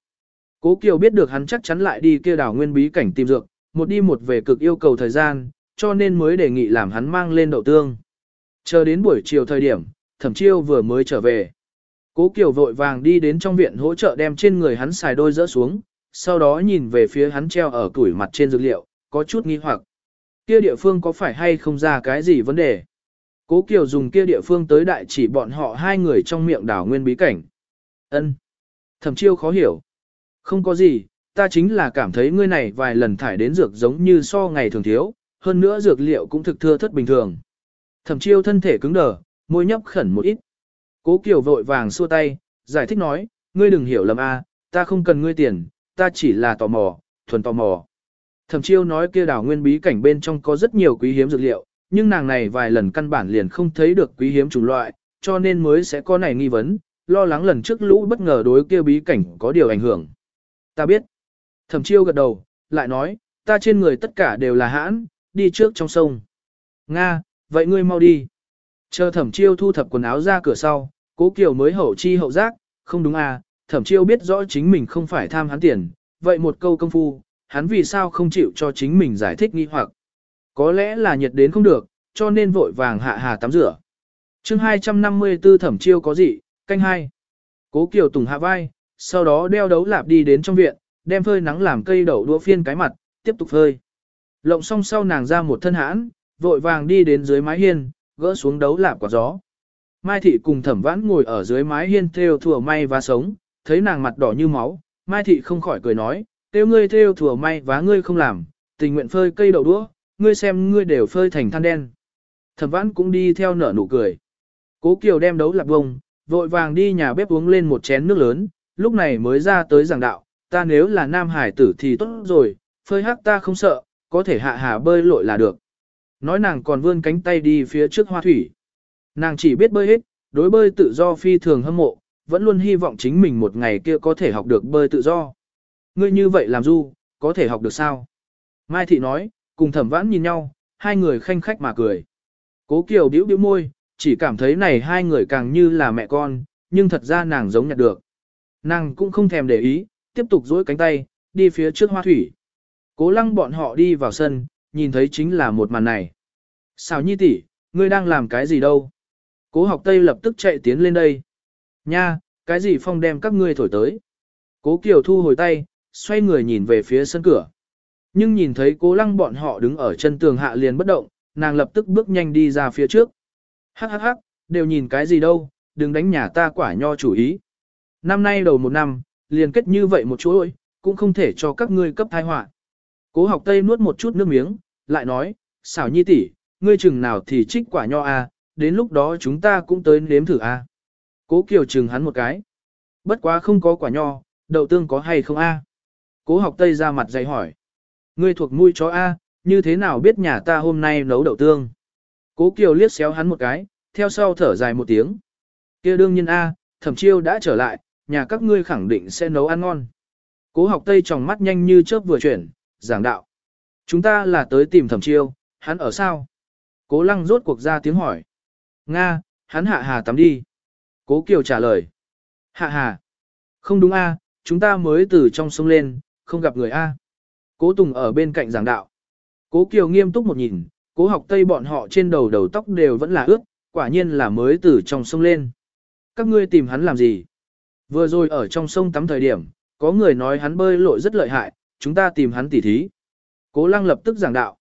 Cố Kiều biết được hắn chắc chắn lại đi kia đảo nguyên bí cảnh tìm dược, một đi một về cực yêu cầu thời gian, cho nên mới đề nghị làm hắn mang lên đậu tương. Chờ đến buổi chiều thời điểm, thẩm chiêu vừa mới trở về. Cố Kiều vội vàng đi đến trong viện hỗ trợ đem trên người hắn xài đôi dỡ xuống, sau đó nhìn về phía hắn treo ở tuổi mặt trên dược liệu, có chút nghi hoặc. Kia địa phương có phải hay không ra cái gì vấn đề? Cố Kiều dùng kia địa phương tới đại chỉ bọn họ hai người trong miệng đảo nguyên bí cảnh. Ân. Thẩm chiêu khó hiểu. Không có gì, ta chính là cảm thấy ngươi này vài lần thải đến dược giống như so ngày thường thiếu, hơn nữa dược liệu cũng thực thưa thất bình thường. Thẩm chiêu thân thể cứng đờ, môi nhấp khẩn một ít. Cố Kiều vội vàng xua tay, giải thích nói, ngươi đừng hiểu lầm a, ta không cần ngươi tiền, ta chỉ là tò mò, thuần tò mò. Thẩm chiêu nói kia đảo nguyên bí cảnh bên trong có rất nhiều quý hiếm dược liệu, nhưng nàng này vài lần căn bản liền không thấy được quý hiếm chủng loại, cho nên mới sẽ có này nghi vấn, lo lắng lần trước lũ bất ngờ đối kia bí cảnh có điều ảnh hưởng. Ta biết. Thẩm chiêu gật đầu, lại nói, ta trên người tất cả đều là hãn, đi trước trong sông. Nga, vậy ngươi mau đi. Chờ thẩm chiêu thu thập quần áo ra cửa sau, cố kiều mới hậu chi hậu giác, không đúng à, thẩm chiêu biết rõ chính mình không phải tham hắn tiền, vậy một câu công phu, hắn vì sao không chịu cho chính mình giải thích nghi hoặc. Có lẽ là nhiệt đến không được, cho nên vội vàng hạ hà tắm rửa. chương 254 thẩm chiêu có gì, canh hai. Cố Kiều Tùng hạ vai, sau đó đeo đấu lạp đi đến trong viện, đem phơi nắng làm cây đậu đũa phiên cái mặt, tiếp tục phơi. Lộng xong sau nàng ra một thân hãn, vội vàng đi đến dưới mái hiên, gỡ xuống đấu lạp quả gió. Mai thị cùng thẩm vãn ngồi ở dưới mái hiên theo thừa may và sống, thấy nàng mặt đỏ như máu, Mai thị không khỏi cười nói, tiêu ngươi theo thừa may và ngươi không làm, tình nguyện phơi cây đậu đũa, ngươi xem ngươi đều phơi thành than đen. Thẩm vãn cũng đi theo nở nụ cười. Cố Kiều đem đấu lạp bông, vội vàng đi nhà bếp uống lên một chén nước lớn, lúc này mới ra tới giảng đạo, ta nếu là nam hải tử thì tốt rồi, phơi hắc ta không sợ, có thể hạ hà bơi lội là được. Nói nàng còn vươn cánh tay đi phía trước hoa thủy. Nàng chỉ biết bơi hết, đối bơi tự do phi thường hâm mộ, vẫn luôn hy vọng chính mình một ngày kia có thể học được bơi tự do. Ngươi như vậy làm du, có thể học được sao? Mai Thị nói, cùng thẩm vãn nhìn nhau, hai người khanh khách mà cười. Cố Kiều bĩu bĩu môi, chỉ cảm thấy này hai người càng như là mẹ con, nhưng thật ra nàng giống nhặt được. Nàng cũng không thèm để ý, tiếp tục duỗi cánh tay, đi phía trước hoa thủy. Cố lăng bọn họ đi vào sân, nhìn thấy chính là một màn này. Xào nhi tỷ, ngươi đang làm cái gì đâu? Cố học tây lập tức chạy tiến lên đây. Nha, cái gì phong đem các ngươi thổi tới? Cố Kiều thu hồi tay, xoay người nhìn về phía sân cửa. Nhưng nhìn thấy cố lăng bọn họ đứng ở chân tường hạ liền bất động, nàng lập tức bước nhanh đi ra phía trước. Hắc hắc hắc, đều nhìn cái gì đâu, đừng đánh nhà ta quả nho chủ ý. Năm nay đầu một năm, liền kết như vậy một chuỗi, cũng không thể cho các ngươi cấp thai họa. Cố học Tây nuốt một chút nước miếng, lại nói, xảo nhi tỷ, ngươi chừng nào thì trích quả nho a, à, đến lúc đó chúng ta cũng tới nếm thử a. À. Cố Kiều chừng hắn một cái. Bất quá không có quả nho, đậu tương có hay không a? À? Cố học Tây ra mặt dày hỏi. Ngươi thuộc mũi chó a, như thế nào biết nhà ta hôm nay nấu đậu tương? Cố Kiều liếc xéo hắn một cái, theo sau thở dài một tiếng. kia đương nhiên a, thẩm chiêu đã trở lại, nhà các ngươi khẳng định sẽ nấu ăn ngon. Cố học Tây tròng mắt nhanh như chớp vừa chuyển, giảng đạo. Chúng ta là tới tìm thẩm chiêu, hắn ở sao? Cố lăng rốt cuộc ra tiếng hỏi. Nga, hắn hạ hà tắm đi. Cố Kiều trả lời. Hạ hà. Không đúng a, chúng ta mới từ trong sông lên, không gặp người a. Cố Tùng ở bên cạnh giảng đạo. Cố Kiều nghiêm túc một nhìn, cố học Tây bọn họ trên đầu đầu tóc đều vẫn là ướt, quả nhiên là mới từ trong sông lên. Các ngươi tìm hắn làm gì? Vừa rồi ở trong sông tắm thời điểm, có người nói hắn bơi lội rất lợi hại, chúng ta tìm hắn tỉ thí. Cố lăng lập tức giảng đạo.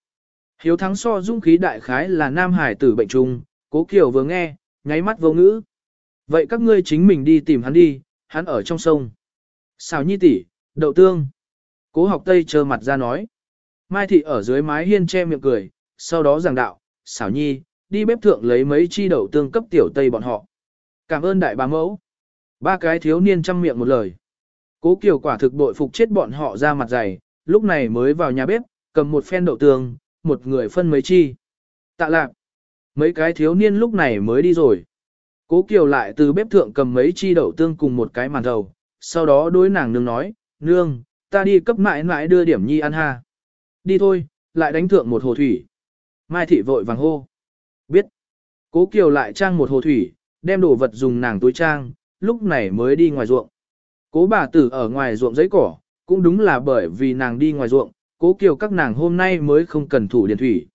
Hiếu thắng so dung khí đại khái là nam hải tử bệnh trùng. cố kiều vừa nghe, nháy mắt vô ngữ. Vậy các ngươi chính mình đi tìm hắn đi, hắn ở trong sông. Xào nhi tỷ, đậu tương. Cố học tây chờ mặt ra nói. Mai thị ở dưới mái hiên che miệng cười, sau đó giảng đạo, xảo nhi, đi bếp thượng lấy mấy chi đậu tương cấp tiểu tây bọn họ. Cảm ơn đại bá mẫu. Ba cái thiếu niên chăm miệng một lời. Cố Kiều quả thực bội phục chết bọn họ ra mặt dày, lúc này mới vào nhà bếp, cầm một phen đậu tương, một người phân mấy chi. Tạ lạc. Mấy cái thiếu niên lúc này mới đi rồi. Cố Kiều lại từ bếp thượng cầm mấy chi đậu tương cùng một cái màn thầu, sau đó đối nàng nương nói, nương, ta đi cấp mãi mãi đưa điểm nhi ăn ha. Đi thôi, lại đánh thượng một hồ thủy. Mai thị vội vàng hô. Biết. Cố Kiều lại trang một hồ thủy, đem đồ vật dùng nàng túi trang, lúc này mới đi ngoài ruộng. Cố bà tử ở ngoài ruộng giấy cỏ, cũng đúng là bởi vì nàng đi ngoài ruộng, cố kiều các nàng hôm nay mới không cần thủ điện thủy.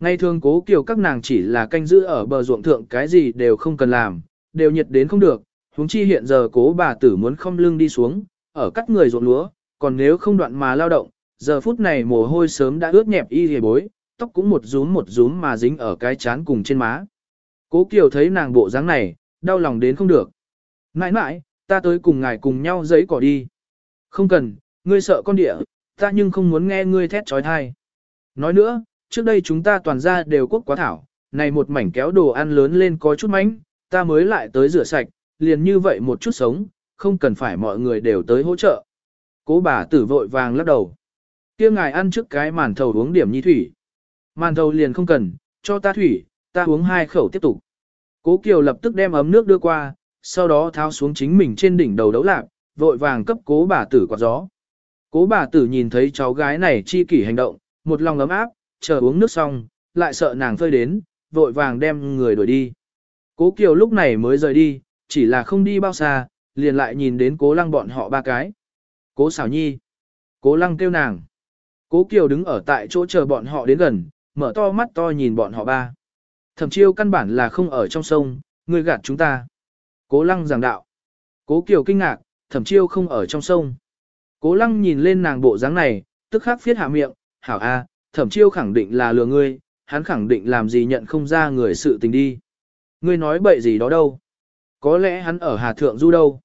Ngày thường cố kiều các nàng chỉ là canh giữ ở bờ ruộng thượng cái gì đều không cần làm, đều nhiệt đến không được, huống chi hiện giờ cố bà tử muốn không lưng đi xuống, ở cắt người ruộng lúa, còn nếu không đoạn mà lao động, giờ phút này mồ hôi sớm đã ướt nhẹp y hề bối, tóc cũng một rúm một rúm mà dính ở cái chán cùng trên má. Cố Kiều thấy nàng bộ dáng này, đau lòng đến không được. Nãi nãi, ta tới cùng ngài cùng nhau giấy cỏ đi. Không cần, ngươi sợ con địa, ta nhưng không muốn nghe ngươi thét trói thai. Nói nữa, trước đây chúng ta toàn ra đều quốc quá thảo, này một mảnh kéo đồ ăn lớn lên có chút mánh, ta mới lại tới rửa sạch, liền như vậy một chút sống, không cần phải mọi người đều tới hỗ trợ. Cố bà tử vội vàng lắc đầu. kia ngài ăn trước cái màn thầu uống điểm nhi thủy. Màn thầu liền không cần, cho ta thủy, ta uống hai khẩu tiếp tục. Cố Kiều lập tức đem ấm nước đưa qua, sau đó tháo xuống chính mình trên đỉnh đầu đấu lạc, vội vàng cấp cố bà tử quạt gió. Cố bà tử nhìn thấy cháu gái này chi kỷ hành động, một lòng ấm áp, chờ uống nước xong, lại sợ nàng phơi đến, vội vàng đem người đuổi đi. Cố Kiều lúc này mới rời đi, chỉ là không đi bao xa, liền lại nhìn đến cố lăng bọn họ ba cái. Cố xảo nhi. Cố lăng kêu nàng. Cố Kiều đứng ở tại chỗ chờ bọn họ đến gần, mở to mắt to nhìn bọn họ ba. Thẩm chiêu căn bản là không ở trong sông, người gạt chúng ta. Cố lăng giảng đạo. Cố Kiều kinh ngạc, thẩm chiêu không ở trong sông. Cố lăng nhìn lên nàng bộ dáng này, tức khắc phiết hạ miệng, hảo a, thẩm chiêu khẳng định là lừa ngươi, hắn khẳng định làm gì nhận không ra người sự tình đi. Ngươi nói bậy gì đó đâu. Có lẽ hắn ở Hà Thượng Du đâu.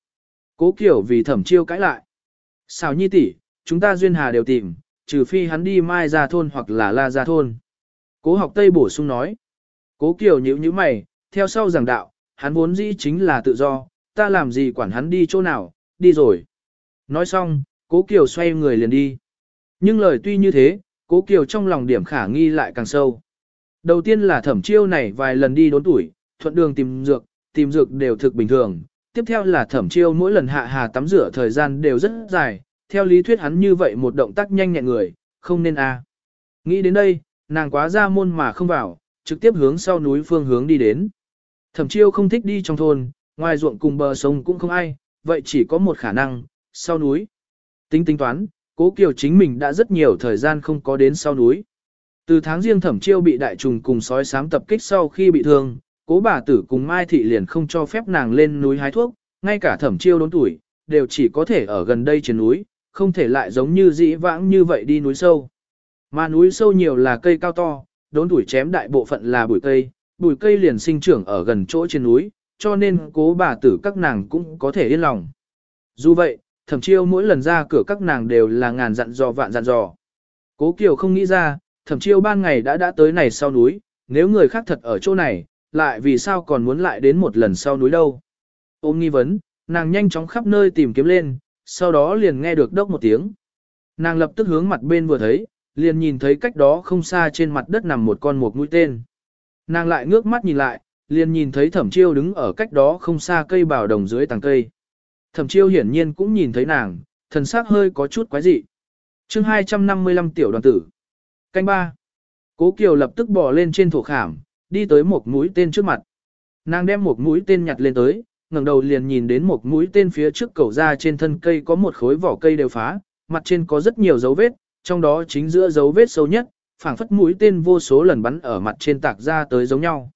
Cố Kiều vì thẩm chiêu cãi lại. Sao nhi tỷ, chúng ta duyên hà đều tìm, trừ phi hắn đi mai ra thôn hoặc là la ra thôn. Cố học Tây bổ sung nói. Cố Kiều nhíu nhíu mày, theo sau giảng đạo, hắn vốn dĩ chính là tự do, ta làm gì quản hắn đi chỗ nào, đi rồi. Nói xong, Cố Kiều xoay người liền đi. Nhưng lời tuy như thế, Cố Kiều trong lòng điểm khả nghi lại càng sâu. Đầu tiên là thẩm chiêu này vài lần đi đốn tuổi, thuận đường tìm dược, tìm dược đều thực bình thường. Tiếp theo là thẩm chiêu mỗi lần hạ hà tắm rửa thời gian đều rất dài, theo lý thuyết hắn như vậy một động tác nhanh nhẹn người, không nên a. Nghĩ đến đây, nàng quá ra môn mà không vào, trực tiếp hướng sau núi phương hướng đi đến. Thẩm chiêu không thích đi trong thôn, ngoài ruộng cùng bờ sông cũng không ai, vậy chỉ có một khả năng, sau núi. Tính tính toán, cố kiều chính mình đã rất nhiều thời gian không có đến sau núi. Từ tháng riêng thẩm chiêu bị đại trùng cùng sói sám tập kích sau khi bị thương, cố bà tử cùng Mai Thị liền không cho phép nàng lên núi hái thuốc, ngay cả thẩm chiêu đốn tuổi, đều chỉ có thể ở gần đây trên núi, không thể lại giống như dĩ vãng như vậy đi núi sâu. Mà núi sâu nhiều là cây cao to, đốn tuổi chém đại bộ phận là bụi cây, bụi cây liền sinh trưởng ở gần chỗ trên núi, cho nên cố bà tử các nàng cũng có thể yên lòng. Dù vậy, thẩm chiêu mỗi lần ra cửa các nàng đều là ngàn dặn dò vạn dặn dò. Cố Kiều không nghĩ ra, thẩm chiêu ban ngày đã đã tới này sau núi, nếu người khác thật ở chỗ này, lại vì sao còn muốn lại đến một lần sau núi đâu. Ôm nghi vấn, nàng nhanh chóng khắp nơi tìm kiếm lên, sau đó liền nghe được đốc một tiếng. Nàng lập tức hướng mặt bên vừa thấy, liền nhìn thấy cách đó không xa trên mặt đất nằm một con một mũi tên. Nàng lại ngước mắt nhìn lại, liền nhìn thấy thẩm chiêu đứng ở cách đó không xa cây bào đồng dưới tàng cây. Thẩm chiêu hiển nhiên cũng nhìn thấy nàng, thần sắc hơi có chút quái dị. chương 255 tiểu đoàn tử. Canh ba. Cố Kiều lập tức bò lên trên thổ khảm, đi tới một mũi tên trước mặt. Nàng đem một mũi tên nhặt lên tới, ngẩng đầu liền nhìn đến một mũi tên phía trước cầu ra trên thân cây có một khối vỏ cây đều phá, mặt trên có rất nhiều dấu vết, trong đó chính giữa dấu vết sâu nhất, phảng phất mũi tên vô số lần bắn ở mặt trên tạc ra tới giống nhau.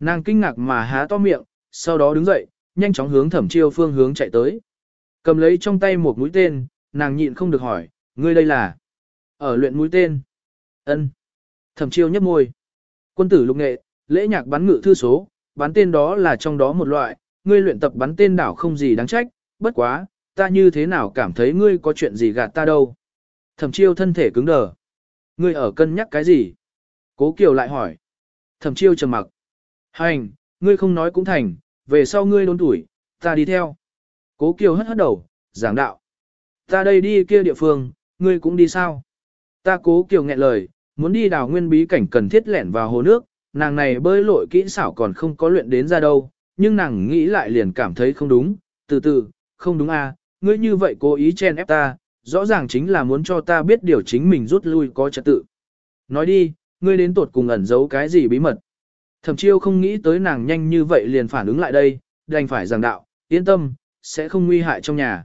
Nàng kinh ngạc mà há to miệng, sau đó đứng dậy, nhanh chóng hướng thẩm chiêu phương hướng chạy tới. Cầm lấy trong tay một mũi tên, nàng nhịn không được hỏi, ngươi đây là? Ở luyện mũi tên. ân Thẩm chiêu nhấp môi. Quân tử lục nghệ, lễ nhạc bắn ngự thư số, bắn tên đó là trong đó một loại, ngươi luyện tập bắn tên đảo không gì đáng trách, bất quá, ta như thế nào cảm thấy ngươi có chuyện gì gạt ta đâu. Thẩm chiêu thân thể cứng đờ. Ngươi ở cân nhắc cái gì? Cố Kiều lại hỏi. Thẩm chiêu trầm mặc. Hành, ngươi không nói cũng thành, về sau ngươi đốn tuổi, ta đi theo. Cố Kiều hất hất đầu, giảng đạo. Ta đây đi kia địa phương, ngươi cũng đi sao? Ta cố Kiều nghẹn lời, muốn đi đào nguyên bí cảnh cần thiết lẻn vào hồ nước, nàng này bơi lội kỹ xảo còn không có luyện đến ra đâu, nhưng nàng nghĩ lại liền cảm thấy không đúng, từ từ, không đúng à, ngươi như vậy cố ý chen ép ta, rõ ràng chính là muốn cho ta biết điều chính mình rút lui có trật tự. Nói đi, ngươi đến tột cùng ẩn giấu cái gì bí mật. Thẩm chiêu không nghĩ tới nàng nhanh như vậy liền phản ứng lại đây, đành phải giảng đạo, yên tâm, sẽ không nguy hại trong nhà.